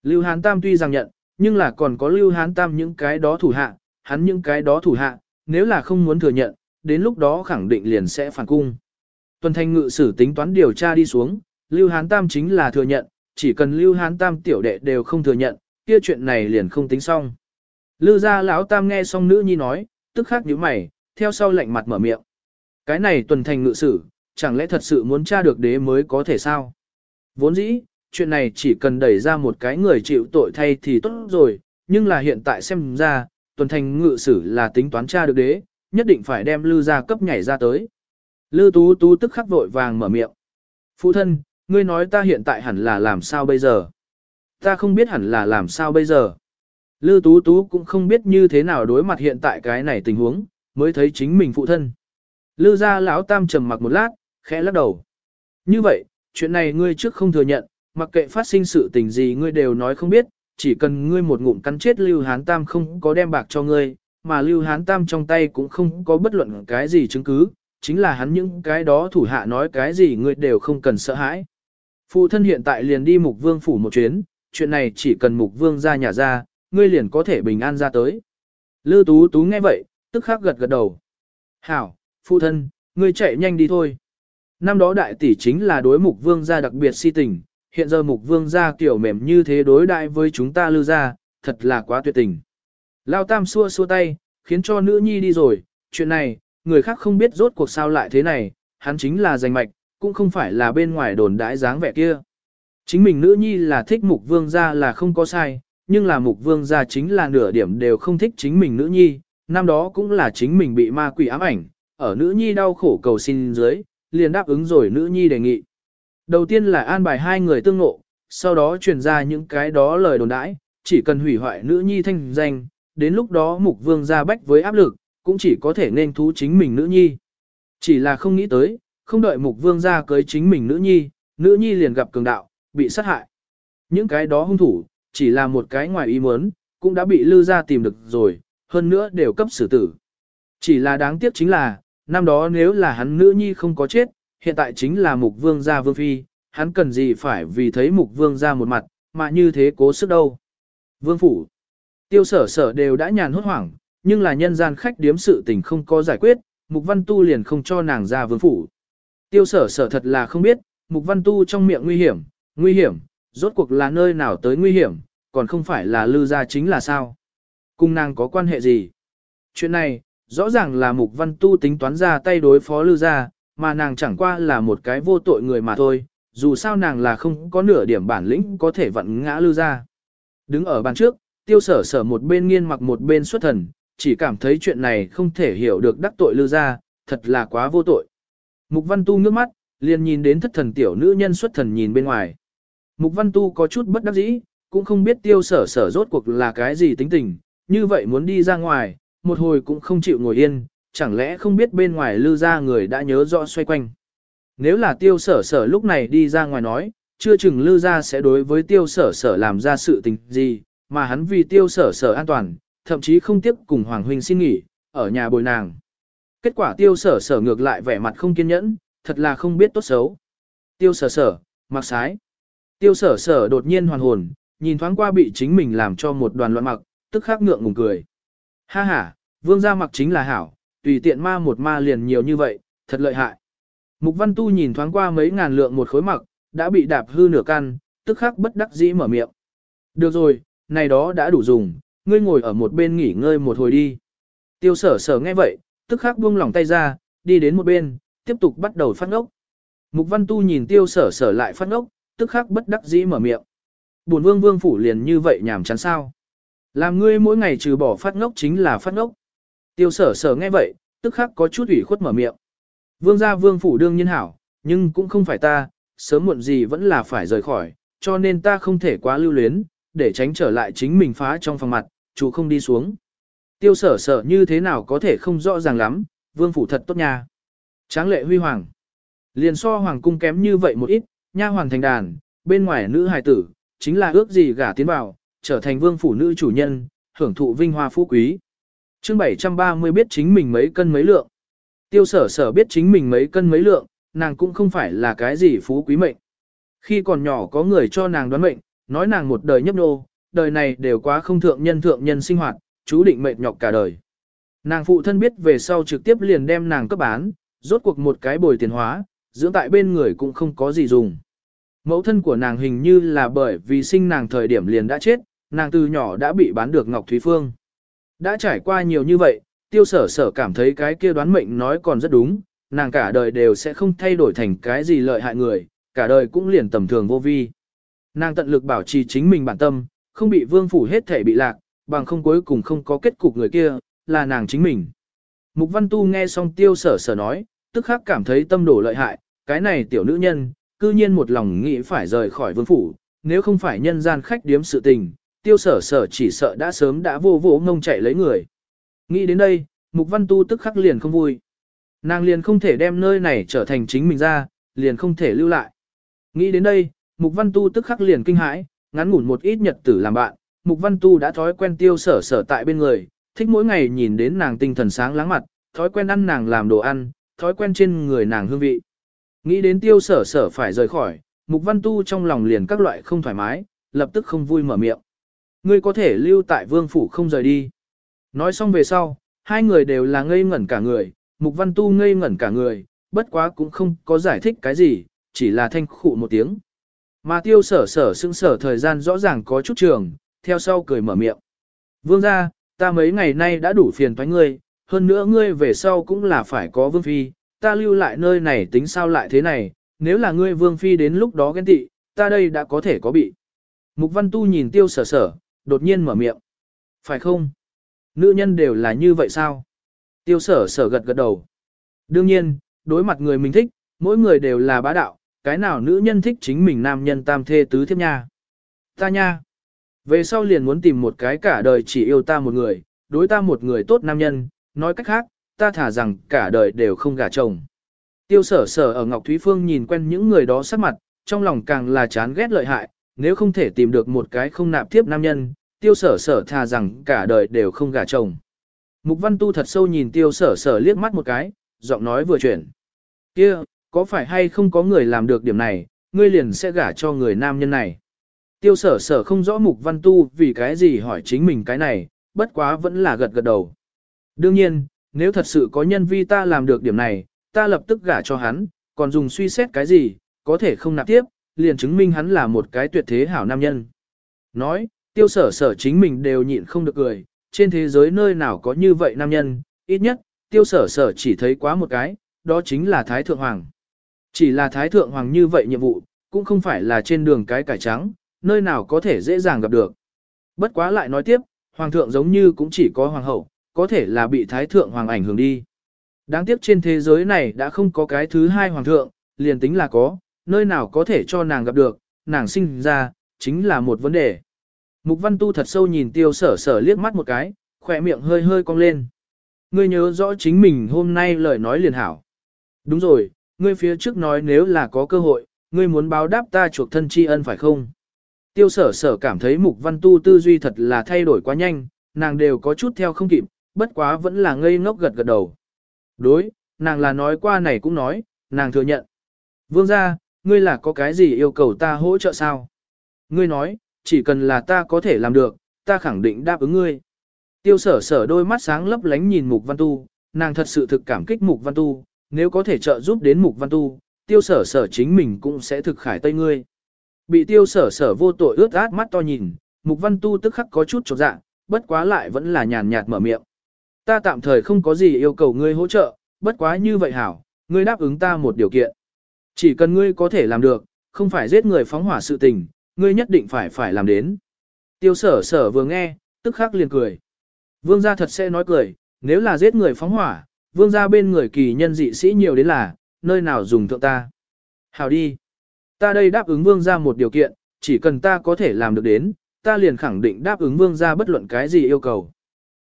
Lưu Hán Tam tuy rằng nhận, nhưng là còn có Lưu Hán Tam những cái đó thủ hạ, hắn những cái đó thủ hạ, nếu là không muốn thừa nhận, đến lúc đó khẳng định liền sẽ phản cung. Tuần thành ngự sử tính toán điều tra đi xuống, Lưu Hán Tam chính là thừa nhận, chỉ cần Lưu Hán Tam tiểu đệ đều không thừa nhận, kia chuyện này liền không tính xong. Lưu gia lão Tam nghe xong nữ nhi nói, tức khắc nhíu mày, theo sau lạnh mặt mở miệng. Cái này tuần thành ngự sử, chẳng lẽ thật sự muốn tra được đế mới có thể sao? Vốn dĩ, chuyện này chỉ cần đẩy ra một cái người chịu tội thay thì tốt rồi, nhưng là hiện tại xem ra, tuần thành ngự sử là tính toán tra được đế, nhất định phải đem lư gia cấp nhảy ra tới. Lư tú tú tức khắc vội vàng mở miệng. Phụ thân, ngươi nói ta hiện tại hẳn là làm sao bây giờ? Ta không biết hẳn là làm sao bây giờ. Lư tú tú cũng không biết như thế nào đối mặt hiện tại cái này tình huống, mới thấy chính mình phụ thân. Lư gia lão tam trầm mặc một lát, khẽ lắc đầu. Như vậy, chuyện này ngươi trước không thừa nhận, mặc kệ phát sinh sự tình gì ngươi đều nói không biết, chỉ cần ngươi một ngụm cắn chết Lưu Hán Tam không có đem bạc cho ngươi, mà Lưu Hán Tam trong tay cũng không có bất luận cái gì chứng cứ, chính là hắn những cái đó thủ hạ nói cái gì ngươi đều không cần sợ hãi. Phụ thân hiện tại liền đi mục vương phủ một chuyến, chuyện này chỉ cần mục vương ra nhà ra, ngươi liền có thể bình an ra tới. Lư Tú Tú nghe vậy, tức khắc gật gật đầu. Hảo, phụ thân, ngươi chạy nhanh đi thôi. Năm đó đại tỷ chính là đối mục vương gia đặc biệt si tình, hiện giờ mục vương gia kiểu mềm như thế đối đại với chúng ta lưu gia, thật là quá tuyệt tình. Lao tam xua xua tay, khiến cho nữ nhi đi rồi, chuyện này, người khác không biết rốt cuộc sao lại thế này, hắn chính là giành mạch, cũng không phải là bên ngoài đồn đãi dáng vẻ kia. Chính mình nữ nhi là thích mục vương gia là không có sai, nhưng là mục vương gia chính là nửa điểm đều không thích chính mình nữ nhi, năm đó cũng là chính mình bị ma quỷ ám ảnh, ở nữ nhi đau khổ cầu xin dưới, liền đáp ứng rồi nữ nhi đề nghị. Đầu tiên là an bài hai người tương ngộ, sau đó truyền ra những cái đó lời đồn đãi, chỉ cần hủy hoại nữ nhi thanh danh, đến lúc đó mục vương ra bách với áp lực, cũng chỉ có thể nên thú chính mình nữ nhi. Chỉ là không nghĩ tới, không đợi mục vương ra cưới chính mình nữ nhi, nữ nhi liền gặp cường đạo, bị sát hại. Những cái đó hung thủ, chỉ là một cái ngoài ý muốn, cũng đã bị lư ra tìm được rồi, hơn nữa đều cấp xử tử. Chỉ là đáng tiếc chính là, năm đó nếu là hắn nữ nhi không có chết, hiện tại chính là mục vương gia vương phi, hắn cần gì phải vì thấy mục vương gia một mặt, mà như thế cố sức đâu. Vương phủ, tiêu sở sở đều đã nhàn hốt hoảng, nhưng là nhân gian khách điếm sự tình không có giải quyết, mục văn tu liền không cho nàng ra vương phủ. Tiêu sở sở thật là không biết, mục văn tu trong miệng nguy hiểm, nguy hiểm, rốt cuộc là nơi nào tới nguy hiểm, còn không phải là lư gia chính là sao. Cùng nàng có quan hệ gì? Chuyện này, rõ ràng là mục văn tu tính toán ra tay đối phó lư gia, mà nàng chẳng qua là một cái vô tội người mà thôi, dù sao nàng là không có nửa điểm bản lĩnh có thể vặn ngã lư gia. Đứng ở bàn trước, tiêu sở sở một bên nghiên mặc một bên xuất thần, chỉ cảm thấy chuyện này không thể hiểu được đắc tội lư gia, thật là quá vô tội. Mục Văn Tu ngước mắt, liền nhìn đến thất thần tiểu nữ nhân xuất thần nhìn bên ngoài. Mục Văn Tu có chút bất đắc dĩ, cũng không biết tiêu sở sở rốt cuộc là cái gì tính tình, như vậy muốn đi ra ngoài, một hồi cũng không chịu ngồi yên, chẳng lẽ không biết bên ngoài lư ra người đã nhớ rõ xoay quanh. Nếu là tiêu sở sở lúc này đi ra ngoài nói, chưa chừng lư ra sẽ đối với tiêu sở sở làm ra sự tình gì, mà hắn vì tiêu sở sở an toàn, thậm chí không tiếp cùng Hoàng Huynh xin nghỉ, ở nhà bồi nàng. Kết quả tiêu sở sở ngược lại vẻ mặt không kiên nhẫn, thật là không biết tốt xấu. Tiêu sở sở, mặc sái. Tiêu sở sở đột nhiên hoàn hồn, nhìn thoáng qua bị chính mình làm cho một đoàn loạn mặc, tức khắc ngượng ngùng cười. Ha ha, vương gia mặc chính là hảo, tùy tiện ma một ma liền nhiều như vậy, thật lợi hại. Mục văn tu nhìn thoáng qua mấy ngàn lượng một khối mặc, đã bị đạp hư nửa căn, tức khắc bất đắc dĩ mở miệng. Được rồi, này đó đã đủ dùng, ngươi ngồi ở một bên nghỉ ngơi một hồi đi. Tiêu sở sở nghe vậy, tức khắc buông lỏng tay ra, đi đến một bên, tiếp tục bắt đầu phát ngốc. Mục văn tu nhìn tiêu sở sở lại phát ngốc, tức khắc bất đắc dĩ mở miệng. Bổn vương vương phủ liền như vậy nhảm chán sao. Làm ngươi mỗi ngày trừ bỏ phát ngốc chính là phát ngốc. Tiêu sở sở nghe vậy, tức khắc có chút ủy khuất mở miệng. Vương gia vương phủ đương nhiên hảo, nhưng cũng không phải ta, sớm muộn gì vẫn là phải rời khỏi, cho nên ta không thể quá lưu luyến, để tránh trở lại chính mình phá trong phòng mặt, chủ không đi xuống. Tiêu sở sở như thế nào có thể không rõ ràng lắm, vương phủ thật tốt nha. Tráng lệ huy hoàng. Liền so hoàng cung kém như vậy một ít, nha hoàng thành đàn, bên ngoài nữ hài tử, chính là ước gì gả tiến vào, trở thành vương phủ nữ chủ nhân, hưởng thụ vinh hoa phú quý. chương 730 biết chính mình mấy cân mấy lượng. Tiêu sở sở biết chính mình mấy cân mấy lượng, nàng cũng không phải là cái gì phú quý mệnh. Khi còn nhỏ có người cho nàng đoán mệnh, nói nàng một đời nhấp nô, đời này đều quá không thượng nhân thượng nhân sinh hoạt, chú định mệt nhọc cả đời. Nàng phụ thân biết về sau trực tiếp liền đem nàng cấp bán, rốt cuộc một cái bồi tiền hóa, dưỡng tại bên người cũng không có gì dùng. Mẫu thân của nàng hình như là bởi vì sinh nàng thời điểm liền đã chết, nàng từ nhỏ đã bị bán được Ngọc Thúy Phương. Đã trải qua nhiều như vậy, tiêu sở sở cảm thấy cái kia đoán mệnh nói còn rất đúng, nàng cả đời đều sẽ không thay đổi thành cái gì lợi hại người, cả đời cũng liền tầm thường vô vi. Nàng tận lực bảo trì chính mình bản tâm, không bị vương phủ hết thể bị lạc, bằng không cuối cùng không có kết cục người kia, là nàng chính mình. Mục Văn Tu nghe xong tiêu sở sở nói, tức khắc cảm thấy tâm đổ lợi hại, cái này tiểu nữ nhân, cư nhiên một lòng nghĩ phải rời khỏi vương phủ, nếu không phải nhân gian khách điếm sự tình, tiêu sở sở chỉ sợ đã sớm đã vô vô ngông chạy lấy người. Nghĩ đến đây, Mục Văn Tu tức khắc liền không vui. Nàng liền không thể đem nơi này trở thành chính mình ra, liền không thể lưu lại. Nghĩ đến đây, Mục Văn Tu tức khắc liền kinh hãi, ngắn ngủn một ít nhật tử làm bạn, Mục Văn Tu đã thói quen tiêu sở sở tại bên người, thích mỗi ngày nhìn đến nàng tinh thần sáng láng mặt, thói quen ăn nàng làm đồ ăn, thói quen trên người nàng hương vị. Nghĩ đến tiêu sở sở phải rời khỏi, Mục Văn Tu trong lòng liền các loại không thoải mái, lập tức không vui mở miệng. Ngươi có thể lưu tại vương phủ không rời đi. Nói xong về sau, hai người đều là ngây ngẩn cả người, Mục Văn Tu ngây ngẩn cả người, bất quá cũng không có giải thích cái gì, chỉ là thanh khụ một tiếng. Mà tiêu sở sở xưng sở thời gian rõ ràng có chút trường, theo sau cười mở miệng. Vương ra, ta mấy ngày nay đã đủ phiền toái ngươi, hơn nữa ngươi về sau cũng là phải có vương phi, ta lưu lại nơi này tính sao lại thế này, nếu là ngươi vương phi đến lúc đó ghen tị, ta đây đã có thể có bị. Mục văn tu nhìn tiêu sở sở, đột nhiên mở miệng. Phải không? Nữ nhân đều là như vậy sao? Tiêu sở sở gật gật đầu. Đương nhiên, đối mặt người mình thích, mỗi người đều là bá đạo, cái nào nữ nhân thích chính mình nam nhân tam thê tứ thiếp nha. Ta nha. Về sau liền muốn tìm một cái cả đời chỉ yêu ta một người, đối ta một người tốt nam nhân, nói cách khác, ta thả rằng cả đời đều không gả chồng. Tiêu sở sở ở Ngọc Thúy Phương nhìn quen những người đó sắc mặt, trong lòng càng là chán ghét lợi hại, nếu không thể tìm được một cái không nạp tiếp nam nhân, tiêu sở sở thà rằng cả đời đều không gả chồng. Mục văn tu thật sâu nhìn tiêu sở sở liếc mắt một cái, giọng nói vừa chuyển. kia có phải hay không có người làm được điểm này, ngươi liền sẽ gả cho người nam nhân này. Tiêu sở sở không rõ mục văn tu vì cái gì hỏi chính mình cái này, bất quá vẫn là gật gật đầu. Đương nhiên, nếu thật sự có nhân vi ta làm được điểm này, ta lập tức gả cho hắn, còn dùng suy xét cái gì, có thể không nạp tiếp, liền chứng minh hắn là một cái tuyệt thế hảo nam nhân. Nói, tiêu sở sở chính mình đều nhịn không được cười, trên thế giới nơi nào có như vậy nam nhân, ít nhất, tiêu sở sở chỉ thấy quá một cái, đó chính là Thái Thượng Hoàng. Chỉ là Thái Thượng Hoàng như vậy nhiệm vụ, cũng không phải là trên đường cái cải trắng, nơi nào có thể dễ dàng gặp được. Bất quá lại nói tiếp, Hoàng thượng giống như cũng chỉ có Hoàng hậu, có thể là bị Thái Thượng Hoàng ảnh hưởng đi. Đáng tiếc trên thế giới này đã không có cái thứ hai hoàng thượng, liền tính là có, nơi nào có thể cho nàng gặp được, nàng sinh ra, chính là một vấn đề. Mục văn tu thật sâu nhìn tiêu sở sở liếc mắt một cái, khỏe miệng hơi hơi cong lên. Ngươi nhớ rõ chính mình hôm nay lời nói liền hảo. Đúng rồi, ngươi phía trước nói nếu là có cơ hội, ngươi muốn báo đáp ta chuộc thân tri ân phải không? Tiêu sở sở cảm thấy mục văn tu tư duy thật là thay đổi quá nhanh, nàng đều có chút theo không kịp, bất quá vẫn là ngây ngốc gật gật đầu. Đối, nàng là nói qua này cũng nói, nàng thừa nhận. Vương gia, ngươi là có cái gì yêu cầu ta hỗ trợ sao? Ngươi nói, chỉ cần là ta có thể làm được, ta khẳng định đáp ứng ngươi. Tiêu sở sở đôi mắt sáng lấp lánh nhìn Mục Văn Tu, nàng thật sự thực cảm kích Mục Văn Tu, nếu có thể trợ giúp đến Mục Văn Tu, tiêu sở sở chính mình cũng sẽ thực khải tây ngươi. Bị tiêu sở sở vô tội ướt át mắt to nhìn, Mục Văn Tu tức khắc có chút chột dạ, bất quá lại vẫn là nhàn nhạt mở miệng. Ta tạm thời không có gì yêu cầu ngươi hỗ trợ, bất quá như vậy hảo, ngươi đáp ứng ta một điều kiện. Chỉ cần ngươi có thể làm được, không phải giết người phóng hỏa sự tình, ngươi nhất định phải phải làm đến. Tiêu sở sở vừa nghe, tức khắc liền cười. Vương gia thật sẽ nói cười, nếu là giết người phóng hỏa, vương gia bên người kỳ nhân dị sĩ nhiều đến là, nơi nào dùng thượng ta. Hào đi. Ta đây đáp ứng vương gia một điều kiện, chỉ cần ta có thể làm được đến, ta liền khẳng định đáp ứng vương gia bất luận cái gì yêu cầu.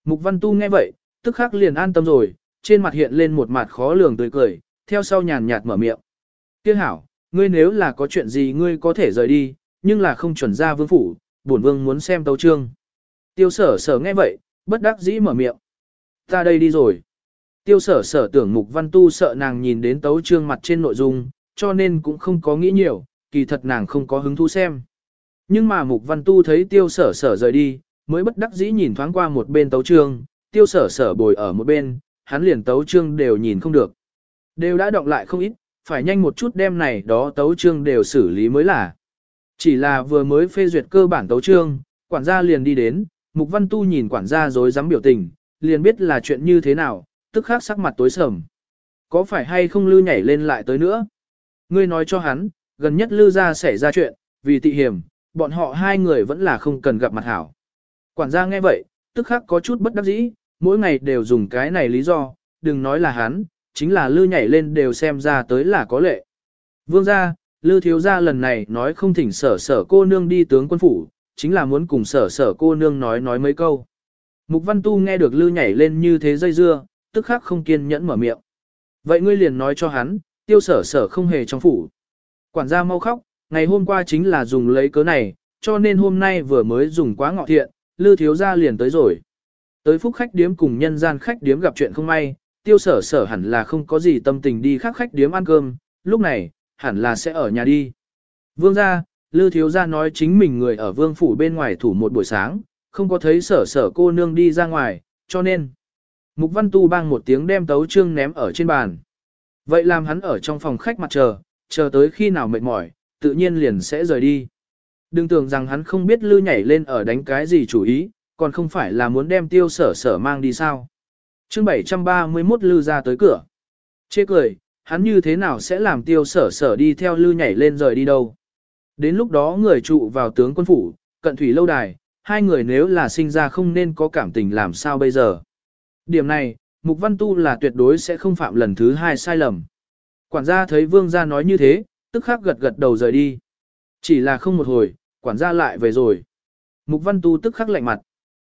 Mục văn tu nghe vậy, tức khắc liền an tâm rồi, trên mặt hiện lên một mặt khó lường tươi cười, theo sau nhàn nhạt mở miệng. Tiếc hảo, ngươi nếu là có chuyện gì ngươi có thể rời đi, nhưng là không chuẩn ra vương phủ, bổn vương muốn xem tấu trương. Tiêu sở sở nghe vậy, bất đắc dĩ mở miệng. Ta đây đi rồi. Tiêu sở sở tưởng mục văn tu sợ nàng nhìn đến tấu trương mặt trên nội dung, cho nên cũng không có nghĩ nhiều, kỳ thật nàng không có hứng thú xem. Nhưng mà mục văn tu thấy tiêu sở sở rời đi, mới bất đắc dĩ nhìn thoáng qua một bên tấu trương, tiêu sở sở bồi ở một bên, hắn liền tấu trương đều nhìn không được. Đều đã động lại không ít, phải nhanh một chút đem này đó tấu trương đều xử lý mới là. Chỉ là vừa mới phê duyệt cơ bản tấu trương, quản gia liền đi đến, Mục Văn Tu nhìn quản gia rồi dám biểu tình, liền biết là chuyện như thế nào, tức khắc sắc mặt tối sầm. Có phải hay không lư nhảy lên lại tới nữa? Ngươi nói cho hắn, gần nhất lư ra xảy ra chuyện, vì tị hiểm, bọn họ hai người vẫn là không cần gặp mặt hảo. Quản gia nghe vậy, tức khắc có chút bất đắc dĩ, mỗi ngày đều dùng cái này lý do, đừng nói là hắn, chính là lư nhảy lên đều xem ra tới là có lệ. Vương gia, lư thiếu gia lần này nói không thỉnh sở sở cô nương đi tướng quân phủ, chính là muốn cùng sở sở cô nương nói nói mấy câu. Mục văn tu nghe được lư nhảy lên như thế dây dưa, tức khắc không kiên nhẫn mở miệng. Vậy ngươi liền nói cho hắn, tiêu sở sở không hề trong phủ. Quản gia mau khóc, ngày hôm qua chính là dùng lấy cớ này, cho nên hôm nay vừa mới dùng quá ngọ thiện, lư thiếu gia liền tới rồi. Tới phúc khách điếm cùng nhân gian khách điếm gặp chuyện không may, tiêu sở sở hẳn là không có gì tâm tình đi khắc khách điếm ăn cơm, lúc này, hẳn là sẽ ở nhà đi. Vương gia, Lư thiếu gia nói chính mình người ở vương phủ bên ngoài thủ một buổi sáng, không có thấy sở sở cô nương đi ra ngoài, cho nên. Mục văn tu bang một tiếng đem tấu trương ném ở trên bàn. Vậy làm hắn ở trong phòng khách mặt chờ, chờ tới khi nào mệt mỏi, tự nhiên liền sẽ rời đi. Đừng tưởng rằng hắn không biết lư nhảy lên ở đánh cái gì chủ ý, còn không phải là muốn đem tiêu sở sở mang đi sao chương 731 lư ra tới cửa. Chê cười, hắn như thế nào sẽ làm tiêu sở sở đi theo lư nhảy lên rời đi đâu. Đến lúc đó người trụ vào tướng quân phủ, cận thủy lâu đài, hai người nếu là sinh ra không nên có cảm tình làm sao bây giờ. Điểm này, Mục Văn Tu là tuyệt đối sẽ không phạm lần thứ hai sai lầm. Quản gia thấy vương gia nói như thế, tức khắc gật gật đầu rời đi. Chỉ là không một hồi, quản gia lại về rồi. Mục Văn Tu tức khắc lạnh mặt.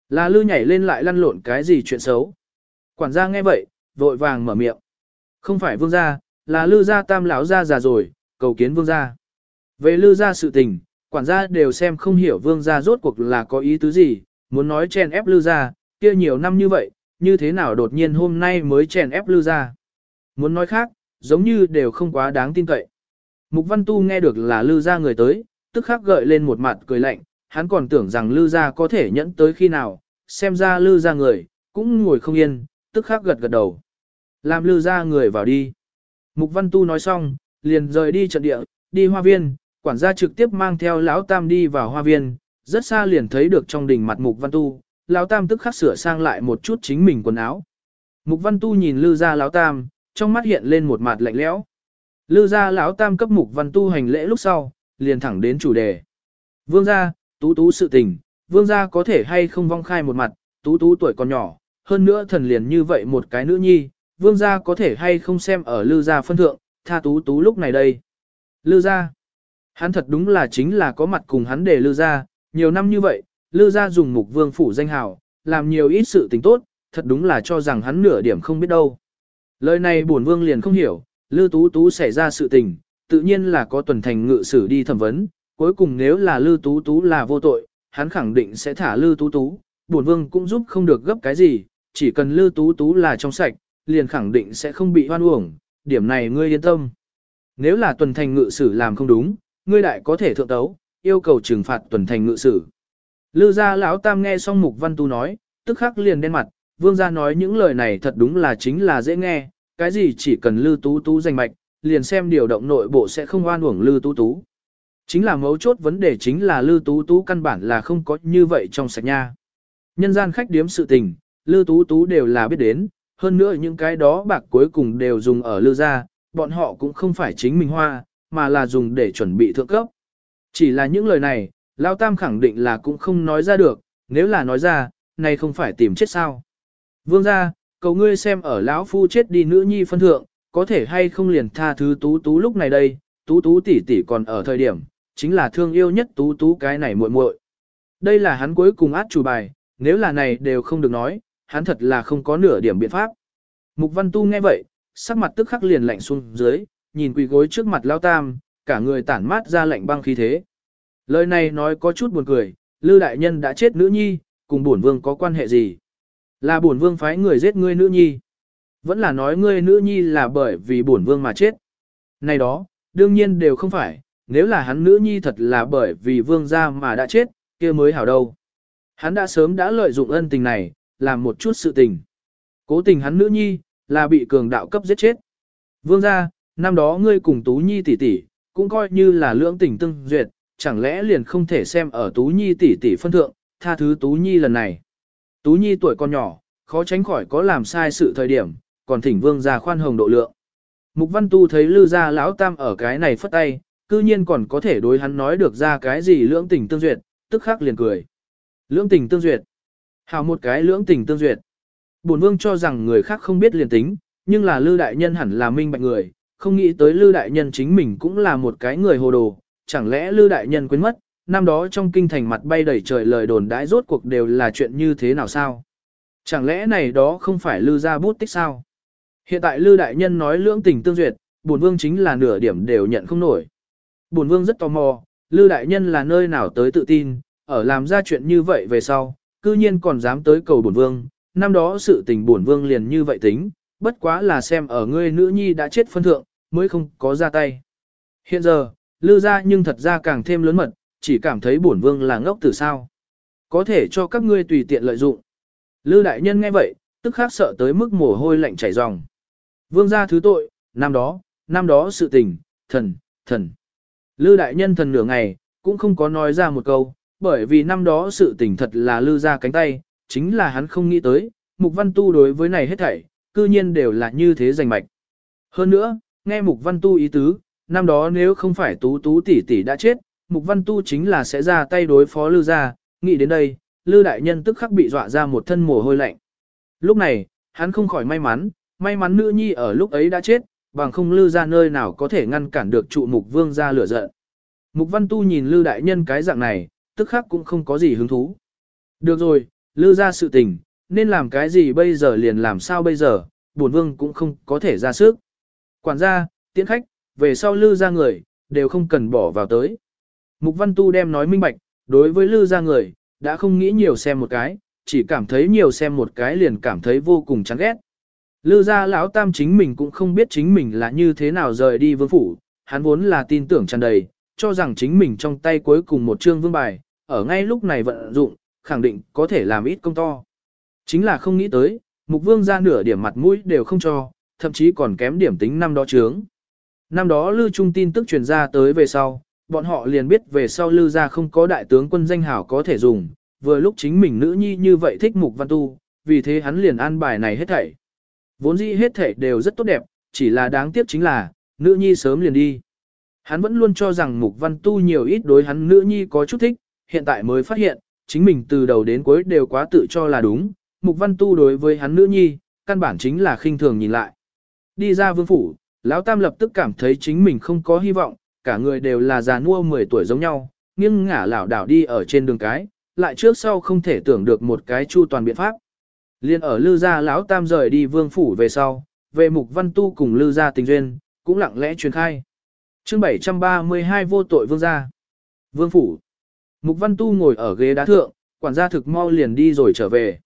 Là lư nhảy lên lại lăn lộn cái gì chuyện xấu. Quản gia nghe vậy, vội vàng mở miệng. Không phải vương gia, là lư gia tam lão gia già rồi, cầu kiến vương gia. Về lư gia sự tình, quản gia đều xem không hiểu vương gia rốt cuộc là có ý tứ gì, muốn nói chèn ép lư gia, kia nhiều năm như vậy, như thế nào đột nhiên hôm nay mới chèn ép lư gia. Muốn nói khác, giống như đều không quá đáng tin cậy. Mục văn tu nghe được là lư gia người tới, tức khắc gợi lên một mặt cười lạnh, hắn còn tưởng rằng lư gia có thể nhẫn tới khi nào, xem ra lư gia người, cũng ngồi không yên, tức khắc gật gật đầu. Làm lư gia người vào đi. Mục văn tu nói xong, liền rời đi trận địa, đi hoa viên, quản gia trực tiếp mang theo lão tam đi vào hoa viên, rất xa liền thấy được trong đỉnh mặt mục văn tu, lão tam tức khắc sửa sang lại một chút chính mình quần áo. Mục văn tu nhìn lư gia lão tam, trong mắt hiện lên một mặt lạnh lẽo. Lư gia lão tam cấp mục văn tu hành lễ lúc sau, liền thẳng đến chủ đề. Vương gia, tú tú sự tình, vương gia có thể hay không vong khai một mặt, tú tú tuổi còn nhỏ, hơn nữa thần liền như vậy một cái nữ nhi, vương gia có thể hay không xem ở lư gia phân thượng, tha tú tú lúc này đây. Lư gia, hắn thật đúng là chính là có mặt cùng hắn để lư gia, nhiều năm như vậy, lư gia dùng mục vương phủ danh hào, làm nhiều ít sự tình tốt, thật đúng là cho rằng hắn nửa điểm không biết đâu. Lời này bổn vương liền không hiểu, lư tú tú xảy ra sự tình, tự nhiên là có tuần thành ngự sử đi thẩm vấn, cuối cùng nếu là lư tú tú là vô tội, hắn khẳng định sẽ thả lư tú tú, bổn vương cũng giúp không được gấp cái gì, chỉ cần lư tú tú là trong sạch, liền khẳng định sẽ không bị hoan uổng, điểm này ngươi yên tâm. Nếu là tuần thành ngự sử làm không đúng, ngươi đại có thể thượng tấu, yêu cầu trừng phạt tuần thành ngự sử. Lư gia lão tam nghe xong mục văn tu nói, tức khắc liền đen mặt, vương gia nói những lời này thật đúng là chính là dễ nghe, cái gì chỉ cần lư tú tú danh mạch, liền xem điều động nội bộ sẽ không oan uổng lư tú tú. Chính là mấu chốt vấn đề chính là lư tú tú căn bản là không có như vậy trong sạch nha. Nhân gian khách điếm sự tình, lư tú tú đều là biết đến, hơn nữa những cái đó bạc cuối cùng đều dùng ở lư gia, bọn họ cũng không phải chính mình hoa, mà là dùng để chuẩn bị thượng cấp. Chỉ là những lời này, Lão Tam khẳng định là cũng không nói ra được, nếu là nói ra, này không phải tìm chết sao. Vương gia, cầu ngươi xem ở lão phu chết đi nữ nhi phân thượng, có thể hay không liền tha thứ tú tú lúc này đây, tú tú tỷ tỷ còn ở thời điểm, chính là thương yêu nhất tú tú cái này muội muội. Đây là hắn cuối cùng át chủ bài, nếu là này đều không được nói, hắn thật là không có nửa điểm biện pháp. Mục Văn Tu nghe vậy, sắc mặt tức khắc liền lạnh xuống dưới, nhìn quỳ gối trước mặt Lao Tam, cả người tản mát ra lạnh băng khí thế. Lời này nói có chút buồn cười, Lư đại nhân đã chết nữ nhi, cùng bổn vương có quan hệ gì? Là bổn vương phái người giết ngươi nữ nhi. Vẫn là nói ngươi nữ nhi là bởi vì bổn vương mà chết. Này đó, đương nhiên đều không phải, nếu là hắn nữ nhi thật là bởi vì vương gia mà đã chết, kia mới hảo đâu. Hắn đã sớm đã lợi dụng ân tình này, làm một chút sự tình. Cố tình hắn nữ nhi, là bị cường đạo cấp giết chết. Vương gia, năm đó ngươi cùng Tú Nhi tỷ tỷ, cũng coi như là lưỡng tình tương duyệt, chẳng lẽ liền không thể xem ở Tú Nhi tỷ tỷ phân thượng, tha thứ Tú Nhi lần này. Tú Nhi tuổi còn nhỏ, khó tránh khỏi có làm sai sự thời điểm, còn thỉnh vương gia khoan hồng độ lượng. Mục Văn Tu thấy Lư gia lão tam ở cái này phất tay, cư nhiên còn có thể đối hắn nói được ra cái gì lưỡng tình tương duyệt, tức khắc liền cười. Lưỡng tình tương duyệt. Hảo một cái lưỡng tình tương duyệt. Bổn vương cho rằng người khác không biết liền tính, nhưng là Lư đại nhân hẳn là minh bạch người, không nghĩ tới Lư đại nhân chính mình cũng là một cái người hồ đồ, chẳng lẽ Lư đại nhân quên mất, năm đó trong kinh thành mặt bay đầy trời lời đồn đãi rốt cuộc đều là chuyện như thế nào sao? Chẳng lẽ này đó không phải Lư gia bút tích sao? Hiện tại Lư đại nhân nói lưỡng tình tương duyệt, bổn vương chính là nửa điểm đều nhận không nổi. Bổn vương rất tò mò, Lư đại nhân là nơi nào tới tự tin, ở làm ra chuyện như vậy về sau, cư nhiên còn dám tới cầu bổn vương, năm đó sự tình bổn vương liền như vậy tính, bất quá là xem ở ngươi nữ nhi đã chết phân thượng, mới không có ra tay. Hiện giờ, Lư gia nhưng thật ra càng thêm lớn mật, chỉ cảm thấy bổn vương là ngốc từ sao. Có thể cho các ngươi tùy tiện lợi dụng. Lư đại nhân nghe vậy, tức khắc sợ tới mức mồ hôi lạnh chảy ròng. Vương gia thứ tội, năm đó, năm đó sự tình, thần, thần. Lư đại nhân thần nửa ngày, cũng không có nói ra một câu, bởi vì năm đó sự tình thật là lư ra cánh tay, chính là hắn không nghĩ tới, mục văn tu đối với này hết thảy, cư nhiên đều là như thế rành mạch. Hơn nữa, nghe mục văn tu ý tứ, năm đó nếu không phải tú tú tỷ tỷ đã chết, mục văn tu chính là sẽ ra tay đối phó lư ra, nghĩ đến đây, lư đại nhân tức khắc bị dọa ra một thân mồ hôi lạnh. Lúc này, hắn không khỏi may mắn, may mắn nữ nhi ở lúc ấy đã chết, bằng không lư ra nơi nào có thể ngăn cản được trụ mục vương ra lửa giận. Mục văn tu nhìn lư đại nhân cái dạng này, tức khắc cũng không có gì hứng thú. Được rồi, lư ra sự tình, nên làm cái gì bây giờ liền làm sao bây giờ, bổn vương cũng không có thể ra sức. Quản gia, tiễn khách, về sau lư ra người, đều không cần bỏ vào tới. Mục văn tu đem nói minh bạch, đối với lư ra người, đã không nghĩ nhiều xem một cái, chỉ cảm thấy nhiều xem một cái liền cảm thấy vô cùng chán ghét. Lư gia lão tam chính mình cũng không biết chính mình là như thế nào rời đi vương phủ, hắn vốn là tin tưởng tràn đầy, cho rằng chính mình trong tay cuối cùng một chương vương bài, ở ngay lúc này vận dụng, khẳng định có thể làm ít công to. Chính là không nghĩ tới, mục vương ra nửa điểm mặt mũi đều không cho, thậm chí còn kém điểm tính năm đó chướng. Năm đó Lư Trung tin tức truyền ra tới về sau, bọn họ liền biết về sau Lư gia không có đại tướng quân danh hảo có thể dùng, vừa lúc chính mình nữ nhi như vậy thích mục văn tu, vì thế hắn liền an bài này hết thảy. Vốn dĩ hết thảy đều rất tốt đẹp, chỉ là đáng tiếc chính là, nữ nhi sớm liền đi. Hắn vẫn luôn cho rằng mục văn tu nhiều ít đối hắn nữ nhi có chút thích, hiện tại mới phát hiện, chính mình từ đầu đến cuối đều quá tự cho là đúng, mục văn tu đối với hắn nữ nhi, căn bản chính là khinh thường nhìn lại. Đi ra vương phủ, lão tam lập tức cảm thấy chính mình không có hy vọng, cả người đều là già nua 10 tuổi giống nhau, nghiêng ngả lảo đảo đi ở trên đường cái, lại trước sau không thể tưởng được một cái chu toàn biện pháp. Liên ở Lư gia lão tam rời đi vương phủ về sau, về mục văn tu cùng Lư gia tình duyên, cũng lặng lẽ truyền khai. Chương 732 vô tội vương gia. Vương phủ. Mục văn tu ngồi ở ghế đá thượng, quản gia thực mau liền đi rồi trở về.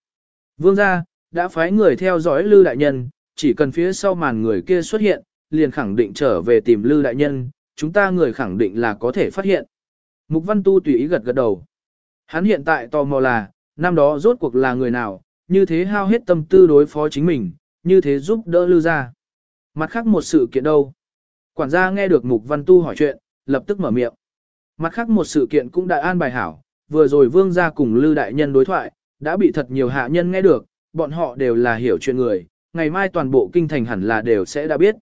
Vương gia, đã phái người theo dõi Lư đại nhân, chỉ cần phía sau màn người kia xuất hiện, liền khẳng định trở về tìm Lư đại nhân, chúng ta người khẳng định là có thể phát hiện. Mục văn tu tùy ý gật gật đầu. Hắn hiện tại tò mò là, năm đó rốt cuộc là người nào, như thế hao hết tâm tư đối phó chính mình, như thế giúp đỡ Lư gia. Mặt khác một sự kiện đâu? Quản gia nghe được Mục Văn Tu hỏi chuyện, lập tức mở miệng. Mặt khác một sự kiện cũng đã an bài hảo, vừa rồi vương gia cùng Lư đại nhân đối thoại, đã bị thật nhiều hạ nhân nghe được, bọn họ đều là hiểu chuyện người, ngày mai toàn bộ kinh thành hẳn là đều sẽ đã biết.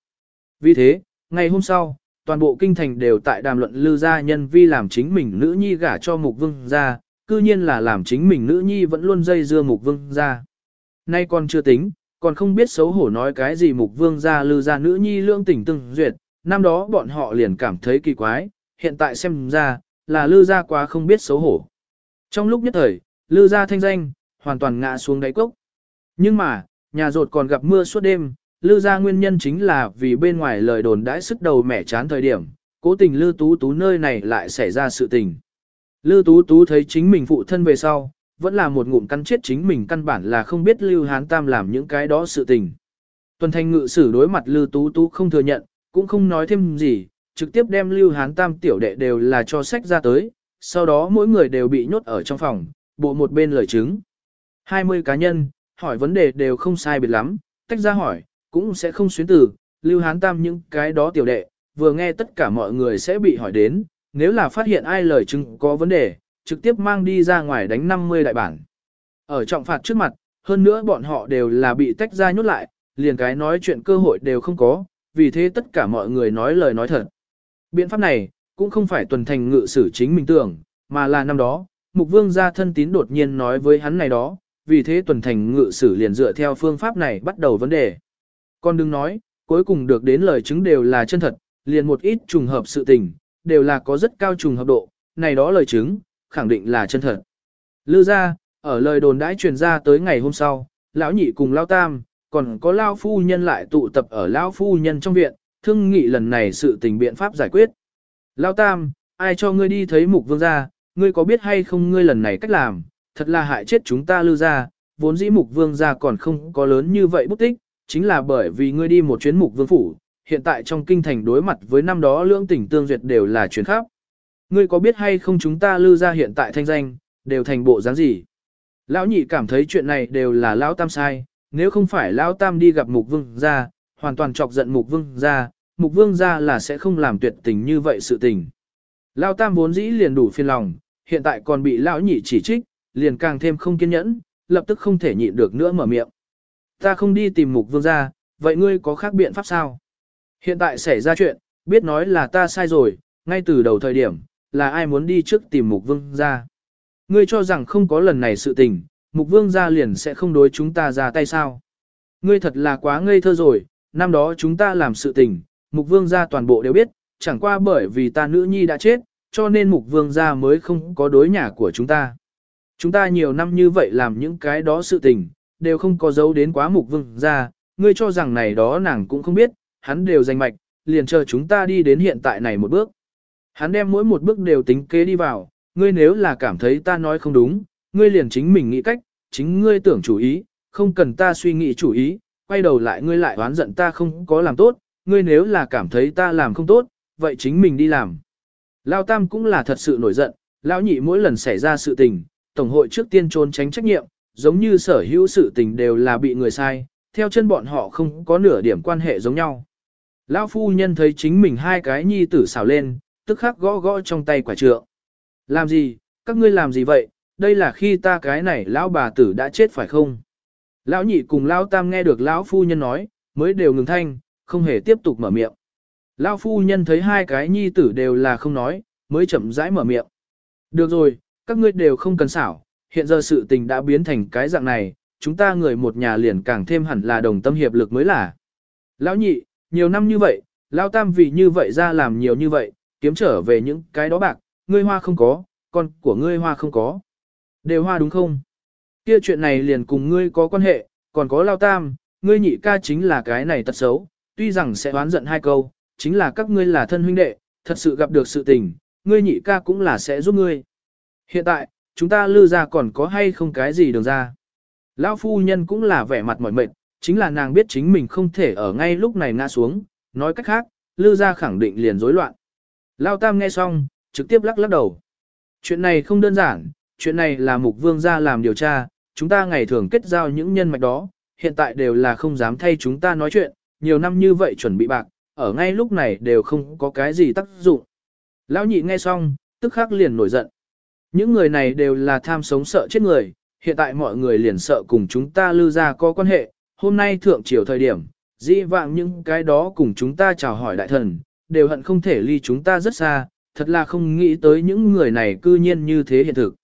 Vì thế, ngày hôm sau, toàn bộ kinh thành đều tại đàm luận Lư gia nhân vi làm chính mình nữ nhi gả cho Mục Vương gia, cư nhiên là làm chính mình nữ nhi vẫn luôn dây dưa Mục Vương gia. Nay còn chưa tính, còn không biết xấu hổ nói cái gì Mục Vương gia Lư gia nữ nhi lương tỉnh từng duyệt, năm đó bọn họ liền cảm thấy kỳ quái, hiện tại xem ra, là Lư gia quá không biết xấu hổ. Trong lúc nhất thời, Lư gia thanh danh, hoàn toàn ngã xuống đáy cốc. Nhưng mà, nhà rột còn gặp mưa suốt đêm, Lư gia nguyên nhân chính là vì bên ngoài lời đồn đãi sức đầu mẻ chán thời điểm, cố tình Lư Tú Tú nơi này lại xảy ra sự tình. Lư Tú Tú thấy chính mình phụ thân về sau, vẫn là một ngụm căn chết chính mình căn bản là không biết Lưu Hán Tam làm những cái đó sự tình. Tuần thanh ngự sử đối mặt Lư Tú Tú không thừa nhận, cũng không nói thêm gì, trực tiếp đem Lưu Hán Tam tiểu đệ đều là cho sách ra tới, sau đó mỗi người đều bị nhốt ở trong phòng, bộ một bên lời chứng. 20 cá nhân, hỏi vấn đề đều không sai biệt lắm, tách ra hỏi, cũng sẽ không xuyến từ, Lưu Hán Tam những cái đó tiểu đệ, vừa nghe tất cả mọi người sẽ bị hỏi đến, nếu là phát hiện ai lời chứng có vấn đề, trực tiếp mang đi ra ngoài đánh 50 đại bản. Ở trọng phạt trước mặt, hơn nữa bọn họ đều là bị tách ra nhốt lại, liền cái nói chuyện cơ hội đều không có, vì thế tất cả mọi người nói lời nói thật. Biện pháp này, cũng không phải tuần thành ngự sử chính mình tưởng, mà là năm đó, mục vương gia thân tín đột nhiên nói với hắn này đó, vì thế tuần thành ngự sử liền dựa theo phương pháp này bắt đầu vấn đề. Con đừng nói, cuối cùng được đến lời chứng đều là chân thật, liền một ít trùng hợp sự tình, đều là có rất cao trùng hợp độ, này đó lời chứng, khẳng định là chân thật. Lư ra, ở lời đồn đãi truyền ra tới ngày hôm sau, lão nhị cùng lão tam, còn có lão phu nhân lại tụ tập ở lão phu nhân trong viện, thương nghị lần này sự tình biện pháp giải quyết. Lão tam, ai cho ngươi đi thấy mục vương gia, ngươi có biết hay không ngươi lần này cách làm, thật là hại chết chúng ta lư gia vốn dĩ mục vương gia còn không có lớn như vậy bút tích, chính là bởi vì ngươi đi một chuyến mục vương phủ, hiện tại trong kinh thành đối mặt với năm đó lưỡng tỉnh tương duyệt đều là chuyến khắp. Ngươi có biết hay không chúng ta lư gia hiện tại thanh danh, đều thành bộ dáng gì? Lão nhị cảm thấy chuyện này đều là lão tam sai, nếu không phải lão tam đi gặp mục vương gia, hoàn toàn chọc giận mục vương gia, mục vương gia là sẽ không làm tuyệt tình như vậy sự tình. Lão tam vốn dĩ liền đủ phiền lòng, hiện tại còn bị lão nhị chỉ trích, liền càng thêm không kiên nhẫn, lập tức không thể nhịn được nữa mở miệng. Ta không đi tìm mục vương gia, vậy ngươi có khác biện pháp sao? Hiện tại xảy ra chuyện, biết nói là ta sai rồi, ngay từ đầu thời điểm, là ai muốn đi trước tìm mục vương gia. Ngươi cho rằng không có lần này sự tình, mục vương gia liền sẽ không đối chúng ta ra tay sao. Ngươi thật là quá ngây thơ rồi, năm đó chúng ta làm sự tình, mục vương gia toàn bộ đều biết, chẳng qua bởi vì ta nữ nhi đã chết, cho nên mục vương gia mới không có đối nhà của chúng ta. Chúng ta nhiều năm như vậy làm những cái đó sự tình, đều không có dấu đến quá mục vương gia, ngươi cho rằng này đó nàng cũng không biết, hắn đều danh mạch, liền chờ chúng ta đi đến hiện tại này một bước. Hắn đem mỗi một bước đều tính kế đi vào, ngươi nếu là cảm thấy ta nói không đúng, ngươi liền chính mình nghĩ cách, chính ngươi tưởng chủ ý, không cần ta suy nghĩ chủ ý, quay đầu lại ngươi lại oán giận ta không có làm tốt, ngươi nếu là cảm thấy ta làm không tốt, vậy chính mình đi làm. Lao Tam cũng là thật sự nổi giận, Lão nhị mỗi lần xảy ra sự tình, Tổng hội trước tiên trốn tránh trách nhiệm, giống như sở hữu sự tình đều là bị người sai, theo chân bọn họ không có nửa điểm quan hệ giống nhau. Lão phu nhân thấy chính mình hai cái nhi tử xào lên, tức khắc gõ gõ trong tay quả trượng. Làm gì, các ngươi làm gì vậy, đây là khi ta cái này lão bà tử đã chết phải không? Lão nhị cùng lão tam nghe được lão phu nhân nói, mới đều ngừng thanh, không hề tiếp tục mở miệng. Lão phu nhân thấy hai cái nhi tử đều là không nói, mới chậm rãi mở miệng. Được rồi, các ngươi đều không cần xảo, hiện giờ sự tình đã biến thành cái dạng này, chúng ta người một nhà liền càng thêm hẳn là đồng tâm hiệp lực mới là. Lão nhị, nhiều năm như vậy, lão tam vì như vậy ra làm nhiều như vậy, kiếm trở về những cái đó bạc, ngươi hoa không có, con của ngươi hoa không có. Đều hoa đúng không? Kia chuyện này liền cùng ngươi có quan hệ, còn có lao tam, ngươi nhị ca chính là cái này tật xấu, tuy rằng sẽ oán giận hai câu, chính là các ngươi là thân huynh đệ, thật sự gặp được sự tình, ngươi nhị ca cũng là sẽ giúp ngươi. Hiện tại, chúng ta lư ra còn có hay không cái gì đường ra. Lão phu nhân cũng là vẻ mặt mỏi mệt, chính là nàng biết chính mình không thể ở ngay lúc này ngã xuống, nói cách khác, lư ra khẳng định liền rối loạn. Lao tam nghe xong, trực tiếp lắc lắc đầu. Chuyện này không đơn giản, chuyện này là mục vương ra làm điều tra, chúng ta ngày thường kết giao những nhân mạch đó, hiện tại đều là không dám thay chúng ta nói chuyện, nhiều năm như vậy chuẩn bị bạc, ở ngay lúc này đều không có cái gì tác dụng. Lão nhị nghe xong, tức khắc liền nổi giận. Những người này đều là tham sống sợ chết người, hiện tại mọi người liền sợ cùng chúng ta lưu ra có quan hệ, hôm nay thượng triều thời điểm, dĩ vạng những cái đó cùng chúng ta chào hỏi đại thần, đều hận không thể ly chúng ta rất xa, thật là không nghĩ tới những người này cư nhiên như thế hiện thực.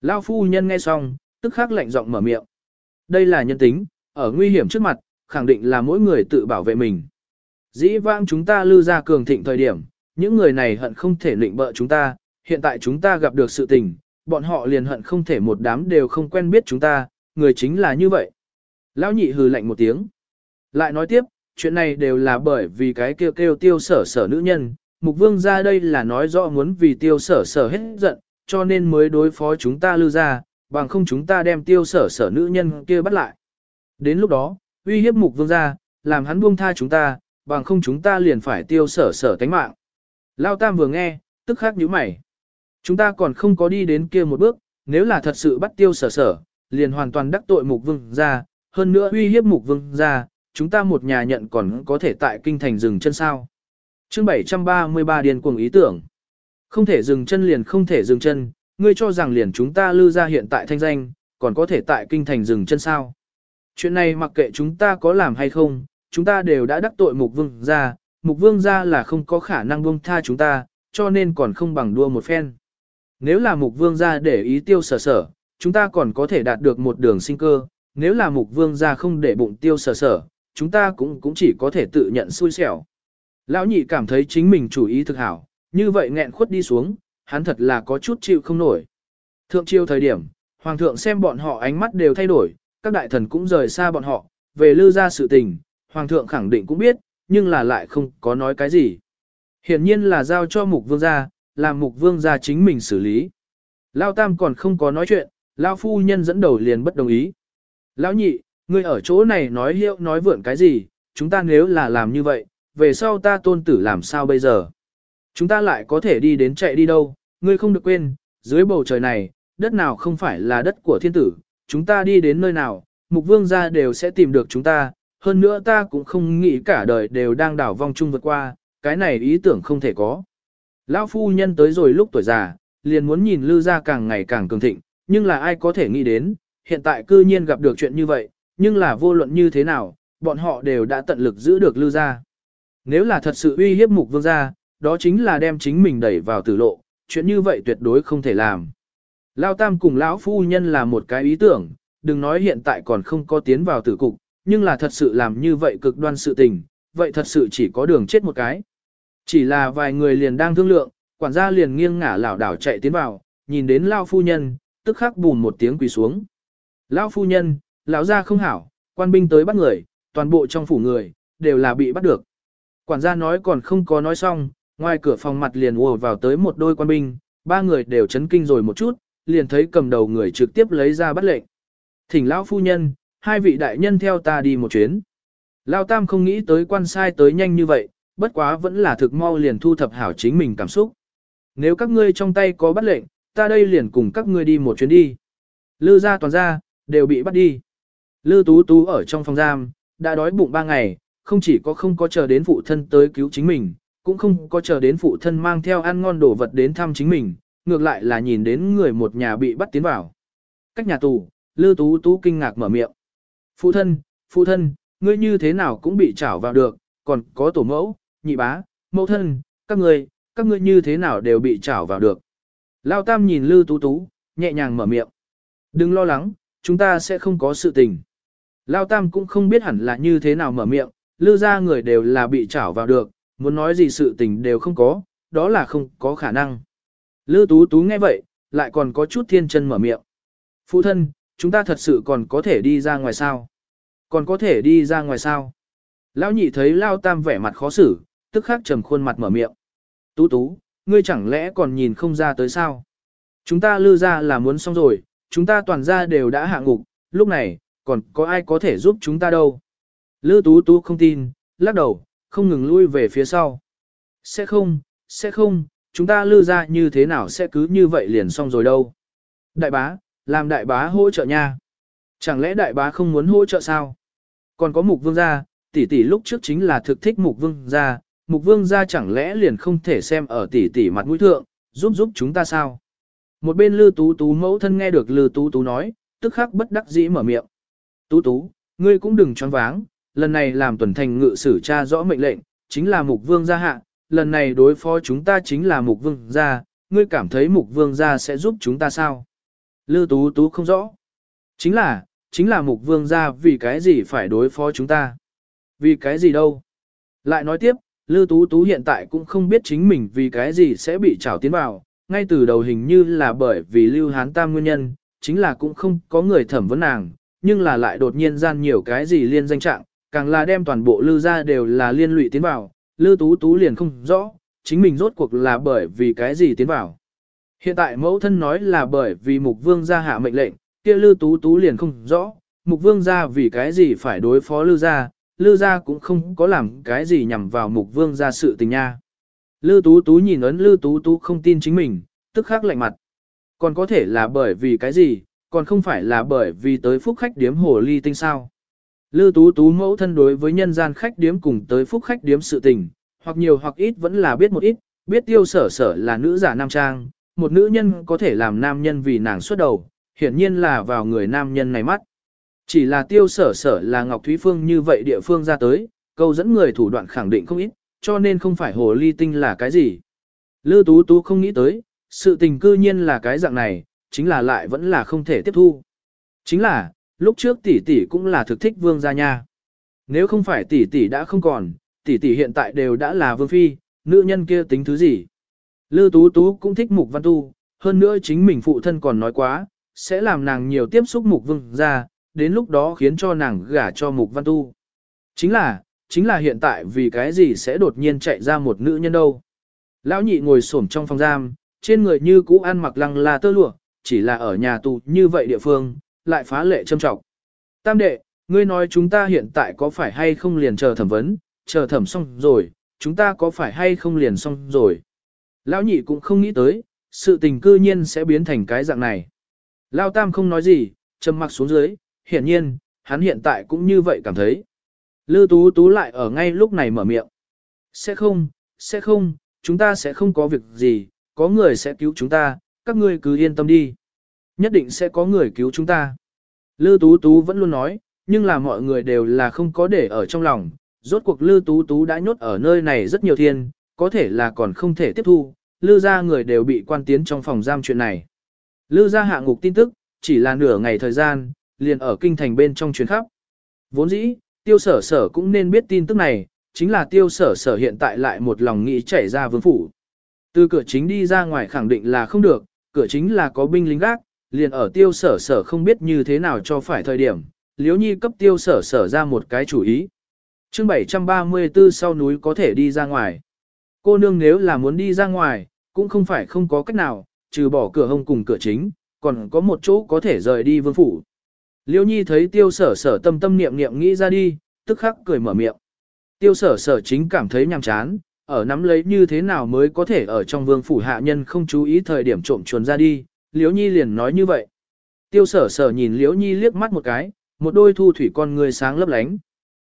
Lao phu nhân nghe xong, tức khắc lạnh giọng mở miệng. Đây là nhân tính, ở nguy hiểm trước mặt, khẳng định là mỗi người tự bảo vệ mình. Dĩ vãng chúng ta lưu ra cường thịnh thời điểm, những người này hận không thể lịnh bợ chúng ta, hiện tại chúng ta gặp được sự tình, bọn họ liền hận không thể một đám đều không quen biết chúng ta, người chính là như vậy. Lão nhị hừ lạnh một tiếng. Lại nói tiếp, chuyện này đều là bởi vì cái kêu kêu tiêu sở sở nữ nhân, mục vương ra đây là nói rõ muốn vì tiêu sở sở hết giận, cho nên mới đối phó chúng ta lưu ra, bằng không chúng ta đem tiêu sở sở nữ nhân kia bắt lại. Đến lúc đó, uy hiếp mục vương ra, làm hắn buông tha chúng ta, bằng không chúng ta liền phải tiêu sở sở tánh mạng. Lao Tam vừa nghe, tức khắc nhíu mày. Chúng ta còn không có đi đến kia một bước, nếu là thật sự bắt tiêu sở sở, liền hoàn toàn đắc tội mục vương ra, hơn nữa uy hiếp mục vương ra, chúng ta một nhà nhận còn có thể tại kinh thành dừng chân sao. chương 733 điền cuồng ý tưởng. Không thể dừng chân liền không thể dừng chân, ngươi cho rằng liền chúng ta lưu ra hiện tại thanh danh, còn có thể tại kinh thành dừng chân sao. Chuyện này mặc kệ chúng ta có làm hay không, chúng ta đều đã đắc tội mục vương ra, mục vương ra là không có khả năng buông tha chúng ta, cho nên còn không bằng đua một phen. Nếu là mục vương ra để ý tiêu sở sở, chúng ta còn có thể đạt được một đường sinh cơ, nếu là mục vương ra không để bụng tiêu sở sở, chúng ta cũng cũng chỉ có thể tự nhận xui xẻo. Lão nhị cảm thấy chính mình chủ ý thực hảo, như vậy nghẹn khuất đi xuống, hắn thật là có chút chịu không nổi. Thượng triều thời điểm, hoàng thượng xem bọn họ ánh mắt đều thay đổi, các đại thần cũng rời xa bọn họ, về lưu ra sự tình, hoàng thượng khẳng định cũng biết, nhưng là lại không có nói cái gì. Hiển nhiên là giao cho mục vương gia, làm mục vương gia chính mình xử lý. Lao tam còn không có nói chuyện, Lao phu nhân dẫn đầu liền bất đồng ý. Lão nhị, ngươi ở chỗ này nói hiệu nói vượn cái gì, chúng ta nếu là làm như vậy, về sau ta tôn tử làm sao bây giờ? Chúng ta lại có thể đi đến chạy đi đâu, ngươi không được quên, dưới bầu trời này, đất nào không phải là đất của thiên tử, chúng ta đi đến nơi nào, mục vương gia đều sẽ tìm được chúng ta, hơn nữa ta cũng không nghĩ cả đời đều đang đảo vong chung vượt qua, cái này ý tưởng không thể có. Lão phu nhân tới rồi lúc tuổi già, liền muốn nhìn lư gia càng ngày càng cường thịnh, nhưng là ai có thể nghĩ đến, hiện tại cư nhiên gặp được chuyện như vậy, nhưng là vô luận như thế nào, bọn họ đều đã tận lực giữ được lư gia. Nếu là thật sự uy hiếp mục vương gia, đó chính là đem chính mình đẩy vào tử lộ, chuyện như vậy tuyệt đối không thể làm. Lao Tam cùng lão phu nhân là một cái ý tưởng, đừng nói hiện tại còn không có tiến vào tử cục, nhưng là thật sự làm như vậy cực đoan sự tình, vậy thật sự chỉ có đường chết một cái. Chỉ là vài người liền đang thương lượng, quản gia liền nghiêng ngả lảo đảo chạy tiến vào, nhìn đến Lao phu nhân, tức khắc bùn một tiếng quỳ xuống. lão phu nhân, lão gia không hảo, quan binh tới bắt người, toàn bộ trong phủ người, đều là bị bắt được. Quản gia nói còn không có nói xong, ngoài cửa phòng mặt liền ùa vào tới một đôi quan binh, ba người đều chấn kinh rồi một chút, liền thấy cầm đầu người trực tiếp lấy ra bắt lệnh. Thỉnh lão phu nhân, hai vị đại nhân theo ta đi một chuyến. Lao Tam không nghĩ tới quan sai tới nhanh như vậy, bất quá vẫn là thực mau liền thu thập hảo chính mình cảm xúc. Nếu các ngươi trong tay có bắt lệnh, ta đây liền cùng các ngươi đi một chuyến đi. Lư gia toàn gia đều bị bắt đi. Lư Tú Tú ở trong phòng giam, đã đói bụng ba ngày, không chỉ có không có chờ đến phụ thân tới cứu chính mình, cũng không có chờ đến phụ thân mang theo ăn ngon đồ vật đến thăm chính mình, ngược lại là nhìn đến người một nhà bị bắt tiến vào. Cách nhà tù, Lư Tú Tú kinh ngạc mở miệng. Phụ thân, phụ thân, ngươi như thế nào cũng bị trảo vào được, còn có tổ mẫu, nhị bá, mẫu thân, các ngươi, các ngươi như thế nào đều bị trảo vào được. Lao Tam nhìn Lư Tú Tú, nhẹ nhàng mở miệng. Đừng lo lắng, chúng ta sẽ không có sự tình. Lao Tam cũng không biết hẳn là như thế nào mở miệng, lư ra người đều là bị trảo vào được, muốn nói gì sự tình đều không có, đó là không có khả năng. Lư Tú Tú nghe vậy, lại còn có chút thiên chân mở miệng. Phụ thân, chúng ta thật sự còn có thể đi ra ngoài sao? Còn có thể đi ra ngoài sao? Lão nhị thấy Lao Tam vẻ mặt khó xử, tức khắc trầm khuôn mặt mở miệng. Tú Tú, ngươi chẳng lẽ còn nhìn không ra tới sao? Chúng ta lư ra là muốn xong rồi, chúng ta toàn ra đều đã hạ ngục, lúc này, còn có ai có thể giúp chúng ta đâu? Lư Tú Tú không tin, lắc đầu, không ngừng lui về phía sau. Sẽ không, sẽ không, chúng ta lư ra như thế nào sẽ cứ như vậy liền xong rồi đâu. Đại bá, làm đại bá hỗ trợ nha. Chẳng lẽ đại bá không muốn hỗ trợ sao? Còn có mục vương gia, tỷ tỷ lúc trước chính là thực thích mục vương gia, mục vương gia chẳng lẽ liền không thể xem ở tỷ tỷ mặt mũi thượng, giúp giúp chúng ta sao? Một bên lư tú tú mẫu thân nghe được lư tú tú nói, tức khắc bất đắc dĩ mở miệng. Tú tú, ngươi cũng đừng choáng váng, lần này làm tuần thành ngự sử cha rõ mệnh lệnh, chính là mục vương gia hạ, lần này đối phó chúng ta chính là mục vương gia, ngươi cảm thấy mục vương gia sẽ giúp chúng ta sao? Lư tú tú không rõ. Chính là, chính là mục vương gia vì cái gì phải đối phó chúng ta? Vì cái gì đâu? Lại nói tiếp, Lư tú tú hiện tại cũng không biết chính mình vì cái gì sẽ bị trảo tiến vào, ngay từ đầu hình như là bởi vì Lưu Hán Tam nguyên nhân, chính là cũng không có người thẩm vấn nàng, nhưng là lại đột nhiên gian nhiều cái gì liên danh trạng, càng là đem toàn bộ Lư ra đều là liên lụy tiến vào, Lư Tú Tú liền không rõ, chính mình rốt cuộc là bởi vì cái gì tiến vào. Hiện tại mẫu thân nói là bởi vì Mục Vương gia hạ mệnh lệnh, kia Lư Tú Tú liền không rõ, Mục Vương gia vì cái gì phải đối phó Lư gia, Lư gia cũng không có làm cái gì nhằm vào Mục Vương gia sự tình nha. Lư Tú Tú nhìn ấn Lư Tú Tú không tin chính mình, tức khắc lạnh mặt. Còn có thể là bởi vì cái gì, còn không phải là bởi vì tới phúc khách điếm hồ ly tinh sao. Lư Tú Tú mẫu thân đối với nhân gian khách điếm cùng tới phúc khách điếm sự tình, hoặc nhiều hoặc ít vẫn là biết một ít, biết tiêu sở sở là nữ giả nam trang, một nữ nhân có thể làm nam nhân vì nàng xuất đầu, hiển nhiên là vào người nam nhân này mắt. Chỉ là tiêu sở sở là Ngọc Thúy Phương như vậy địa phương ra tới, câu dẫn người thủ đoạn khẳng định không ít, cho nên không phải hồ ly tinh là cái gì. Lư Tú Tú không nghĩ tới, sự tình cư nhiên là cái dạng này, chính là lại vẫn là không thể tiếp thu. Chính là, lúc trước tỷ tỷ cũng là thực thích vương gia nha. Nếu không phải tỷ tỷ đã không còn, tỷ tỷ hiện tại đều đã là vương phi, nữ nhân kia tính thứ gì. Lư Tú Tú cũng thích mục văn tu, hơn nữa chính mình phụ thân còn nói quá, sẽ làm nàng nhiều tiếp xúc mục vương gia, đến lúc đó khiến cho nàng gả cho mục văn tu. Chính là, chính là hiện tại vì cái gì sẽ đột nhiên chạy ra một nữ nhân đâu. Lão nhị ngồi xổm trong phòng giam, trên người như cũ ăn mặc lăng là tơ lụa, chỉ là ở nhà tù như vậy địa phương, lại phá lệ châm trọng. Tam đệ, ngươi nói chúng ta hiện tại có phải hay không liền chờ thẩm vấn, chờ thẩm xong rồi, chúng ta có phải hay không liền xong rồi. Lão nhị cũng không nghĩ tới, sự tình cư nhiên sẽ biến thành cái dạng này. Lão tam không nói gì, trầm mặc xuống dưới, hiển nhiên, hắn hiện tại cũng như vậy cảm thấy. Lư tú tú lại ở ngay lúc này mở miệng. Sẽ không, sẽ không, chúng ta sẽ không có việc gì, có người sẽ cứu chúng ta, các ngươi cứ yên tâm đi. Nhất định sẽ có người cứu chúng ta. Lư Tú Tú vẫn luôn nói, nhưng là mọi người đều là không có để ở trong lòng. Rốt cuộc Lư Tú Tú đã nhốt ở nơi này rất nhiều thiên, có thể là còn không thể tiếp thu. Lư ra người đều bị quan tiến trong phòng giam chuyện này. Lư ra hạ ngục tin tức, chỉ là nửa ngày thời gian, liền ở kinh thành bên trong chuyến khắp. Vốn dĩ, tiêu sở sở cũng nên biết tin tức này, chính là tiêu sở sở hiện tại lại một lòng nghĩ chảy ra vương phủ. Từ cửa chính đi ra ngoài khẳng định là không được, cửa chính là có binh lính gác, liền ở tiêu sở sở không biết như thế nào cho phải thời điểm, liếu nhi cấp tiêu sở sở ra một cái chủ ý. chương 734 sau núi có thể đi ra ngoài. Cô nương nếu là muốn đi ra ngoài, cũng không phải không có cách nào, trừ bỏ cửa hông cùng cửa chính, còn có một chỗ có thể rời đi vương phủ. Liêu nhi thấy tiêu sở sở tâm tâm niệm niệm nghĩ ra đi, tức khắc cười mở miệng. Tiêu sở sở chính cảm thấy nhàm chán, ở nắm lấy như thế nào mới có thể ở trong vương phủ hạ nhân không chú ý thời điểm trộm chuồn ra đi, Liễu Nhi liền nói như vậy. Tiêu sở sở nhìn Liễu Nhi liếc mắt một cái, một đôi thu thủy con người sáng lấp lánh.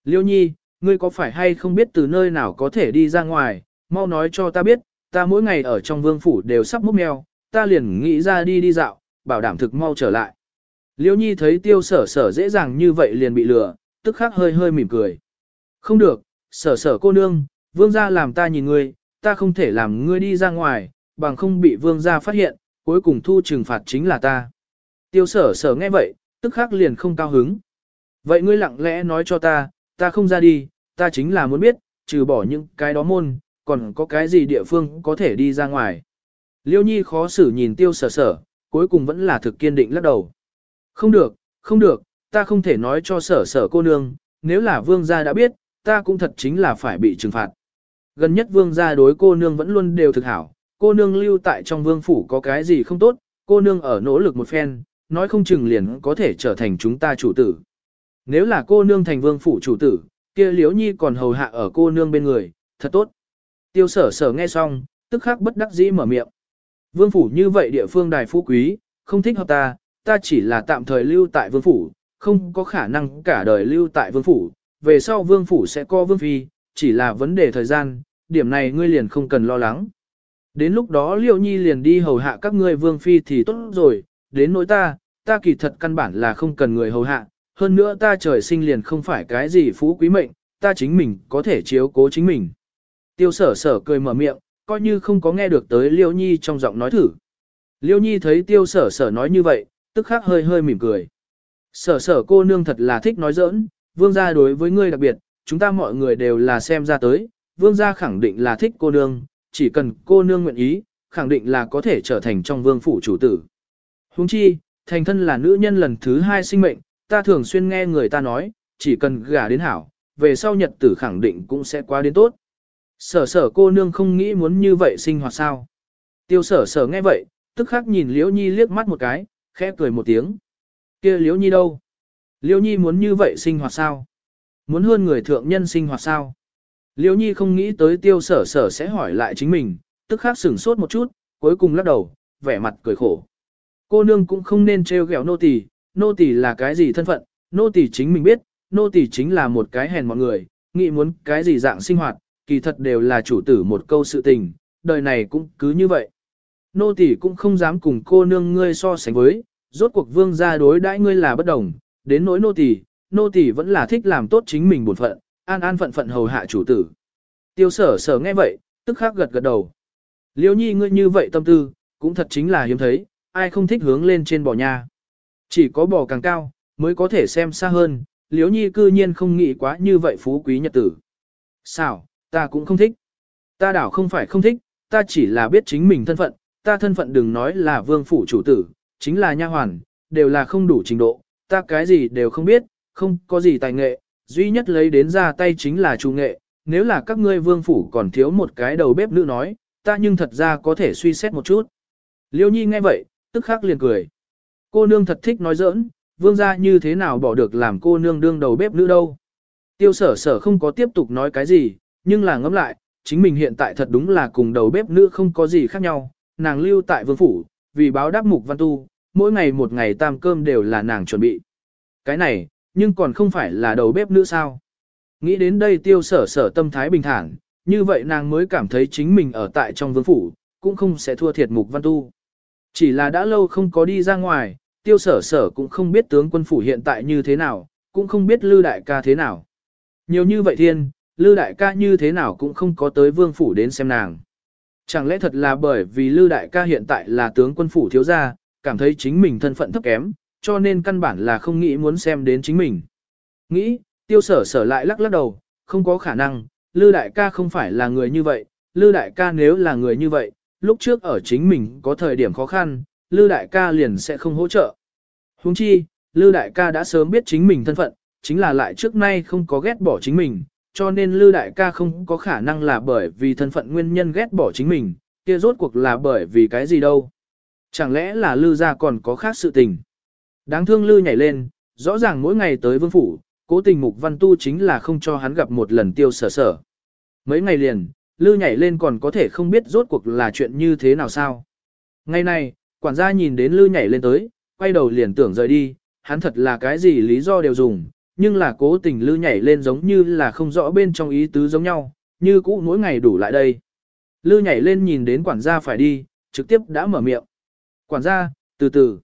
Liễu Nhi, ngươi có phải hay không biết từ nơi nào có thể đi ra ngoài, mau nói cho ta biết, ta mỗi ngày ở trong vương phủ đều sắp múc mèo, ta liền nghĩ ra đi đi dạo, bảo đảm thực mau trở lại. Liễu Nhi thấy tiêu sở sở dễ dàng như vậy liền bị lừa, tức khắc hơi hơi mỉm cười. Không được, sở sở cô nương, vương gia làm ta nhìn ngươi, ta không thể làm ngươi đi ra ngoài, bằng không bị vương gia phát hiện, cuối cùng thu trừng phạt chính là ta. Tiêu sở sở nghe vậy, tức khắc liền không cao hứng. Vậy ngươi lặng lẽ nói cho ta, ta không ra đi, ta chính là muốn biết, trừ bỏ những cái đó môn, còn có cái gì địa phương có thể đi ra ngoài. Liêu nhi khó xử nhìn tiêu sở sở, cuối cùng vẫn là thực kiên định lắc đầu. Không được, không được, ta không thể nói cho sở sở cô nương, nếu là vương gia đã biết, ta cũng thật chính là phải bị trừng phạt. Gần nhất vương gia đối cô nương vẫn luôn đều thực hảo, cô nương lưu tại trong vương phủ có cái gì không tốt, cô nương ở nỗ lực một phen, nói không chừng liền có thể trở thành chúng ta chủ tử. Nếu là cô nương thành vương phủ chủ tử, kia liếu nhi còn hầu hạ ở cô nương bên người, thật tốt. Tiêu sở sở nghe xong, tức khắc bất đắc dĩ mở miệng. Vương phủ như vậy địa phương đài phú quý, không thích hợp ta, ta chỉ là tạm thời lưu tại vương phủ, không có khả năng cả đời lưu tại vương phủ, về sau vương phủ sẽ có vương phi, chỉ là vấn đề thời gian, điểm này ngươi liền không cần lo lắng. Đến lúc đó liêu nhi liền đi hầu hạ các ngươi vương phi thì tốt rồi, đến nỗi ta, ta kỳ thật căn bản là không cần người hầu hạ, hơn nữa ta trời sinh liền không phải cái gì phú quý mệnh, ta chính mình có thể chiếu cố chính mình. Tiêu sở sở cười mở miệng, coi như không có nghe được tới liêu nhi trong giọng nói thử. Liêu nhi thấy tiêu sở sở nói như vậy, tức khắc hơi hơi mỉm cười. Sở sở cô nương thật là thích nói giỡn, vương gia đối với ngươi đặc biệt, chúng ta mọi người đều là xem ra tới, vương gia khẳng định là thích cô nương, chỉ cần cô nương nguyện ý, khẳng định là có thể trở thành trong vương phủ chủ tử. Huống chi, thành thân là nữ nhân lần thứ hai sinh mệnh, ta thường xuyên nghe người ta nói, chỉ cần gả đến hảo, về sau nhật tử khẳng định cũng sẽ qua đến tốt. Sở sở cô nương không nghĩ muốn như vậy sinh hoạt sao. Tiêu sở sở nghe vậy, tức khắc nhìn Liễu Nhi liếc mắt một cái, khẽ cười một tiếng. kia Liễu Nhi đâu? Liễu Nhi muốn như vậy sinh hoạt sao? Muốn hơn người thượng nhân sinh hoạt sao? Liễu Nhi không nghĩ tới tiêu sở sở sẽ hỏi lại chính mình, tức khắc sửng sốt một chút, cuối cùng lắc đầu, vẻ mặt cười khổ. Cô nương cũng không nên trêu ghẹo nô tỳ, nô tỳ là cái gì thân phận, nô tỳ chính mình biết, nô tỳ chính là một cái hèn mọi người, nghĩ muốn cái gì dạng sinh hoạt, kỳ thật đều là chủ tử một câu sự tình, đời này cũng cứ như vậy. Nô tỳ cũng không dám cùng cô nương ngươi so sánh với, rốt cuộc vương gia đối đãi ngươi là bất đồng, đến nỗi nô tỳ, nô tỳ vẫn là thích làm tốt chính mình bổn phận, an an phận phận hầu hạ chủ tử. Tiêu sở sở nghe vậy, tức khắc gật gật đầu. Liêu nhi ngươi như vậy tâm tư, cũng thật chính là hiếm thấy, ai không thích hướng lên trên bò nha. Chỉ có bò càng cao, mới có thể xem xa hơn, liêu nhi cư nhiên không nghĩ quá như vậy phú quý nhật tử. Sao, ta cũng không thích. Ta đảo không phải không thích, ta chỉ là biết chính mình thân phận, ta thân phận đừng nói là vương phủ chủ tử, chính là nha hoàn, đều là không đủ trình độ, ta cái gì đều không biết, không có gì tài nghệ, duy nhất lấy đến ra tay chính là chủ nghệ, nếu là các ngươi vương phủ còn thiếu một cái đầu bếp nữ nói, ta nhưng thật ra có thể suy xét một chút. Liêu nhi nghe vậy, tức khắc liền cười. Cô nương thật thích nói giỡn, vương gia như thế nào bỏ được làm cô nương đương đầu bếp nữ đâu. Tiêu sở sở không có tiếp tục nói cái gì, nhưng là ngẫm lại, chính mình hiện tại thật đúng là cùng đầu bếp nữ không có gì khác nhau, nàng lưu tại vương phủ, vì báo đáp mục văn tu, mỗi ngày một ngày tam cơm đều là nàng chuẩn bị. Cái này, nhưng còn không phải là đầu bếp nữ sao. Nghĩ đến đây tiêu sở sở tâm thái bình thản, như vậy nàng mới cảm thấy chính mình ở tại trong vương phủ, cũng không sẽ thua thiệt mục văn tu. Chỉ là đã lâu không có đi ra ngoài, tiêu sở sở cũng không biết tướng quân phủ hiện tại như thế nào, cũng không biết lư đại ca thế nào. Nhiều như vậy thiên, lư đại ca như thế nào cũng không có tới vương phủ đến xem nàng. Chẳng lẽ thật là bởi vì lư đại ca hiện tại là tướng quân phủ thiếu gia, cảm thấy chính mình thân phận thấp kém, cho nên căn bản là không nghĩ muốn xem đến chính mình. Nghĩ, tiêu sở sở lại lắc lắc đầu, không có khả năng, lư đại ca không phải là người như vậy, lư đại ca nếu là người như vậy, lúc trước ở chính mình có thời điểm khó khăn, lư đại ca liền sẽ không hỗ trợ. Huống chi, lư đại ca đã sớm biết chính mình thân phận, chính là lại trước nay không có ghét bỏ chính mình, cho nên lư đại ca không có khả năng là bởi vì thân phận nguyên nhân ghét bỏ chính mình, kia rốt cuộc là bởi vì cái gì đâu. Chẳng lẽ là lư gia còn có khác sự tình. Đáng thương lư nhảy lên, rõ ràng mỗi ngày tới vương phủ, cố tình mục văn tu chính là không cho hắn gặp một lần tiêu sở sở. Mấy ngày liền, lư nhảy lên còn có thể không biết rốt cuộc là chuyện như thế nào sao. Ngày này, quản gia nhìn đến lư nhảy lên tới, quay đầu liền tưởng rời đi, hắn thật là cái gì lý do đều dùng, nhưng là cố tình lư nhảy lên giống như là không rõ bên trong ý tứ giống nhau, như cũ mỗi ngày đủ lại đây. Lư nhảy lên nhìn đến quản gia phải đi, trực tiếp đã mở miệng. Quản gia, từ từ.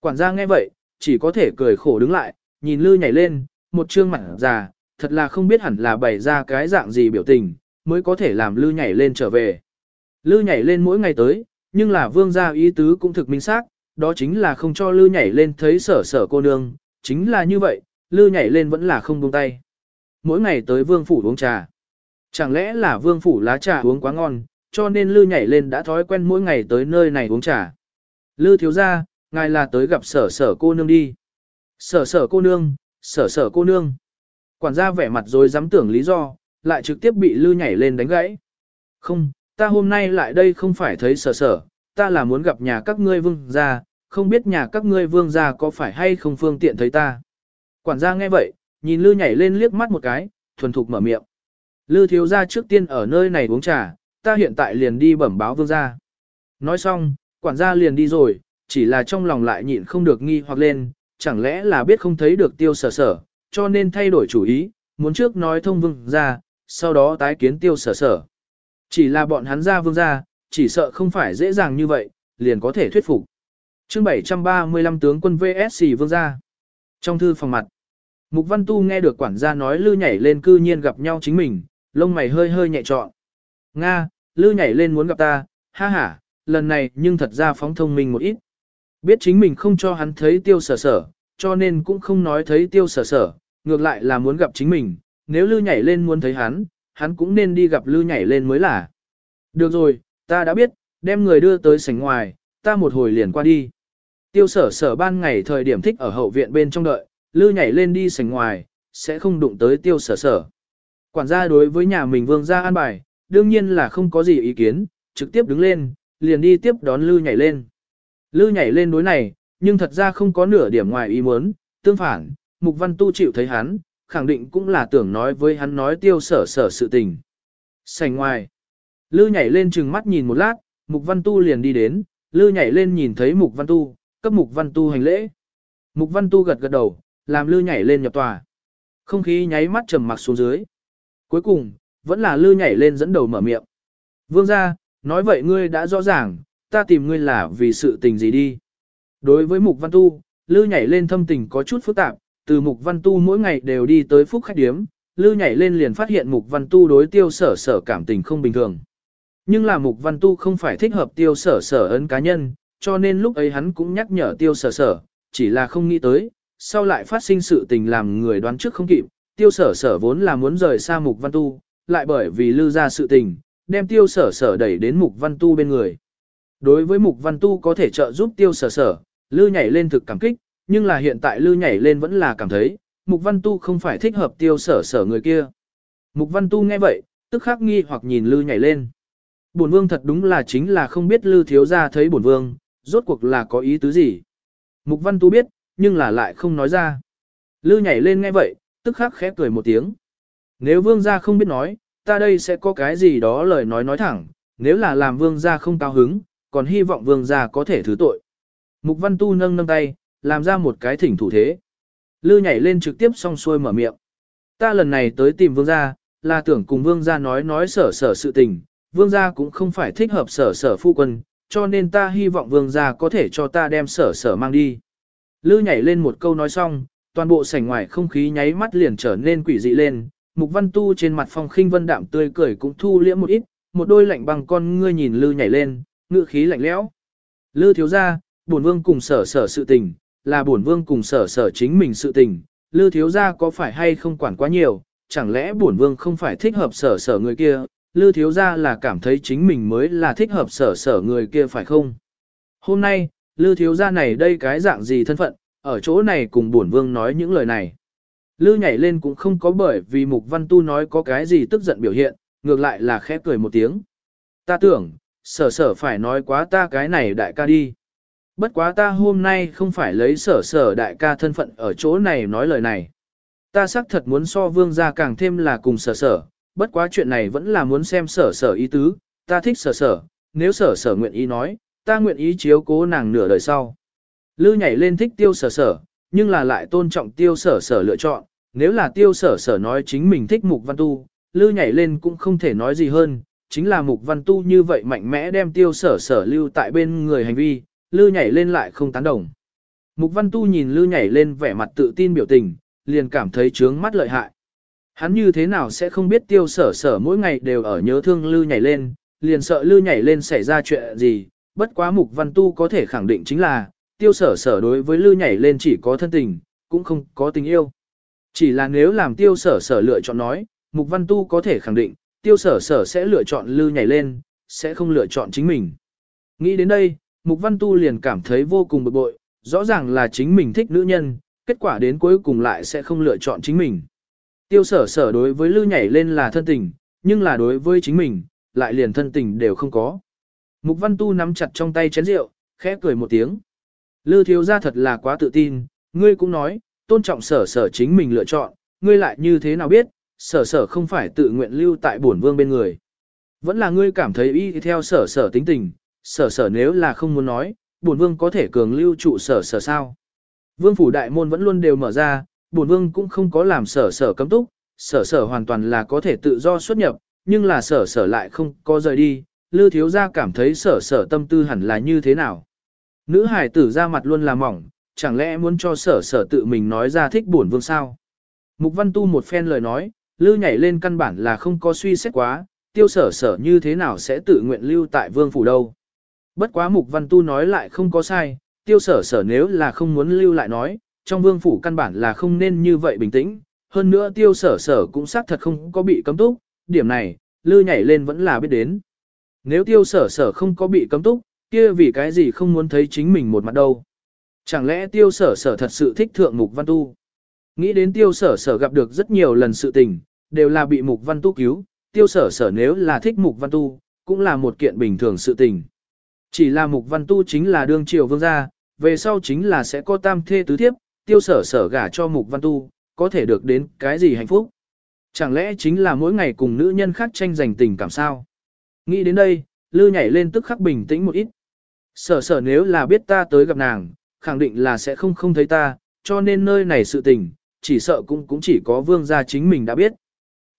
Quản gia nghe vậy, chỉ có thể cười khổ đứng lại, nhìn lư nhảy lên, một trương mặt già, thật là không biết hẳn là bày ra cái dạng gì biểu tình, mới có thể làm lư nhảy lên trở về. Lư nhảy lên mỗi ngày tới, nhưng là vương gia ý tứ cũng thực minh xác, đó chính là không cho lư nhảy lên thấy sở sở cô nương, chính là như vậy, lư nhảy lên vẫn là không buông tay. Mỗi ngày tới vương phủ uống trà. Chẳng lẽ là vương phủ lá trà uống quá ngon, cho nên lư nhảy lên đã thói quen mỗi ngày tới nơi này uống trà. Lư thiếu gia ngài là tới gặp sở sở cô nương đi. Sở sở cô nương, sở sở cô nương. Quản gia vẻ mặt rồi dám tưởng lý do, lại trực tiếp bị lư nhảy lên đánh gãy. Không, ta hôm nay lại đây không phải thấy sở sở, ta là muốn gặp nhà các ngươi vương gia, không biết nhà các ngươi vương gia có phải hay không phương tiện thấy ta. Quản gia nghe vậy, nhìn lư nhảy lên liếc mắt một cái, thuần thục mở miệng. Lư thiếu gia trước tiên ở nơi này uống trà, ta hiện tại liền đi bẩm báo vương gia. Nói xong, quản gia liền đi rồi, chỉ là trong lòng lại nhịn không được nghi hoặc lên, chẳng lẽ là biết không thấy được tiêu sở sở, cho nên thay đổi chủ ý, muốn trước nói thông vương gia, sau đó tái kiến tiêu sở sở. Chỉ là bọn hắn ra vương gia, chỉ sợ không phải dễ dàng như vậy, liền có thể thuyết phục. chương 735 tướng quân VSC vương gia. Trong thư phòng mặt, Mục Văn Tu nghe được quản gia nói lư nhảy lên cư nhiên gặp nhau chính mình, lông mày hơi hơi nhẹ trọn. Nga, lư nhảy lên muốn gặp ta, ha ha, lần này nhưng thật ra phóng thông minh một ít. Biết chính mình không cho hắn thấy tiêu sở sở, cho nên cũng không nói thấy tiêu sở sở, ngược lại là muốn gặp chính mình, nếu lư nhảy lên muốn thấy hắn, hắn cũng nên đi gặp lư nhảy lên mới là. Được rồi, ta đã biết, đem người đưa tới sảnh ngoài, ta một hồi liền qua đi. Tiêu sở sở ban ngày thời điểm thích ở hậu viện bên trong đợi, lư nhảy lên đi sảnh ngoài, sẽ không đụng tới tiêu sở sở. Quản gia đối với nhà mình vương gia an bài, đương nhiên là không có gì ý kiến, trực tiếp đứng lên, liền đi tiếp đón lư nhảy lên. Lư nhảy lên đối này, nhưng thật ra không có nửa điểm ngoài ý muốn, tương phản, mục văn tu chịu thấy hắn, khẳng định cũng là tưởng nói với hắn nói tiêu sở sở sự tình. Sành ngoài, Lư nhảy lên chừng mắt nhìn một lát, Mục Văn Tu liền đi đến, Lư nhảy lên nhìn thấy Mục Văn Tu, cấp Mục Văn Tu hành lễ. Mục Văn Tu gật gật đầu, làm Lư nhảy lên nhập tòa. Không khí nháy mắt trầm mặc xuống dưới. Cuối cùng, vẫn là Lư nhảy lên dẫn đầu mở miệng. Vương gia, nói vậy ngươi đã rõ ràng, ta tìm ngươi là vì sự tình gì đi. Đối với Mục Văn Tu, Lư nhảy lên thâm tình có chút phức tạp, từ Mục Văn Tu mỗi ngày đều đi tới phúc khách điếm, Lư nhảy lên liền phát hiện Mục Văn Tu đối tiêu sở sở cảm tình không bình thường. Nhưng là Mục Văn Tu không phải thích hợp tiêu sở sở ấn cá nhân, cho nên lúc ấy hắn cũng nhắc nhở tiêu sở sở, chỉ là không nghĩ tới, sau lại phát sinh sự tình làm người đoán trước không kịp, tiêu sở sở vốn là muốn rời xa Mục Văn Tu, lại bởi vì Lư ra sự tình, đem tiêu sở sở đẩy đến Mục Văn Tu bên người. Đối với Mục Văn Tu có thể trợ giúp tiêu sở sở, Lư nhảy lên thực cảm kích, nhưng là hiện tại Lư nhảy lên vẫn là cảm thấy, Mục Văn Tu không phải thích hợp tiêu sở sở người kia. Mục Văn Tu nghe vậy, tức khắc nghi hoặc nhìn Lư nhảy lên. Bổn vương thật đúng là chính là không biết Lư thiếu gia thấy bổn vương, rốt cuộc là có ý tứ gì. Mục Văn Tu biết, nhưng là lại không nói ra. Lư nhảy lên nghe vậy, tức khắc khẽ cười một tiếng. Nếu vương gia không biết nói, ta đây sẽ có cái gì đó lời nói nói thẳng, nếu là làm vương gia không cao hứng, còn hy vọng vương gia có thể thứ tội. Mục Văn Tu nâng nâng tay, làm ra một cái thỉnh thủ thế. Lư nhảy lên trực tiếp song xuôi mở miệng. Ta lần này tới tìm vương gia, là tưởng cùng vương gia nói nói sở sở sự tình, vương gia cũng không phải thích hợp sở sở phu quân, cho nên ta hy vọng vương gia có thể cho ta đem sở sở mang đi. Lư nhảy lên một câu nói xong, toàn bộ sảnh ngoài không khí nháy mắt liền trở nên quỷ dị lên, mục văn tu trên mặt phong khinh vân đạm tươi cười cũng thu liễm một ít, một đôi lạnh bằng con ngươi nhìn lư nhảy lên, ngựa khí lạnh lẽo. Lư thiếu gia, bổn vương cùng sở sở sự tình, là bổn vương cùng sở sở chính mình sự tình, lư thiếu gia có phải hay không quản quá nhiều, chẳng lẽ bổn vương không phải thích hợp sở sở người kia, lư thiếu gia là cảm thấy chính mình mới là thích hợp sở sở người kia phải không? Hôm nay, lư thiếu gia này đây cái dạng gì thân phận, ở chỗ này cùng bổn vương nói những lời này. Lư nhảy lên cũng không có bởi vì mục văn tu nói có cái gì tức giận biểu hiện, ngược lại là khẽ cười một tiếng. Ta tưởng, sở sở phải nói quá ta cái này đại ca đi. Bất quá ta hôm nay không phải lấy sở sở đại ca thân phận ở chỗ này nói lời này. Ta xác thật muốn so vương gia càng thêm là cùng sở sở, bất quá chuyện này vẫn là muốn xem sở sở ý tứ, ta thích sở sở, nếu sở sở nguyện ý nói, ta nguyện ý chiếu cố nàng nửa đời sau. Lư nhảy lên thích tiêu sở sở, nhưng là lại tôn trọng tiêu sở sở lựa chọn, nếu là tiêu sở sở nói chính mình thích mục văn tu, lư nhảy lên cũng không thể nói gì hơn, chính là mục văn tu như vậy mạnh mẽ đem tiêu sở sở lưu tại bên người hành vi, lư nhảy lên lại không tán đồng. Mục văn tu nhìn lư nhảy lên vẻ mặt tự tin biểu tình, liền cảm thấy trướng mắt lợi hại. Hắn như thế nào sẽ không biết tiêu sở sở mỗi ngày đều ở nhớ thương lư nhảy lên, liền sợ lư nhảy lên xảy ra chuyện gì, bất quá mục văn tu có thể khẳng định chính là, tiêu sở sở đối với lư nhảy lên chỉ có thân tình, cũng không có tình yêu. Chỉ là nếu làm tiêu sở sở lựa chọn nói, Mục Văn Tu có thể khẳng định, tiêu sở sở sẽ lựa chọn lư nhảy lên, sẽ không lựa chọn chính mình. Nghĩ đến đây, Mục Văn Tu liền cảm thấy vô cùng bực bội, rõ ràng là chính mình thích nữ nhân, kết quả đến cuối cùng lại sẽ không lựa chọn chính mình. Tiêu sở sở đối với lư nhảy lên là thân tình, nhưng là đối với chính mình, lại liền thân tình đều không có. Mục Văn Tu nắm chặt trong tay chén rượu, khẽ cười một tiếng. Lư thiếu gia thật là quá tự tin, ngươi cũng nói, tôn trọng sở sở chính mình lựa chọn, ngươi lại như thế nào biết, sở sở không phải tự nguyện lưu tại bổn vương bên người. Vẫn là ngươi cảm thấy y theo sở sở tính tình, sở sở nếu là không muốn nói, bổn vương có thể cường lưu trụ sở sở sao. Vương phủ đại môn vẫn luôn đều mở ra, bổn vương cũng không có làm sở sở cấm túc, sở sở hoàn toàn là có thể tự do xuất nhập, nhưng là sở sở lại không có rời đi, lư thiếu gia cảm thấy sở sở tâm tư hẳn là như thế nào. Nữ hải tử ra mặt luôn là mỏng, chẳng lẽ muốn cho sở sở tự mình nói ra thích bổn vương sao? Mục văn tu một phen lời nói, lư nhảy lên căn bản là không có suy xét quá, tiêu sở sở như thế nào sẽ tự nguyện lưu tại vương phủ đâu. Bất quá mục văn tu nói lại không có sai, tiêu sở sở nếu là không muốn lưu lại nói, trong vương phủ căn bản là không nên như vậy bình tĩnh, hơn nữa tiêu sở sở cũng xác thật không có bị cấm túc, điểm này, lư nhảy lên vẫn là biết đến. Nếu tiêu sở sở không có bị cấm túc, kia vì cái gì không muốn thấy chính mình một mặt đâu. Chẳng lẽ tiêu sở sở thật sự thích thượng mục văn tu? Nghĩ đến tiêu sở sở gặp được rất nhiều lần sự tình, đều là bị mục văn tu cứu, tiêu sở sở nếu là thích mục văn tu, cũng là một kiện bình thường sự tình. Chỉ là mục văn tu chính là đương triều vương gia, về sau chính là sẽ có tam thê tứ thiếp, tiêu sở sở gả cho mục văn tu, có thể được đến cái gì hạnh phúc. Chẳng lẽ chính là mỗi ngày cùng nữ nhân khác tranh giành tình cảm sao? Nghĩ đến đây, lư nhảy lên tức khắc bình tĩnh một ít. Sở sở nếu là biết ta tới gặp nàng, khẳng định là sẽ không không thấy ta, cho nên nơi này sự tình, chỉ sợ cũng cũng chỉ có vương gia chính mình đã biết.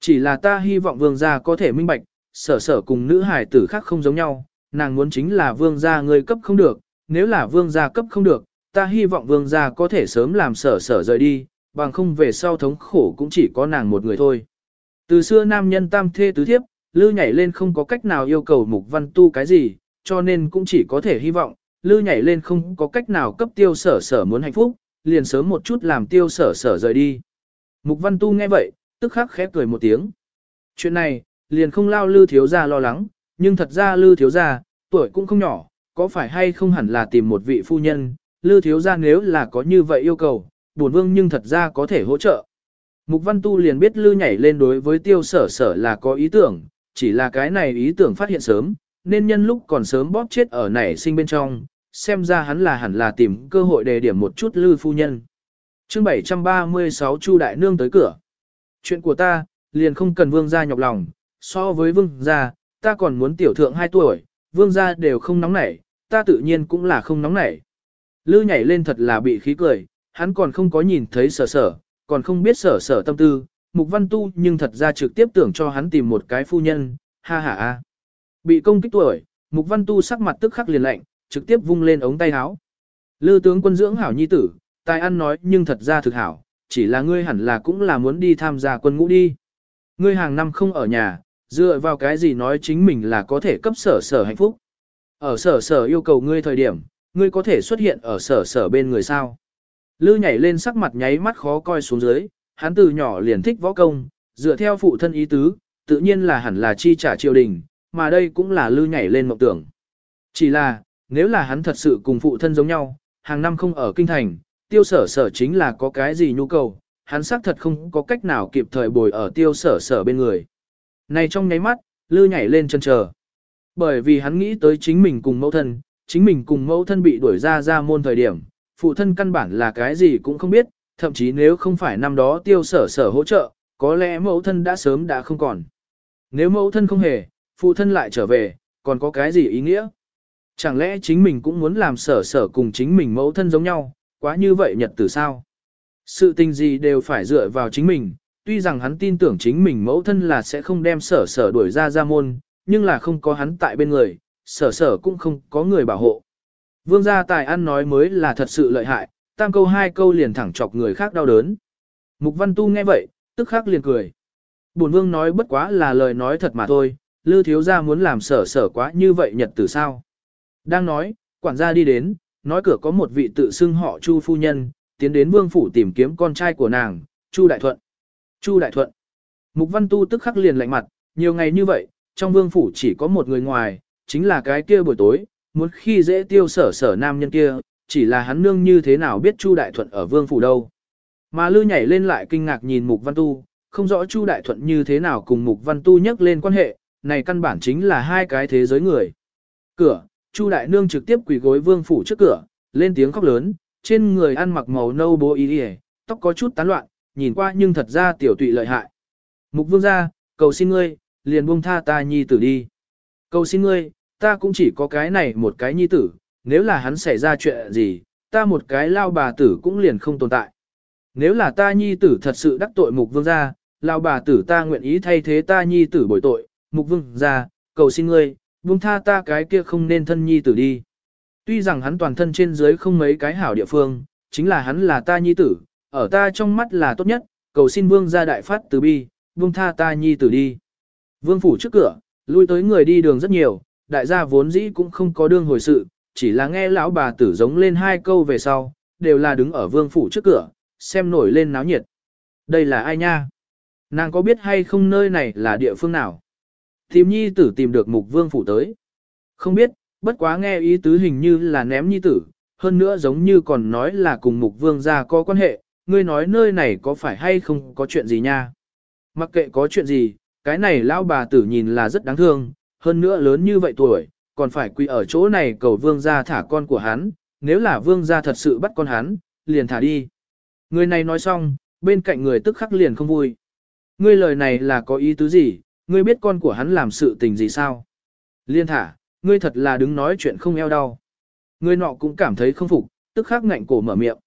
Chỉ là ta hy vọng vương gia có thể minh bạch, sở sở cùng nữ hải tử khác không giống nhau, nàng muốn chính là vương gia người cấp không được, nếu là vương gia cấp không được, ta hy vọng vương gia có thể sớm làm sở sở rời đi, bằng không về sau thống khổ cũng chỉ có nàng một người thôi. Từ xưa nam nhân tam thê tứ thiếp, lư nhảy lên không có cách nào yêu cầu mục văn tu cái gì, cho nên cũng chỉ có thể hy vọng, lư nhảy lên không có cách nào cấp tiêu sở sở muốn hạnh phúc, liền sớm một chút làm tiêu sở sở rời đi. Mục văn tu nghe vậy, tức khắc khép cười một tiếng. Chuyện này, liền không lao lư thiếu gia lo lắng, nhưng thật ra lư thiếu gia, tuổi cũng không nhỏ, có phải hay không hẳn là tìm một vị phu nhân, lư thiếu gia nếu là có như vậy yêu cầu, bổn vương nhưng thật ra có thể hỗ trợ. Mục văn tu liền biết lư nhảy lên đối với tiêu sở sở là có ý tưởng, chỉ là cái này ý tưởng phát hiện sớm, nên nhân lúc còn sớm bóp chết ở nảy sinh bên trong, xem ra hắn là hẳn là tìm cơ hội đề điểm một chút lư phu nhân. chương 736 Chu Đại Nương tới cửa. Chuyện của ta, liền không cần vương gia nhọc lòng, so với vương gia, ta còn muốn tiểu thượng 2 tuổi, vương gia đều không nóng nảy, ta tự nhiên cũng là không nóng nảy. Lư nhảy lên thật là bị khí cười, hắn còn không có nhìn thấy sở sở, còn không biết sở sở tâm tư, mục văn tu nhưng thật ra trực tiếp tưởng cho hắn tìm một cái phu nhân, ha ha ha. Bị công kích tuổi, mục văn tu sắc mặt tức khắc liền lạnh, trực tiếp vung lên ống tay áo. Lư tướng quân dưỡng hảo nhi tử, tài ăn nói nhưng thật ra thực hảo, chỉ là ngươi hẳn là cũng là muốn đi tham gia quân ngũ đi. Ngươi hàng năm không ở nhà, dựa vào cái gì nói chính mình là có thể cấp sở sở hạnh phúc. Ở sở sở yêu cầu ngươi thời điểm, ngươi có thể xuất hiện ở sở sở bên người sao. Lư nhảy lên sắc mặt nháy mắt khó coi xuống dưới, hắn từ nhỏ liền thích võ công, dựa theo phụ thân ý tứ, tự nhiên là hẳn là chi trả triều đình, mà đây cũng là lư nhảy lên mộng tưởng. Chỉ là, nếu là hắn thật sự cùng phụ thân giống nhau, hàng năm không ở kinh thành, tiêu sở sở chính là có cái gì nhu cầu, hắn xác thật không có cách nào kịp thời bồi ở tiêu sở sở bên người. Này trong nháy mắt, lư nhảy lên chân chờ. Bởi vì hắn nghĩ tới chính mình cùng mẫu thân, chính mình cùng mẫu thân bị đuổi ra ra môn thời điểm, phụ thân căn bản là cái gì cũng không biết, thậm chí nếu không phải năm đó tiêu sở sở hỗ trợ, có lẽ mẫu thân đã sớm đã không còn. Nếu mẫu thân không hề, phụ thân lại trở về, còn có cái gì ý nghĩa? Chẳng lẽ chính mình cũng muốn làm sở sở cùng chính mình mẫu thân giống nhau, quá như vậy nhật tử sao? Sự tình gì đều phải dựa vào chính mình, tuy rằng hắn tin tưởng chính mình mẫu thân là sẽ không đem sở sở đuổi ra ra môn, nhưng là không có hắn tại bên người, sở sở cũng không có người bảo hộ. Vương gia tài ăn nói mới là thật sự lợi hại, tam câu hai câu liền thẳng chọc người khác đau đớn. Mục văn tu nghe vậy, tức khắc liền cười. Bổn vương nói bất quá là lời nói thật mà thôi, lư thiếu gia muốn làm sở sở quá như vậy nhật tử sao. Đang nói, quản gia đi đến, nói cửa có một vị tự xưng họ Chu phu nhân, tiến đến vương phủ tìm kiếm con trai của nàng, Chu Đại Thuận. Chu Đại Thuận. Mục Văn Tu tức khắc liền lạnh mặt, nhiều ngày như vậy, trong vương phủ chỉ có một người ngoài, chính là cái kia buổi tối, muốn khi dễ tiêu sở sở nam nhân kia, chỉ là hắn nương như thế nào biết Chu Đại Thuận ở vương phủ đâu. Mà Lư nhảy lên lại kinh ngạc nhìn Mục Văn Tu, không rõ Chu Đại Thuận như thế nào cùng Mục Văn Tu nhắc lên quan hệ, này căn bản chính là hai cái thế giới người. Cửa, Chu Đại Nương trực tiếp quỳ gối vương phủ trước cửa, lên tiếng khóc lớn, trên người ăn mặc màu nâu bố y tóc có chút tán loạn, nhìn qua nhưng thật ra tiểu tụy lợi hại. Mục vương gia, cầu xin ngươi, liền buông tha ta nhi tử đi. Cầu xin ngươi, ta cũng chỉ có cái này một cái nhi tử, nếu là hắn xảy ra chuyện gì, ta một cái lao bà tử cũng liền không tồn tại. Nếu là ta nhi tử thật sự đắc tội mục vương gia, lao bà tử ta nguyện ý thay thế ta nhi tử bồi tội, mục vương gia, cầu xin ngươi, buông tha ta cái kia không nên thân nhi tử đi. Tuy rằng hắn toàn thân trên dưới không mấy cái hảo địa phương, chính là hắn là ta nhi tử, ở ta trong mắt là tốt nhất, cầu xin vương gia đại phát từ bi, buông tha ta nhi tử đi. Vương phủ trước cửa, lui tới người đi đường rất nhiều, đại gia vốn dĩ cũng không có đương hồi sự, chỉ là nghe lão bà tử giống lên hai câu về sau, đều là đứng ở vương phủ trước cửa, xem nổi lên náo nhiệt. Đây là ai nha? Nàng có biết hay không nơi này là địa phương nào? Tìm nhi tử tìm được mục vương phủ tới. Không biết, bất quá nghe ý tứ hình như là ném nhi tử, hơn nữa giống như còn nói là cùng mục vương gia có quan hệ, ngươi nói nơi này có phải hay không có chuyện gì nha. Mặc kệ có chuyện gì, cái này lão bà tử nhìn là rất đáng thương, hơn nữa lớn như vậy tuổi, còn phải quỳ ở chỗ này cầu vương gia thả con của hắn, nếu là vương gia thật sự bắt con hắn, liền thả đi. Người này nói xong, bên cạnh người tức khắc liền không vui. Ngươi lời này là có ý tứ gì, ngươi biết con của hắn làm sự tình gì sao? Liên thả, ngươi thật là đứng nói chuyện không eo đau. Ngươi nọ cũng cảm thấy không phục, tức khắc ngạnh cổ mở miệng.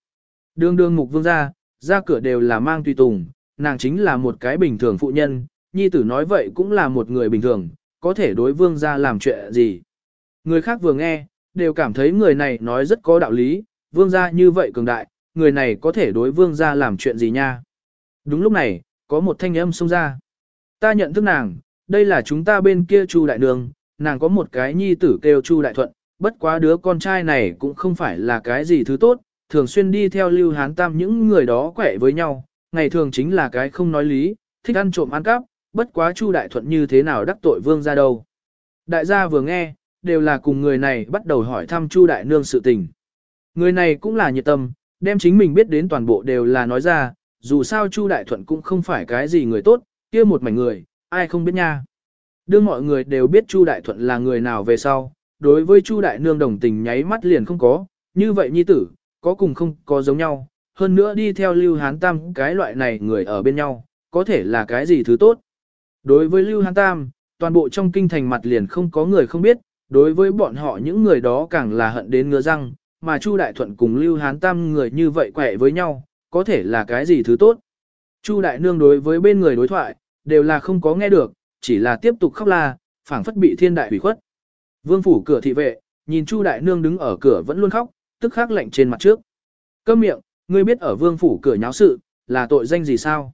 Đường đường mục vương ra, ra cửa đều là mang tùy tùng, nàng chính là một cái bình thường phụ nhân, nhi tử nói vậy cũng là một người bình thường, có thể đối vương ra làm chuyện gì. Người khác vừa nghe, đều cảm thấy người này nói rất có đạo lý, vương gia như vậy cường đại, người này có thể đối vương gia làm chuyện gì nha. Đúng lúc này, có một thanh âm xông ra. Ta nhận thức nàng, đây là chúng ta bên kia Chu đại nương, nàng có một cái nhi tử kêu Chu đại thuận, bất quá đứa con trai này cũng không phải là cái gì thứ tốt, thường xuyên đi theo Lưu Hán Tam những người đó quẻ với nhau, ngày thường chính là cái không nói lý, thích ăn trộm ăn cắp, bất quá Chu đại thuận như thế nào đắc tội vương gia đâu. Đại gia vừa nghe, đều là cùng người này bắt đầu hỏi thăm Chu đại nương sự tình. Người này cũng là nhiệt tâm, đem chính mình biết đến toàn bộ đều là nói ra, dù sao Chu đại thuận cũng không phải cái gì người tốt, kia một mảnh người, ai không biết nha. Đương mọi người đều biết Chu Đại Thuận là người nào về sau, đối với Chu Đại Nương đồng tình nháy mắt liền không có, như vậy nhi tử, có cùng không có giống nhau, hơn nữa đi theo Lưu Hán Tam cái loại này người ở bên nhau, có thể là cái gì thứ tốt. Đối với Lưu Hán Tam, toàn bộ trong kinh thành mặt liền không có người không biết, đối với bọn họ những người đó càng là hận đến ngứa răng, mà Chu Đại Thuận cùng Lưu Hán Tam người như vậy quẻ với nhau, có thể là cái gì thứ tốt. Chu Đại Nương đối với bên người đối thoại, đều là không có nghe được, chỉ là tiếp tục khóc la, phảng phất bị thiên đại hủy khuất. Vương phủ cửa thị vệ, nhìn Chu đại nương đứng ở cửa vẫn luôn khóc, tức khắc lạnh trên mặt trước. Câm miệng, ngươi biết ở vương phủ cửa nháo sự, là tội danh gì sao?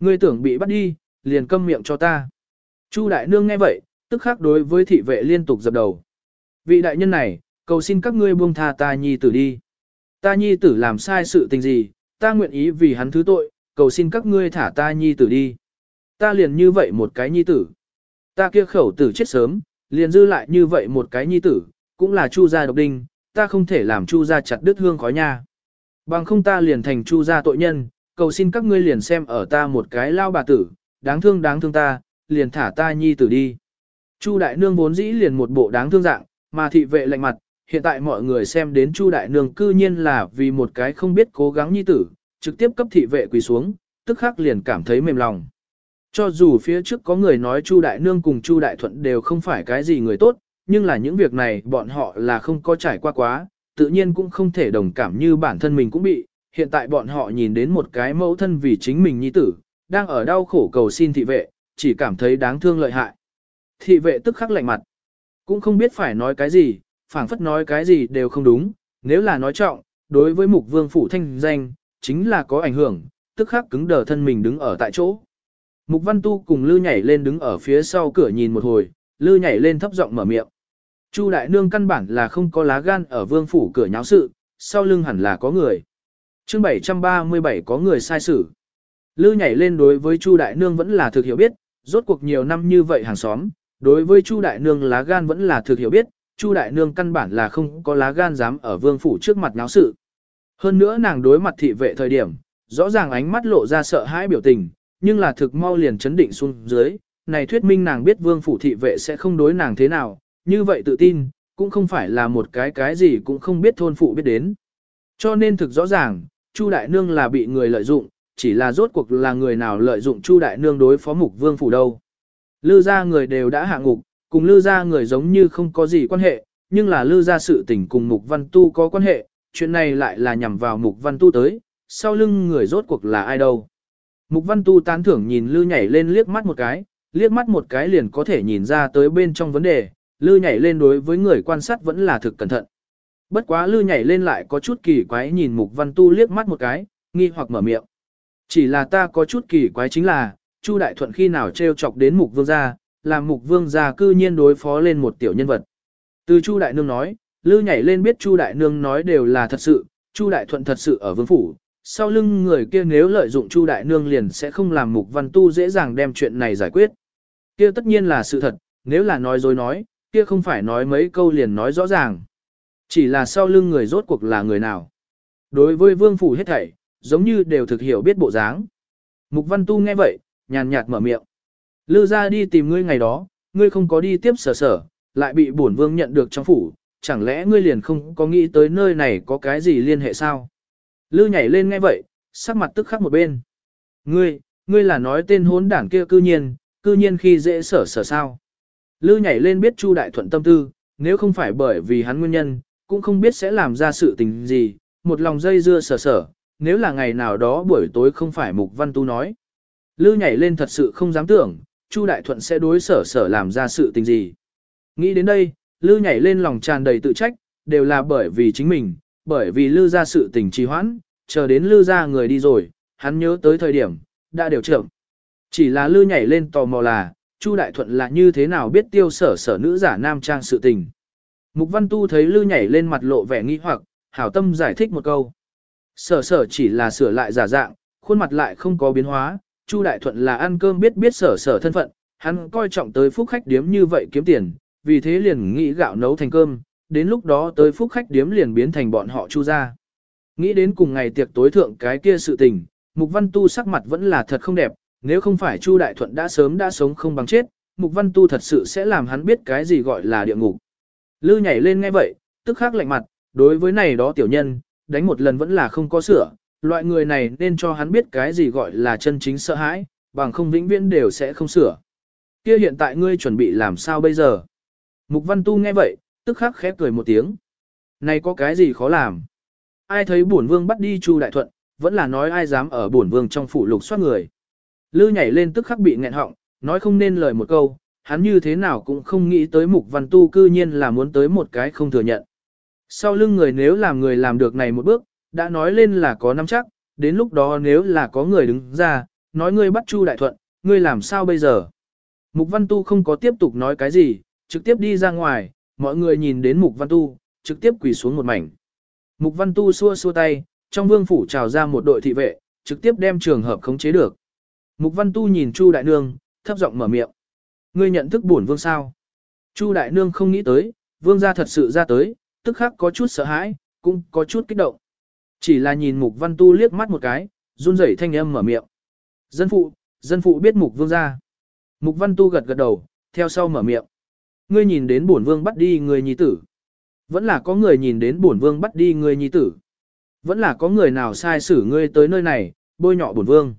Ngươi tưởng bị bắt đi, liền câm miệng cho ta. Chu đại nương nghe vậy, tức khắc đối với thị vệ liên tục dập đầu. Vị đại nhân này, cầu xin các ngươi buông tha ta nhi tử đi. Ta nhi tử làm sai sự tình gì, ta nguyện ý vì hắn thứ tội, cầu xin các ngươi thả ta nhi tử đi. Ta liền như vậy một cái nhi tử. Ta kia khẩu tử chết sớm, liền dư lại như vậy một cái nhi tử, cũng là chu gia độc đinh, ta không thể làm chu gia chặt đứt hương khói nha. Bằng không ta liền thành chu gia tội nhân, cầu xin các ngươi liền xem ở ta một cái lao bà tử, đáng thương đáng thương ta, liền thả ta nhi tử đi. Chu đại nương vốn dĩ liền một bộ đáng thương dạng, mà thị vệ lạnh mặt, hiện tại mọi người xem đến Chu đại nương cư nhiên là vì một cái không biết cố gắng nhi tử, trực tiếp cấp thị vệ quỳ xuống, tức khắc liền cảm thấy mềm lòng. Cho dù phía trước có người nói Chu Đại Nương cùng Chu Đại Thuận đều không phải cái gì người tốt, nhưng là những việc này bọn họ là không có trải qua quá, tự nhiên cũng không thể đồng cảm như bản thân mình cũng bị. Hiện tại bọn họ nhìn đến một cái mẫu thân vì chính mình nhi tử, đang ở đau khổ cầu xin thị vệ, chỉ cảm thấy đáng thương lợi hại. Thị vệ tức khắc lạnh mặt, cũng không biết phải nói cái gì, phảng phất nói cái gì đều không đúng, nếu là nói trọng, đối với mục vương phủ thanh danh, chính là có ảnh hưởng, tức khắc cứng đờ thân mình đứng ở tại chỗ. Mục Văn Tu cùng Lư nhảy lên đứng ở phía sau cửa nhìn một hồi, Lư nhảy lên thấp giọng mở miệng. Chu đại nương căn bản là không có lá gan ở vương phủ cửa nháo sự, sau lưng hẳn là có người. chương 737 có người sai xử. Lư nhảy lên đối với Chu đại nương vẫn là thực hiểu biết, rốt cuộc nhiều năm như vậy hàng xóm, đối với Chu đại nương lá gan vẫn là thực hiểu biết, Chu đại nương căn bản là không có lá gan dám ở vương phủ trước mặt nháo sự. Hơn nữa nàng đối mặt thị vệ thời điểm, rõ ràng ánh mắt lộ ra sợ hãi biểu tình, nhưng là thực mau liền chấn định xuống dưới, này thuyết minh nàng biết vương phủ thị vệ sẽ không đối nàng thế nào, như vậy tự tin, cũng không phải là một cái cái gì cũng không biết thôn phụ biết đến. Cho nên thực rõ ràng, Chu đại nương là bị người lợi dụng, chỉ là rốt cuộc là người nào lợi dụng Chu đại nương đối phó mục vương phủ đâu. Lư gia người đều đã hạ ngục, cùng lư gia người giống như không có gì quan hệ, nhưng là lư gia sự tình cùng mục văn tu có quan hệ, chuyện này lại là nhằm vào mục văn tu tới, sau lưng người rốt cuộc là ai đâu. Mục văn tu tán thưởng nhìn lư nhảy lên liếc mắt một cái, liếc mắt một cái liền có thể nhìn ra tới bên trong vấn đề, lư nhảy lên đối với người quan sát vẫn là thực cẩn thận. Bất quá lư nhảy lên lại có chút kỳ quái nhìn mục văn tu liếc mắt một cái, nghi hoặc mở miệng. Chỉ là ta có chút kỳ quái chính là, Chu Đại Thuận khi nào treo chọc đến mục vương gia, làm mục vương gia cư nhiên đối phó lên một tiểu nhân vật. Từ Chu Đại Nương nói, lư nhảy lên biết Chu Đại Nương nói đều là thật sự, Chu Đại Thuận thật sự ở vương phủ, sau lưng người kia nếu lợi dụng Chu Đại Nương liền sẽ không làm mục văn tu dễ dàng đem chuyện này giải quyết. Kia tất nhiên là sự thật, nếu là nói dối nói, kia không phải nói mấy câu liền nói rõ ràng. Chỉ là sau lưng người rốt cuộc là người nào. Đối với vương phủ hết thảy, giống như đều thực hiểu biết bộ dáng. Mục văn tu nghe vậy, nhàn nhạt mở miệng. Lư ra đi tìm ngươi ngày đó, ngươi không có đi tiếp sở sở, lại bị bổn vương nhận được trong phủ, chẳng lẽ ngươi liền không có nghĩ tới nơi này có cái gì liên hệ sao? Lư nhảy lên nghe vậy, sắc mặt tức khắc một bên. Ngươi, ngươi là nói tên hốn đảng kia cư nhiên, cư nhiên khi dễ sở sở sao. Lư nhảy lên biết Chu Đại Thuận tâm tư, nếu không phải bởi vì hắn nguyên nhân, cũng không biết sẽ làm ra sự tình gì, một lòng dây dưa sở sở, nếu là ngày nào đó buổi tối không phải Mục Văn Tu nói. Lư nhảy lên thật sự không dám tưởng, Chu Đại Thuận sẽ đối sở sở làm ra sự tình gì. Nghĩ đến đây, Lư nhảy lên lòng tràn đầy tự trách, đều là bởi vì chính mình, bởi vì Lư ra sự tình trì hoãn, chờ đến Lư ra người đi rồi, hắn nhớ tới thời điểm, đã đều trưởng. Chỉ là Lư nhảy lên tò mò là, Chu Đại Thuận là như thế nào biết tiêu sở sở nữ giả nam trang sự tình. Mục Văn Tu thấy Lư nhảy lên mặt lộ vẻ nghi hoặc, hảo tâm giải thích một câu. Sở sở chỉ là sửa lại giả dạng, khuôn mặt lại không có biến hóa, Chu Đại Thuận là ăn cơm biết biết sở sở thân phận, hắn coi trọng tới phúc khách điếm như vậy kiếm tiền, vì thế liền nghĩ gạo nấu thành cơm, đến lúc đó tới phúc khách điếm liền biến thành bọn họ Chu ra. Nghĩ đến cùng ngày tiệc tối thượng cái kia sự tình, Mục Văn Tu sắc mặt vẫn là thật không đẹp, nếu không phải Chu Đại Thuận đã sớm đã sống không bằng chết, Mục Văn Tu thật sự sẽ làm hắn biết cái gì gọi là địa ngục. Lư nhảy lên ngay vậy, tức khắc lạnh mặt, đối với này đó tiểu nhân, đánh một lần vẫn là không có sửa, loại người này nên cho hắn biết cái gì gọi là chân chính sợ hãi, bằng không vĩnh viễn đều sẽ không sửa. Kia hiện tại ngươi chuẩn bị làm sao bây giờ? Mục Văn Tu nghe vậy, tức khắc khép cười một tiếng. Này có cái gì khó làm? Ai thấy bổn vương bắt đi Chu Đại Thuận, vẫn là nói ai dám ở bổn vương trong phủ lục soát người. Lư nhảy lên tức khắc bị nghẹn họng, nói không nên lời một câu, hắn như thế nào cũng không nghĩ tới Mục Văn Tu cư nhiên là muốn tới một cái không thừa nhận. Sau lưng người nếu làm người làm được này một bước, đã nói lên là có nắm chắc, đến lúc đó nếu là có người đứng ra, nói ngươi bắt Chu Đại Thuận, ngươi làm sao bây giờ? Mục Văn Tu không có tiếp tục nói cái gì, trực tiếp đi ra ngoài, mọi người nhìn đến Mục Văn Tu, trực tiếp quỳ xuống một mảnh. Mục Văn Tu xua xua tay, trong vương phủ trào ra một đội thị vệ, trực tiếp đem trường hợp khống chế được. Mục Văn Tu nhìn Chu Đại Nương, thấp giọng mở miệng. Ngươi nhận thức bổn vương sao? Chu Đại Nương không nghĩ tới, vương gia thật sự ra tới, tức khắc có chút sợ hãi, cũng có chút kích động. Chỉ là nhìn Mục Văn Tu liếc mắt một cái, run rẩy thanh âm mở miệng. Dân phụ, dân phụ biết Mục Vương gia. Mục Văn Tu gật gật đầu, theo sau mở miệng. Ngươi nhìn đến bổn vương bắt đi người nhi tử. Vẫn là có người nhìn đến bổn vương bắt đi người nhi tử. Vẫn là có người nào sai xử ngươi tới nơi này, bôi nhọ bổn vương.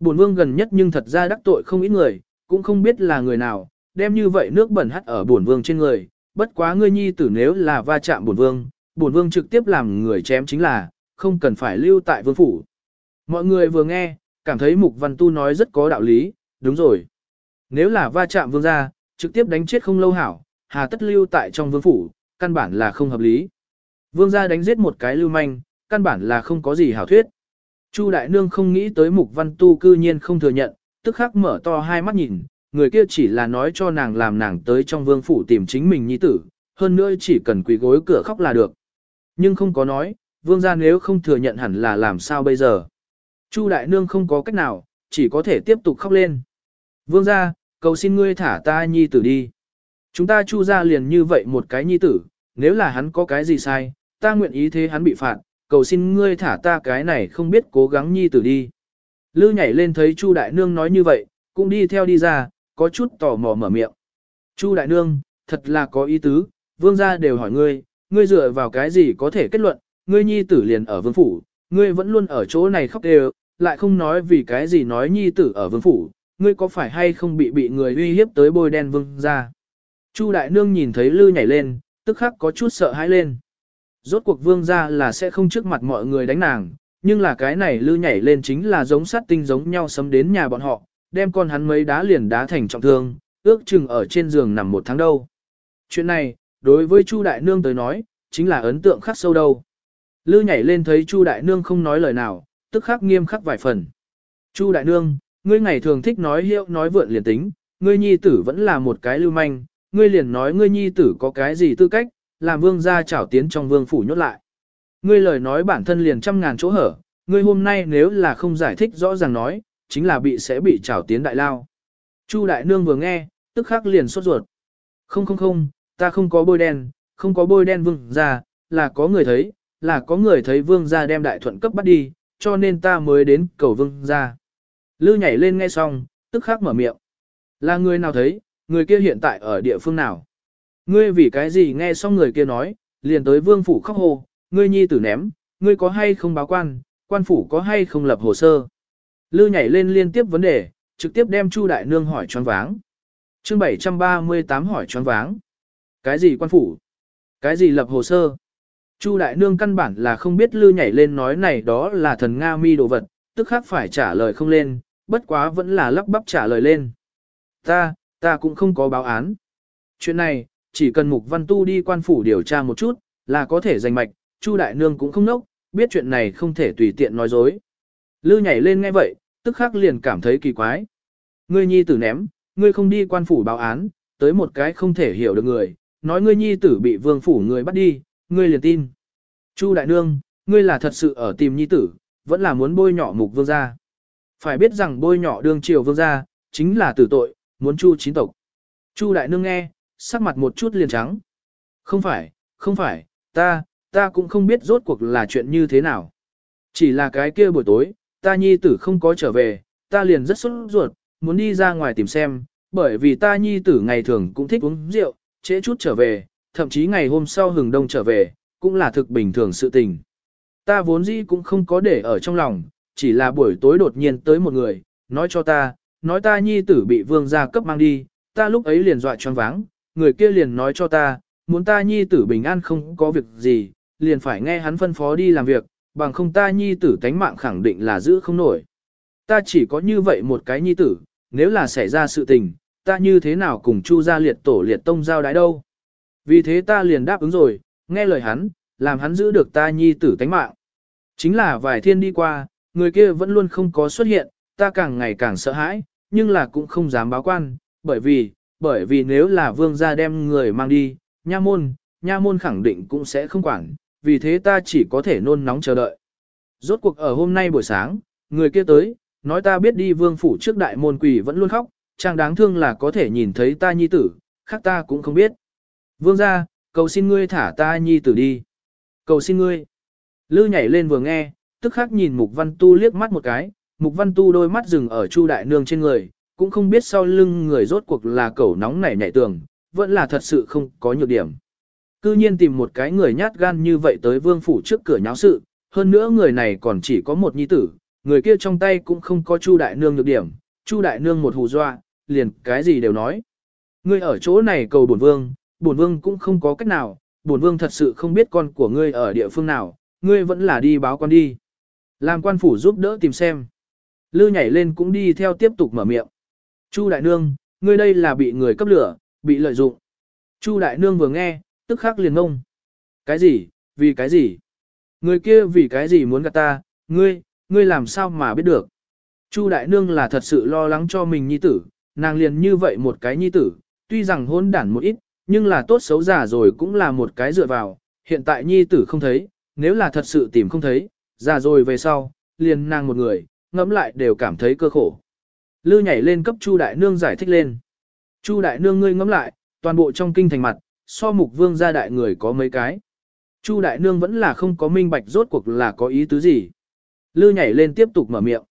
Bổn vương gần nhất nhưng thật ra đắc tội không ít người, cũng không biết là người nào, đem như vậy nước bẩn hắt ở bổn vương trên người, bất quá ngươi nhi tử nếu là va chạm bổn vương, bổn vương trực tiếp làm người chém chính là, không cần phải lưu tại vương phủ. Mọi người vừa nghe, cảm thấy Mục Văn Tu nói rất có đạo lý, đúng rồi. Nếu là va chạm vương gia, trực tiếp đánh chết không lâu hảo, hà tất lưu tại trong vương phủ, căn bản là không hợp lý. Vương gia đánh giết một cái lưu manh, căn bản là không có gì hảo thuyết. Chu đại nương không nghĩ tới Mục Văn Tu cư nhiên không thừa nhận, tức khắc mở to hai mắt nhìn, người kia chỉ là nói cho nàng làm nàng tới trong vương phủ tìm chính mình nhi tử, hơn nữa chỉ cần quỳ gối cửa khóc là được. Nhưng không có nói, vương gia nếu không thừa nhận hẳn là làm sao bây giờ. Chu đại nương không có cách nào, chỉ có thể tiếp tục khóc lên. Vương gia, cầu xin ngươi thả ta nhi tử đi. Chúng ta chu ra liền như vậy một cái nhi tử, nếu là hắn có cái gì sai, ta nguyện ý thế hắn bị phạt, cầu xin ngươi thả ta cái này không biết cố gắng nhi tử đi. Lư nhảy lên thấy Chu đại nương nói như vậy, cũng đi theo đi ra, có chút tò mò mở miệng. Chu đại nương, thật là có ý tứ, vương gia đều hỏi ngươi, ngươi dựa vào cái gì có thể kết luận, ngươi nhi tử liền ở vương phủ, ngươi vẫn luôn ở chỗ này khóc đều, lại không nói vì cái gì nói nhi tử ở vương phủ, ngươi có phải hay không bị bị người uy hiếp tới bôi đen vương gia. Chu đại nương nhìn thấy lư nhảy lên, tức khắc có chút sợ hãi lên. Rốt cuộc vương gia là sẽ không trước mặt mọi người đánh nàng, nhưng là cái này lư nhảy lên chính là giống sát tinh giống nhau sấm đến nhà bọn họ, đem con hắn mấy đá liền đá thành trọng thương, ước chừng ở trên giường nằm một tháng đâu. Chuyện này, đối với Chu Đại Nương tới nói, chính là ấn tượng khắc sâu đâu. Lư nhảy lên thấy Chu Đại Nương không nói lời nào, tức khắc nghiêm khắc vài phần. Chu Đại Nương, ngươi ngày thường thích nói hiệu nói vượn liền tính, ngươi nhi tử vẫn là một cái lưu manh, ngươi liền nói ngươi nhi tử có cái gì tư cách, làm vương gia trảo tiến trong vương phủ nhốt lại. Ngươi lời nói bản thân liền trăm ngàn chỗ hở, ngươi hôm nay nếu là không giải thích rõ ràng nói, chính là bị sẽ bị trảo tiến đại lao. Chu đại nương vừa nghe, tức khắc liền sốt ruột. Không không không, ta không có bôi đen, không có bôi đen vương gia, là có người thấy, là có người thấy vương gia đem đại thuận cấp bắt đi, cho nên ta mới đến cầu vương gia. Lư nhảy lên nghe xong, tức khắc mở miệng. Là người nào thấy, người kia hiện tại ở địa phương nào? Ngươi vì cái gì nghe xong người kia nói, liền tới vương phủ khóc hồ, ngươi nhi tử ném, ngươi có hay không báo quan, quan phủ có hay không lập hồ sơ. Lư nhảy lên liên tiếp vấn đề, trực tiếp đem Chu đại nương hỏi choáng váng. Chương 738 hỏi choáng váng. Cái gì quan phủ? Cái gì lập hồ sơ? Chu đại nương căn bản là không biết lư nhảy lên nói này đó là thần Nga mi đồ vật, tức khác phải trả lời không lên, bất quá vẫn là lắp bắp trả lời lên. Ta, ta cũng không có báo án. Chuyện này, chỉ cần mục văn tu đi quan phủ điều tra một chút, là có thể giành mạch, Chu đại nương cũng không nốc, biết chuyện này không thể tùy tiện nói dối. Lư nhảy lên nghe vậy, tức khắc liền cảm thấy kỳ quái. Ngươi nhi tử ném, ngươi không đi quan phủ báo án, tới một cái không thể hiểu được người, nói ngươi nhi tử bị vương phủ người bắt đi, ngươi liền tin. Chu đại nương, ngươi là thật sự ở tìm nhi tử, vẫn là muốn bôi nhọ mục vương gia. Phải biết rằng bôi nhọ đương triều vương gia, chính là tử tội, muốn chu chín tộc. Chu đại nương nghe, sắc mặt một chút liền trắng. Không phải, không phải, ta, ta cũng không biết rốt cuộc là chuyện như thế nào. Chỉ là cái kia buổi tối, ta nhi tử không có trở về, ta liền rất sốt ruột, muốn đi ra ngoài tìm xem, bởi vì ta nhi tử ngày thường cũng thích uống rượu, trễ chút trở về, thậm chí ngày hôm sau hừng đông trở về, cũng là thực bình thường sự tình. Ta vốn dĩ cũng không có để ở trong lòng, chỉ là buổi tối đột nhiên tới một người, nói cho ta, nói ta nhi tử bị vương gia cấp mang đi, ta lúc ấy liền dọa choáng váng, người kia liền nói cho ta, muốn ta nhi tử bình an không có việc gì, liền phải nghe hắn phân phó đi làm việc, bằng không ta nhi tử tánh mạng khẳng định là giữ không nổi. Ta chỉ có như vậy một cái nhi tử, nếu là xảy ra sự tình, ta như thế nào cùng chu gia liệt tổ liệt tông giao đái đâu. Vì thế ta liền đáp ứng rồi, nghe lời hắn, làm hắn giữ được ta nhi tử tánh mạng. Chính là vài thiên đi qua, người kia vẫn luôn không có xuất hiện, ta càng ngày càng sợ hãi, nhưng là cũng không dám báo quan, bởi vì, bởi vì nếu là vương gia đem người mang đi, nha môn, nha môn khẳng định cũng sẽ không quản, vì thế ta chỉ có thể nôn nóng chờ đợi. Rốt cuộc ở hôm nay buổi sáng, người kia tới, nói ta biết đi vương phủ trước đại môn quỷ vẫn luôn khóc, chàng đáng thương là có thể nhìn thấy ta nhi tử, khác ta cũng không biết. Vương gia, cầu xin ngươi thả ta nhi tử đi. Cầu xin ngươi. Lư nhảy lên vừa nghe, tức khắc nhìn Mục Văn Tu liếc mắt một cái, Mục Văn Tu đôi mắt dừng ở Chu đại nương trên người, cũng không biết sau lưng người rốt cuộc là cẩu nóng nảy nhảy tường, vẫn là thật sự không có nhược điểm. Cư nhiên tìm một cái người nhát gan như vậy tới vương phủ trước cửa nháo sự, hơn nữa người này còn chỉ có một nhi tử, người kia trong tay cũng không có Chu đại nương nhược điểm, Chu đại nương một hù doa liền cái gì đều nói. Ngươi ở chỗ này cầu bổn vương, bổn vương cũng không có cách nào, bổn vương thật sự không biết con của ngươi ở địa phương nào, ngươi vẫn là đi báo con đi. Làm quan phủ giúp đỡ tìm xem. Lư nhảy lên cũng đi theo tiếp tục mở miệng. Chu đại nương, ngươi đây là bị người cấp lửa, bị lợi dụng. Chu đại nương vừa nghe, tức khắc liền ngông. Cái gì, vì cái gì? Người kia vì cái gì muốn gạt ta, ngươi, ngươi làm sao mà biết được? Chu đại nương là thật sự lo lắng cho mình nhi tử, nàng liền như vậy một cái nhi tử, tuy rằng hôn đản một ít, nhưng là tốt xấu già rồi cũng là một cái dựa vào, hiện tại nhi tử không thấy, nếu là thật sự tìm không thấy, già rồi về sau, liền nàng một người, ngẫm lại đều cảm thấy cơ khổ. Lư nhảy lên cấp Chu đại nương giải thích lên. Chu đại nương ngươi ngẫm lại, toàn bộ trong kinh thành mặt, so mục vương gia đại người có mấy cái. Chu đại nương vẫn là không có minh bạch rốt cuộc là có ý tứ gì. Lư nhảy lên tiếp tục mở miệng.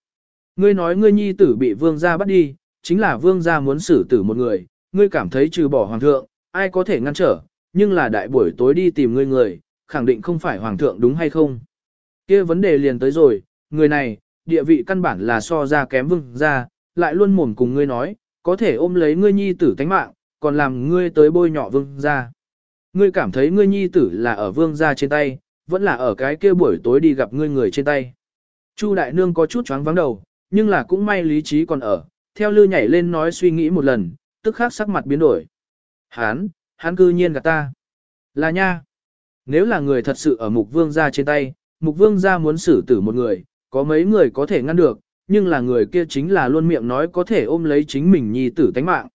Ngươi nói ngươi nhi tử bị vương gia bắt đi, chính là vương gia muốn xử tử một người, ngươi cảm thấy trừ bỏ hoàng thượng, ai có thể ngăn trở, nhưng là đại buổi tối đi tìm ngươi người, khẳng định không phải hoàng thượng đúng hay không. kia vấn đề liền tới rồi, người này, địa vị căn bản là so ra kém vương gia, lại luôn mồm cùng ngươi nói, có thể ôm lấy ngươi nhi tử tánh mạng, còn làm ngươi tới bôi nhọ vương gia. Ngươi cảm thấy ngươi nhi tử là ở vương gia trên tay, vẫn là ở cái kia buổi tối đi gặp ngươi người trên tay. Chu đại nương có chút choáng vắng đầu, nhưng là cũng may lý trí còn ở, theo lư nhảy lên nói suy nghĩ một lần, tức khắc sắc mặt biến đổi. Hán, hắn cư nhiên gạt ta. Là nha. Nếu là người thật sự ở mục vương gia trên tay, mục vương gia muốn xử tử một người, có mấy người có thể ngăn được, nhưng là người kia chính là luôn miệng nói có thể ôm lấy chính mình nhi tử tánh mạng.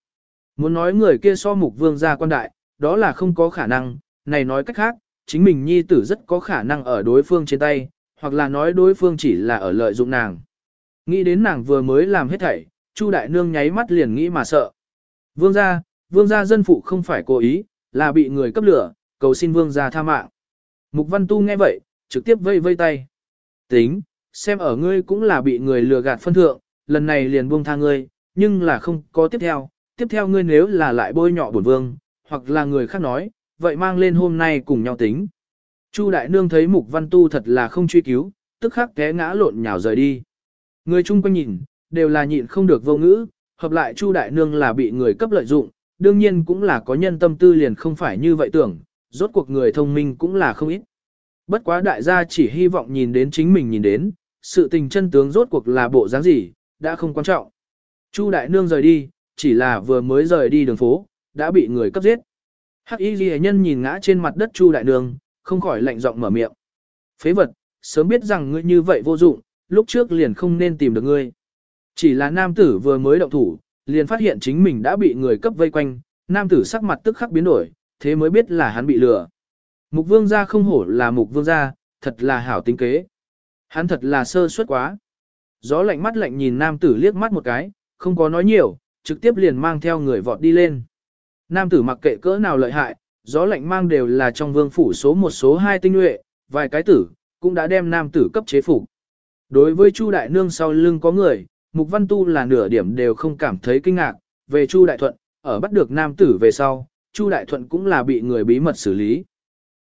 Muốn nói người kia so mục vương gia quan đại, đó là không có khả năng, này nói cách khác, chính mình nhi tử rất có khả năng ở đối phương trên tay, hoặc là nói đối phương chỉ là ở lợi dụng nàng. Nghĩ đến nàng vừa mới làm hết thảy, Chu đại nương nháy mắt liền nghĩ mà sợ. Vương gia, vương gia dân phụ không phải cố ý, là bị người cấp lửa, cầu xin vương gia tha mạng. Mục văn tu nghe vậy, trực tiếp vây vây tay. Tính, xem ở ngươi cũng là bị người lừa gạt phân thượng, lần này liền buông tha ngươi, nhưng là không có tiếp theo, tiếp theo ngươi nếu là lại bôi nhọ bổn vương, hoặc là người khác nói, vậy mang lên hôm nay cùng nhau tính. Chu đại nương thấy mục văn tu thật là không truy cứu, tức khắc té ngã lộn nhào rời đi. Người chung quanh nhìn, đều là nhịn không được vô ngữ, hợp lại Chu đại nương là bị người cấp lợi dụng, đương nhiên cũng là có nhân tâm tư liền không phải như vậy tưởng, rốt cuộc người thông minh cũng là không ít. Bất quá đại gia chỉ hy vọng nhìn đến chính mình nhìn đến, sự tình chân tướng rốt cuộc là bộ dáng gì, đã không quan trọng. Chu đại nương rời đi, chỉ là vừa mới rời đi đường phố, đã bị người cấp giết. Hắc y Lệ nhân nhìn ngã trên mặt đất Chu đại nương, không khỏi lạnh giọng mở miệng. Phế vật, sớm biết rằng ngươi như vậy vô dụng, lúc trước liền không nên tìm được ngươi. Chỉ là nam tử vừa mới động thủ, liền phát hiện chính mình đã bị người cấp vây quanh, nam tử sắc mặt tức khắc biến đổi, thế mới biết là hắn bị lừa. Mục vương gia không hổ là mục vương gia, thật là hảo tính kế. Hắn thật là sơ suất quá. Gió lạnh mắt lạnh nhìn nam tử liếc mắt một cái, không có nói nhiều, trực tiếp liền mang theo người vọt đi lên. Nam tử mặc kệ cỡ nào lợi hại, gió lạnh mang đều là trong vương phủ số một số hai tinh nhuệ, vài cái tử, cũng đã đem nam tử cấp chế phục. Đối với Chu đại nương sau lưng có người, Mục Văn Tu là nửa điểm đều không cảm thấy kinh ngạc, về Chu đại thuận, ở bắt được nam tử về sau, Chu đại thuận cũng là bị người bí mật xử lý.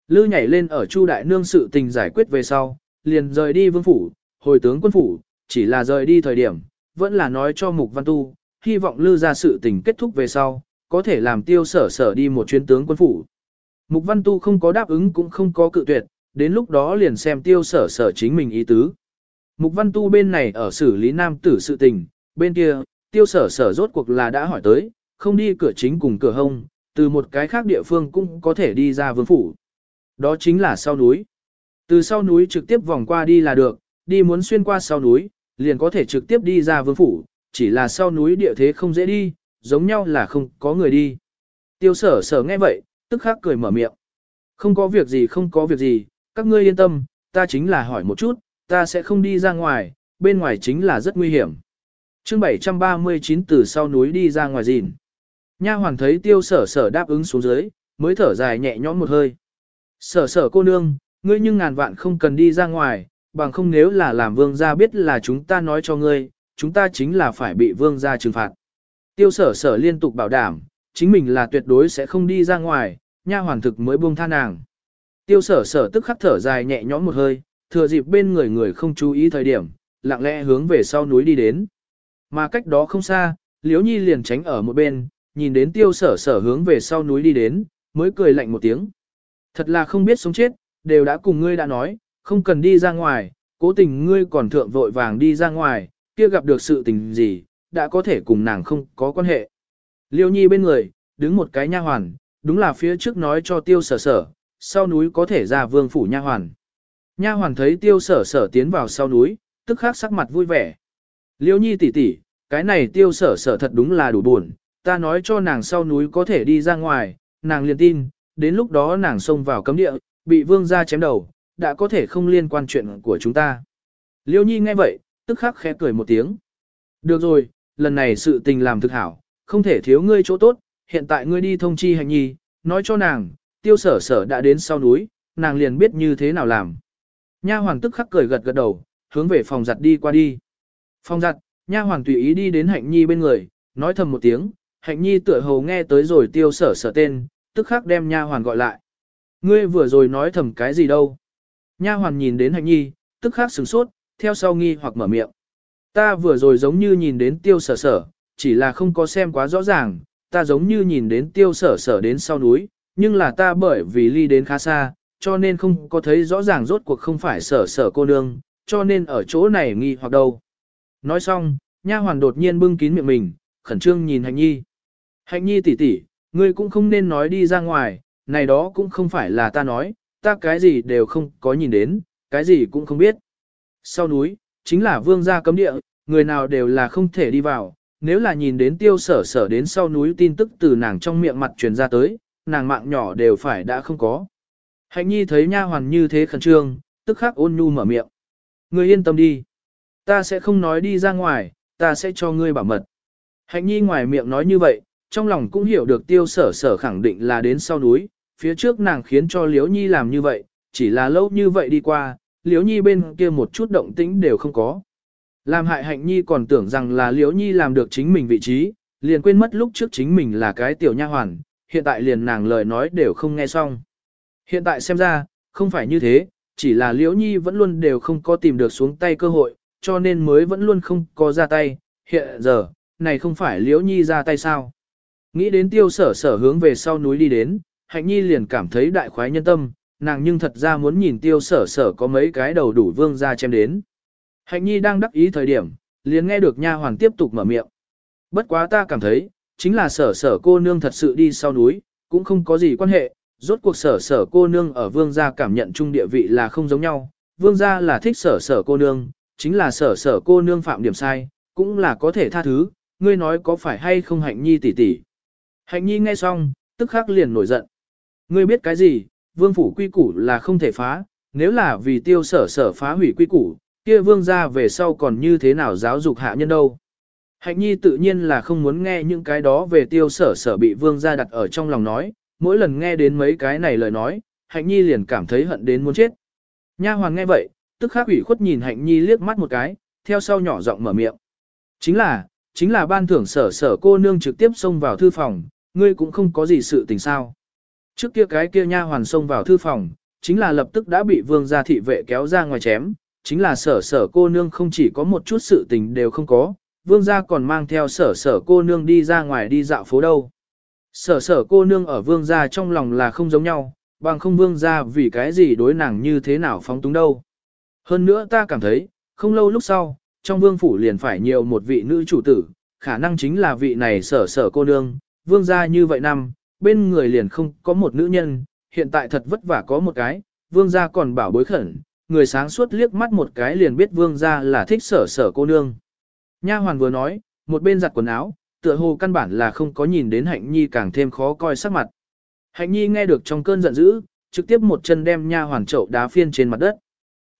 Lư nhảy lên ở Chu đại nương sự tình giải quyết về sau, liền rời đi vương phủ, hồi tướng quân phủ, chỉ là rời đi thời điểm, vẫn là nói cho Mục Văn Tu, hy vọng Lư ra sự tình kết thúc về sau, có thể làm tiêu sở sở đi một chuyến tướng quân phủ. Mục Văn Tu không có đáp ứng cũng không có cự tuyệt, đến lúc đó liền xem tiêu sở sở chính mình ý tứ. Mục Văn Tu bên này ở xử lý nam tử sự tình, bên kia, tiêu sở sở rốt cuộc là đã hỏi tới, không đi cửa chính cùng cửa hông, từ một cái khác địa phương cũng có thể đi ra vương phủ. Đó chính là sau núi. Từ sau núi trực tiếp vòng qua đi là được, đi muốn xuyên qua sau núi, liền có thể trực tiếp đi ra vương phủ, chỉ là sau núi địa thế không dễ đi, giống nhau là không có người đi. Tiêu sở sở nghe vậy, tức khắc cười mở miệng. Không có việc gì không có việc gì, các ngươi yên tâm, ta chính là hỏi một chút, ta sẽ không đi ra ngoài, bên ngoài chính là rất nguy hiểm. chương 739 từ sau núi đi ra ngoài gìn. Nha hoàng thấy tiêu sở sở đáp ứng xuống dưới, mới thở dài nhẹ nhõm một hơi. Sở sở cô nương, ngươi nhưng ngàn vạn không cần đi ra ngoài, bằng không nếu là làm vương gia biết là chúng ta nói cho ngươi, chúng ta chính là phải bị vương gia trừng phạt. Tiêu sở sở liên tục bảo đảm, chính mình là tuyệt đối sẽ không đi ra ngoài, nha hoàn thực mới buông tha nàng. Tiêu sở sở tức khắc thở dài nhẹ nhõm một hơi, thừa dịp bên người người không chú ý thời điểm, lặng lẽ hướng về sau núi đi đến. Mà cách đó không xa, Liễu Nhi liền tránh ở một bên, nhìn đến tiêu sở sở hướng về sau núi đi đến, mới cười lạnh một tiếng. Thật là không biết sống chết, đều đã cùng ngươi đã nói, không cần đi ra ngoài, cố tình ngươi còn thượng vội vàng đi ra ngoài, kia gặp được sự tình gì, đã có thể cùng nàng không có quan hệ. Liêu Nhi bên người, đứng một cái nha hoàn, đúng là phía trước nói cho tiêu sở sở, sau núi có thể ra vương phủ nha hoàn. Nha hoàn thấy tiêu sở sở tiến vào sau núi, tức khắc sắc mặt vui vẻ. Liêu Nhi tỷ tỷ, cái này tiêu sở sở thật đúng là đủ buồn, ta nói cho nàng sau núi có thể đi ra ngoài, nàng liền tin, đến lúc đó nàng xông vào cấm địa, bị vương gia chém đầu, đã có thể không liên quan chuyện của chúng ta. Liêu nhi nghe vậy, tức khắc khẽ cười một tiếng. Được rồi, lần này sự tình làm thực hảo, không thể thiếu ngươi chỗ tốt, hiện tại ngươi đi thông chi hành nhi, nói cho nàng, tiêu sở sở đã đến sau núi, nàng liền biết như thế nào làm. Nha hoàng tức khắc cười gật gật đầu, hướng về phòng giặt đi qua đi. Phòng giặt, nha hoàng tùy ý đi đến hạnh nhi bên người, nói thầm một tiếng, hạnh nhi tựa hồ nghe tới rồi tiêu sở sở tên, tức khắc đem nha hoàn gọi lại. Ngươi vừa rồi nói thầm cái gì đâu? Nha hoàn nhìn đến hạnh nhi, tức khắc sửng sốt, theo sau nghi hoặc mở miệng. Ta vừa rồi giống như nhìn đến tiêu sở sở, chỉ là không có xem quá rõ ràng, ta giống như nhìn đến tiêu sở sở đến sau núi, nhưng là ta bởi vì ly đến khá xa, cho nên không có thấy rõ ràng rốt cuộc không phải sở sở cô nương, cho nên ở chỗ này nghi hoặc đâu. Nói xong, nha hoàn đột nhiên bưng kín miệng mình, khẩn trương nhìn hạnh nhi. Hạnh nhi tỷ tỷ, ngươi cũng không nên nói đi ra ngoài, này đó cũng không phải là ta nói, ta cái gì đều không có nhìn đến, cái gì cũng không biết. Sau núi, chính là vương gia cấm địa, người nào đều là không thể đi vào, nếu là nhìn đến tiêu sở sở đến sau núi tin tức từ nàng trong miệng mặt truyền ra tới, nàng mạng nhỏ đều phải đã không có. Hạnh nhi thấy nha hoàn như thế khẩn trương, tức khắc ôn nhu mở miệng. Ngươi yên tâm đi. Ta sẽ không nói đi ra ngoài, ta sẽ cho ngươi bảo mật. Hạnh nhi ngoài miệng nói như vậy, trong lòng cũng hiểu được tiêu sở sở khẳng định là đến sau núi, phía trước nàng khiến cho Liễu Nhi làm như vậy, chỉ là lâu như vậy đi qua, Liễu Nhi bên kia một chút động tĩnh đều không có. Làm hại hạnh Nhi còn tưởng rằng là Liễu Nhi làm được chính mình vị trí, liền quên mất lúc trước chính mình là cái tiểu nha hoàn, hiện tại liền nàng lời nói đều không nghe xong. Hiện tại xem ra, không phải như thế, chỉ là Liễu Nhi vẫn luôn đều không có tìm được xuống tay cơ hội, cho nên mới vẫn luôn không có ra tay, hiện giờ, này không phải Liễu Nhi ra tay sao. Nghĩ đến tiêu sở sở hướng về sau núi đi đến, hạnh nhi liền cảm thấy đại khoái nhân tâm, nàng nhưng thật ra muốn nhìn tiêu sở sở có mấy cái đầu đủ vương ra chém đến. Hạnh nhi đang đắc ý thời điểm, liền nghe được nha hoàng tiếp tục mở miệng. Bất quá ta cảm thấy, chính là sở sở cô nương thật sự đi sau núi, cũng không có gì quan hệ, rốt cuộc sở sở cô nương ở vương gia cảm nhận chung địa vị là không giống nhau, vương gia là thích sở sở cô nương, chính là sở sở cô nương phạm điểm sai, cũng là có thể tha thứ, ngươi nói có phải hay không hạnh nhi tỷ tỷ. Hạnh nhi nghe xong, tức khắc liền nổi giận. Ngươi biết cái gì, vương phủ quy củ là không thể phá, nếu là vì tiêu sở sở phá hủy quy củ, kia vương gia về sau còn như thế nào giáo dục hạ nhân đâu. Hạnh nhi tự nhiên là không muốn nghe những cái đó về tiêu sở sở bị vương gia đặt ở trong lòng nói, mỗi lần nghe đến mấy cái này lời nói, hạnh nhi liền cảm thấy hận đến muốn chết. Nha hoàng nghe vậy, tức khắc ủy khuất nhìn hạnh nhi liếc mắt một cái, theo sau nhỏ giọng mở miệng. Chính là, chính là ban thưởng sở sở cô nương trực tiếp xông vào thư phòng, ngươi cũng không có gì sự tình sao. Trước kia cái kia nha hoàn xông vào thư phòng, chính là lập tức đã bị vương gia thị vệ kéo ra ngoài chém, chính là sở sở cô nương không chỉ có một chút sự tình đều không có, vương gia còn mang theo sở sở cô nương đi ra ngoài đi dạo phố đâu. Sở sở cô nương ở vương gia trong lòng là không giống nhau, bằng không vương gia vì cái gì đối nàng như thế nào phóng túng đâu. Hơn nữa ta cảm thấy, không lâu lúc sau, trong vương phủ liền phải nhiều một vị nữ chủ tử, khả năng chính là vị này sở sở cô nương, vương gia như vậy năm, bên người liền không có một nữ nhân, hiện tại thật vất vả có một cái, vương gia còn bảo bối khẩn, người sáng suốt liếc mắt một cái liền biết vương gia là thích sở sở cô nương. Nha hoàn vừa nói, một bên giặt quần áo, tựa hồ căn bản là không có nhìn đến hạnh nhi càng thêm khó coi sắc mặt. Hạnh nhi nghe được trong cơn giận dữ, trực tiếp một chân đem nha hoàn chậu đá phiên trên mặt đất.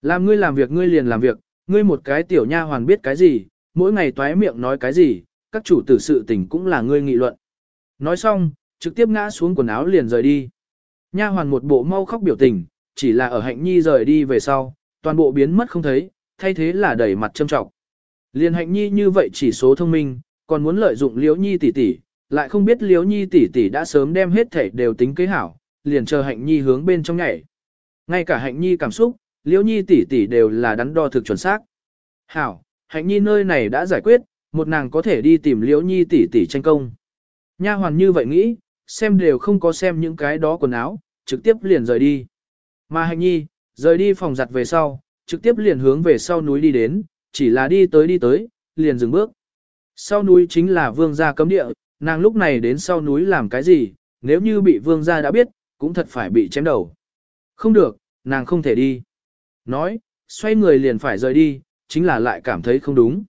Làm ngươi làm việc ngươi liền làm việc, ngươi một cái tiểu nha hoàn biết cái gì, mỗi ngày toái miệng nói cái gì, các chủ tử sự tình cũng là ngươi nghị luận. Nói xong, trực tiếp ngã xuống quần áo liền rời đi. Nha hoàn một bộ mau khóc biểu tình, chỉ là ở hạnh nhi rời đi về sau, toàn bộ biến mất không thấy, thay thế là đẩy mặt châm trọng. Liền hạnh nhi như vậy chỉ số thông minh, còn muốn lợi dụng liễu nhi tỷ tỷ, lại không biết liễu nhi tỷ tỷ đã sớm đem hết thể đều tính kế hảo, liền chờ hạnh nhi hướng bên trong nhảy. Ngay cả hạnh nhi cảm xúc, liễu nhi tỷ tỷ đều là đắn đo thực chuẩn xác. Hảo, hạnh nhi nơi này đã giải quyết, một nàng có thể đi tìm liễu nhi tỷ tỷ tranh công. Nha hoàn như vậy nghĩ, xem đều không có xem những cái đó quần áo, trực tiếp liền rời đi. Mà hạnh nhi, rời đi phòng giặt về sau, trực tiếp liền hướng về sau núi đi đến, chỉ là đi tới đi tới, liền dừng bước. Sau núi chính là vương gia cấm địa, nàng lúc này đến sau núi làm cái gì, nếu như bị vương gia đã biết, cũng thật phải bị chém đầu. Không được, nàng không thể đi. Nói, xoay người liền phải rời đi, chính là lại cảm thấy không đúng.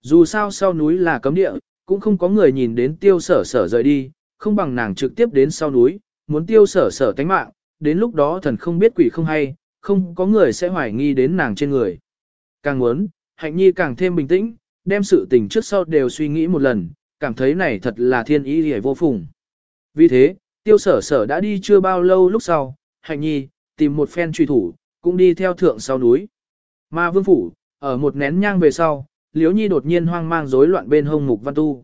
Dù sao sau núi là cấm địa, cũng không có người nhìn đến tiêu sở sở rời đi, không bằng nàng trực tiếp đến sau núi, muốn tiêu sở sở tánh mạng, đến lúc đó thần không biết quỷ không hay, không có người sẽ hoài nghi đến nàng trên người. Càng muốn, hạnh nhi càng thêm bình tĩnh, đem sự tình trước sau đều suy nghĩ một lần, cảm thấy này thật là thiên ý hề vô phùng. Vì thế, tiêu sở sở đã đi chưa bao lâu lúc sau, hạnh nhi, tìm một phen truy thủ, cũng đi theo thượng sau núi. Mà vương phủ, ở một nén nhang về sau, liếu nhi đột nhiên hoang mang rối loạn bên hông mục văn tu.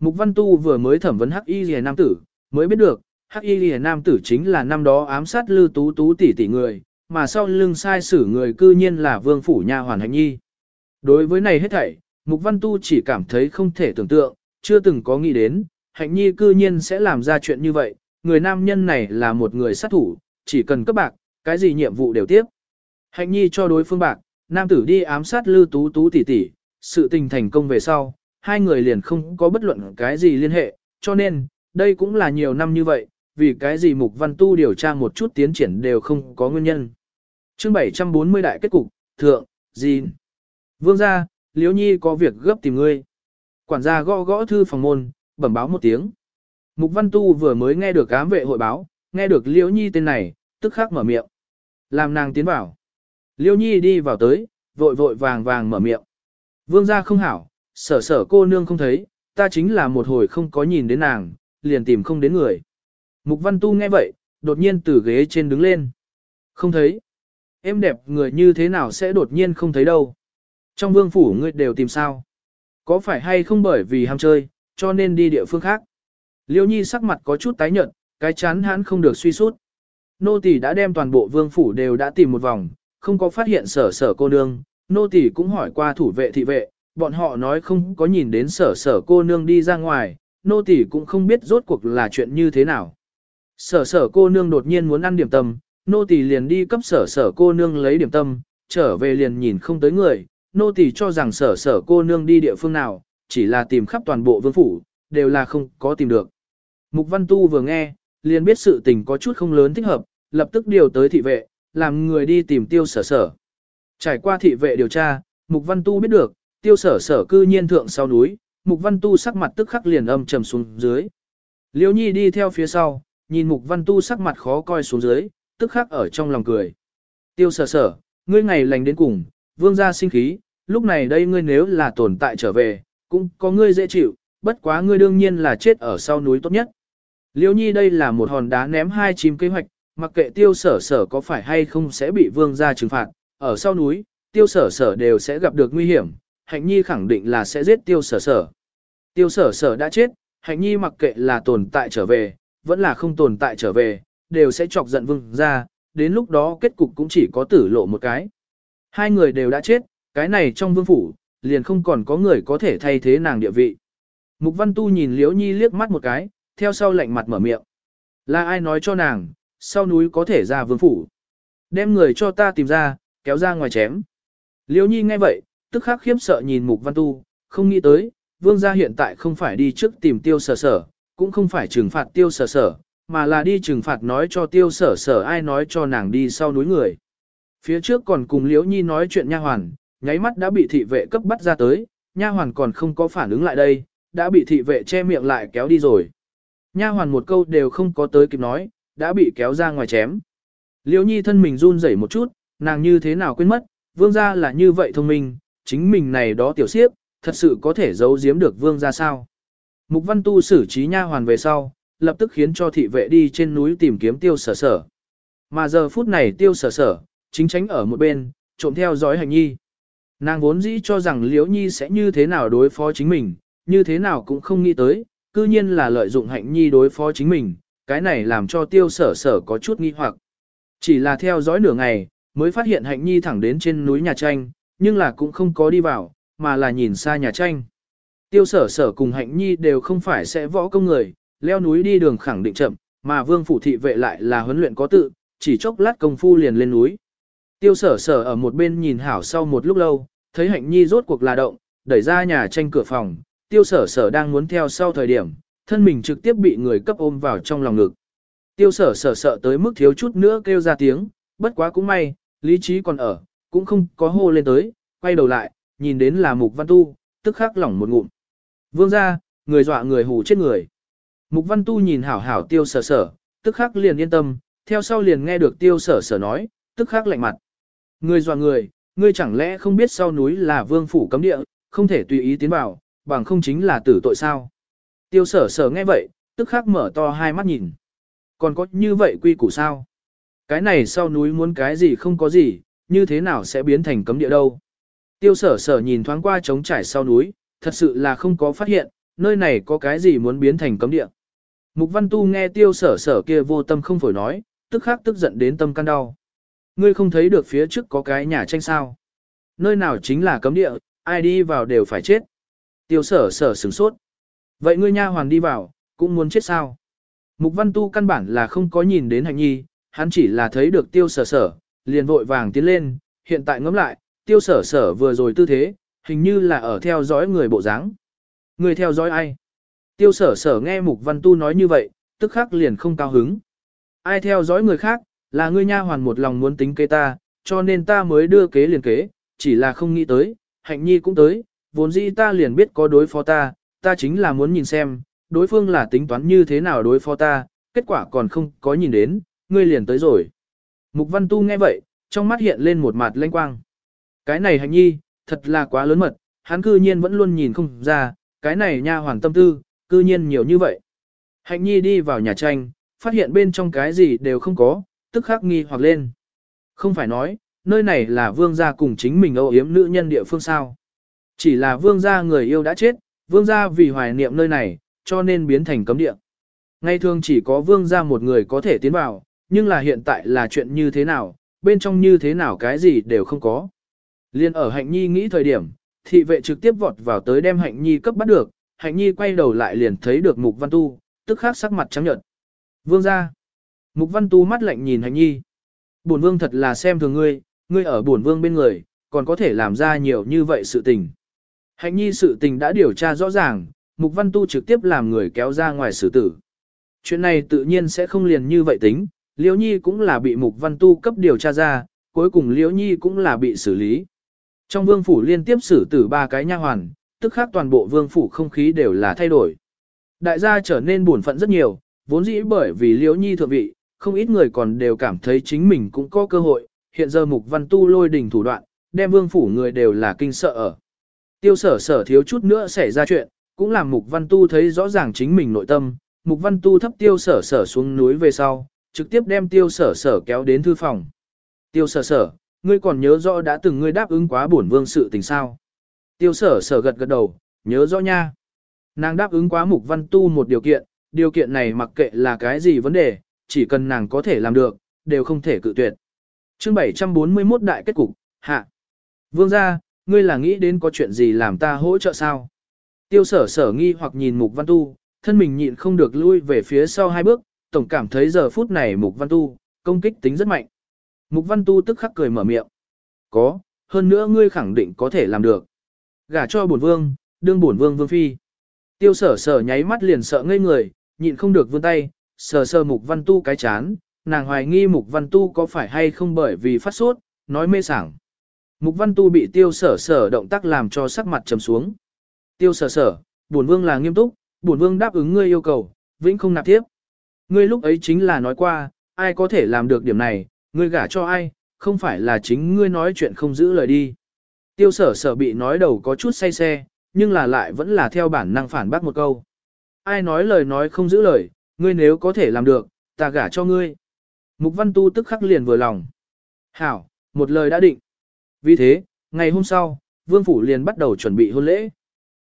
Mục văn tu vừa mới thẩm vấn hắc y rìa nam tử, mới biết được, hắc y rìa nam tử chính là năm đó ám sát lư tú tú tỷ tỷ người, mà sau lưng sai xử người cư nhiên là vương phủ nha hoàn hạnh nhi. Đối với này hết thảy, mục văn tu chỉ cảm thấy không thể tưởng tượng, chưa từng có nghĩ đến, hạnh nhi cư nhiên sẽ làm ra chuyện như vậy, người nam nhân này là một người sát thủ, chỉ cần cấp bạc, cái gì nhiệm vụ đều tiếp. Hạnh nhi cho đối phương bạc, nam tử đi ám sát lư tú tú tỷ tỷ, sự tình thành công về sau, hai người liền không có bất luận cái gì liên hệ, cho nên, đây cũng là nhiều năm như vậy, vì cái gì mục văn tu điều tra một chút tiến triển đều không có nguyên nhân. chương 740 đại kết cục, thượng, gì? Vương gia, Liễu Nhi có việc gấp tìm ngươi. Quản gia gõ gõ thư phòng môn, bẩm báo một tiếng. Mục văn tu vừa mới nghe được ám vệ hội báo, nghe được Liễu Nhi tên này, tức khắc mở miệng. Làm nàng tiến vào. Liễu Nhi đi vào tới, vội vội vàng vàng mở miệng. Vương gia không hảo, sở sở cô nương không thấy, ta chính là một hồi không có nhìn đến nàng, liền tìm không đến người. Mục văn tu nghe vậy, đột nhiên từ ghế trên đứng lên. Không thấy. Em đẹp người như thế nào sẽ đột nhiên không thấy đâu. Trong vương phủ ngươi đều tìm sao. Có phải hay không bởi vì ham chơi, cho nên đi địa phương khác. Liêu nhi sắc mặt có chút tái nhợt, cái chán hắn không được suy sút. Nô tỳ đã đem toàn bộ vương phủ đều đã tìm một vòng, không có phát hiện sở sở cô nương, nô tỳ cũng hỏi qua thủ vệ thị vệ, bọn họ nói không có nhìn đến sở sở cô nương đi ra ngoài, nô tỳ cũng không biết rốt cuộc là chuyện như thế nào. Sở sở cô nương đột nhiên muốn ăn điểm tâm, nô tỳ liền đi cấp sở sở cô nương lấy điểm tâm, trở về liền nhìn không tới người, nô tỳ cho rằng sở sở cô nương đi địa phương nào, chỉ là tìm khắp toàn bộ vương phủ, đều là không có tìm được. Mục Văn Tu vừa nghe, liền biết sự tình có chút không lớn thích hợp, lập tức điều tới thị vệ, làm người đi tìm tiêu sở sở. Trải qua thị vệ điều tra, Mục Văn Tu biết được, tiêu sở sở cư nhiên thượng sau núi, Mục Văn Tu sắc mặt tức khắc liền âm trầm xuống dưới. Liêu Nhi đi theo phía sau, nhìn Mục Văn Tu sắc mặt khó coi xuống dưới, tức khắc ở trong lòng cười. Tiêu sở sở, ngươi ngày lành đến cùng, vương gia sinh khí, lúc này đây ngươi nếu là tồn tại trở về, cũng có ngươi dễ chịu, bất quá ngươi đương nhiên là chết ở sau núi tốt nhất. Liêu Nhi đây là một hòn đá ném hai chim kế hoạch, mặc kệ tiêu sở sở có phải hay không sẽ bị vương gia trừng phạt, ở sau núi, tiêu sở sở đều sẽ gặp được nguy hiểm, hạnh nhi khẳng định là sẽ giết tiêu sở sở. Tiêu sở sở đã chết, hạnh nhi mặc kệ là tồn tại trở về, vẫn là không tồn tại trở về, đều sẽ chọc giận vương gia, đến lúc đó kết cục cũng chỉ có tử lộ một cái. Hai người đều đã chết, cái này trong vương phủ, liền không còn có người có thể thay thế nàng địa vị. Mục Văn Tu nhìn Liễu Nhi liếc mắt một cái, theo sau lạnh mặt mở miệng. Là ai nói cho nàng, sau núi có thể ra vương phủ. Đem người cho ta tìm ra, kéo ra ngoài chém. Liễu Nhi nghe vậy, tức khắc khiếp sợ nhìn Mục Văn Tu, không nghĩ tới, vương gia hiện tại không phải đi trước tìm tiêu sở sở, cũng không phải trừng phạt tiêu sở sở, mà là đi trừng phạt nói cho tiêu sở sở ai nói cho nàng đi sau núi người. Phía trước còn cùng Liễu Nhi nói chuyện nha hoàn, nháy mắt đã bị thị vệ cấp bắt ra tới, nha hoàn còn không có phản ứng lại đây, đã bị thị vệ che miệng lại kéo đi rồi. Nha hoàn một câu đều không có tới kịp nói, đã bị kéo ra ngoài chém. Liễu Nhi thân mình run rẩy một chút, nàng như thế nào quên mất, vương gia là như vậy thông minh, chính mình này đó tiểu siếp, thật sự có thể giấu giếm được vương gia sao. Mục văn tu xử trí nha hoàn về sau, lập tức khiến cho thị vệ đi trên núi tìm kiếm tiêu sở sở. Mà giờ phút này tiêu sở sở, chính tránh ở một bên, trộm theo dõi hành nhi. Nàng vốn dĩ cho rằng Liễu Nhi sẽ như thế nào đối phó chính mình, như thế nào cũng không nghĩ tới, cư nhiên là lợi dụng hạnh nhi đối phó chính mình, cái này làm cho tiêu sở sở có chút nghi hoặc. Chỉ là theo dõi nửa ngày, mới phát hiện hạnh nhi thẳng đến trên núi nhà tranh, nhưng là cũng không có đi vào, mà là nhìn xa nhà tranh. Tiêu sở sở cùng hạnh nhi đều không phải sẽ võ công người, leo núi đi đường khẳng định chậm, mà vương phủ thị vệ lại là huấn luyện có tự, chỉ chốc lát công phu liền lên núi. Tiêu sở sở ở một bên nhìn hảo sau một lúc lâu, thấy hạnh nhi rốt cuộc là động, đẩy ra nhà tranh cửa phòng, tiêu sở sở đang muốn theo sau thời điểm, thân mình trực tiếp bị người cấp ôm vào trong lòng ngực. Tiêu sở sở sợ tới mức thiếu chút nữa kêu ra tiếng, bất quá cũng may, lý trí còn ở, cũng không có hô lên tới, quay đầu lại, nhìn đến là mục văn tu, tức khắc lỏng một ngụm. Vương ra, người dọa người hù chết người. Mục văn tu nhìn hảo hảo tiêu sở sở, tức khắc liền yên tâm, theo sau liền nghe được tiêu sở sở nói, tức khắc lạnh mặt. Ngươi dọa người, ngươi chẳng lẽ không biết sau núi là vương phủ cấm địa, không thể tùy ý tiến vào, bằng không chính là tử tội sao. Tiêu sở sở nghe vậy, tức khắc mở to hai mắt nhìn. Còn có như vậy quy củ sao? Cái này sau núi muốn cái gì không có gì, như thế nào sẽ biến thành cấm địa đâu? Tiêu sở sở nhìn thoáng qua trống trải sau núi, thật sự là không có phát hiện, nơi này có cái gì muốn biến thành cấm địa. Mục văn tu nghe tiêu sở sở kia vô tâm không phổi nói, tức khắc tức giận đến tâm can đau. Ngươi không thấy được phía trước có cái nhà tranh sao. Nơi nào chính là cấm địa, ai đi vào đều phải chết. Tiêu sở sở sửng sốt. Vậy ngươi nha hoàn đi vào, cũng muốn chết sao? Mục văn tu căn bản là không có nhìn đến hạnh nhi, hắn chỉ là thấy được tiêu sở sở, liền vội vàng tiến lên, hiện tại ngẫm lại, tiêu sở sở vừa rồi tư thế, hình như là ở theo dõi người bộ dáng. Người theo dõi ai? Tiêu sở sở nghe mục văn tu nói như vậy, tức khắc liền không cao hứng. Ai theo dõi người khác, là ngươi nha hoàn một lòng muốn tính kế ta, cho nên ta mới đưa kế liền kế, chỉ là không nghĩ tới, hạnh nhi cũng tới, vốn dĩ ta liền biết có đối phó ta, ta chính là muốn nhìn xem, đối phương là tính toán như thế nào đối phó ta, kết quả còn không có nhìn đến, ngươi liền tới rồi. Mục văn tu nghe vậy, trong mắt hiện lên một mặt lanh quang. Cái này hạnh nhi, thật là quá lớn mật, hắn cư nhiên vẫn luôn nhìn không ra, cái này nha hoàn tâm tư, cư nhiên nhiều như vậy. Hạnh nhi đi vào nhà tranh, phát hiện bên trong cái gì đều không có, tức khắc nghi hoặc lên. Không phải nói, nơi này là vương gia cùng chính mình âu yếm nữ nhân địa phương sao. Chỉ là vương gia người yêu đã chết, vương gia vì hoài niệm nơi này, cho nên biến thành cấm địa. Ngay thường chỉ có vương gia một người có thể tiến vào, nhưng là hiện tại là chuyện như thế nào, bên trong như thế nào cái gì đều không có. Liên ở hạnh nhi nghĩ thời điểm, thị vệ trực tiếp vọt vào tới đem hạnh nhi cấp bắt được, hạnh nhi quay đầu lại liền thấy được mục văn tu, tức khắc sắc mặt trắng nhợt. Vương gia. Mục văn tu mắt lạnh nhìn hạnh nhi. Bổn vương thật là xem thường ngươi, ngươi ở bổn vương bên người, còn có thể làm ra nhiều như vậy sự tình. Hạnh nhi sự tình đã điều tra rõ ràng, mục văn tu trực tiếp làm người kéo ra ngoài xử tử. Chuyện này tự nhiên sẽ không liền như vậy tính, liễu nhi cũng là bị mục văn tu cấp điều tra ra, cuối cùng liễu nhi cũng là bị xử lý. Trong vương phủ liên tiếp xử tử ba cái nha hoàn, tức khác toàn bộ vương phủ không khí đều là thay đổi. Đại gia trở nên buồn phận rất nhiều, vốn dĩ bởi vì liễu nhi thượng vị, không ít người còn đều cảm thấy chính mình cũng có cơ hội, hiện giờ mục văn tu lôi đỉnh thủ đoạn, đem vương phủ người đều là kinh sợ ở. Tiêu sở sở thiếu chút nữa xảy ra chuyện, cũng làm mục văn tu thấy rõ ràng chính mình nội tâm, mục văn tu thấp tiêu sở sở xuống núi về sau, trực tiếp đem tiêu sở sở kéo đến thư phòng. Tiêu sở sở, ngươi còn nhớ rõ đã từng ngươi đáp ứng quá bổn vương sự tình sao. Tiêu sở sở gật gật đầu, nhớ rõ nha. Nàng đáp ứng quá mục văn tu một điều kiện, điều kiện này mặc kệ là cái gì vấn đề, chỉ cần nàng có thể làm được, đều không thể cự tuyệt. Chương 741 đại kết cục, hạ. Vương gia, ngươi là nghĩ đến có chuyện gì làm ta hỗ trợ sao? Tiêu sở sở nghi hoặc nhìn mục văn tu, thân mình nhịn không được lui về phía sau hai bước, tổng cảm thấy giờ phút này mục văn tu, công kích tính rất mạnh. Mục văn tu tức khắc cười mở miệng. Có, hơn nữa ngươi khẳng định có thể làm được. Gả cho bổn vương, đương bổn vương vương phi. Tiêu sở sở nháy mắt liền sợ ngây người, nhịn không được vươn tay, sờ sờ mục văn tu cái chán, nàng hoài nghi mục văn tu có phải hay không bởi vì phát sốt, nói mê sảng. Mục văn tu bị tiêu sở sở động tác làm cho sắc mặt trầm xuống. Tiêu sở sở, bổn vương là nghiêm túc, bổn vương đáp ứng ngươi yêu cầu, vĩnh không nạp tiếp. Ngươi lúc ấy chính là nói qua, ai có thể làm được điểm này, ngươi gả cho ai, không phải là chính ngươi nói chuyện không giữ lời đi. Tiêu sở sở bị nói đầu có chút say xe, nhưng là lại vẫn là theo bản năng phản bác một câu. Ai nói lời nói không giữ lời, ngươi nếu có thể làm được, ta gả cho ngươi. Mục văn tu tức khắc liền vừa lòng. Hảo, một lời đã định. Vì thế, ngày hôm sau, vương phủ liền bắt đầu chuẩn bị hôn lễ.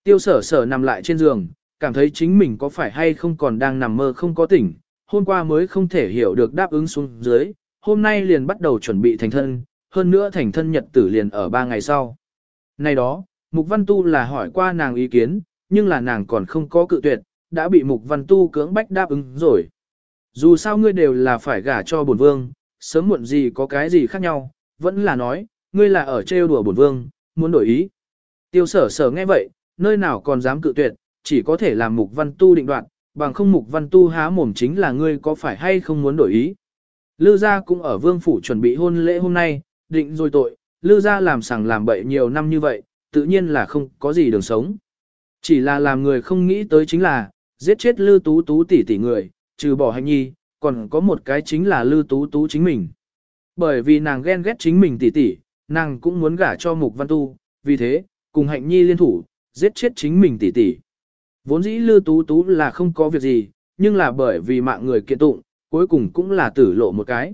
Tiêu sở sở nằm lại trên giường, cảm thấy chính mình có phải hay không còn đang nằm mơ không có tỉnh, hôm qua mới không thể hiểu được đáp ứng xuống dưới, hôm nay liền bắt đầu chuẩn bị thành thân, hơn nữa thành thân nhật tử liền ở ba ngày sau. Nay đó, Mục Văn Tu là hỏi qua nàng ý kiến, nhưng là nàng còn không có cự tuyệt, đã bị Mục Văn Tu cưỡng bách đáp ứng rồi. Dù sao ngươi đều là phải gả cho bổn vương, sớm muộn gì có cái gì khác nhau, vẫn là nói, ngươi là ở trêu đùa bổn vương, muốn đổi ý. Tiêu sở sở nghe vậy, nơi nào còn dám cự tuyệt, chỉ có thể làm Mục Văn Tu định đoạt, bằng không Mục Văn Tu há mồm chính là ngươi có phải hay không muốn đổi ý. Lư gia cũng ở vương phủ chuẩn bị hôn lễ hôm nay, định rồi tội, lư gia làm sằng làm bậy nhiều năm như vậy, tự nhiên là không có gì đường sống. Chỉ là làm người không nghĩ tới chính là, giết chết Lư Tú Tú tỷ tỷ người, trừ bỏ hạnh nhi, còn có một cái chính là Lư Tú Tú chính mình. Bởi vì nàng ghen ghét chính mình tỷ tỷ, nàng cũng muốn gả cho Mục Văn Tu, vì thế, cùng hạnh nhi liên thủ, giết chết chính mình tỷ tỷ. Vốn dĩ Lư Tú Tú là không có việc gì, nhưng là bởi vì mạng người kiện tụng, cuối cùng cũng là tử lộ một cái.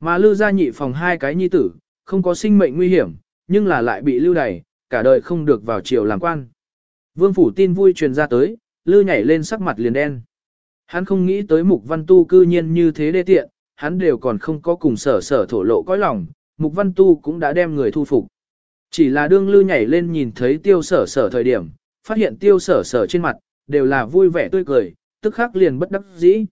Mà Lư gia nhị phòng hai cái nhi tử, không có sinh mệnh nguy hiểm, nhưng là lại bị lưu đày, cả đời không được vào triều làm quan. Vương phủ tin vui truyền ra tới, Lư nhảy lên sắc mặt liền đen. Hắn không nghĩ tới Mục Văn Tu cư nhiên như thế đê tiện, hắn đều còn không có cùng sở sở thổ lộ cõi lòng, Mục Văn Tu cũng đã đem người thu phục. Chỉ là đương Lư nhảy lên nhìn thấy tiêu sở sở thời điểm, phát hiện tiêu sở sở trên mặt, đều là vui vẻ tươi cười, tức khắc liền bất đắc dĩ.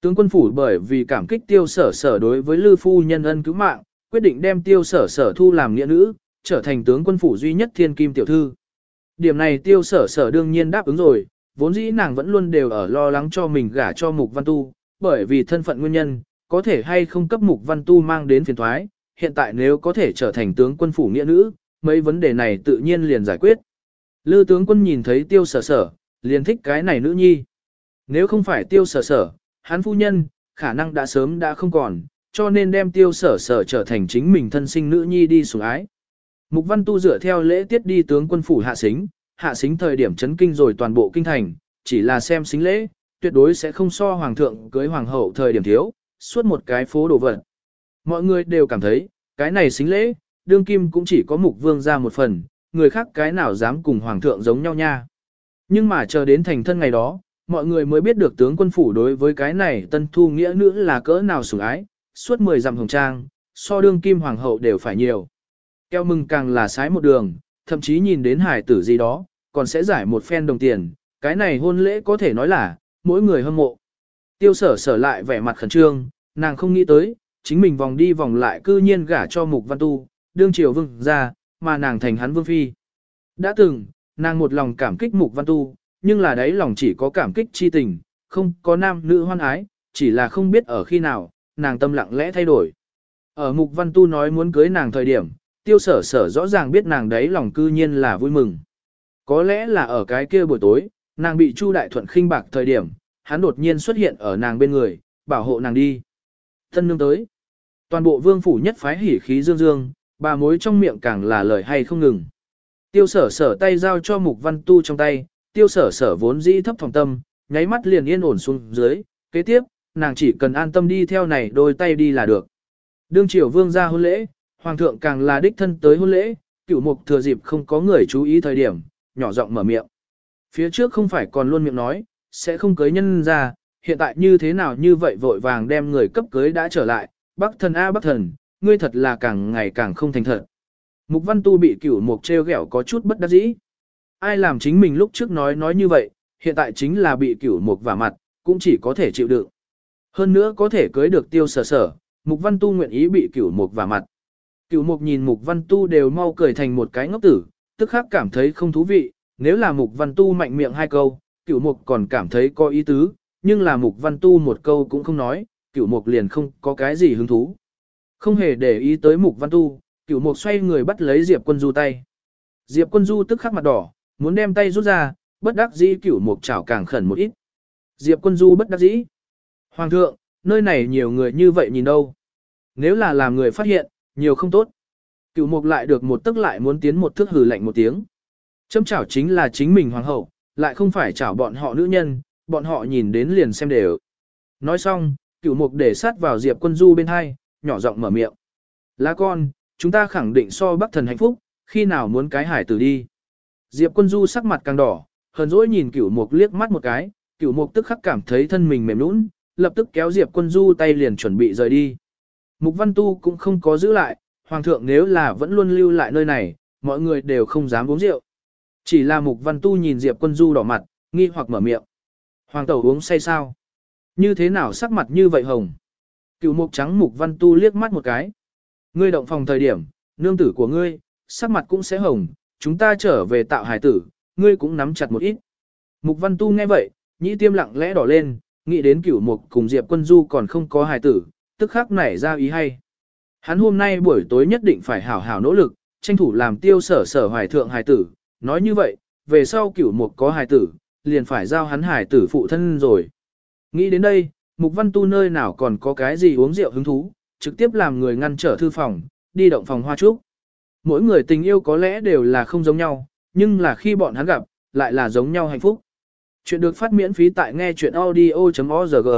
Tướng quân phủ bởi vì cảm kích tiêu sở sở đối với Lư Phu nhân ân cứu mạng, quyết định đem tiêu sở sở thu làm nghĩa nữ, trở thành tướng quân phủ duy nhất thiên kim tiểu thư. Điểm này tiêu sở sở đương nhiên đáp ứng rồi, vốn dĩ nàng vẫn luôn đều ở lo lắng cho mình gả cho mục văn tu, bởi vì thân phận nguyên nhân, có thể hay không cấp mục văn tu mang đến phiền thoái, hiện tại nếu có thể trở thành tướng quân phủ nghĩa nữ, mấy vấn đề này tự nhiên liền giải quyết. Lư tướng quân nhìn thấy tiêu sở sở, liền thích cái này nữ nhi. Nếu không phải tiêu sở sở, hắn phu nhân, khả năng đã sớm đã không còn, cho nên đem tiêu sở sở trở thành chính mình thân sinh nữ nhi đi sủng ái. Mục văn tu dựa theo lễ tiết đi tướng quân phủ hạ xính, hạ xính thời điểm chấn kinh rồi toàn bộ kinh thành, chỉ là xem xính lễ, tuyệt đối sẽ không so hoàng thượng cưới hoàng hậu thời điểm thiếu, suốt một cái phố đồ vật. Mọi người đều cảm thấy, cái này xính lễ, đương kim cũng chỉ có mục vương ra một phần, người khác cái nào dám cùng hoàng thượng giống nhau nha. Nhưng mà chờ đến thành thân ngày đó, mọi người mới biết được tướng quân phủ đối với cái này tân thu nghĩa nữ là cỡ nào sủng ái, suốt 10 dặm hồng trang, so đương kim hoàng hậu đều phải nhiều. Keo mừng càng là sái một đường, thậm chí nhìn đến hải tử gì đó, còn sẽ giải một phen đồng tiền, cái này hôn lễ có thể nói là, mỗi người hâm mộ. Tiêu sở sở lại vẻ mặt khẩn trương, nàng không nghĩ tới, chính mình vòng đi vòng lại cư nhiên gả cho mục văn tu, đương triều vương ra, mà nàng thành hắn vương phi. Đã từng, nàng một lòng cảm kích mục văn tu, nhưng là đấy lòng chỉ có cảm kích chi tình, không có nam nữ hoan ái, chỉ là không biết ở khi nào, nàng tâm lặng lẽ thay đổi. Ở mục văn tu nói muốn cưới nàng thời điểm, tiêu sở sở rõ ràng biết nàng đấy lòng cư nhiên là vui mừng. Có lẽ là ở cái kia buổi tối, nàng bị Chu Đại Thuận khinh bạc thời điểm, hắn đột nhiên xuất hiện ở nàng bên người, bảo hộ nàng đi. Thân nương tới. Toàn bộ vương phủ nhất phái hỉ khí dương dương, bà mối trong miệng càng là lời hay không ngừng. Tiêu sở sở tay giao cho mục văn tu trong tay, tiêu sở sở vốn dĩ thấp phòng tâm, nháy mắt liền yên ổn xuống dưới, kế tiếp, nàng chỉ cần an tâm đi theo này đôi tay đi là được. Đương triều vương ra hôn lễ, hoàng thượng càng là đích thân tới hôn lễ, cửu mục thừa dịp không có người chú ý thời điểm, nhỏ giọng mở miệng. Phía trước không phải còn luôn miệng nói, sẽ không cưới nhân ra, hiện tại như thế nào như vậy vội vàng đem người cấp cưới đã trở lại, bác thần a bác thần, ngươi thật là càng ngày càng không thành thật. Mục văn tu bị cửu mục treo ghẹo có chút bất đắc dĩ. Ai làm chính mình lúc trước nói nói như vậy, hiện tại chính là bị cửu mục vả mặt, cũng chỉ có thể chịu đựng. Hơn nữa có thể cưới được tiêu sở sở, mục văn tu nguyện ý bị cửu mục vả mặt. Cửu mục nhìn mục văn tu đều mau cười thành một cái ngốc tử, tức khắc cảm thấy không thú vị, nếu là mục văn tu mạnh miệng hai câu, cửu mục còn cảm thấy có ý tứ, nhưng là mục văn tu một câu cũng không nói, cửu mục liền không có cái gì hứng thú. Không hề để ý tới mục văn tu, cửu mục xoay người bắt lấy Diệp quân du tay. Diệp quân du tức khắc mặt đỏ, muốn đem tay rút ra, bất đắc dĩ cửu mục chảo càng khẩn một ít. Diệp quân du bất đắc dĩ. Hoàng thượng, nơi này nhiều người như vậy nhìn đâu. Nếu là làm người phát hiện, nhiều không tốt. Cựu mục lại được một tức lại muốn tiến một thước hừ lạnh một tiếng. Châm chảo chính là chính mình hoàng hậu, lại không phải chảo bọn họ nữ nhân, bọn họ nhìn đến liền xem đều. Nói xong, Cựu mục để sát vào Diệp quân du bên hai, nhỏ giọng mở miệng. Lá con, chúng ta khẳng định so bắc thần hạnh phúc, khi nào muốn cái hải tử đi. Diệp quân du sắc mặt càng đỏ, hờn dỗi nhìn cửu mục liếc mắt một cái, cửu mục tức khắc cảm thấy thân mình mềm nũng, lập tức kéo Diệp quân du tay liền chuẩn bị rời đi. Mục văn tu cũng không có giữ lại, hoàng thượng nếu là vẫn luôn lưu lại nơi này, mọi người đều không dám uống rượu. Chỉ là mục văn tu nhìn Diệp quân du đỏ mặt, nghi hoặc mở miệng. Hoàng tẩu uống say sao? Như thế nào sắc mặt như vậy hồng? Cựu mục trắng mục văn tu liếc mắt một cái. Ngươi động phòng thời điểm, nương tử của ngươi, sắc mặt cũng sẽ hồng, chúng ta trở về tạo hải tử, ngươi cũng nắm chặt một ít. Mục văn tu nghe vậy, nhĩ tiêm lặng lẽ đỏ lên, nghĩ đến cửu mục cùng Diệp quân du còn không có hải tử, tức khắc nảy ra ý hay. Hắn hôm nay buổi tối nhất định phải hảo hảo nỗ lực, tranh thủ làm tiêu sở sở hoài thượng hài tử, nói như vậy, về sau cửu mục có hài tử, liền phải giao hắn hài tử phụ thân rồi. Nghĩ đến đây, Mục Văn Tu nơi nào còn có cái gì uống rượu hứng thú, trực tiếp làm người ngăn trở thư phòng, đi động phòng hoa trúc. Mỗi người tình yêu có lẽ đều là không giống nhau, nhưng là khi bọn hắn gặp, lại là giống nhau hạnh phúc. Chuyện được phát miễn phí tại nghe chuyện audio.org